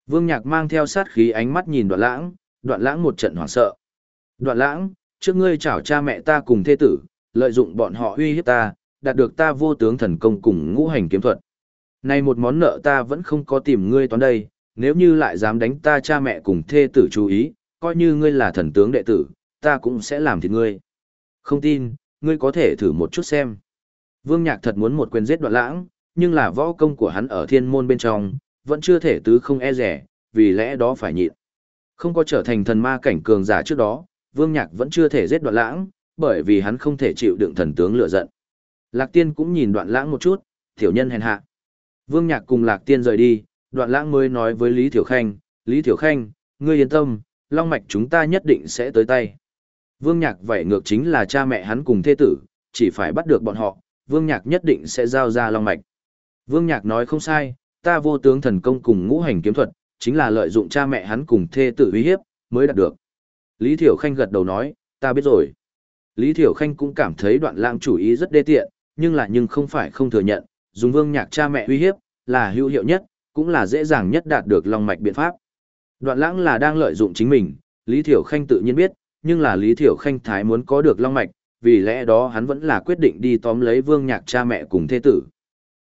Vương Nhạc mang theo sát khí ánh mắt nhìn đoạn lãng, đoạn lãng một trận hoảng sợ. Đoạn lãng, trước ngươi chảo cha mẹ ta cùng thê tử, lợi dụng bọn họ uy hiếp ta, đạt được ta vô tướng thần công cùng ngũ hành kiếm thuật. Này một món nợ ta vẫn không có tìm ngươi toán đây, nếu như lại dám đánh ta cha mẹ cùng thê tử chú ý, coi như ngươi là thần tướng đệ tử, ta cũng sẽ làm thịt ngươi. Không tin, ngươi có thể thử một chút xem. Vương Nhạc thật muốn một quyền giết đoạn lãng, nhưng là võ công của hắn ở thiên môn bên trong, vẫn chưa thể tứ không e rẻ, vì lẽ đó phải nhịn. Không có trở thành thần ma cảnh cường giả trước đó, Vương Nhạc vẫn chưa thể giết đoạn lãng, bởi vì hắn không thể chịu đựng thần tướng lựa giận. Lạc Tiên cũng nhìn đoạn lãng một chút, tiểu nhân hèn hạ. Vương Nhạc cùng Lạc Tiên rời đi, đoạn lãng mới nói với Lý Thiểu Khanh, Lý Thiểu Khanh, ngươi yên tâm, long mạch chúng ta nhất định sẽ tới tay. Vương Nhạc vậy ngược chính là cha mẹ hắn cùng thê tử, chỉ phải bắt được bọn họ, Vương Nhạc nhất định sẽ giao ra long mạch. Vương Nhạc nói không sai, ta vô tướng thần công cùng ngũ hành kiếm thuật, chính là lợi dụng cha mẹ hắn cùng thê tử uy hiếp, mới đạt được. Lý Thiểu Khanh gật đầu nói, ta biết rồi. Lý Thiểu Khanh cũng cảm thấy đoạn lãng chủ ý rất đê tiện, nhưng là nhưng không phải không thừa nhận, dùng vương nhạc cha mẹ uy hiếp, là hữu hiệu nhất, cũng là dễ dàng nhất đạt được long mạch biện pháp. Đoạn lãng là đang lợi dụng chính mình, Lý Thiểu Khanh tự nhiên biết, nhưng là Lý Thiểu Khanh thái muốn có được long mạch, vì lẽ đó hắn vẫn là quyết định đi tóm lấy vương nhạc cha mẹ cùng thế tử.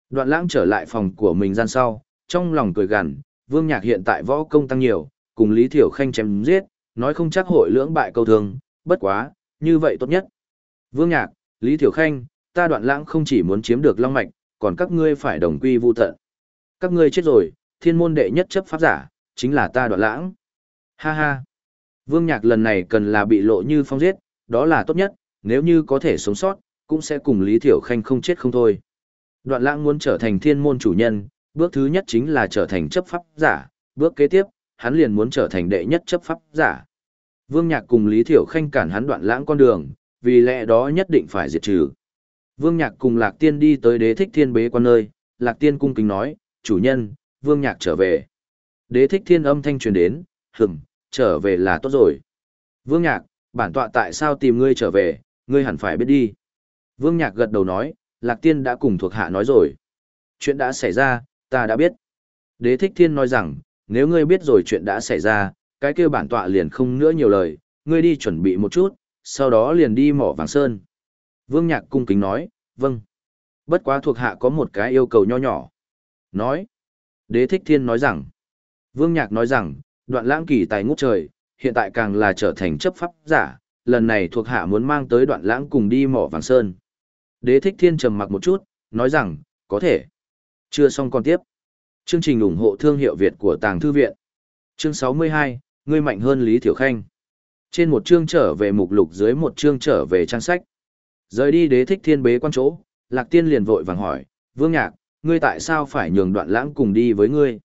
Đoạn lãng trở lại phòng của mình gian sau, trong lòng cười gằn, vương nhạc hiện tại võ công tăng nhiều, cùng Lý Thiểu Khanh chém giết, nói không chắc hội lưỡng bại câu thương, bất quá, như vậy tốt nhất. Vương Nhạc, Lý Thiểu Khanh, ta đoạn lãng không chỉ muốn chiếm được long mạch, còn các ngươi phải đồng quy vu tận. Các ngươi chết rồi, thiên môn đệ nhất chấp pháp giả, chính là ta đoạn lãng. Ha ha. Vương Nhạc lần này cần là bị lộ như phong giết, đó là tốt nhất, nếu như có thể sống sót, cũng sẽ cùng Lý Thiểu Khanh không chết không thôi. Đoạn lãng muốn trở thành thiên môn chủ nhân, bước thứ nhất chính là trở thành chấp pháp giả, bước kế tiếp, hắn liền muốn trở thành đệ nhất chấp pháp giả. Vương Nhạc cùng Lý Thiểu Khanh cản hắn đoạn lãng con đường, vì lẽ đó nhất định phải diệt trừ. Vương Nhạc cùng Lạc Tiên đi tới đế thích thiên bế quan nơi, Lạc Tiên cung kính nói, chủ nhân, Vương Nhạc trở về. Đế thích thiên âm thanh truyền đến, hừm, trở về là tốt rồi. Vương Nhạc, bản tọa tại sao tìm ngươi trở về, ngươi hẳn phải biết đi. Vương Nhạc gật đầu nói, Lạc Tiên đã cùng thuộc hạ nói rồi. Chuyện đã xảy ra, ta đã biết. Đế thích thiên nói rằng, nếu ngươi biết rồi chuyện đã xảy ra, cái kia bản tọa liền không nữa nhiều lời, ngươi đi chuẩn bị một chút, sau đó liền đi mỏ vàng sơn. Vương Nhạc cung kính nói, vâng. Bất quá thuộc hạ có một cái yêu cầu nho nhỏ. Nói. Đế thích thiên nói rằng. Vương Nhạc nói rằng, đoạn lãng kỳ tài ngút trời, hiện tại càng là trở thành chấp pháp giả, lần này thuộc hạ muốn mang tới đoạn lãng cùng đi mỏ vàng sơn. Đế thích thiên trầm mặc một chút, nói rằng, có thể. Chưa xong còn tiếp. Chương trình ủng hộ thương hiệu Việt của Tàng Thư Viện. Chương 62, ngươi mạnh hơn Lý Thiểu Khanh. Trên một chương trở về mục lục dưới một chương trở về trang sách. Rời đi đế thích thiên bế quan chỗ, Lạc Tiên liền vội vàng hỏi, Vương Nhạc, ngươi tại sao phải nhường đoạn lãng cùng đi với ngươi?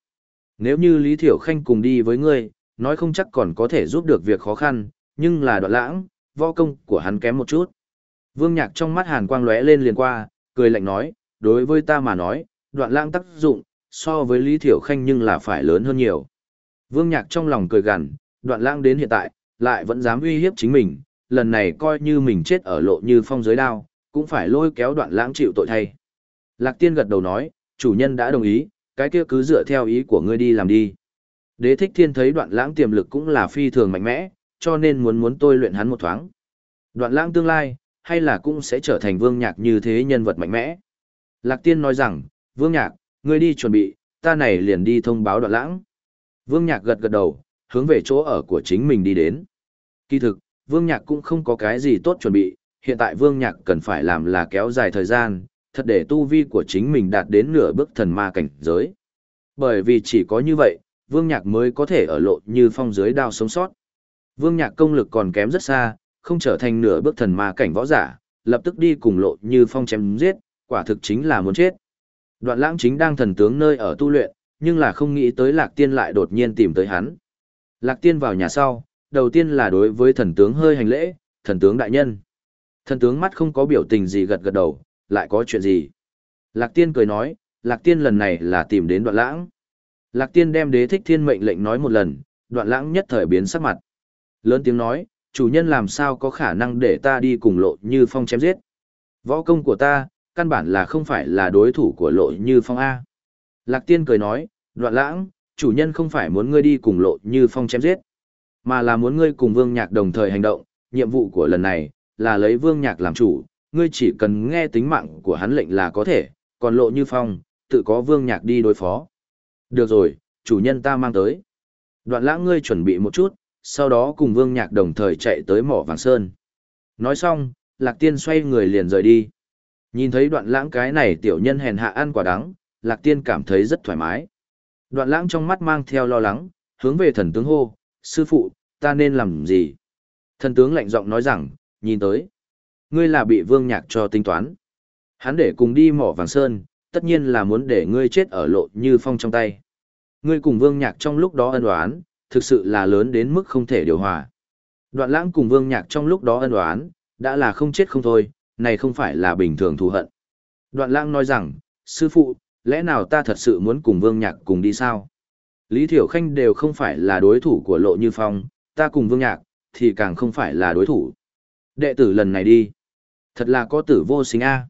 Nếu như Lý Thiểu Khanh cùng đi với ngươi, nói không chắc còn có thể giúp được việc khó khăn, nhưng là đoạn lãng, võ công của hắn kém một chút. Vương Nhạc trong mắt hàn quang lóe lên liền qua, cười lạnh nói, đối với ta mà nói, đoạn lãng tác dụng, so với Lý Thiểu Khanh nhưng là phải lớn hơn nhiều. Vương Nhạc trong lòng cười gằn, đoạn lãng đến hiện tại, lại vẫn dám uy hiếp chính mình, lần này coi như mình chết ở lộ như phong giới đao, cũng phải lôi kéo đoạn lãng chịu tội thay. Lạc Tiên gật đầu nói, chủ nhân đã đồng ý, cái kia cứ dựa theo ý của ngươi đi làm đi. Đế thích thiên thấy đoạn lãng tiềm lực cũng là phi thường mạnh mẽ, cho nên muốn muốn tôi luyện hắn một thoáng. Đoạn lãng tương lai, hay là cũng sẽ trở thành vương nhạc như thế nhân vật mạnh mẽ. Lạc tiên nói rằng, vương nhạc, ngươi đi chuẩn bị, ta này liền đi thông báo đoạn lãng. Vương nhạc gật gật đầu, hướng về chỗ ở của chính mình đi đến. Kỳ thực, vương nhạc cũng không có cái gì tốt chuẩn bị, hiện tại vương nhạc cần phải làm là kéo dài thời gian, thật để tu vi của chính mình đạt đến nửa bước thần ma cảnh giới. Bởi vì chỉ có như vậy, vương nhạc mới có thể ở lộ như phong dưới đao sống sót. Vương nhạc công lực còn kém rất xa, không trở thành nửa bước thần ma cảnh võ giả, lập tức đi cùng lộ như phong chém giết, quả thực chính là muốn chết. Đoạn lãng chính đang thần tướng nơi ở tu luyện, nhưng là không nghĩ tới lạc tiên lại đột nhiên tìm tới hắn. Lạc tiên vào nhà sau, đầu tiên là đối với thần tướng hơi hành lễ, thần tướng đại nhân. Thần tướng mắt không có biểu tình gì gật gật đầu, lại có chuyện gì. Lạc tiên cười nói, lạc tiên lần này là tìm đến đoạn lãng. Lạc tiên đem đế thích thiên mệnh lệnh nói một lần, đoạn lãng nhất thời biến sắc mặt. Lớn tiếng nói, chủ nhân làm sao có khả năng để ta đi cùng lộ như phong chém giết. Võ công của ta, căn bản là không phải là đối thủ của lộ như phong A. Lạc tiên cười nói, đoạn lãng, chủ nhân không phải muốn ngươi đi cùng lộ như phong chém giết, mà là muốn ngươi cùng vương nhạc đồng thời hành động, nhiệm vụ của lần này, là lấy vương nhạc làm chủ, ngươi chỉ cần nghe tính mạng của hắn lệnh là có thể, còn lộ như phong, tự có vương nhạc đi đối phó. Được rồi, chủ nhân ta mang tới. Đoạn lãng ngươi chuẩn bị một chút, sau đó cùng vương nhạc đồng thời chạy tới mỏ vàng sơn. Nói xong, lạc tiên xoay người liền rời đi. Nhìn thấy đoạn lãng cái này tiểu nhân hèn hạ ăn quả đắng, lạc tiên cảm thấy rất thoải mái. Đoạn lãng trong mắt mang theo lo lắng, hướng về thần tướng hô, sư phụ, ta nên làm gì? Thần tướng lạnh giọng nói rằng, nhìn tới. Ngươi là bị vương nhạc cho tính toán. Hắn để cùng đi mỏ vàng sơn, tất nhiên là muốn để ngươi chết ở lộ như phong trong tay. Ngươi cùng vương nhạc trong lúc đó ân oán, thực sự là lớn đến mức không thể điều hòa. Đoạn lãng cùng vương nhạc trong lúc đó ân oán, đã là không chết không thôi, này không phải là bình thường thù hận. Đoạn lãng nói rằng, sư phụ, lẽ nào ta thật sự muốn cùng vương nhạc cùng đi sao? Lý Thiểu Khanh đều không phải là đối thủ của lộ như phong, ta cùng vương nhạc, thì càng không phải là đối thủ. Đệ tử lần này đi. Thật là có tử vô sinh a.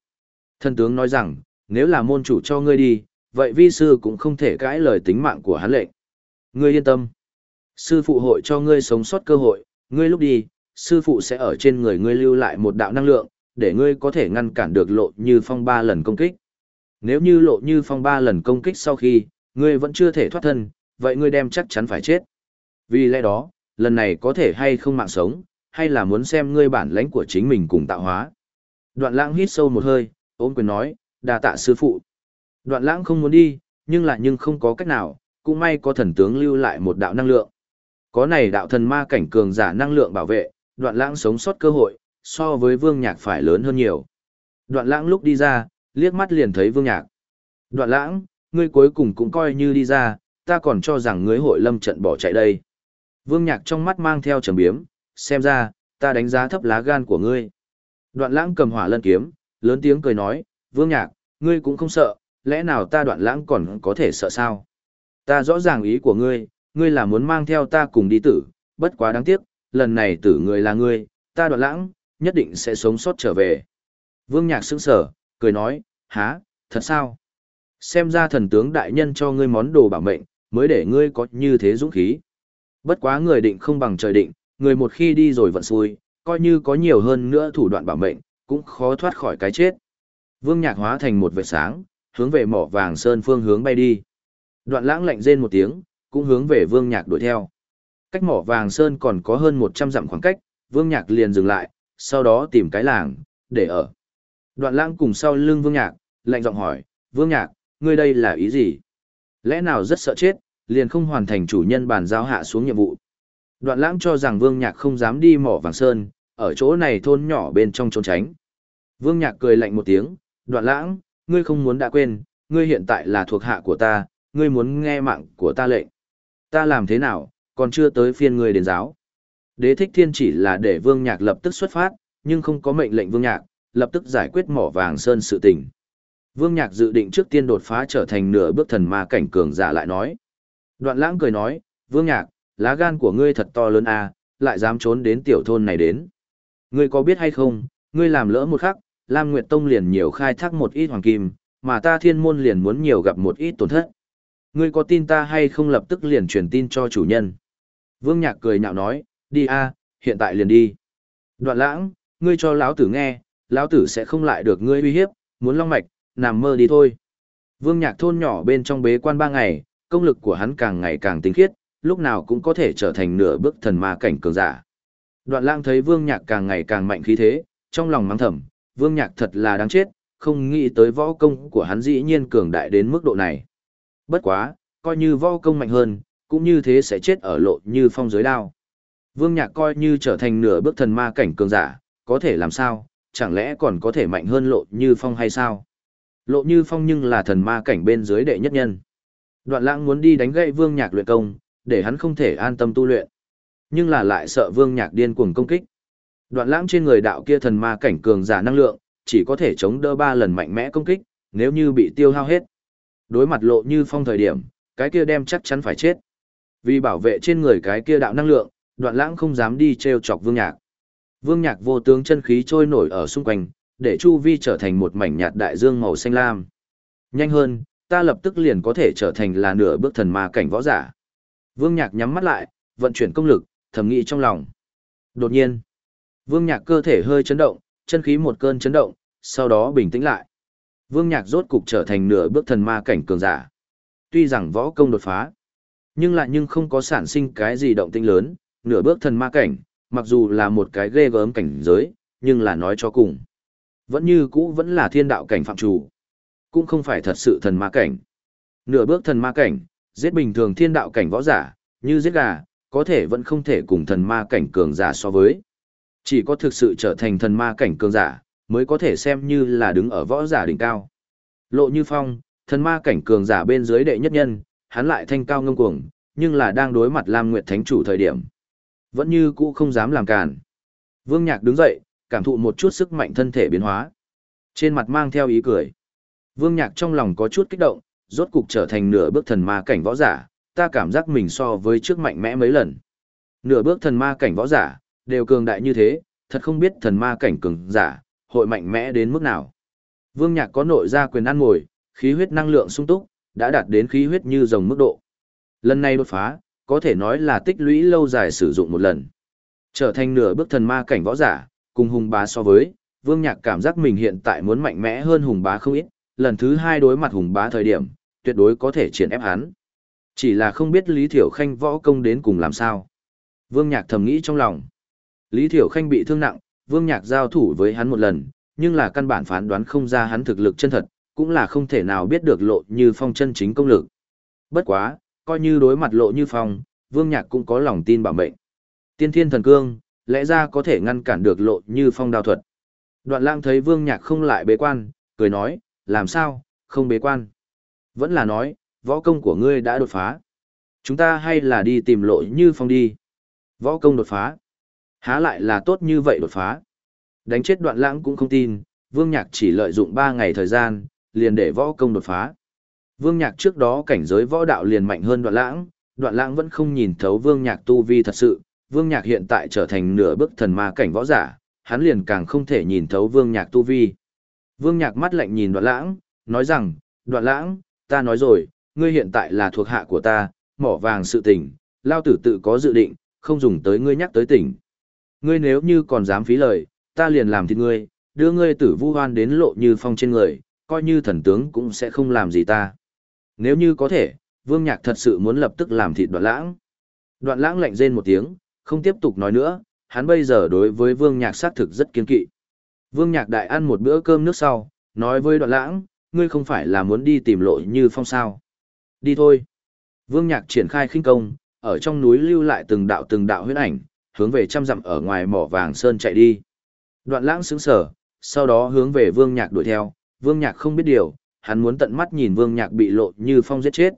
Thân tướng nói rằng, nếu là môn chủ cho ngươi đi, vậy vi sư cũng không thể cãi lời tính mạng của hắn lệnh. Ngươi yên tâm. Sư phụ hội cho ngươi sống sót cơ hội, ngươi lúc đi, sư phụ sẽ ở trên người ngươi lưu lại một đạo năng lượng, để ngươi có thể ngăn cản được lộ như phong ba lần công kích. Nếu như lộ như phong ba lần công kích sau khi, ngươi vẫn chưa thể thoát thân, vậy ngươi đem chắc chắn phải chết. Vì lẽ đó, lần này có thể hay không mạng sống, hay là muốn xem ngươi bản lãnh của chính mình cùng tạo hóa. Đoạn lãng hít sâu một hơi, ôm quyền nói, đà tạ sư phụ. Đoạn lãng không muốn đi, nhưng lại nhưng không có cách nào, cũng may có thần tướng lưu lại một đạo năng lượng. Có này đạo thần ma cảnh cường giả năng lượng bảo vệ, đoạn lãng sống sót cơ hội, so với vương nhạc phải lớn hơn nhiều. Đoạn lãng lúc đi ra, liếc mắt liền thấy vương nhạc. Đoạn lãng, ngươi cuối cùng cũng coi như đi ra, ta còn cho rằng ngươi hội lâm trận bỏ chạy đây. Vương nhạc trong mắt mang theo trầm biếm, xem ra, ta đánh giá thấp lá gan của ngươi. Đoạn lãng cầm hỏa lân kiếm, lớn tiếng cười nói, vương nhạc, ngươi cũng không sợ, lẽ nào ta đoạn lãng còn có thể sợ sao? Ta rõ ràng ý của ngươi, ngươi là muốn mang theo ta cùng đi tử, bất quá đáng tiếc, lần này tử người là ngươi, ta đoạn lãng, nhất định sẽ sống sót trở về. Vương Nhạc sững sở, cười nói, há, thật sao? Xem ra thần tướng đại nhân cho ngươi món đồ bảo mệnh, mới để ngươi có như thế dũng khí. Bất quá người định không bằng trời định, người một khi đi rồi vận xui, coi như có nhiều hơn nữa thủ đoạn bảo mệnh, cũng khó thoát khỏi cái chết. Vương Nhạc hóa thành một vệt sáng, hướng về mỏ vàng sơn phương hướng bay đi. Đoạn lãng lạnh rên một tiếng, cũng hướng về Vương Nhạc đuổi theo. Cách mỏ vàng sơn còn có hơn 100 dặm khoảng cách, Vương Nhạc liền dừng lại, sau đó tìm cái làng, để ở. Đoạn lãng cùng sau lưng Vương Nhạc, lạnh giọng hỏi, Vương Nhạc, ngươi đây là ý gì? Lẽ nào rất sợ chết, liền không hoàn thành chủ nhân bàn giao hạ xuống nhiệm vụ. Đoạn lãng cho rằng Vương Nhạc không dám đi mỏ vàng sơn, ở chỗ này thôn nhỏ bên trong trốn tránh. Vương Nhạc cười lạnh một tiếng, đoạn lãng, ngươi không muốn đã quên, ngươi hiện tại là thuộc hạ của ta, ngươi muốn nghe mạng của ta lệnh. Ta làm thế nào, còn chưa tới phiên ngươi đến giáo. Đế thích thiên chỉ là để Vương Nhạc lập tức xuất phát, nhưng không có mệnh lệnh Vương Nhạc, lập tức giải quyết mỏ vàng sơn sự tình. Vương Nhạc dự định trước tiên đột phá trở thành nửa bước thần ma cảnh cường giả lại nói. Đoạn lãng cười nói, Vương Nhạc, lá gan của ngươi thật to lớn à, lại dám trốn đến tiểu thôn này đến. Ngươi có biết hay không, ngươi làm lỡ một khắc, Lam Nguyệt Tông liền nhiều khai thác một ít hoàng kim, mà ta thiên môn liền muốn nhiều gặp một ít tổn thất. Ngươi có tin ta hay không lập tức liền truyền tin cho chủ nhân. Vương Nhạc cười nhạo nói, đi a, hiện tại liền đi. Đoạn lãng, ngươi cho lão tử nghe, lão tử sẽ không lại được ngươi uy hiếp, muốn long mạch, nằm mơ đi thôi. Vương Nhạc thôn nhỏ bên trong bế quan ba ngày, công lực của hắn càng ngày càng tinh khiết, lúc nào cũng có thể trở thành nửa bước thần ma cảnh cường giả. Đoạn lãng thấy Vương Nhạc càng ngày càng mạnh khí thế, trong lòng mắng thầm, Vương Nhạc thật là đáng chết, không nghĩ tới võ công của hắn dĩ nhiên cường đại đến mức độ này. Bất quá, coi như võ công mạnh hơn, cũng như thế sẽ chết ở lộ như phong giới đao. Vương Nhạc coi như trở thành nửa bước thần ma cảnh cường giả, có thể làm sao, chẳng lẽ còn có thể mạnh hơn lộ như phong hay sao? Lộ như phong nhưng là thần ma cảnh bên dưới đệ nhất nhân. Đoạn lãng muốn đi đánh gậy Vương Nhạc luyện công, để hắn không thể an tâm tu luyện. Nhưng là lại sợ Vương Nhạc điên cuồng công kích. Đoạn lãng trên người đạo kia thần ma cảnh cường giả năng lượng, chỉ có thể chống đỡ ba lần mạnh mẽ công kích, nếu như bị tiêu hao hết. Đối mặt lộ như phong thời điểm, cái kia đem chắc chắn phải chết. Vì bảo vệ trên người cái kia đạo năng lượng, đoạn lãng không dám đi treo chọc vương nhạc. Vương nhạc vô tướng chân khí trôi nổi ở xung quanh, để chu vi trở thành một mảnh nhạt đại dương màu xanh lam. Nhanh hơn, ta lập tức liền có thể trở thành là nửa bước thần ma cảnh võ giả. Vương nhạc nhắm mắt lại, vận chuyển công lực, thầm nghĩ trong lòng. Đột nhiên, vương nhạc cơ thể hơi chấn động, chân khí một cơn chấn động, sau đó bình tĩnh lại. Vương nhạc rốt cục trở thành nửa bước thần ma cảnh cường giả. Tuy rằng võ công đột phá, nhưng lại nhưng không có sản sinh cái gì động tĩnh lớn, nửa bước thần ma cảnh, mặc dù là một cái ghê gớm cảnh giới, nhưng là nói cho cùng. Vẫn như cũ vẫn là thiên đạo cảnh phạm chủ. Cũng không phải thật sự thần ma cảnh. Nửa bước thần ma cảnh, giết bình thường thiên đạo cảnh võ giả, như giết gà, có thể vẫn không thể cùng thần ma cảnh cường giả so với. Chỉ có thực sự trở thành thần ma cảnh cường giả, mới có thể xem như là đứng ở võ giả đỉnh cao. Lộ như phong, thần ma cảnh cường giả bên dưới đệ nhất nhân, hắn lại thanh cao ngông cuồng, nhưng là đang đối mặt Lam Nguyệt Thánh chủ thời điểm. Vẫn như cũ không dám làm cản. Vương Nhạc đứng dậy, cảm thụ một chút sức mạnh thân thể biến hóa. Trên mặt mang theo ý cười. Vương Nhạc trong lòng có chút kích động, rốt cục trở thành nửa bước thần ma cảnh võ giả, ta cảm giác mình so với trước mạnh mẽ mấy lần. Nửa bước thần ma cảnh võ giả, đều cường đại như thế, thật không biết thần ma cảnh cường giả, hội mạnh mẽ đến mức nào. Vương Nhạc có nội ra quyền ăn ngồi, khí huyết năng lượng sung túc, đã đạt đến khí huyết như rồng mức độ. Lần này đột phá, có thể nói là tích lũy lâu dài sử dụng một lần. Trở thành nửa bước thần ma cảnh võ giả, cùng hùng bá so với, Vương Nhạc cảm giác mình hiện tại muốn mạnh mẽ hơn hùng bá không ít, lần thứ hai đối mặt hùng bá thời điểm, tuyệt đối có thể triển ép hắn. Chỉ là không biết Lý Thiểu Khanh võ công đến cùng làm sao. Vương Nhạc thầm nghĩ trong lòng. Lý Thiểu Khanh bị thương nặng, Vương Nhạc giao thủ với hắn một lần, nhưng là căn bản phán đoán không ra hắn thực lực chân thật, cũng là không thể nào biết được lộ như phong chân chính công lực. Bất quá, coi như đối mặt lộ như phong, Vương Nhạc cũng có lòng tin bảo mệnh. Tiên thiên thần cương, lẽ ra có thể ngăn cản được lộ như phong đao thuật. Đoạn lang thấy Vương Nhạc không lại bế quan, cười nói, làm sao, không bế quan. Vẫn là nói, võ công của ngươi đã đột phá. Chúng ta hay là đi tìm lộ như phong đi. Võ công đột phá. Há lại là tốt như vậy đột phá. Đánh chết đoạn lãng cũng không tin, Vương Nhạc chỉ lợi dụng 3 ngày thời gian, liền để võ công đột phá. Vương Nhạc trước đó cảnh giới võ đạo liền mạnh hơn đoạn lãng, đoạn lãng vẫn không nhìn thấu Vương Nhạc tu vi thật sự, Vương Nhạc hiện tại trở thành nửa bước thần ma cảnh võ giả, hắn liền càng không thể nhìn thấu Vương Nhạc tu vi. Vương Nhạc mắt lạnh nhìn đoạn lãng, nói rằng, đoạn lãng, ta nói rồi, ngươi hiện tại là thuộc hạ của ta, mỏ vàng sự tình, lao tử tự có dự định, không dùng tới ngươi nhắc tới tỉnh. Ngươi nếu như còn dám phí lời, ta liền làm thịt ngươi, đưa ngươi tử vu hoan đến lộ như phong trên người, coi như thần tướng cũng sẽ không làm gì ta. Nếu như có thể, vương nhạc thật sự muốn lập tức làm thịt đoạn lãng. Đoạn lãng lạnh rên một tiếng, không tiếp tục nói nữa, hắn bây giờ đối với vương nhạc xác thực rất kiên kỵ. Vương nhạc đại ăn một bữa cơm nước sau, nói với đoạn lãng, ngươi không phải là muốn đi tìm lộ như phong sao. Đi thôi. Vương Nhạc triển khai khinh công, ở trong núi lưu lại từng đạo từng đạo huyết ảnh, hướng về trăm dặm ở ngoài mỏ vàng sơn chạy đi. Đoạn lãng sững sở, sau đó hướng về Vương Nhạc đuổi theo, Vương Nhạc không biết điều, hắn muốn tận mắt nhìn Vương Nhạc bị lộ như phong giết chết.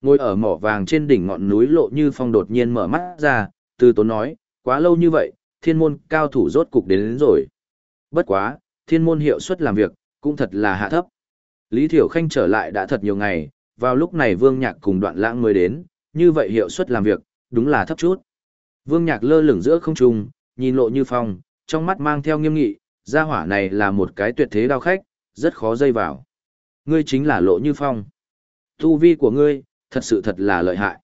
Ngồi ở mỏ vàng trên đỉnh ngọn núi lộ như phong đột nhiên mở mắt ra, từ tốn nói, quá lâu như vậy, thiên môn cao thủ rốt cục đến, đến rồi. Bất quá, thiên môn hiệu suất làm việc, cũng thật là hạ thấp. Lý Thiểu Khanh trở lại đã thật nhiều ngày, vào lúc này Vương Nhạc cùng đoạn lãng mới đến, như vậy hiệu suất làm việc, đúng là thấp chút. Vương Nhạc lơ lửng giữa không trung, nhìn lộ như phong, trong mắt mang theo nghiêm nghị, gia hỏa này là một cái tuyệt thế đao khách, rất khó dây vào. Ngươi chính là lộ như phong. Tu vi của ngươi, thật sự thật là lợi hại.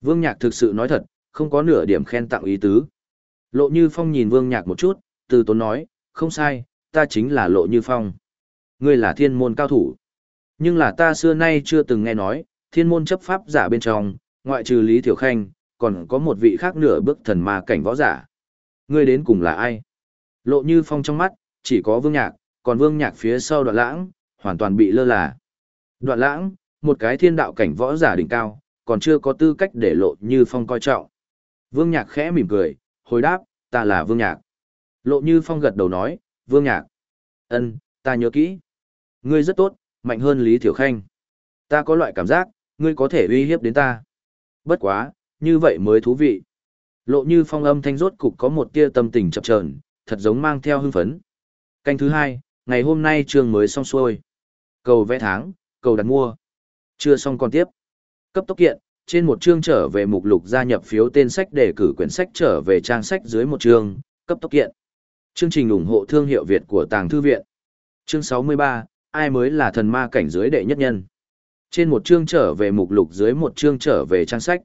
Vương Nhạc thực sự nói thật, không có nửa điểm khen tặng ý tứ. Lộ Như Phong nhìn Vương Nhạc một chút, từ tốn nói, không sai, ta chính là Lộ Như Phong. Ngươi là thiên môn cao thủ. Nhưng là ta xưa nay chưa từng nghe nói, thiên môn chấp pháp giả bên trong, ngoại trừ Lý Thiểu Khanh, còn có một vị khác nửa bước thần ma cảnh võ giả. Ngươi đến cùng là ai? Lộ Như Phong trong mắt, chỉ có Vương Nhạc, còn Vương Nhạc phía sau đoạn lãng, hoàn toàn bị lơ là. Đoạn lãng, một cái thiên đạo cảnh võ giả đỉnh cao, còn chưa có tư cách để Lộ Như Phong coi trọng. Vương Nhạc khẽ mỉm cười, hồi đáp, ta là Vương Nhạc. Lộ Như Phong gật đầu nói, Vương Nhạc. ân, ta nhớ kỹ. Ngươi rất tốt, mạnh hơn Lý Thiểu Khanh. Ta có loại cảm giác, ngươi có thể uy hiếp đến ta. Bất quá, như vậy mới thú vị. Lộ Như Phong âm thanh rốt cục có một tia tâm tình chập chờn, thật giống mang theo hưng phấn. Canh thứ hai, ngày hôm nay trường mới xong xuôi. Cầu vẽ tháng, cầu đặt mua. Chưa xong còn tiếp. Cấp tốc kiện, trên một chương trở về mục lục gia nhập phiếu tên sách để cử quyển sách trở về trang sách dưới một chương, cấp tốc kiện. Chương trình ủng hộ thương hiệu Việt của Tàng Thư Viện. Chương 63, ai mới là thần ma cảnh dưới đệ nhất nhân. Trên một chương trở về mục lục dưới một chương trở về trang sách.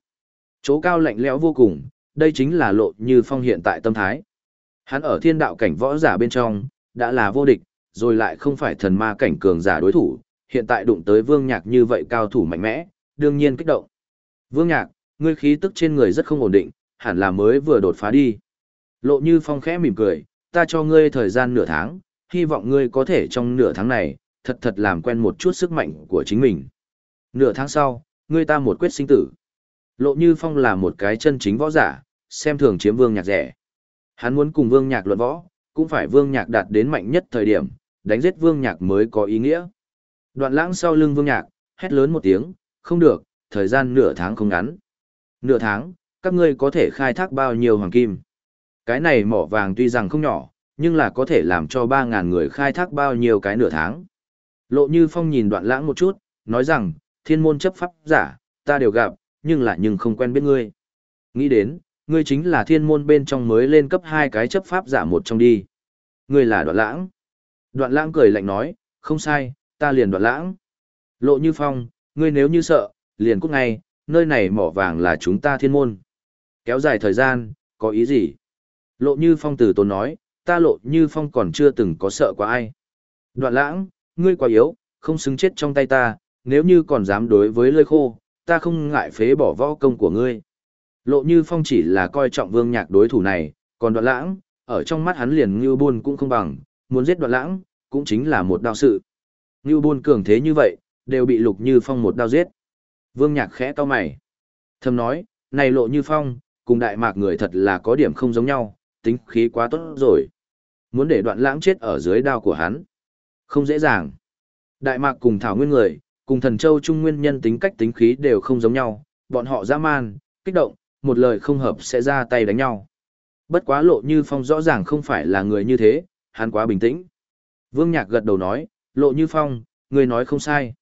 Chỗ cao lạnh lẽo vô cùng, đây chính là lộ như phong hiện tại tâm thái. Hắn ở thiên đạo cảnh võ giả bên trong, đã là vô địch, rồi lại không phải thần ma cảnh cường giả đối thủ, hiện tại đụng tới vương nhạc như vậy cao thủ mạnh mẽ, đương nhiên kích động. Vương nhạc, ngươi khí tức trên người rất không ổn định, hẳn là mới vừa đột phá đi. Lộ như phong khẽ mỉm cười, ta cho ngươi thời gian nửa tháng, hy vọng ngươi có thể trong nửa tháng này, thật thật làm quen một chút sức mạnh của chính mình. Nửa tháng sau, ngươi ta một quyết sinh tử. Lộ như phong là một cái chân chính võ giả, xem thường chiếm vương nhạc rẻ. Hắn muốn cùng vương nhạc luận võ, cũng phải vương nhạc đạt đến mạnh nhất thời điểm, đánh giết vương nhạc mới có ý nghĩa. Đoạn lãng sau lưng vương nhạc, hét lớn một tiếng, không được, thời gian nửa tháng không ngắn. Nửa tháng, các ngươi có thể khai thác bao nhiêu hoàng kim. Cái này mỏ vàng tuy rằng không nhỏ, nhưng là có thể làm cho 3.000 người khai thác bao nhiêu cái nửa tháng. Lộ Như Phong nhìn đoạn lãng một chút, nói rằng, thiên môn chấp pháp giả, ta đều gặp, nhưng là nhưng không quen biết ngươi. Nghĩ đến, ngươi chính là thiên môn bên trong mới lên cấp hai cái chấp pháp giả một trong đi. Ngươi là đoạn lãng. Đoạn lãng cười lạnh nói, không sai, ta liền đoạn lãng. Lộ Như Phong, ngươi nếu như sợ, liền cút ngay, nơi này mỏ vàng là chúng ta thiên môn. Kéo dài thời gian, có ý gì? Lộ Như Phong từ tốn nói, ta Lộ Như Phong còn chưa từng có sợ qua ai. Đoạn lãng, ngươi quá yếu, không xứng chết trong tay ta, nếu như còn dám đối với lơi khô, ta không ngại phế bỏ võ công của ngươi. Lộ Như Phong chỉ là coi trọng vương nhạc đối thủ này, còn đoạn lãng, ở trong mắt hắn liền như buôn cũng không bằng, muốn giết đoạn lãng, cũng chính là một đao sự. Như buôn cường thế như vậy, đều bị Lục Như Phong một đao giết. Vương Nhạc khẽ cau mày. Thầm nói, này Lộ Như Phong, cùng đại mạc người thật là có điểm không giống nhau, tính khí quá tốt rồi. Muốn để đoạn lãng chết ở dưới đao của hắn. Không dễ dàng. Đại mạc cùng thảo nguyên người, cùng thần châu trung nguyên nhân tính cách tính khí đều không giống nhau, bọn họ dã man, kích động, một lời không hợp sẽ ra tay đánh nhau. Bất quá lộ như phong rõ ràng không phải là người như thế, hắn quá bình tĩnh. Vương Nhạc gật đầu nói, lộ như phong, người nói không sai.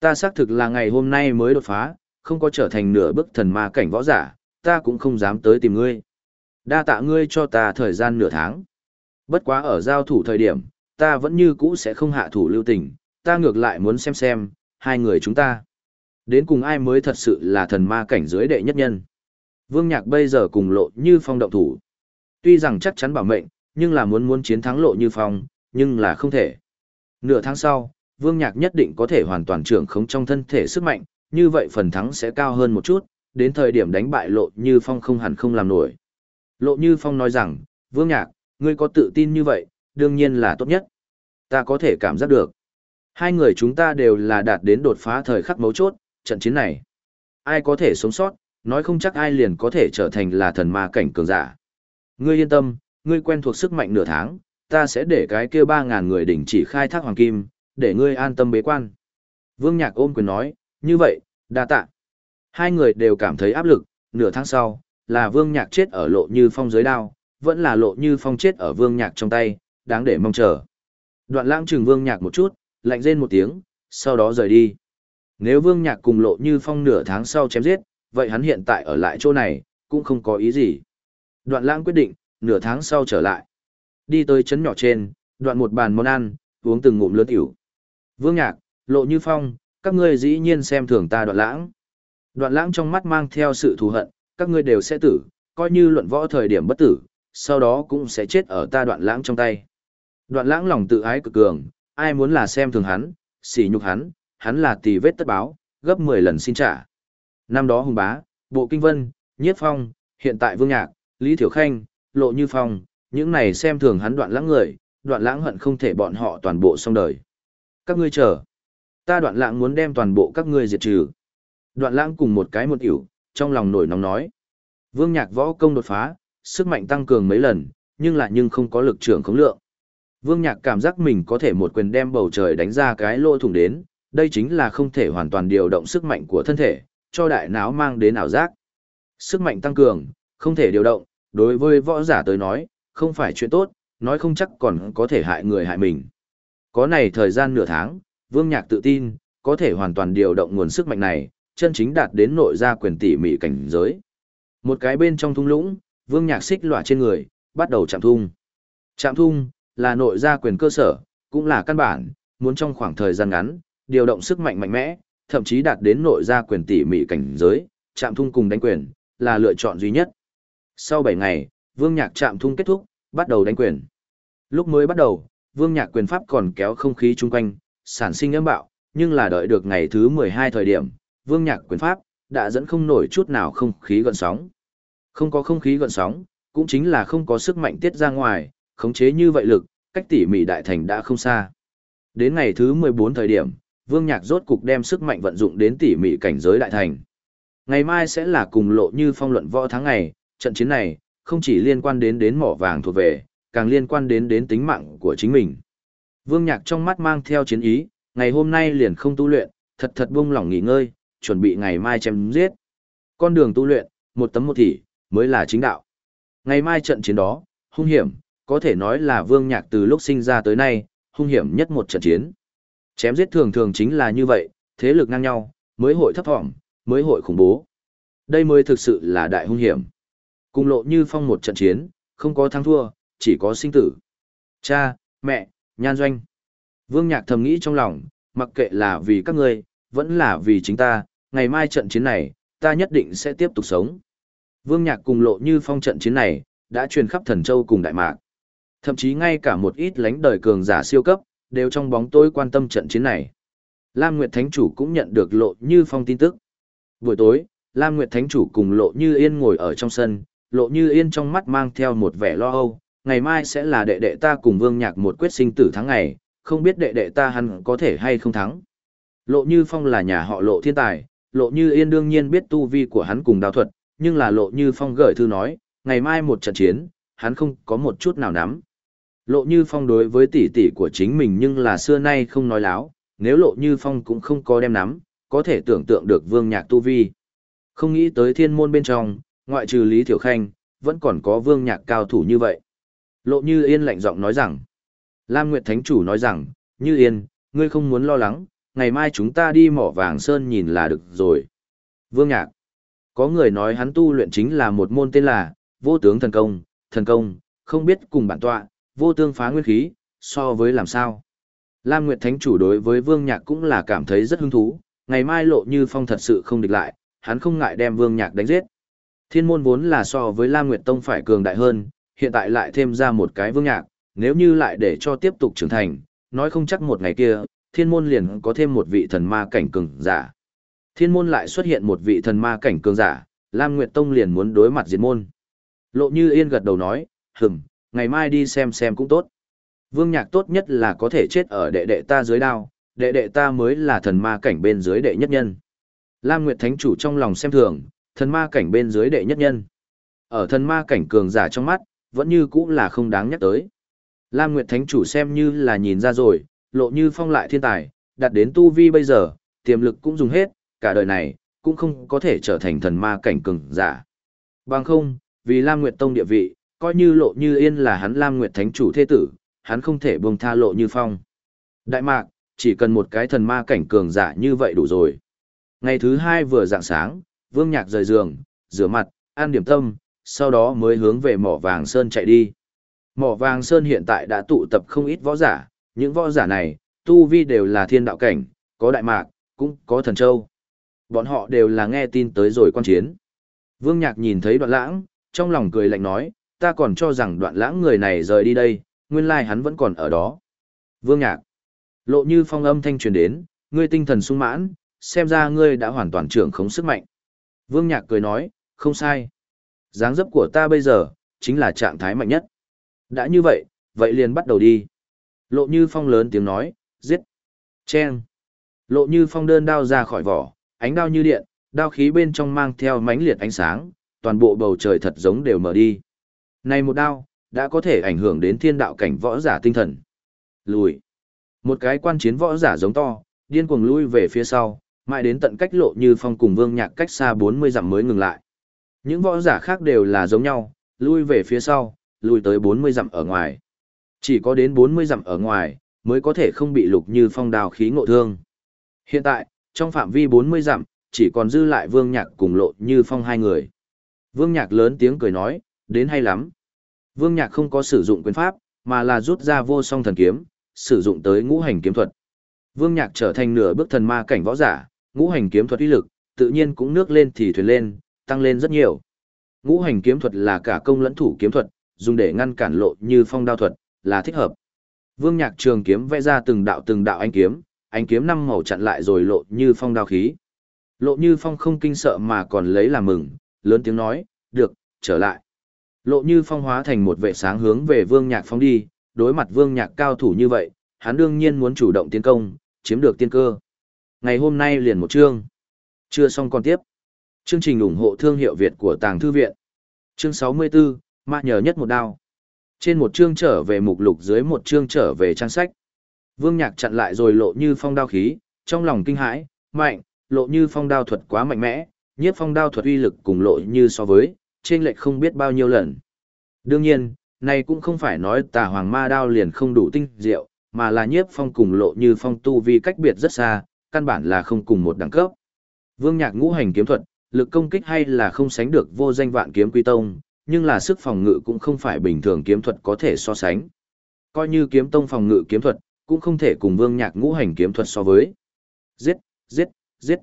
Ta xác thực là ngày hôm nay mới đột phá, không có trở thành nửa bước thần ma cảnh võ giả, ta cũng không dám tới tìm ngươi. Đa tạ ngươi cho ta thời gian nửa tháng. Bất quá ở giao thủ thời điểm, ta vẫn như cũ sẽ không hạ thủ lưu tình, ta ngược lại muốn xem xem, hai người chúng ta. Đến cùng ai mới thật sự là thần ma cảnh giới đệ nhất nhân. Vương Nhạc bây giờ cùng lộ như phong động thủ. Tuy rằng chắc chắn bảo mệnh, nhưng là muốn muốn chiến thắng lộ như phong, nhưng là không thể. Nửa tháng sau, Vương Nhạc nhất định có thể hoàn toàn trưởng khống trong thân thể sức mạnh, như vậy phần thắng sẽ cao hơn một chút, đến thời điểm đánh bại lộ như phong không hẳn không làm nổi. Lộ như phong nói rằng, Vương Nhạc, ngươi có tự tin như vậy, đương nhiên là tốt nhất. Ta có thể cảm giác được. Hai người chúng ta đều là đạt đến đột phá thời khắc mấu chốt, trận chiến này. ai có thể sống sót, nói không chắc ai liền có thể trở thành là thần ma cảnh cường giả. Ngươi yên tâm, ngươi quen thuộc sức mạnh nửa tháng, ta sẽ để cái kia 3.000 người đỉnh chỉ khai thác hoàng kim, để ngươi an tâm bế quan. Vương Nhạc ôm quyền nói, như vậy, đa tạ. Hai người đều cảm thấy áp lực, nửa tháng sau, là Vương Nhạc chết ở lộ như phong dưới đao, vẫn là lộ như phong chết ở Vương Nhạc trong tay, đáng để mong chờ. Đoạn lãng trừng Vương Nhạc một chút, lạnh rên một tiếng, sau đó rời đi. Nếu Vương Nhạc cùng lộ như phong nửa tháng sau chém giết, vậy hắn hiện tại ở lại chỗ này, cũng không có ý gì. Đoạn lãng quyết định, nửa tháng sau trở lại. Đi tới trấn nhỏ trên, đoạn một bàn món ăn, uống từng ngụm lớn tiểu. Vương Nhạc, lộ như phong, các ngươi dĩ nhiên xem thường ta đoạn lãng. Đoạn lãng trong mắt mang theo sự thù hận, các ngươi đều sẽ tử, coi như luận võ thời điểm bất tử, sau đó cũng sẽ chết ở ta đoạn lãng trong tay. Đoạn lãng lòng tự ái cực cường, ai muốn là xem thường hắn, xỉ nhục hắn, hắn là tỷ vết tất báo, gấp 10 lần xin trả. Năm đó hùng bá, bộ kinh vân, nhiếp phong, hiện tại vương nhạc, lý thiểu khanh, lộ như phong, những này xem thường hắn đoạn lãng người, đoạn lãng hận không thể bọn họ toàn bộ xong đời. Các ngươi chờ. Ta đoạn lãng muốn đem toàn bộ các ngươi diệt trừ. Đoạn lãng cùng một cái một hiểu, trong lòng nổi nóng nói. Vương nhạc võ công đột phá, sức mạnh tăng cường mấy lần, nhưng lại nhưng không có lực trưởng khống lượng. Vương nhạc cảm giác mình có thể một quyền đem bầu trời đánh ra cái lỗ thủng đến, đây chính là không thể hoàn toàn điều động sức mạnh của thân thể, cho đại não mang đến ảo giác. Sức mạnh tăng cường, không thể điều động, đối với võ giả tới nói, không phải chuyện tốt, nói không chắc còn có thể hại người hại mình. Có này thời gian nửa tháng, Vương Nhạc tự tin, có thể hoàn toàn điều động nguồn sức mạnh này, chân chính đạt đến nội gia quyền tỉ mỉ cảnh giới. Một cái bên trong thung lũng, Vương Nhạc xích lỏa trên người, bắt đầu chạm thung. Chạm thung, là nội gia quyền cơ sở, cũng là căn bản, muốn trong khoảng thời gian ngắn, điều động sức mạnh mạnh mẽ, thậm chí đạt đến nội gia quyền tỉ mỉ cảnh giới, chạm thung cùng đánh quyền, là lựa chọn duy nhất. Sau 7 ngày, Vương Nhạc chạm thung kết thúc, bắt đầu đánh quyền. Lúc mới bắt đầu, Vương Nhạc quyền pháp còn kéo không khí chung quanh, sản sinh âm bạo, nhưng là đợi được ngày thứ 12 thời điểm, Vương Nhạc quyền pháp đã dẫn không nổi chút nào không khí gợn sóng. Không có không khí gợn sóng, cũng chính là không có sức mạnh tiết ra ngoài, khống chế như vậy lực, cách tỉ mỉ đại thành đã không xa. Đến ngày thứ 14 thời điểm, Vương Nhạc rốt cục đem sức mạnh vận dụng đến tỉ mỉ cảnh giới đại thành. Ngày mai sẽ là cùng lộ như phong luận võ tháng ngày, trận chiến này, không chỉ liên quan đến đến mỏ vàng thuộc về, càng liên quan đến đến tính mạng của chính mình. Vương Nhạc trong mắt mang theo chiến ý, ngày hôm nay liền không tu luyện, thật thật buông lỏng nghỉ ngơi, chuẩn bị ngày mai chém giết. Con đường tu luyện, một tấm một thỉ, mới là chính đạo. Ngày mai trận chiến đó, hung hiểm, có thể nói là Vương Nhạc từ lúc sinh ra tới nay, hung hiểm nhất một trận chiến. Chém giết thường thường chính là như vậy, thế lực ngang nhau, mới hội thấp thỏm, mới hội khủng bố. Đây mới thực sự là đại hung hiểm. Cùng lộ như phong một trận chiến, không có thắng thua, chỉ có sinh tử. Cha, mẹ, nhan doanh. Vương Nhạc thầm nghĩ trong lòng, mặc kệ là vì các ngươi, vẫn là vì chính ta, ngày mai trận chiến này, ta nhất định sẽ tiếp tục sống. Vương Nhạc cùng lộ như phong trận chiến này, đã truyền khắp thần châu cùng Đại Mạc. Thậm chí ngay cả một ít lánh đời cường giả siêu cấp, đều trong bóng tối quan tâm trận chiến này. Lam Nguyệt Thánh Chủ cũng nhận được lộ như phong tin tức. Buổi tối, Lam Nguyệt Thánh Chủ cùng lộ như yên ngồi ở trong sân, lộ như yên trong mắt mang theo một vẻ lo âu, ngày mai sẽ là đệ đệ ta cùng vương nhạc một quyết sinh tử thắng ngày, không biết đệ đệ ta hắn có thể hay không thắng. Lộ như phong là nhà họ lộ thiên tài, lộ như yên đương nhiên biết tu vi của hắn cùng đào thuật, nhưng là lộ như phong gửi thư nói, ngày mai một trận chiến, hắn không có một chút nào nắm. Lộ như phong đối với tỷ tỷ của chính mình nhưng là xưa nay không nói láo, nếu lộ như phong cũng không có đem nắm, có thể tưởng tượng được vương nhạc tu vi. Không nghĩ tới thiên môn bên trong, ngoại trừ Lý Thiểu Khanh, vẫn còn có vương nhạc cao thủ như vậy. Lộ Như Yên lạnh giọng nói rằng, Lam Nguyệt Thánh Chủ nói rằng, Như Yên, ngươi không muốn lo lắng, ngày mai chúng ta đi mỏ vàng sơn nhìn là được rồi. Vương Nhạc, có người nói hắn tu luyện chính là một môn tên là, vô tướng thần công, thần công, không biết cùng bản tọa, vô tương phá nguyên khí, so với làm sao. Lam Nguyệt Thánh Chủ đối với Vương Nhạc cũng là cảm thấy rất hứng thú, ngày mai lộ như phong thật sự không địch lại, hắn không ngại đem Vương Nhạc đánh giết. Thiên môn vốn là so với Lam Nguyệt Tông phải cường đại hơn, hiện tại lại thêm ra một cái vương nhạc, nếu như lại để cho tiếp tục trưởng thành, nói không chắc một ngày kia, thiên môn liền có thêm một vị thần ma cảnh cường giả. Thiên môn lại xuất hiện một vị thần ma cảnh cường giả, Lam Nguyệt Tông liền muốn đối mặt diệt môn. Lộ như yên gật đầu nói, hừng, ngày mai đi xem xem cũng tốt. Vương nhạc tốt nhất là có thể chết ở đệ đệ ta dưới đao, đệ đệ ta mới là thần ma cảnh bên dưới đệ nhất nhân. Lam Nguyệt Thánh chủ trong lòng xem thường, thần ma cảnh bên dưới đệ nhất nhân. Ở thần ma cảnh cường giả trong mắt, vẫn như cũng là không đáng nhắc tới. Lam Nguyệt Thánh chủ xem như là nhìn ra rồi, lộ như phong lại thiên tài, đạt đến tu vi bây giờ, tiềm lực cũng dùng hết, cả đời này, cũng không có thể trở thành thần ma cảnh cường giả. Bằng không, vì Lam Nguyệt Tông địa vị, coi như lộ như yên là hắn Lam Nguyệt Thánh chủ thế tử, hắn không thể buông tha lộ như phong. Đại mạc, chỉ cần một cái thần ma cảnh cường giả như vậy đủ rồi. Ngày thứ hai vừa dạng sáng, Vương Nhạc rời giường, rửa mặt, ăn điểm tâm, sau đó mới hướng về mỏ vàng sơn chạy đi. Mỏ vàng sơn hiện tại đã tụ tập không ít võ giả, những võ giả này, tu vi đều là thiên đạo cảnh, có đại mạc, cũng có thần châu. Bọn họ đều là nghe tin tới rồi quan chiến. Vương Nhạc nhìn thấy đoạn lãng, trong lòng cười lạnh nói, ta còn cho rằng đoạn lãng người này rời đi đây, nguyên lai hắn vẫn còn ở đó. Vương Nhạc, lộ như phong âm thanh truyền đến, ngươi tinh thần sung mãn, xem ra ngươi đã hoàn toàn trưởng khống sức mạnh. Vương Nhạc cười nói, không sai. dáng dấp của ta bây giờ, chính là trạng thái mạnh nhất. Đã như vậy, vậy liền bắt đầu đi. Lộ như phong lớn tiếng nói, giết. Chen. Lộ như phong đơn đao ra khỏi vỏ, ánh đao như điện, đao khí bên trong mang theo mãnh liệt ánh sáng, toàn bộ bầu trời thật giống đều mở đi. Này một đao, đã có thể ảnh hưởng đến thiên đạo cảnh võ giả tinh thần. Lùi. Một cái quan chiến võ giả giống to, điên cuồng lui về phía sau, mãi đến tận cách lộ như phong cùng vương nhạc cách xa 40 dặm mới ngừng lại. Những võ giả khác đều là giống nhau, lui về phía sau, lui tới 40 dặm ở ngoài. Chỉ có đến 40 dặm ở ngoài, mới có thể không bị lục như phong đào khí ngộ thương. Hiện tại, trong phạm vi 40 dặm, chỉ còn dư lại vương nhạc cùng lộ như phong hai người. Vương nhạc lớn tiếng cười nói, đến hay lắm. Vương nhạc không có sử dụng quyền pháp, mà là rút ra vô song thần kiếm, sử dụng tới ngũ hành kiếm thuật. Vương nhạc trở thành nửa bước thần ma cảnh võ giả, ngũ hành kiếm thuật uy lực, tự nhiên cũng nước lên thì thuyền lên, tăng lên rất nhiều. Ngũ hành kiếm thuật là cả công lẫn thủ kiếm thuật, dùng để ngăn cản lộ như phong đao thuật, là thích hợp. Vương Nhạc trường kiếm vẽ ra từng đạo từng đạo ánh kiếm, ánh kiếm năm màu chặn lại rồi lộ như phong đao khí. Lộ như phong không kinh sợ mà còn lấy làm mừng, lớn tiếng nói, được, trở lại. Lộ như phong hóa thành một vệ sáng hướng về Vương Nhạc phong đi, đối mặt Vương Nhạc cao thủ như vậy, hắn đương nhiên muốn chủ động tiến công, chiếm được tiên cơ. Ngày hôm nay liền một chương. Chưa xong còn tiếp. Chương trình ủng hộ thương hiệu Việt của Tàng Thư Viện. Chương 64, ma nhờ nhất một đao. Trên một chương trở về mục lục dưới một chương trở về trang sách. Vương Nhạc chặn lại rồi lộ như phong đao khí, trong lòng kinh hãi, mạnh, lộ như phong đao thuật quá mạnh mẽ, nhiếp phong đao thuật uy lực cùng lộ như so với, trên lệch không biết bao nhiêu lần. Đương nhiên, này cũng không phải nói tà hoàng ma đao liền không đủ tinh diệu, mà là nhiếp phong cùng lộ như phong tu vì cách biệt rất xa, căn bản là không cùng một đẳng cấp. Vương Nhạc ngũ hành kiếm thuật, lực công kích hay là không sánh được vô danh vạn kiếm quy tông, nhưng là sức phòng ngự cũng không phải bình thường kiếm thuật có thể so sánh. Coi như kiếm tông phòng ngự kiếm thuật, cũng không thể cùng vương nhạc ngũ hành kiếm thuật so với. Giết, giết, giết.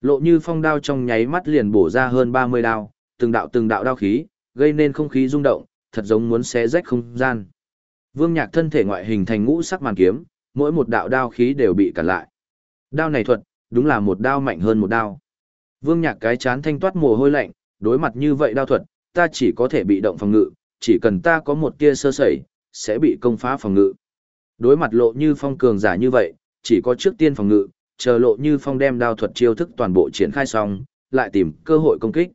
Lộ như phong đao trong nháy mắt liền bổ ra hơn 30 đao, từng đạo từng đạo đao khí, gây nên không khí rung động, thật giống muốn xé rách không gian. Vương nhạc thân thể ngoại hình thành ngũ sắc màn kiếm, mỗi một đạo đao khí đều bị cản lại. Đao này thuật, đúng là một đao mạnh hơn một đao. Vương nhạc cái chán thanh toát mồ hôi lạnh, đối mặt như vậy đao thuật, ta chỉ có thể bị động phòng ngự, chỉ cần ta có một tia sơ sẩy, sẽ bị công phá phòng ngự. Đối mặt lộ như phong cường giả như vậy, chỉ có trước tiên phòng ngự, chờ lộ như phong đem đao thuật chiêu thức toàn bộ triển khai xong, lại tìm cơ hội công kích.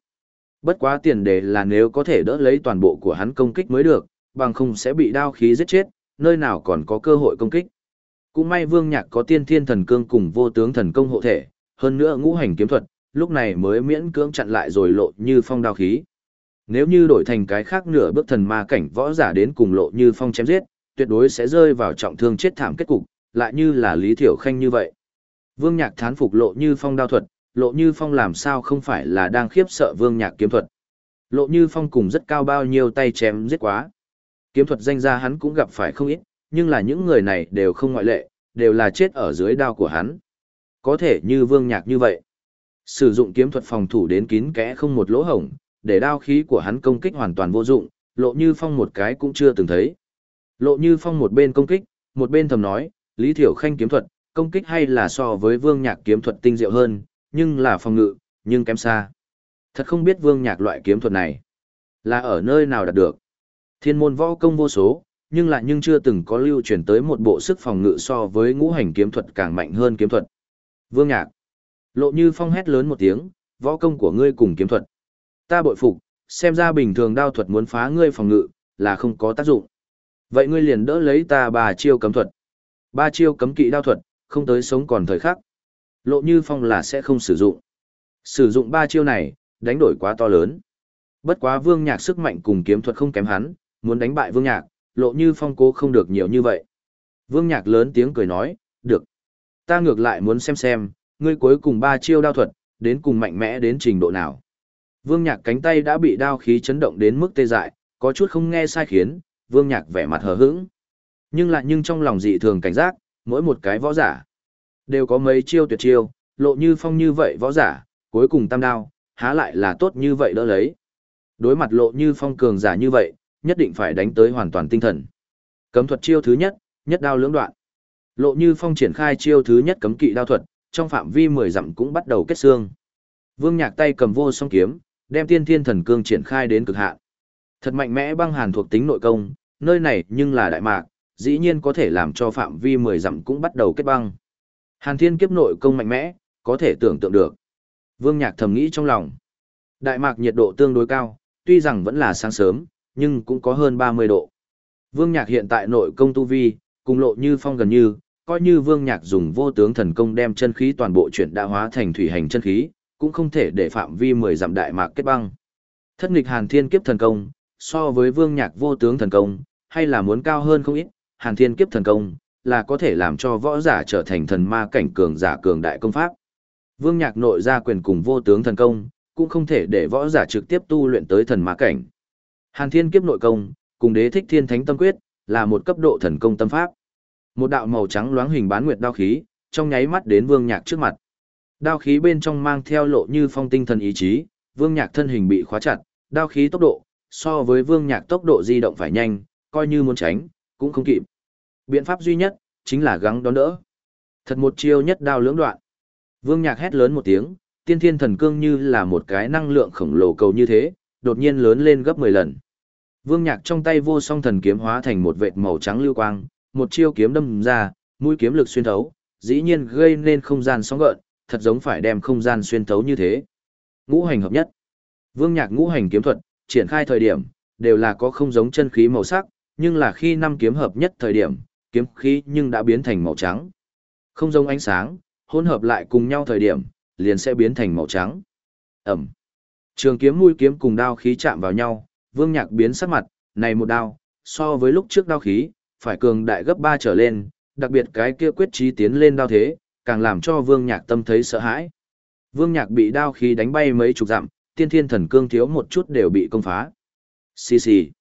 Bất quá tiền đề là nếu có thể đỡ lấy toàn bộ của hắn công kích mới được, bằng không sẽ bị đao khí giết chết, nơi nào còn có cơ hội công kích. Cũng may Vương Nhạc có tiên thiên thần cương cùng vô tướng thần công hộ thể, hơn nữa ngũ hành kiếm thuật, lúc này mới miễn cưỡng chặn lại rồi lộ như phong đao khí. Nếu như đổi thành cái khác nửa bước thần ma cảnh võ giả đến cùng lộ như phong chém giết, tuyệt đối sẽ rơi vào trọng thương chết thảm kết cục, lại như là Lý Thiểu Khanh như vậy. Vương Nhạc thán phục lộ như phong đao thuật, lộ như phong làm sao không phải là đang khiếp sợ Vương Nhạc kiếm thuật. Lộ như phong cùng rất cao bao nhiêu tay chém giết quá. Kiếm thuật danh ra hắn cũng gặp phải không ít, nhưng là những người này đều không ngoại lệ, đều là chết ở dưới đao của hắn. Có thể như Vương Nhạc như vậy. Sử dụng kiếm thuật phòng thủ đến kín kẽ không một lỗ hổng, để đao khí của hắn công kích hoàn toàn vô dụng, lộ như phong một cái cũng chưa từng thấy. Lộ như phong một bên công kích, một bên thầm nói, Lý Thiểu Khanh kiếm thuật, công kích hay là so với vương nhạc kiếm thuật tinh diệu hơn, nhưng là phòng ngự, nhưng kém xa. Thật không biết vương nhạc loại kiếm thuật này là ở nơi nào đạt được. Thiên môn võ công vô số, nhưng lại nhưng chưa từng có lưu truyền tới một bộ sức phòng ngự so với ngũ hành kiếm thuật càng mạnh hơn kiếm thuật. Vương nhạc. Lộ Như Phong hét lớn một tiếng, võ công của ngươi cùng kiếm thuật. Ta bội phục, xem ra bình thường đao thuật muốn phá ngươi phòng ngự, là không có tác dụng. Vậy ngươi liền đỡ lấy ta ba chiêu cấm thuật. Ba chiêu cấm kỵ đao thuật, không tới sống còn thời khắc. Lộ Như Phong là sẽ không sử dụng. Sử dụng ba chiêu này, đánh đổi quá to lớn. Bất quá Vương Nhạc sức mạnh cùng kiếm thuật không kém hắn, muốn đánh bại Vương Nhạc, Lộ Như Phong cố không được nhiều như vậy. Vương Nhạc lớn tiếng cười nói, được. Ta ngược lại muốn xem xem, ngươi cuối cùng ba chiêu đao thuật, đến cùng mạnh mẽ đến trình độ nào. Vương Nhạc cánh tay đã bị đao khí chấn động đến mức tê dại, có chút không nghe sai khiến, Vương Nhạc vẻ mặt hờ hững. Nhưng lại nhưng trong lòng dị thường cảnh giác, mỗi một cái võ giả đều có mấy chiêu tuyệt chiêu, lộ như phong như vậy võ giả, cuối cùng tam đao, há lại là tốt như vậy đỡ lấy. Đối mặt lộ như phong cường giả như vậy, nhất định phải đánh tới hoàn toàn tinh thần. Cấm thuật chiêu thứ nhất, nhất đao lưỡng đoạn. Lộ như phong triển khai chiêu thứ nhất cấm kỵ đao thuật, trong phạm vi 10 dặm cũng bắt đầu kết xương. Vương Nhạc tay cầm vô song kiếm, đem tiên thiên thần cương triển khai đến cực hạn. Thật mạnh mẽ băng hàn thuộc tính nội công, nơi này nhưng là đại mạc, dĩ nhiên có thể làm cho phạm vi 10 dặm cũng bắt đầu kết băng. Hàn thiên kiếp nội công mạnh mẽ, có thể tưởng tượng được. Vương Nhạc thầm nghĩ trong lòng. Đại mạc nhiệt độ tương đối cao, tuy rằng vẫn là sáng sớm, nhưng cũng có hơn 30 độ. Vương Nhạc hiện tại nội công tu vi, cùng lộ như phong gần như, coi như Vương Nhạc dùng vô tướng thần công đem chân khí toàn bộ chuyển đã hóa thành thủy hành chân khí, cũng không thể để phạm vi 10 dặm đại mạc kết băng. Thất nghịch Hàn Thiên kiếp thần công, so với Vương Nhạc vô tướng thần công, hay là muốn cao hơn không ít, Hàn Thiên kiếp thần công là có thể làm cho võ giả trở thành thần ma cảnh cường giả cường đại công pháp. Vương Nhạc nội ra quyền cùng vô tướng thần công, cũng không thể để võ giả trực tiếp tu luyện tới thần ma cảnh. Hàn Thiên kiếp nội công, cùng Đế Thích Thiên Thánh Tâm Quyết, là một cấp độ thần công tâm pháp. Một đạo màu trắng loáng hình bán nguyệt đao khí, trong nháy mắt đến Vương Nhạc trước mặt. Đao khí bên trong mang theo lộ như phong tinh thần ý chí, Vương Nhạc thân hình bị khóa chặt, đao khí tốc độ so với Vương Nhạc tốc độ di động phải nhanh, coi như muốn tránh, cũng không kịp. Biện pháp duy nhất chính là gắng đón đỡ. Thật một chiêu nhất đao lưỡng đoạn. Vương Nhạc hét lớn một tiếng, tiên thiên thần cương như là một cái năng lượng khổng lồ cầu như thế, đột nhiên lớn lên gấp 10 lần. Vương Nhạc trong tay vô song thần kiếm hóa thành một vệt màu trắng lưu quang, một chiêu kiếm đâm ra, mũi kiếm lực xuyên thấu, dĩ nhiên gây nên không gian sóng gợn, thật giống phải đem không gian xuyên thấu như thế. Ngũ hành hợp nhất. Vương Nhạc ngũ hành kiếm thuật, triển khai thời điểm, đều là có không giống chân khí màu sắc, nhưng là khi năm kiếm hợp nhất thời điểm, kiếm khí nhưng đã biến thành màu trắng. Không giống ánh sáng, hỗn hợp lại cùng nhau thời điểm, liền sẽ biến thành màu trắng. Ẩm. Trường kiếm mũi kiếm cùng đao khí chạm vào nhau, Vương Nhạc biến sắc mặt, này một đao, so với lúc trước đao khí, phải cường đại gấp 3 trở lên, đặc biệt cái kia quyết chí tiến lên đao thế, càng làm cho Vương Nhạc tâm thấy sợ hãi. Vương Nhạc bị đao khí đánh bay mấy chục dặm, tiên thiên thần cương thiếu một chút đều bị công phá. Xì xì.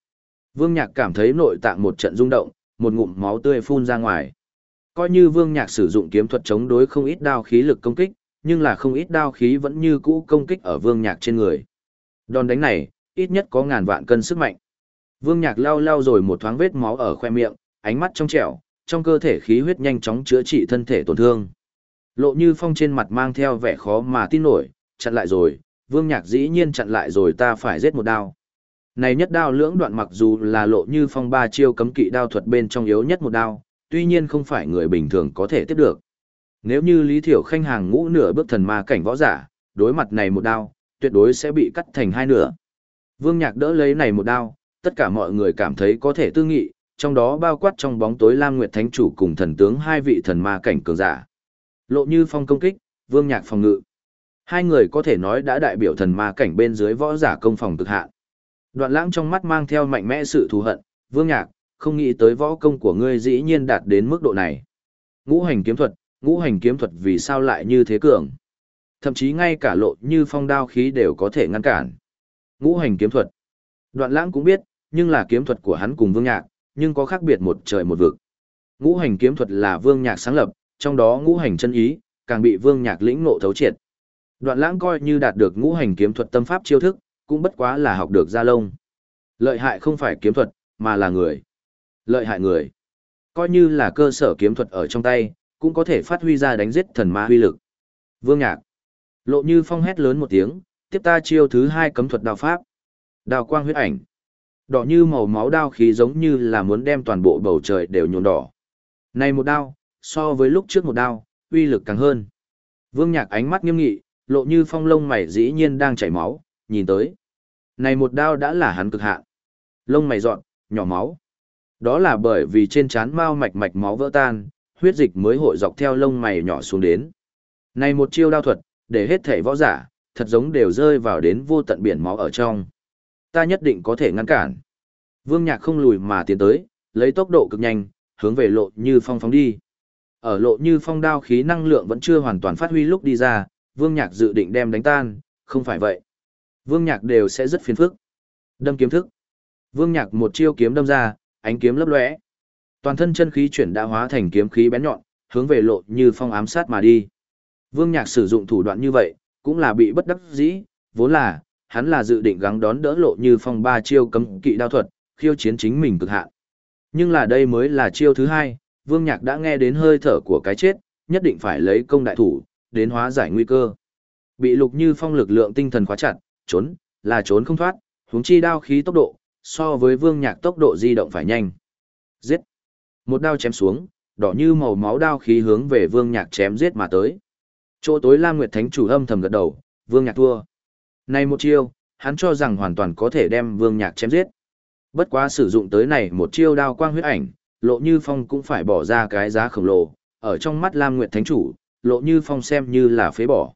Vương Nhạc cảm thấy nội tạng một trận rung động, một ngụm máu tươi phun ra ngoài. Coi như Vương Nhạc sử dụng kiếm thuật chống đối không ít đao khí lực công kích, nhưng là không ít đao khí vẫn như cũ công kích ở Vương Nhạc trên người. Đòn đánh này, ít nhất có ngàn vạn cân sức mạnh. Vương Nhạc lao lao rồi một thoáng vết máu ở khoe miệng, ánh mắt trong trẻo, trong cơ thể khí huyết nhanh chóng chữa trị thân thể tổn thương. Lộ Như Phong trên mặt mang theo vẻ khó mà tin nổi, chặn lại rồi, Vương Nhạc dĩ nhiên chặn lại rồi ta phải giết một đao. Này nhất đao lưỡng đoạn mặc dù là Lộ Như Phong ba chiêu cấm kỵ đao thuật bên trong yếu nhất một đao, tuy nhiên không phải người bình thường có thể tiếp được. Nếu như Lý Thiểu Khanh hàng ngũ nửa bước thần ma cảnh võ giả, đối mặt này một đao, tuyệt đối sẽ bị cắt thành hai nửa. Vương Nhạc đỡ lấy này một đao, tất cả mọi người cảm thấy có thể tư nghị, trong đó bao quát trong bóng tối Lam Nguyệt Thánh Chủ cùng thần tướng hai vị thần ma cảnh cường giả. Lộ Như Phong công kích, Vương Nhạc phòng ngự. Hai người có thể nói đã đại biểu thần ma cảnh bên dưới võ giả công phòng cực hạn. Đoạn Lãng trong mắt mang theo mạnh mẽ sự thù hận, Vương Nhạc, không nghĩ tới võ công của ngươi dĩ nhiên đạt đến mức độ này. Ngũ hành kiếm thuật, ngũ hành kiếm thuật vì sao lại như thế cường? Thậm chí ngay cả lộ như phong đao khí đều có thể ngăn cản. Ngũ hành kiếm thuật. Đoạn Lãng cũng biết, nhưng là kiếm thuật của hắn cùng Vương Nhạc, nhưng có khác biệt một trời một vực. Ngũ hành kiếm thuật là Vương Nhạc sáng lập, trong đó ngũ hành chân ý, càng bị Vương Nhạc lĩnh ngộ thấu triệt. Đoạn lãng coi như đạt được ngũ hành kiếm thuật tâm pháp chiêu thức, cũng bất quá là học được gia lông. Lợi hại không phải kiếm thuật, mà là người. Lợi hại người. Coi như là cơ sở kiếm thuật ở trong tay, cũng có thể phát huy ra đánh giết thần ma huy lực. Vương Nhạc. Lộ như phong hét lớn một tiếng, tiếp ta chiêu thứ hai cấm thuật đao pháp. Đao quang huyết ảnh. Đỏ như màu máu đao khí giống như là muốn đem toàn bộ bầu trời đều nhuộm đỏ. Này một đao, so với lúc trước một đao, uy lực càng hơn. Vương Nhạc ánh mắt nghiêm nghị, lộ như phong lông mày dĩ nhiên đang chảy máu, nhìn tới. Này một đao đã là hắn cực hạn. Lông mày dọn, nhỏ máu. Đó là bởi vì trên trán mao mạch mạch máu vỡ tan, huyết dịch mới hội dọc theo lông mày nhỏ xuống đến. Này một chiêu đao thuật, để hết thể võ giả, thật giống đều rơi vào đến vô tận biển máu ở trong. Ta nhất định có thể ngăn cản. Vương Nhạc không lùi mà tiến tới, lấy tốc độ cực nhanh, hướng về lộ như phong phóng đi. Ở lộ như phong đao khí năng lượng vẫn chưa hoàn toàn phát huy lúc đi ra, Vương Nhạc dự định đem đánh tan, không phải vậy. Vương Nhạc đều sẽ rất phiền phức. Đâm kiếm thức. Vương Nhạc một chiêu kiếm đâm ra, ánh kiếm lấp lóe. Toàn thân chân khí chuyển đã hóa thành kiếm khí bén nhọn, hướng về lộ như phong ám sát mà đi. Vương Nhạc sử dụng thủ đoạn như vậy, cũng là bị bất đắc dĩ, vốn là, hắn là dự định gắng đón đỡ lộ như phong ba chiêu cấm kỵ đao thuật, khiêu chiến chính mình cực hạn. Nhưng là đây mới là chiêu thứ hai, Vương Nhạc đã nghe đến hơi thở của cái chết, nhất định phải lấy công đại thủ, đến hóa giải nguy cơ. Bị lục như phong lực lượng tinh thần khóa chặt, trốn, là trốn không thoát, huống chi đao khí tốc độ, so với Vương Nhạc tốc độ di động phải nhanh. Giết! Một đao chém xuống, đỏ như màu máu đao khí hướng về Vương Nhạc chém giết mà tới. Chỗ tối Lam Nguyệt Thánh chủ âm thầm gật đầu, Vương Nhạc thua. Này một chiêu, hắn cho rằng hoàn toàn có thể đem Vương Nhạc chém giết. Bất quá sử dụng tới này một chiêu đao quang huyết ảnh, Lộ Như Phong cũng phải bỏ ra cái giá khổng lồ, ở trong mắt Lam Nguyệt Thánh chủ, Lộ Như Phong xem như là phế bỏ.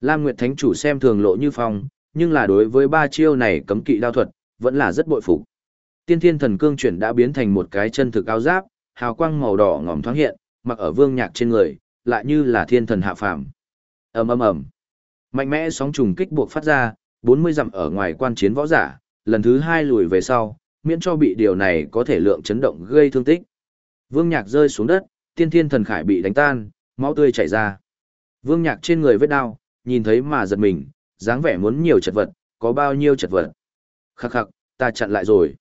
Lam Nguyệt Thánh chủ xem thường Lộ Như Phong, nhưng là đối với ba chiêu này cấm kỵ đao thuật, vẫn là rất bội phục. Tiên Thiên Thần Cương chuyển đã biến thành một cái chân thực áo giáp, hào quang màu đỏ ngòm thoáng hiện, mặc ở Vương Nhạc trên người, lại như là thiên thần hạ phàm. Ầm ầm ầm. Mạnh mẽ sóng trùng kích buộc phát ra, 40 dặm ở ngoài quan chiến võ giả, lần thứ hai lùi về sau, miễn cho bị điều này có thể lượng chấn động gây thương tích. Vương Nhạc rơi xuống đất, tiên thiên thần khải bị đánh tan, máu tươi chảy ra. Vương Nhạc trên người vết đau, nhìn thấy mà giật mình, dáng vẻ muốn nhiều chật vật, có bao nhiêu chật vật. Khắc khắc, ta chặn lại rồi.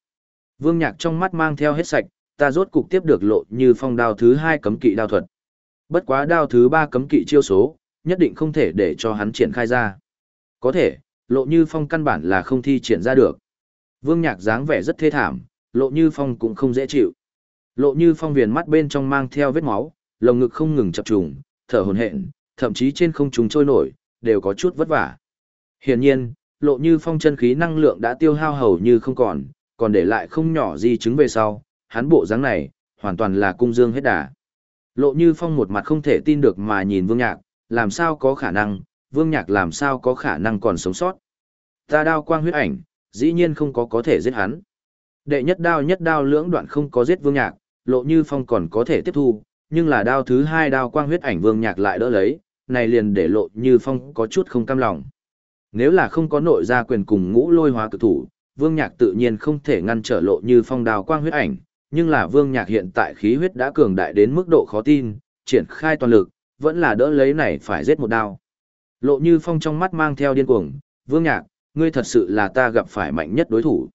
Vương Nhạc trong mắt mang theo hết sạch, ta rốt cục tiếp được lộ như phong đao thứ hai cấm kỵ đao thuật. Bất quá đao thứ ba cấm kỵ chiêu số, nhất định không thể để cho hắn triển khai ra. Có thể, lộ như phong căn bản là không thi triển ra được. Vương Nhạc dáng vẻ rất thê thảm, lộ như phong cũng không dễ chịu. Lộ như phong viền mắt bên trong mang theo vết máu, lồng ngực không ngừng chập trùng, thở hổn hển, thậm chí trên không trung trôi nổi, đều có chút vất vả. Hiển nhiên, lộ như phong chân khí năng lượng đã tiêu hao hầu như không còn, còn để lại không nhỏ di chứng về sau, hắn bộ dáng này, hoàn toàn là cung dương hết đà. Lộ như phong một mặt không thể tin được mà nhìn vương nhạc, làm sao có khả năng, vương nhạc làm sao có khả năng còn sống sót. Ta đao quang huyết ảnh, dĩ nhiên không có có thể giết hắn. Đệ nhất đao nhất đao lưỡng đoạn không có giết vương nhạc, lộ như phong còn có thể tiếp thu, nhưng là đao thứ hai đao quang huyết ảnh vương nhạc lại đỡ lấy, này liền để lộ như phong có chút không cam lòng. Nếu là không có nội gia quyền cùng ngũ lôi hóa cực thủ, vương nhạc tự nhiên không thể ngăn trở lộ như phong đao quang huyết ảnh, nhưng là vương nhạc hiện tại khí huyết đã cường đại đến mức độ khó tin, triển khai toàn lực, vẫn là đỡ lấy này phải giết một đao. Lộ như phong trong mắt mang theo điên cuồng, vương nhạc, ngươi thật sự là ta gặp phải mạnh nhất đối thủ.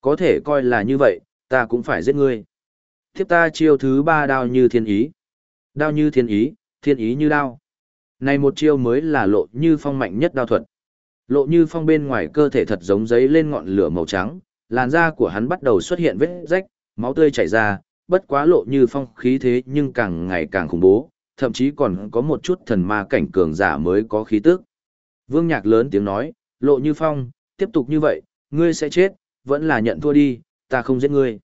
Có thể coi là như vậy, ta cũng phải giết ngươi. Tiếp ta chiêu thứ ba đao như thiên ý. Đao như thiên ý, thiên ý như đao. Này một chiêu mới là lộ như phong mạnh nhất đao thuật. Lộ như phong bên ngoài cơ thể thật giống giấy lên ngọn lửa màu trắng, làn da của hắn bắt đầu xuất hiện vết rách, máu tươi chảy ra, bất quá lộ như phong khí thế nhưng càng ngày càng khủng bố, thậm chí còn có một chút thần ma cảnh cường giả mới có khí tức. Vương Nhạc lớn tiếng nói, lộ như phong, tiếp tục như vậy, ngươi sẽ chết, vẫn là nhận thua đi, ta không giết ngươi.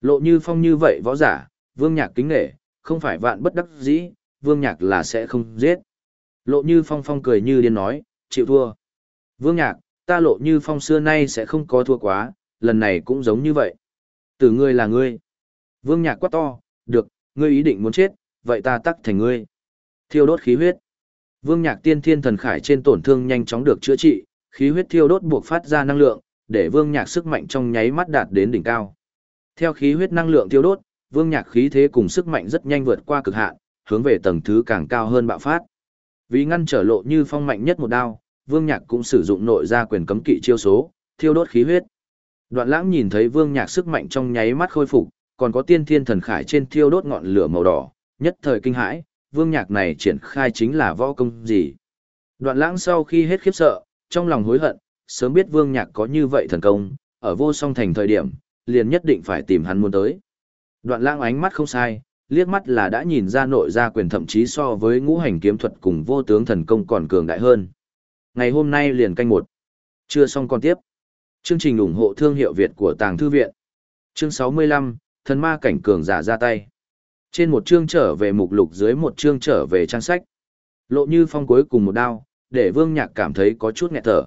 Lộ như phong như vậy võ giả, Vương Nhạc kính nể, không phải vạn bất đắc dĩ, Vương Nhạc là sẽ không giết. Lộ như phong phong cười như điên nói, chịu thua. Vương Nhạc, ta lộ như phong xưa nay sẽ không có thua quá, lần này cũng giống như vậy. Từ ngươi là ngươi. Vương Nhạc quát to, được, ngươi ý định muốn chết, vậy ta tắc thành ngươi. Thiêu đốt khí huyết. Vương Nhạc tiên thiên thần khải trên tổn thương nhanh chóng được chữa trị, khí huyết thiêu đốt buộc phát ra năng lượng, để Vương Nhạc sức mạnh trong nháy mắt đạt đến đỉnh cao. Theo khí huyết năng lượng thiêu đốt, Vương Nhạc khí thế cùng sức mạnh rất nhanh vượt qua cực hạn, hướng về tầng thứ càng cao hơn bạo phát. Vì ngăn trở lộ như phong mạnh nhất một đao, Vương Nhạc cũng sử dụng nội gia quyền cấm kỵ chiêu số, thiêu đốt khí huyết. Đoạn Lãng nhìn thấy Vương Nhạc sức mạnh trong nháy mắt khôi phục, còn có tiên thiên thần khải trên thiêu đốt ngọn lửa màu đỏ, nhất thời kinh hãi, Vương Nhạc này triển khai chính là võ công gì? Đoạn Lãng sau khi hết khiếp sợ, trong lòng hối hận, sớm biết Vương Nhạc có như vậy thần công, ở vô song thành thời điểm, liền nhất định phải tìm hắn muốn tới. Đoạn Lãng ánh mắt không sai, liếc mắt là đã nhìn ra nội gia quyền thậm chí so với ngũ hành kiếm thuật cùng vô tướng thần công còn cường đại hơn. Ngày hôm nay liền canh một. Chưa xong còn tiếp. Chương trình ủng hộ thương hiệu Việt của Tàng Thư Viện. Chương 65, Thần Ma Cảnh Cường Giả ra tay. Trên một chương trở về mục lục dưới một chương trở về trang sách. Lộ như phong cuối cùng một đao, để Vương Nhạc cảm thấy có chút nghẹt thở.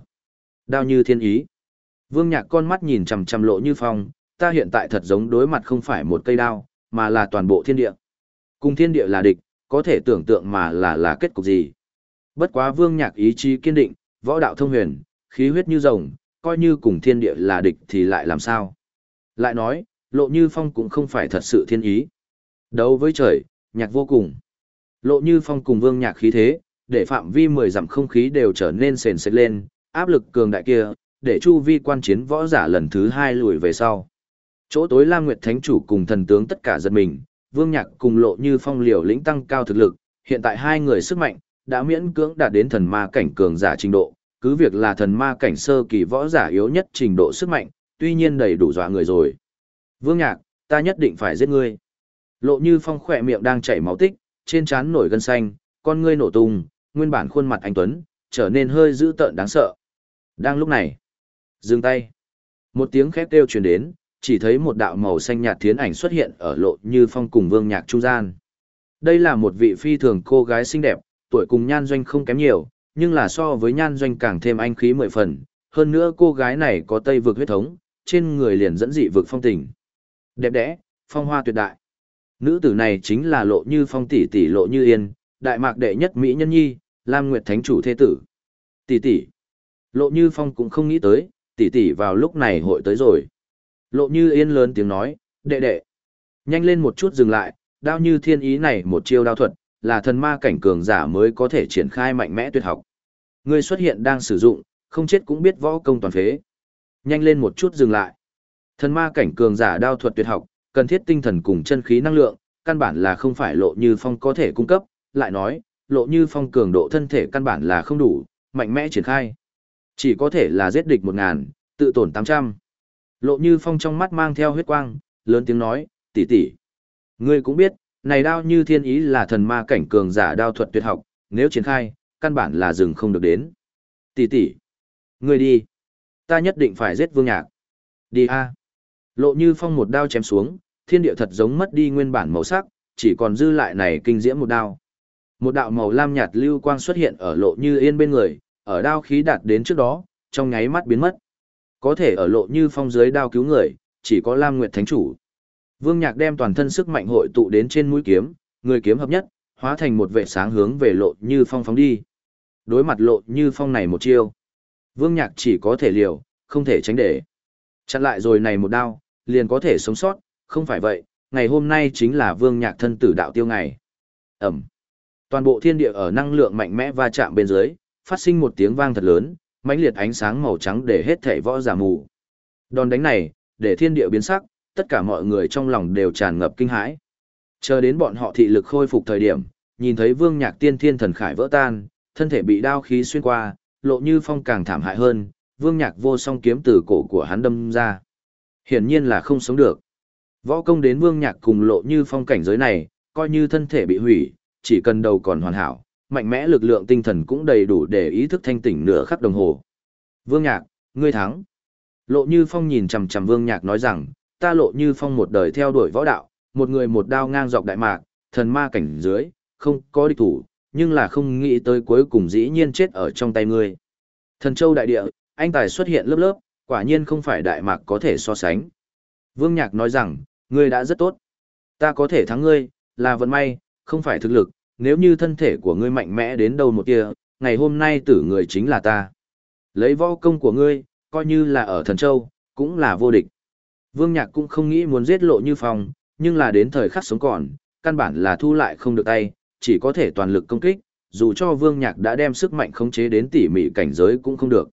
Đao như thiên ý. Vương Nhạc con mắt nhìn chằm chằm Lộ như phong, ta hiện tại thật giống đối mặt không phải một cây đao, mà là toàn bộ thiên địa. Cùng thiên địa là địch, có thể tưởng tượng mà là là kết cục gì. Bất quá Vương Nhạc ý chí kiên định, võ đạo thông huyền, khí huyết như rồng, coi như cùng thiên địa là địch thì lại làm sao. Lại nói, Lộ Như Phong cũng không phải thật sự thiên ý. Đấu với trời, nhạc vô cùng. Lộ Như Phong cùng Vương Nhạc khí thế, để phạm vi mười dặm không khí đều trở nên sền sệt lên, áp lực cường đại kia, để chu vi quan chiến võ giả lần thứ hai lùi về sau. Chỗ tối Lam Nguyệt Thánh Chủ cùng thần tướng tất cả giật mình, Vương Nhạc cùng Lộ Như Phong liều lĩnh tăng cao thực lực, hiện tại hai người sức mạnh, đã miễn cưỡng đạt đến thần ma cảnh cường giả trình độ, cứ việc là thần ma cảnh sơ kỳ võ giả yếu nhất trình độ sức mạnh, tuy nhiên đầy đủ dọa người rồi. Vương Nhạc, ta nhất định phải giết ngươi. Lộ Như Phong khỏe miệng đang chảy máu tích, trên trán nổi gân xanh, con ngươi nổ tung, nguyên bản khuôn mặt anh Tuấn, trở nên hơi dữ tợn đáng sợ. Đang lúc này, dừng tay. Một tiếng khét kêu truyền đến, chỉ thấy một đạo màu xanh nhạt thiến ảnh xuất hiện ở lộ như phong cùng vương nhạc trung gian. Đây là một vị phi thường cô gái xinh đẹp, tuổi cùng nhan doanh không kém nhiều, nhưng là so với nhan doanh càng thêm anh khí mười phần. Hơn nữa cô gái này có tây vực huyết thống, trên người liền dẫn dị vực phong tình. Đẹp đẽ, phong hoa tuyệt đại. Nữ tử này chính là lộ như phong tỷ tỷ lộ như yên, đại mạc đệ nhất Mỹ nhân nhi, Lam Nguyệt Thánh chủ thế tử. Tỷ tỷ. Lộ như phong cũng không nghĩ tới, tỷ tỷ vào lúc này hội tới rồi. Lộ như yên lớn tiếng nói, đệ đệ. Nhanh lên một chút dừng lại, đao như thiên ý này một chiêu đao thuật, là thần ma cảnh cường giả mới có thể triển khai mạnh mẽ tuyệt học. Người xuất hiện đang sử dụng, không chết cũng biết võ công toàn phế. Nhanh lên một chút dừng lại. Thần ma cảnh cường giả đao thuật tuyệt học, cần thiết tinh thần cùng chân khí năng lượng, căn bản là không phải lộ như phong có thể cung cấp, lại nói, lộ như phong cường độ thân thể căn bản là không đủ, mạnh mẽ triển khai. Chỉ có thể là giết địch một ngàn, tự tổn tám trăm. Lộ như phong trong mắt mang theo huyết quang, lớn tiếng nói, tỷ tỷ. Ngươi cũng biết, này đao như thiên ý là thần ma cảnh cường giả đao thuật tuyệt học, nếu triển khai, căn bản là dừng không được đến. Tỷ tỷ. Ngươi đi. Ta nhất định phải giết vương nhạc. Đi a. Lộ như phong một đao chém xuống, thiên địa thật giống mất đi nguyên bản màu sắc, chỉ còn dư lại này kinh diễm một đao. Một đạo màu lam nhạt lưu quang xuất hiện ở lộ như yên bên người, ở đao khí đạt đến trước đó, trong nháy mắt biến mất. Có thể ở lộ như phong dưới đao cứu người, chỉ có Lam Nguyệt Thánh Chủ. Vương Nhạc đem toàn thân sức mạnh hội tụ đến trên mũi kiếm, người kiếm hợp nhất, hóa thành một vệ sáng hướng về lộ như phong phóng đi. Đối mặt lộ như phong này một chiêu. Vương Nhạc chỉ có thể liều, không thể tránh để. Chặn lại rồi này một đao, liền có thể sống sót, không phải vậy, ngày hôm nay chính là Vương Nhạc thân tử đạo tiêu ngày. Ẩm. Toàn bộ thiên địa ở năng lượng mạnh mẽ va chạm bên dưới, phát sinh một tiếng vang thật lớn, mãnh liệt ánh sáng màu trắng để hết thảy võ giả mù. Đòn đánh này, để thiên địa biến sắc, tất cả mọi người trong lòng đều tràn ngập kinh hãi. Chờ đến bọn họ thị lực khôi phục thời điểm, nhìn thấy Vương Nhạc Tiên Thiên thần khải vỡ tan, thân thể bị đao khí xuyên qua, lộ như phong càng thảm hại hơn, Vương Nhạc vô song kiếm từ cổ của hắn đâm ra. Hiển nhiên là không sống được. Võ công đến Vương Nhạc cùng lộ như phong cảnh giới này, coi như thân thể bị hủy, chỉ cần đầu còn hoàn hảo, mạnh mẽ lực lượng tinh thần cũng đầy đủ để ý thức thanh tỉnh nửa khắc đồng hồ. Vương Nhạc, ngươi thắng. Lộ Như Phong nhìn chằm chằm Vương Nhạc nói rằng, ta Lộ Như Phong một đời theo đuổi võ đạo, một người một đao ngang dọc đại mạc, thần ma cảnh dưới, không có địch thủ, nhưng là không nghĩ tới cuối cùng dĩ nhiên chết ở trong tay ngươi. Thần châu đại địa, anh tài xuất hiện lớp lớp, quả nhiên không phải đại mạc có thể so sánh. Vương Nhạc nói rằng, ngươi đã rất tốt. Ta có thể thắng ngươi, là vận may, không phải thực lực, nếu như thân thể của ngươi mạnh mẽ đến đâu một kia, ngày hôm nay tử người chính là ta. Lấy võ công của ngươi, coi như là ở thần châu, cũng là vô địch. Vương Nhạc cũng không nghĩ muốn giết lộ như phong, nhưng là đến thời khắc sống còn, căn bản là thu lại không được tay, chỉ có thể toàn lực công kích, dù cho Vương Nhạc đã đem sức mạnh khống chế đến tỉ mỉ cảnh giới cũng không được.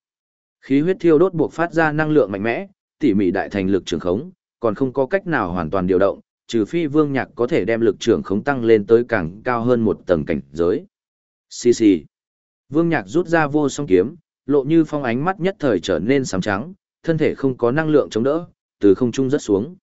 Khí huyết thiêu đốt buộc phát ra năng lượng mạnh mẽ, tỉ mỉ đại thành lực trường khống, còn không có cách nào hoàn toàn điều động, trừ phi vương nhạc có thể đem lực trưởng khống tăng lên tới càng cao hơn một tầng cảnh giới. Xì xì. Vương nhạc rút ra vô song kiếm, lộ như phong ánh mắt nhất thời trở nên sám trắng, thân thể không có năng lượng chống đỡ, từ không trung rất xuống.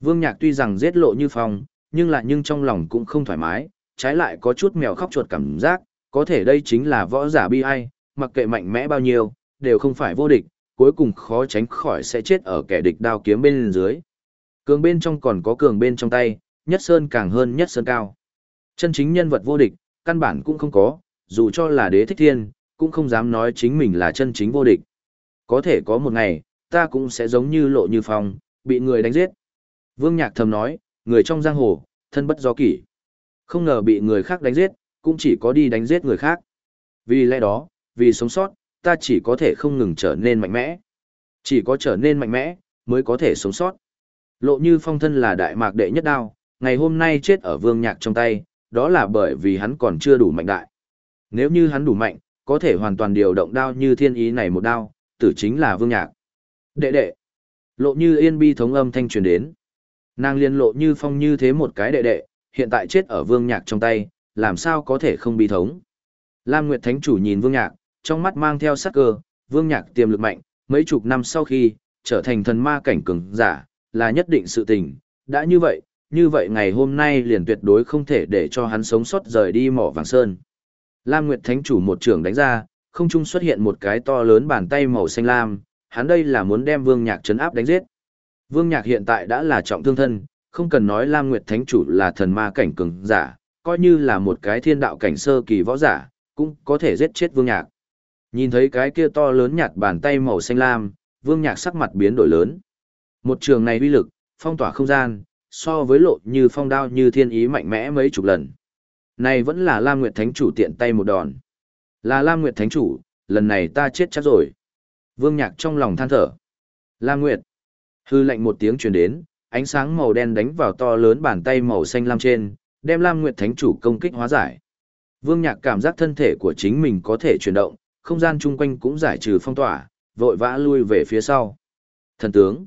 Vương nhạc tuy rằng giết lộ như phong, nhưng lại nhưng trong lòng cũng không thoải mái, trái lại có chút mèo khóc chuột cảm giác, có thể đây chính là võ giả bi ai, mặc kệ mạnh mẽ bao nhiêu, đều không phải vô địch, cuối cùng khó tránh khỏi sẽ chết ở kẻ địch đao kiếm bên dưới. Cường bên trong còn có cường bên trong tay, nhất sơn càng hơn nhất sơn cao. Chân chính nhân vật vô địch, căn bản cũng không có, dù cho là đế thích thiên, cũng không dám nói chính mình là chân chính vô địch. Có thể có một ngày, ta cũng sẽ giống như lộ như phong, bị người đánh giết. Vương Nhạc thầm nói, người trong giang hồ, thân bất do kỷ. Không ngờ bị người khác đánh giết, cũng chỉ có đi đánh giết người khác. Vì lẽ đó, vì sống sót, ta chỉ có thể không ngừng trở nên mạnh mẽ. Chỉ có trở nên mạnh mẽ, mới có thể sống sót. Lộ như phong thân là đại mạc đệ nhất đao, ngày hôm nay chết ở vương nhạc trong tay, đó là bởi vì hắn còn chưa đủ mạnh đại. Nếu như hắn đủ mạnh, có thể hoàn toàn điều động đao như thiên ý này một đao, tử chính là vương nhạc. Đệ đệ. Lộ như yên bi thống âm thanh truyền đến. Nàng liên lộ như phong như thế một cái đệ đệ, hiện tại chết ở vương nhạc trong tay, làm sao có thể không bi thống. Lam Nguyệt Thánh Chủ nhìn vương nhạc, trong mắt mang theo sắc cơ, vương nhạc tiềm lực mạnh, mấy chục năm sau khi, trở thành thần ma cảnh cường giả, là nhất định sự tình. Đã như vậy, như vậy ngày hôm nay liền tuyệt đối không thể để cho hắn sống sót rời đi mỏ vàng sơn. Lam Nguyệt Thánh Chủ một trường đánh ra, không trung xuất hiện một cái to lớn bàn tay màu xanh lam, hắn đây là muốn đem Vương Nhạc trấn áp đánh giết. Vương Nhạc hiện tại đã là trọng thương thân, không cần nói Lam Nguyệt Thánh Chủ là thần ma cảnh cường giả, coi như là một cái thiên đạo cảnh sơ kỳ võ giả, cũng có thể giết chết Vương Nhạc. Nhìn thấy cái kia to lớn nhạt bàn tay màu xanh lam, Vương Nhạc sắc mặt biến đổi lớn. Một trường này uy lực, phong tỏa không gian, so với lộ như phong đao như thiên ý mạnh mẽ mấy chục lần. Này vẫn là Lam Nguyệt Thánh Chủ tiện tay một đòn. Là Lam Nguyệt Thánh Chủ, lần này ta chết chắc rồi. Vương Nhạc trong lòng than thở. Lam Nguyệt. Hư lệnh một tiếng truyền đến, ánh sáng màu đen đánh vào to lớn bàn tay màu xanh lam trên, đem Lam Nguyệt Thánh Chủ công kích hóa giải. Vương Nhạc cảm giác thân thể của chính mình có thể chuyển động, không gian chung quanh cũng giải trừ phong tỏa, vội vã lui về phía sau. Thần tướng.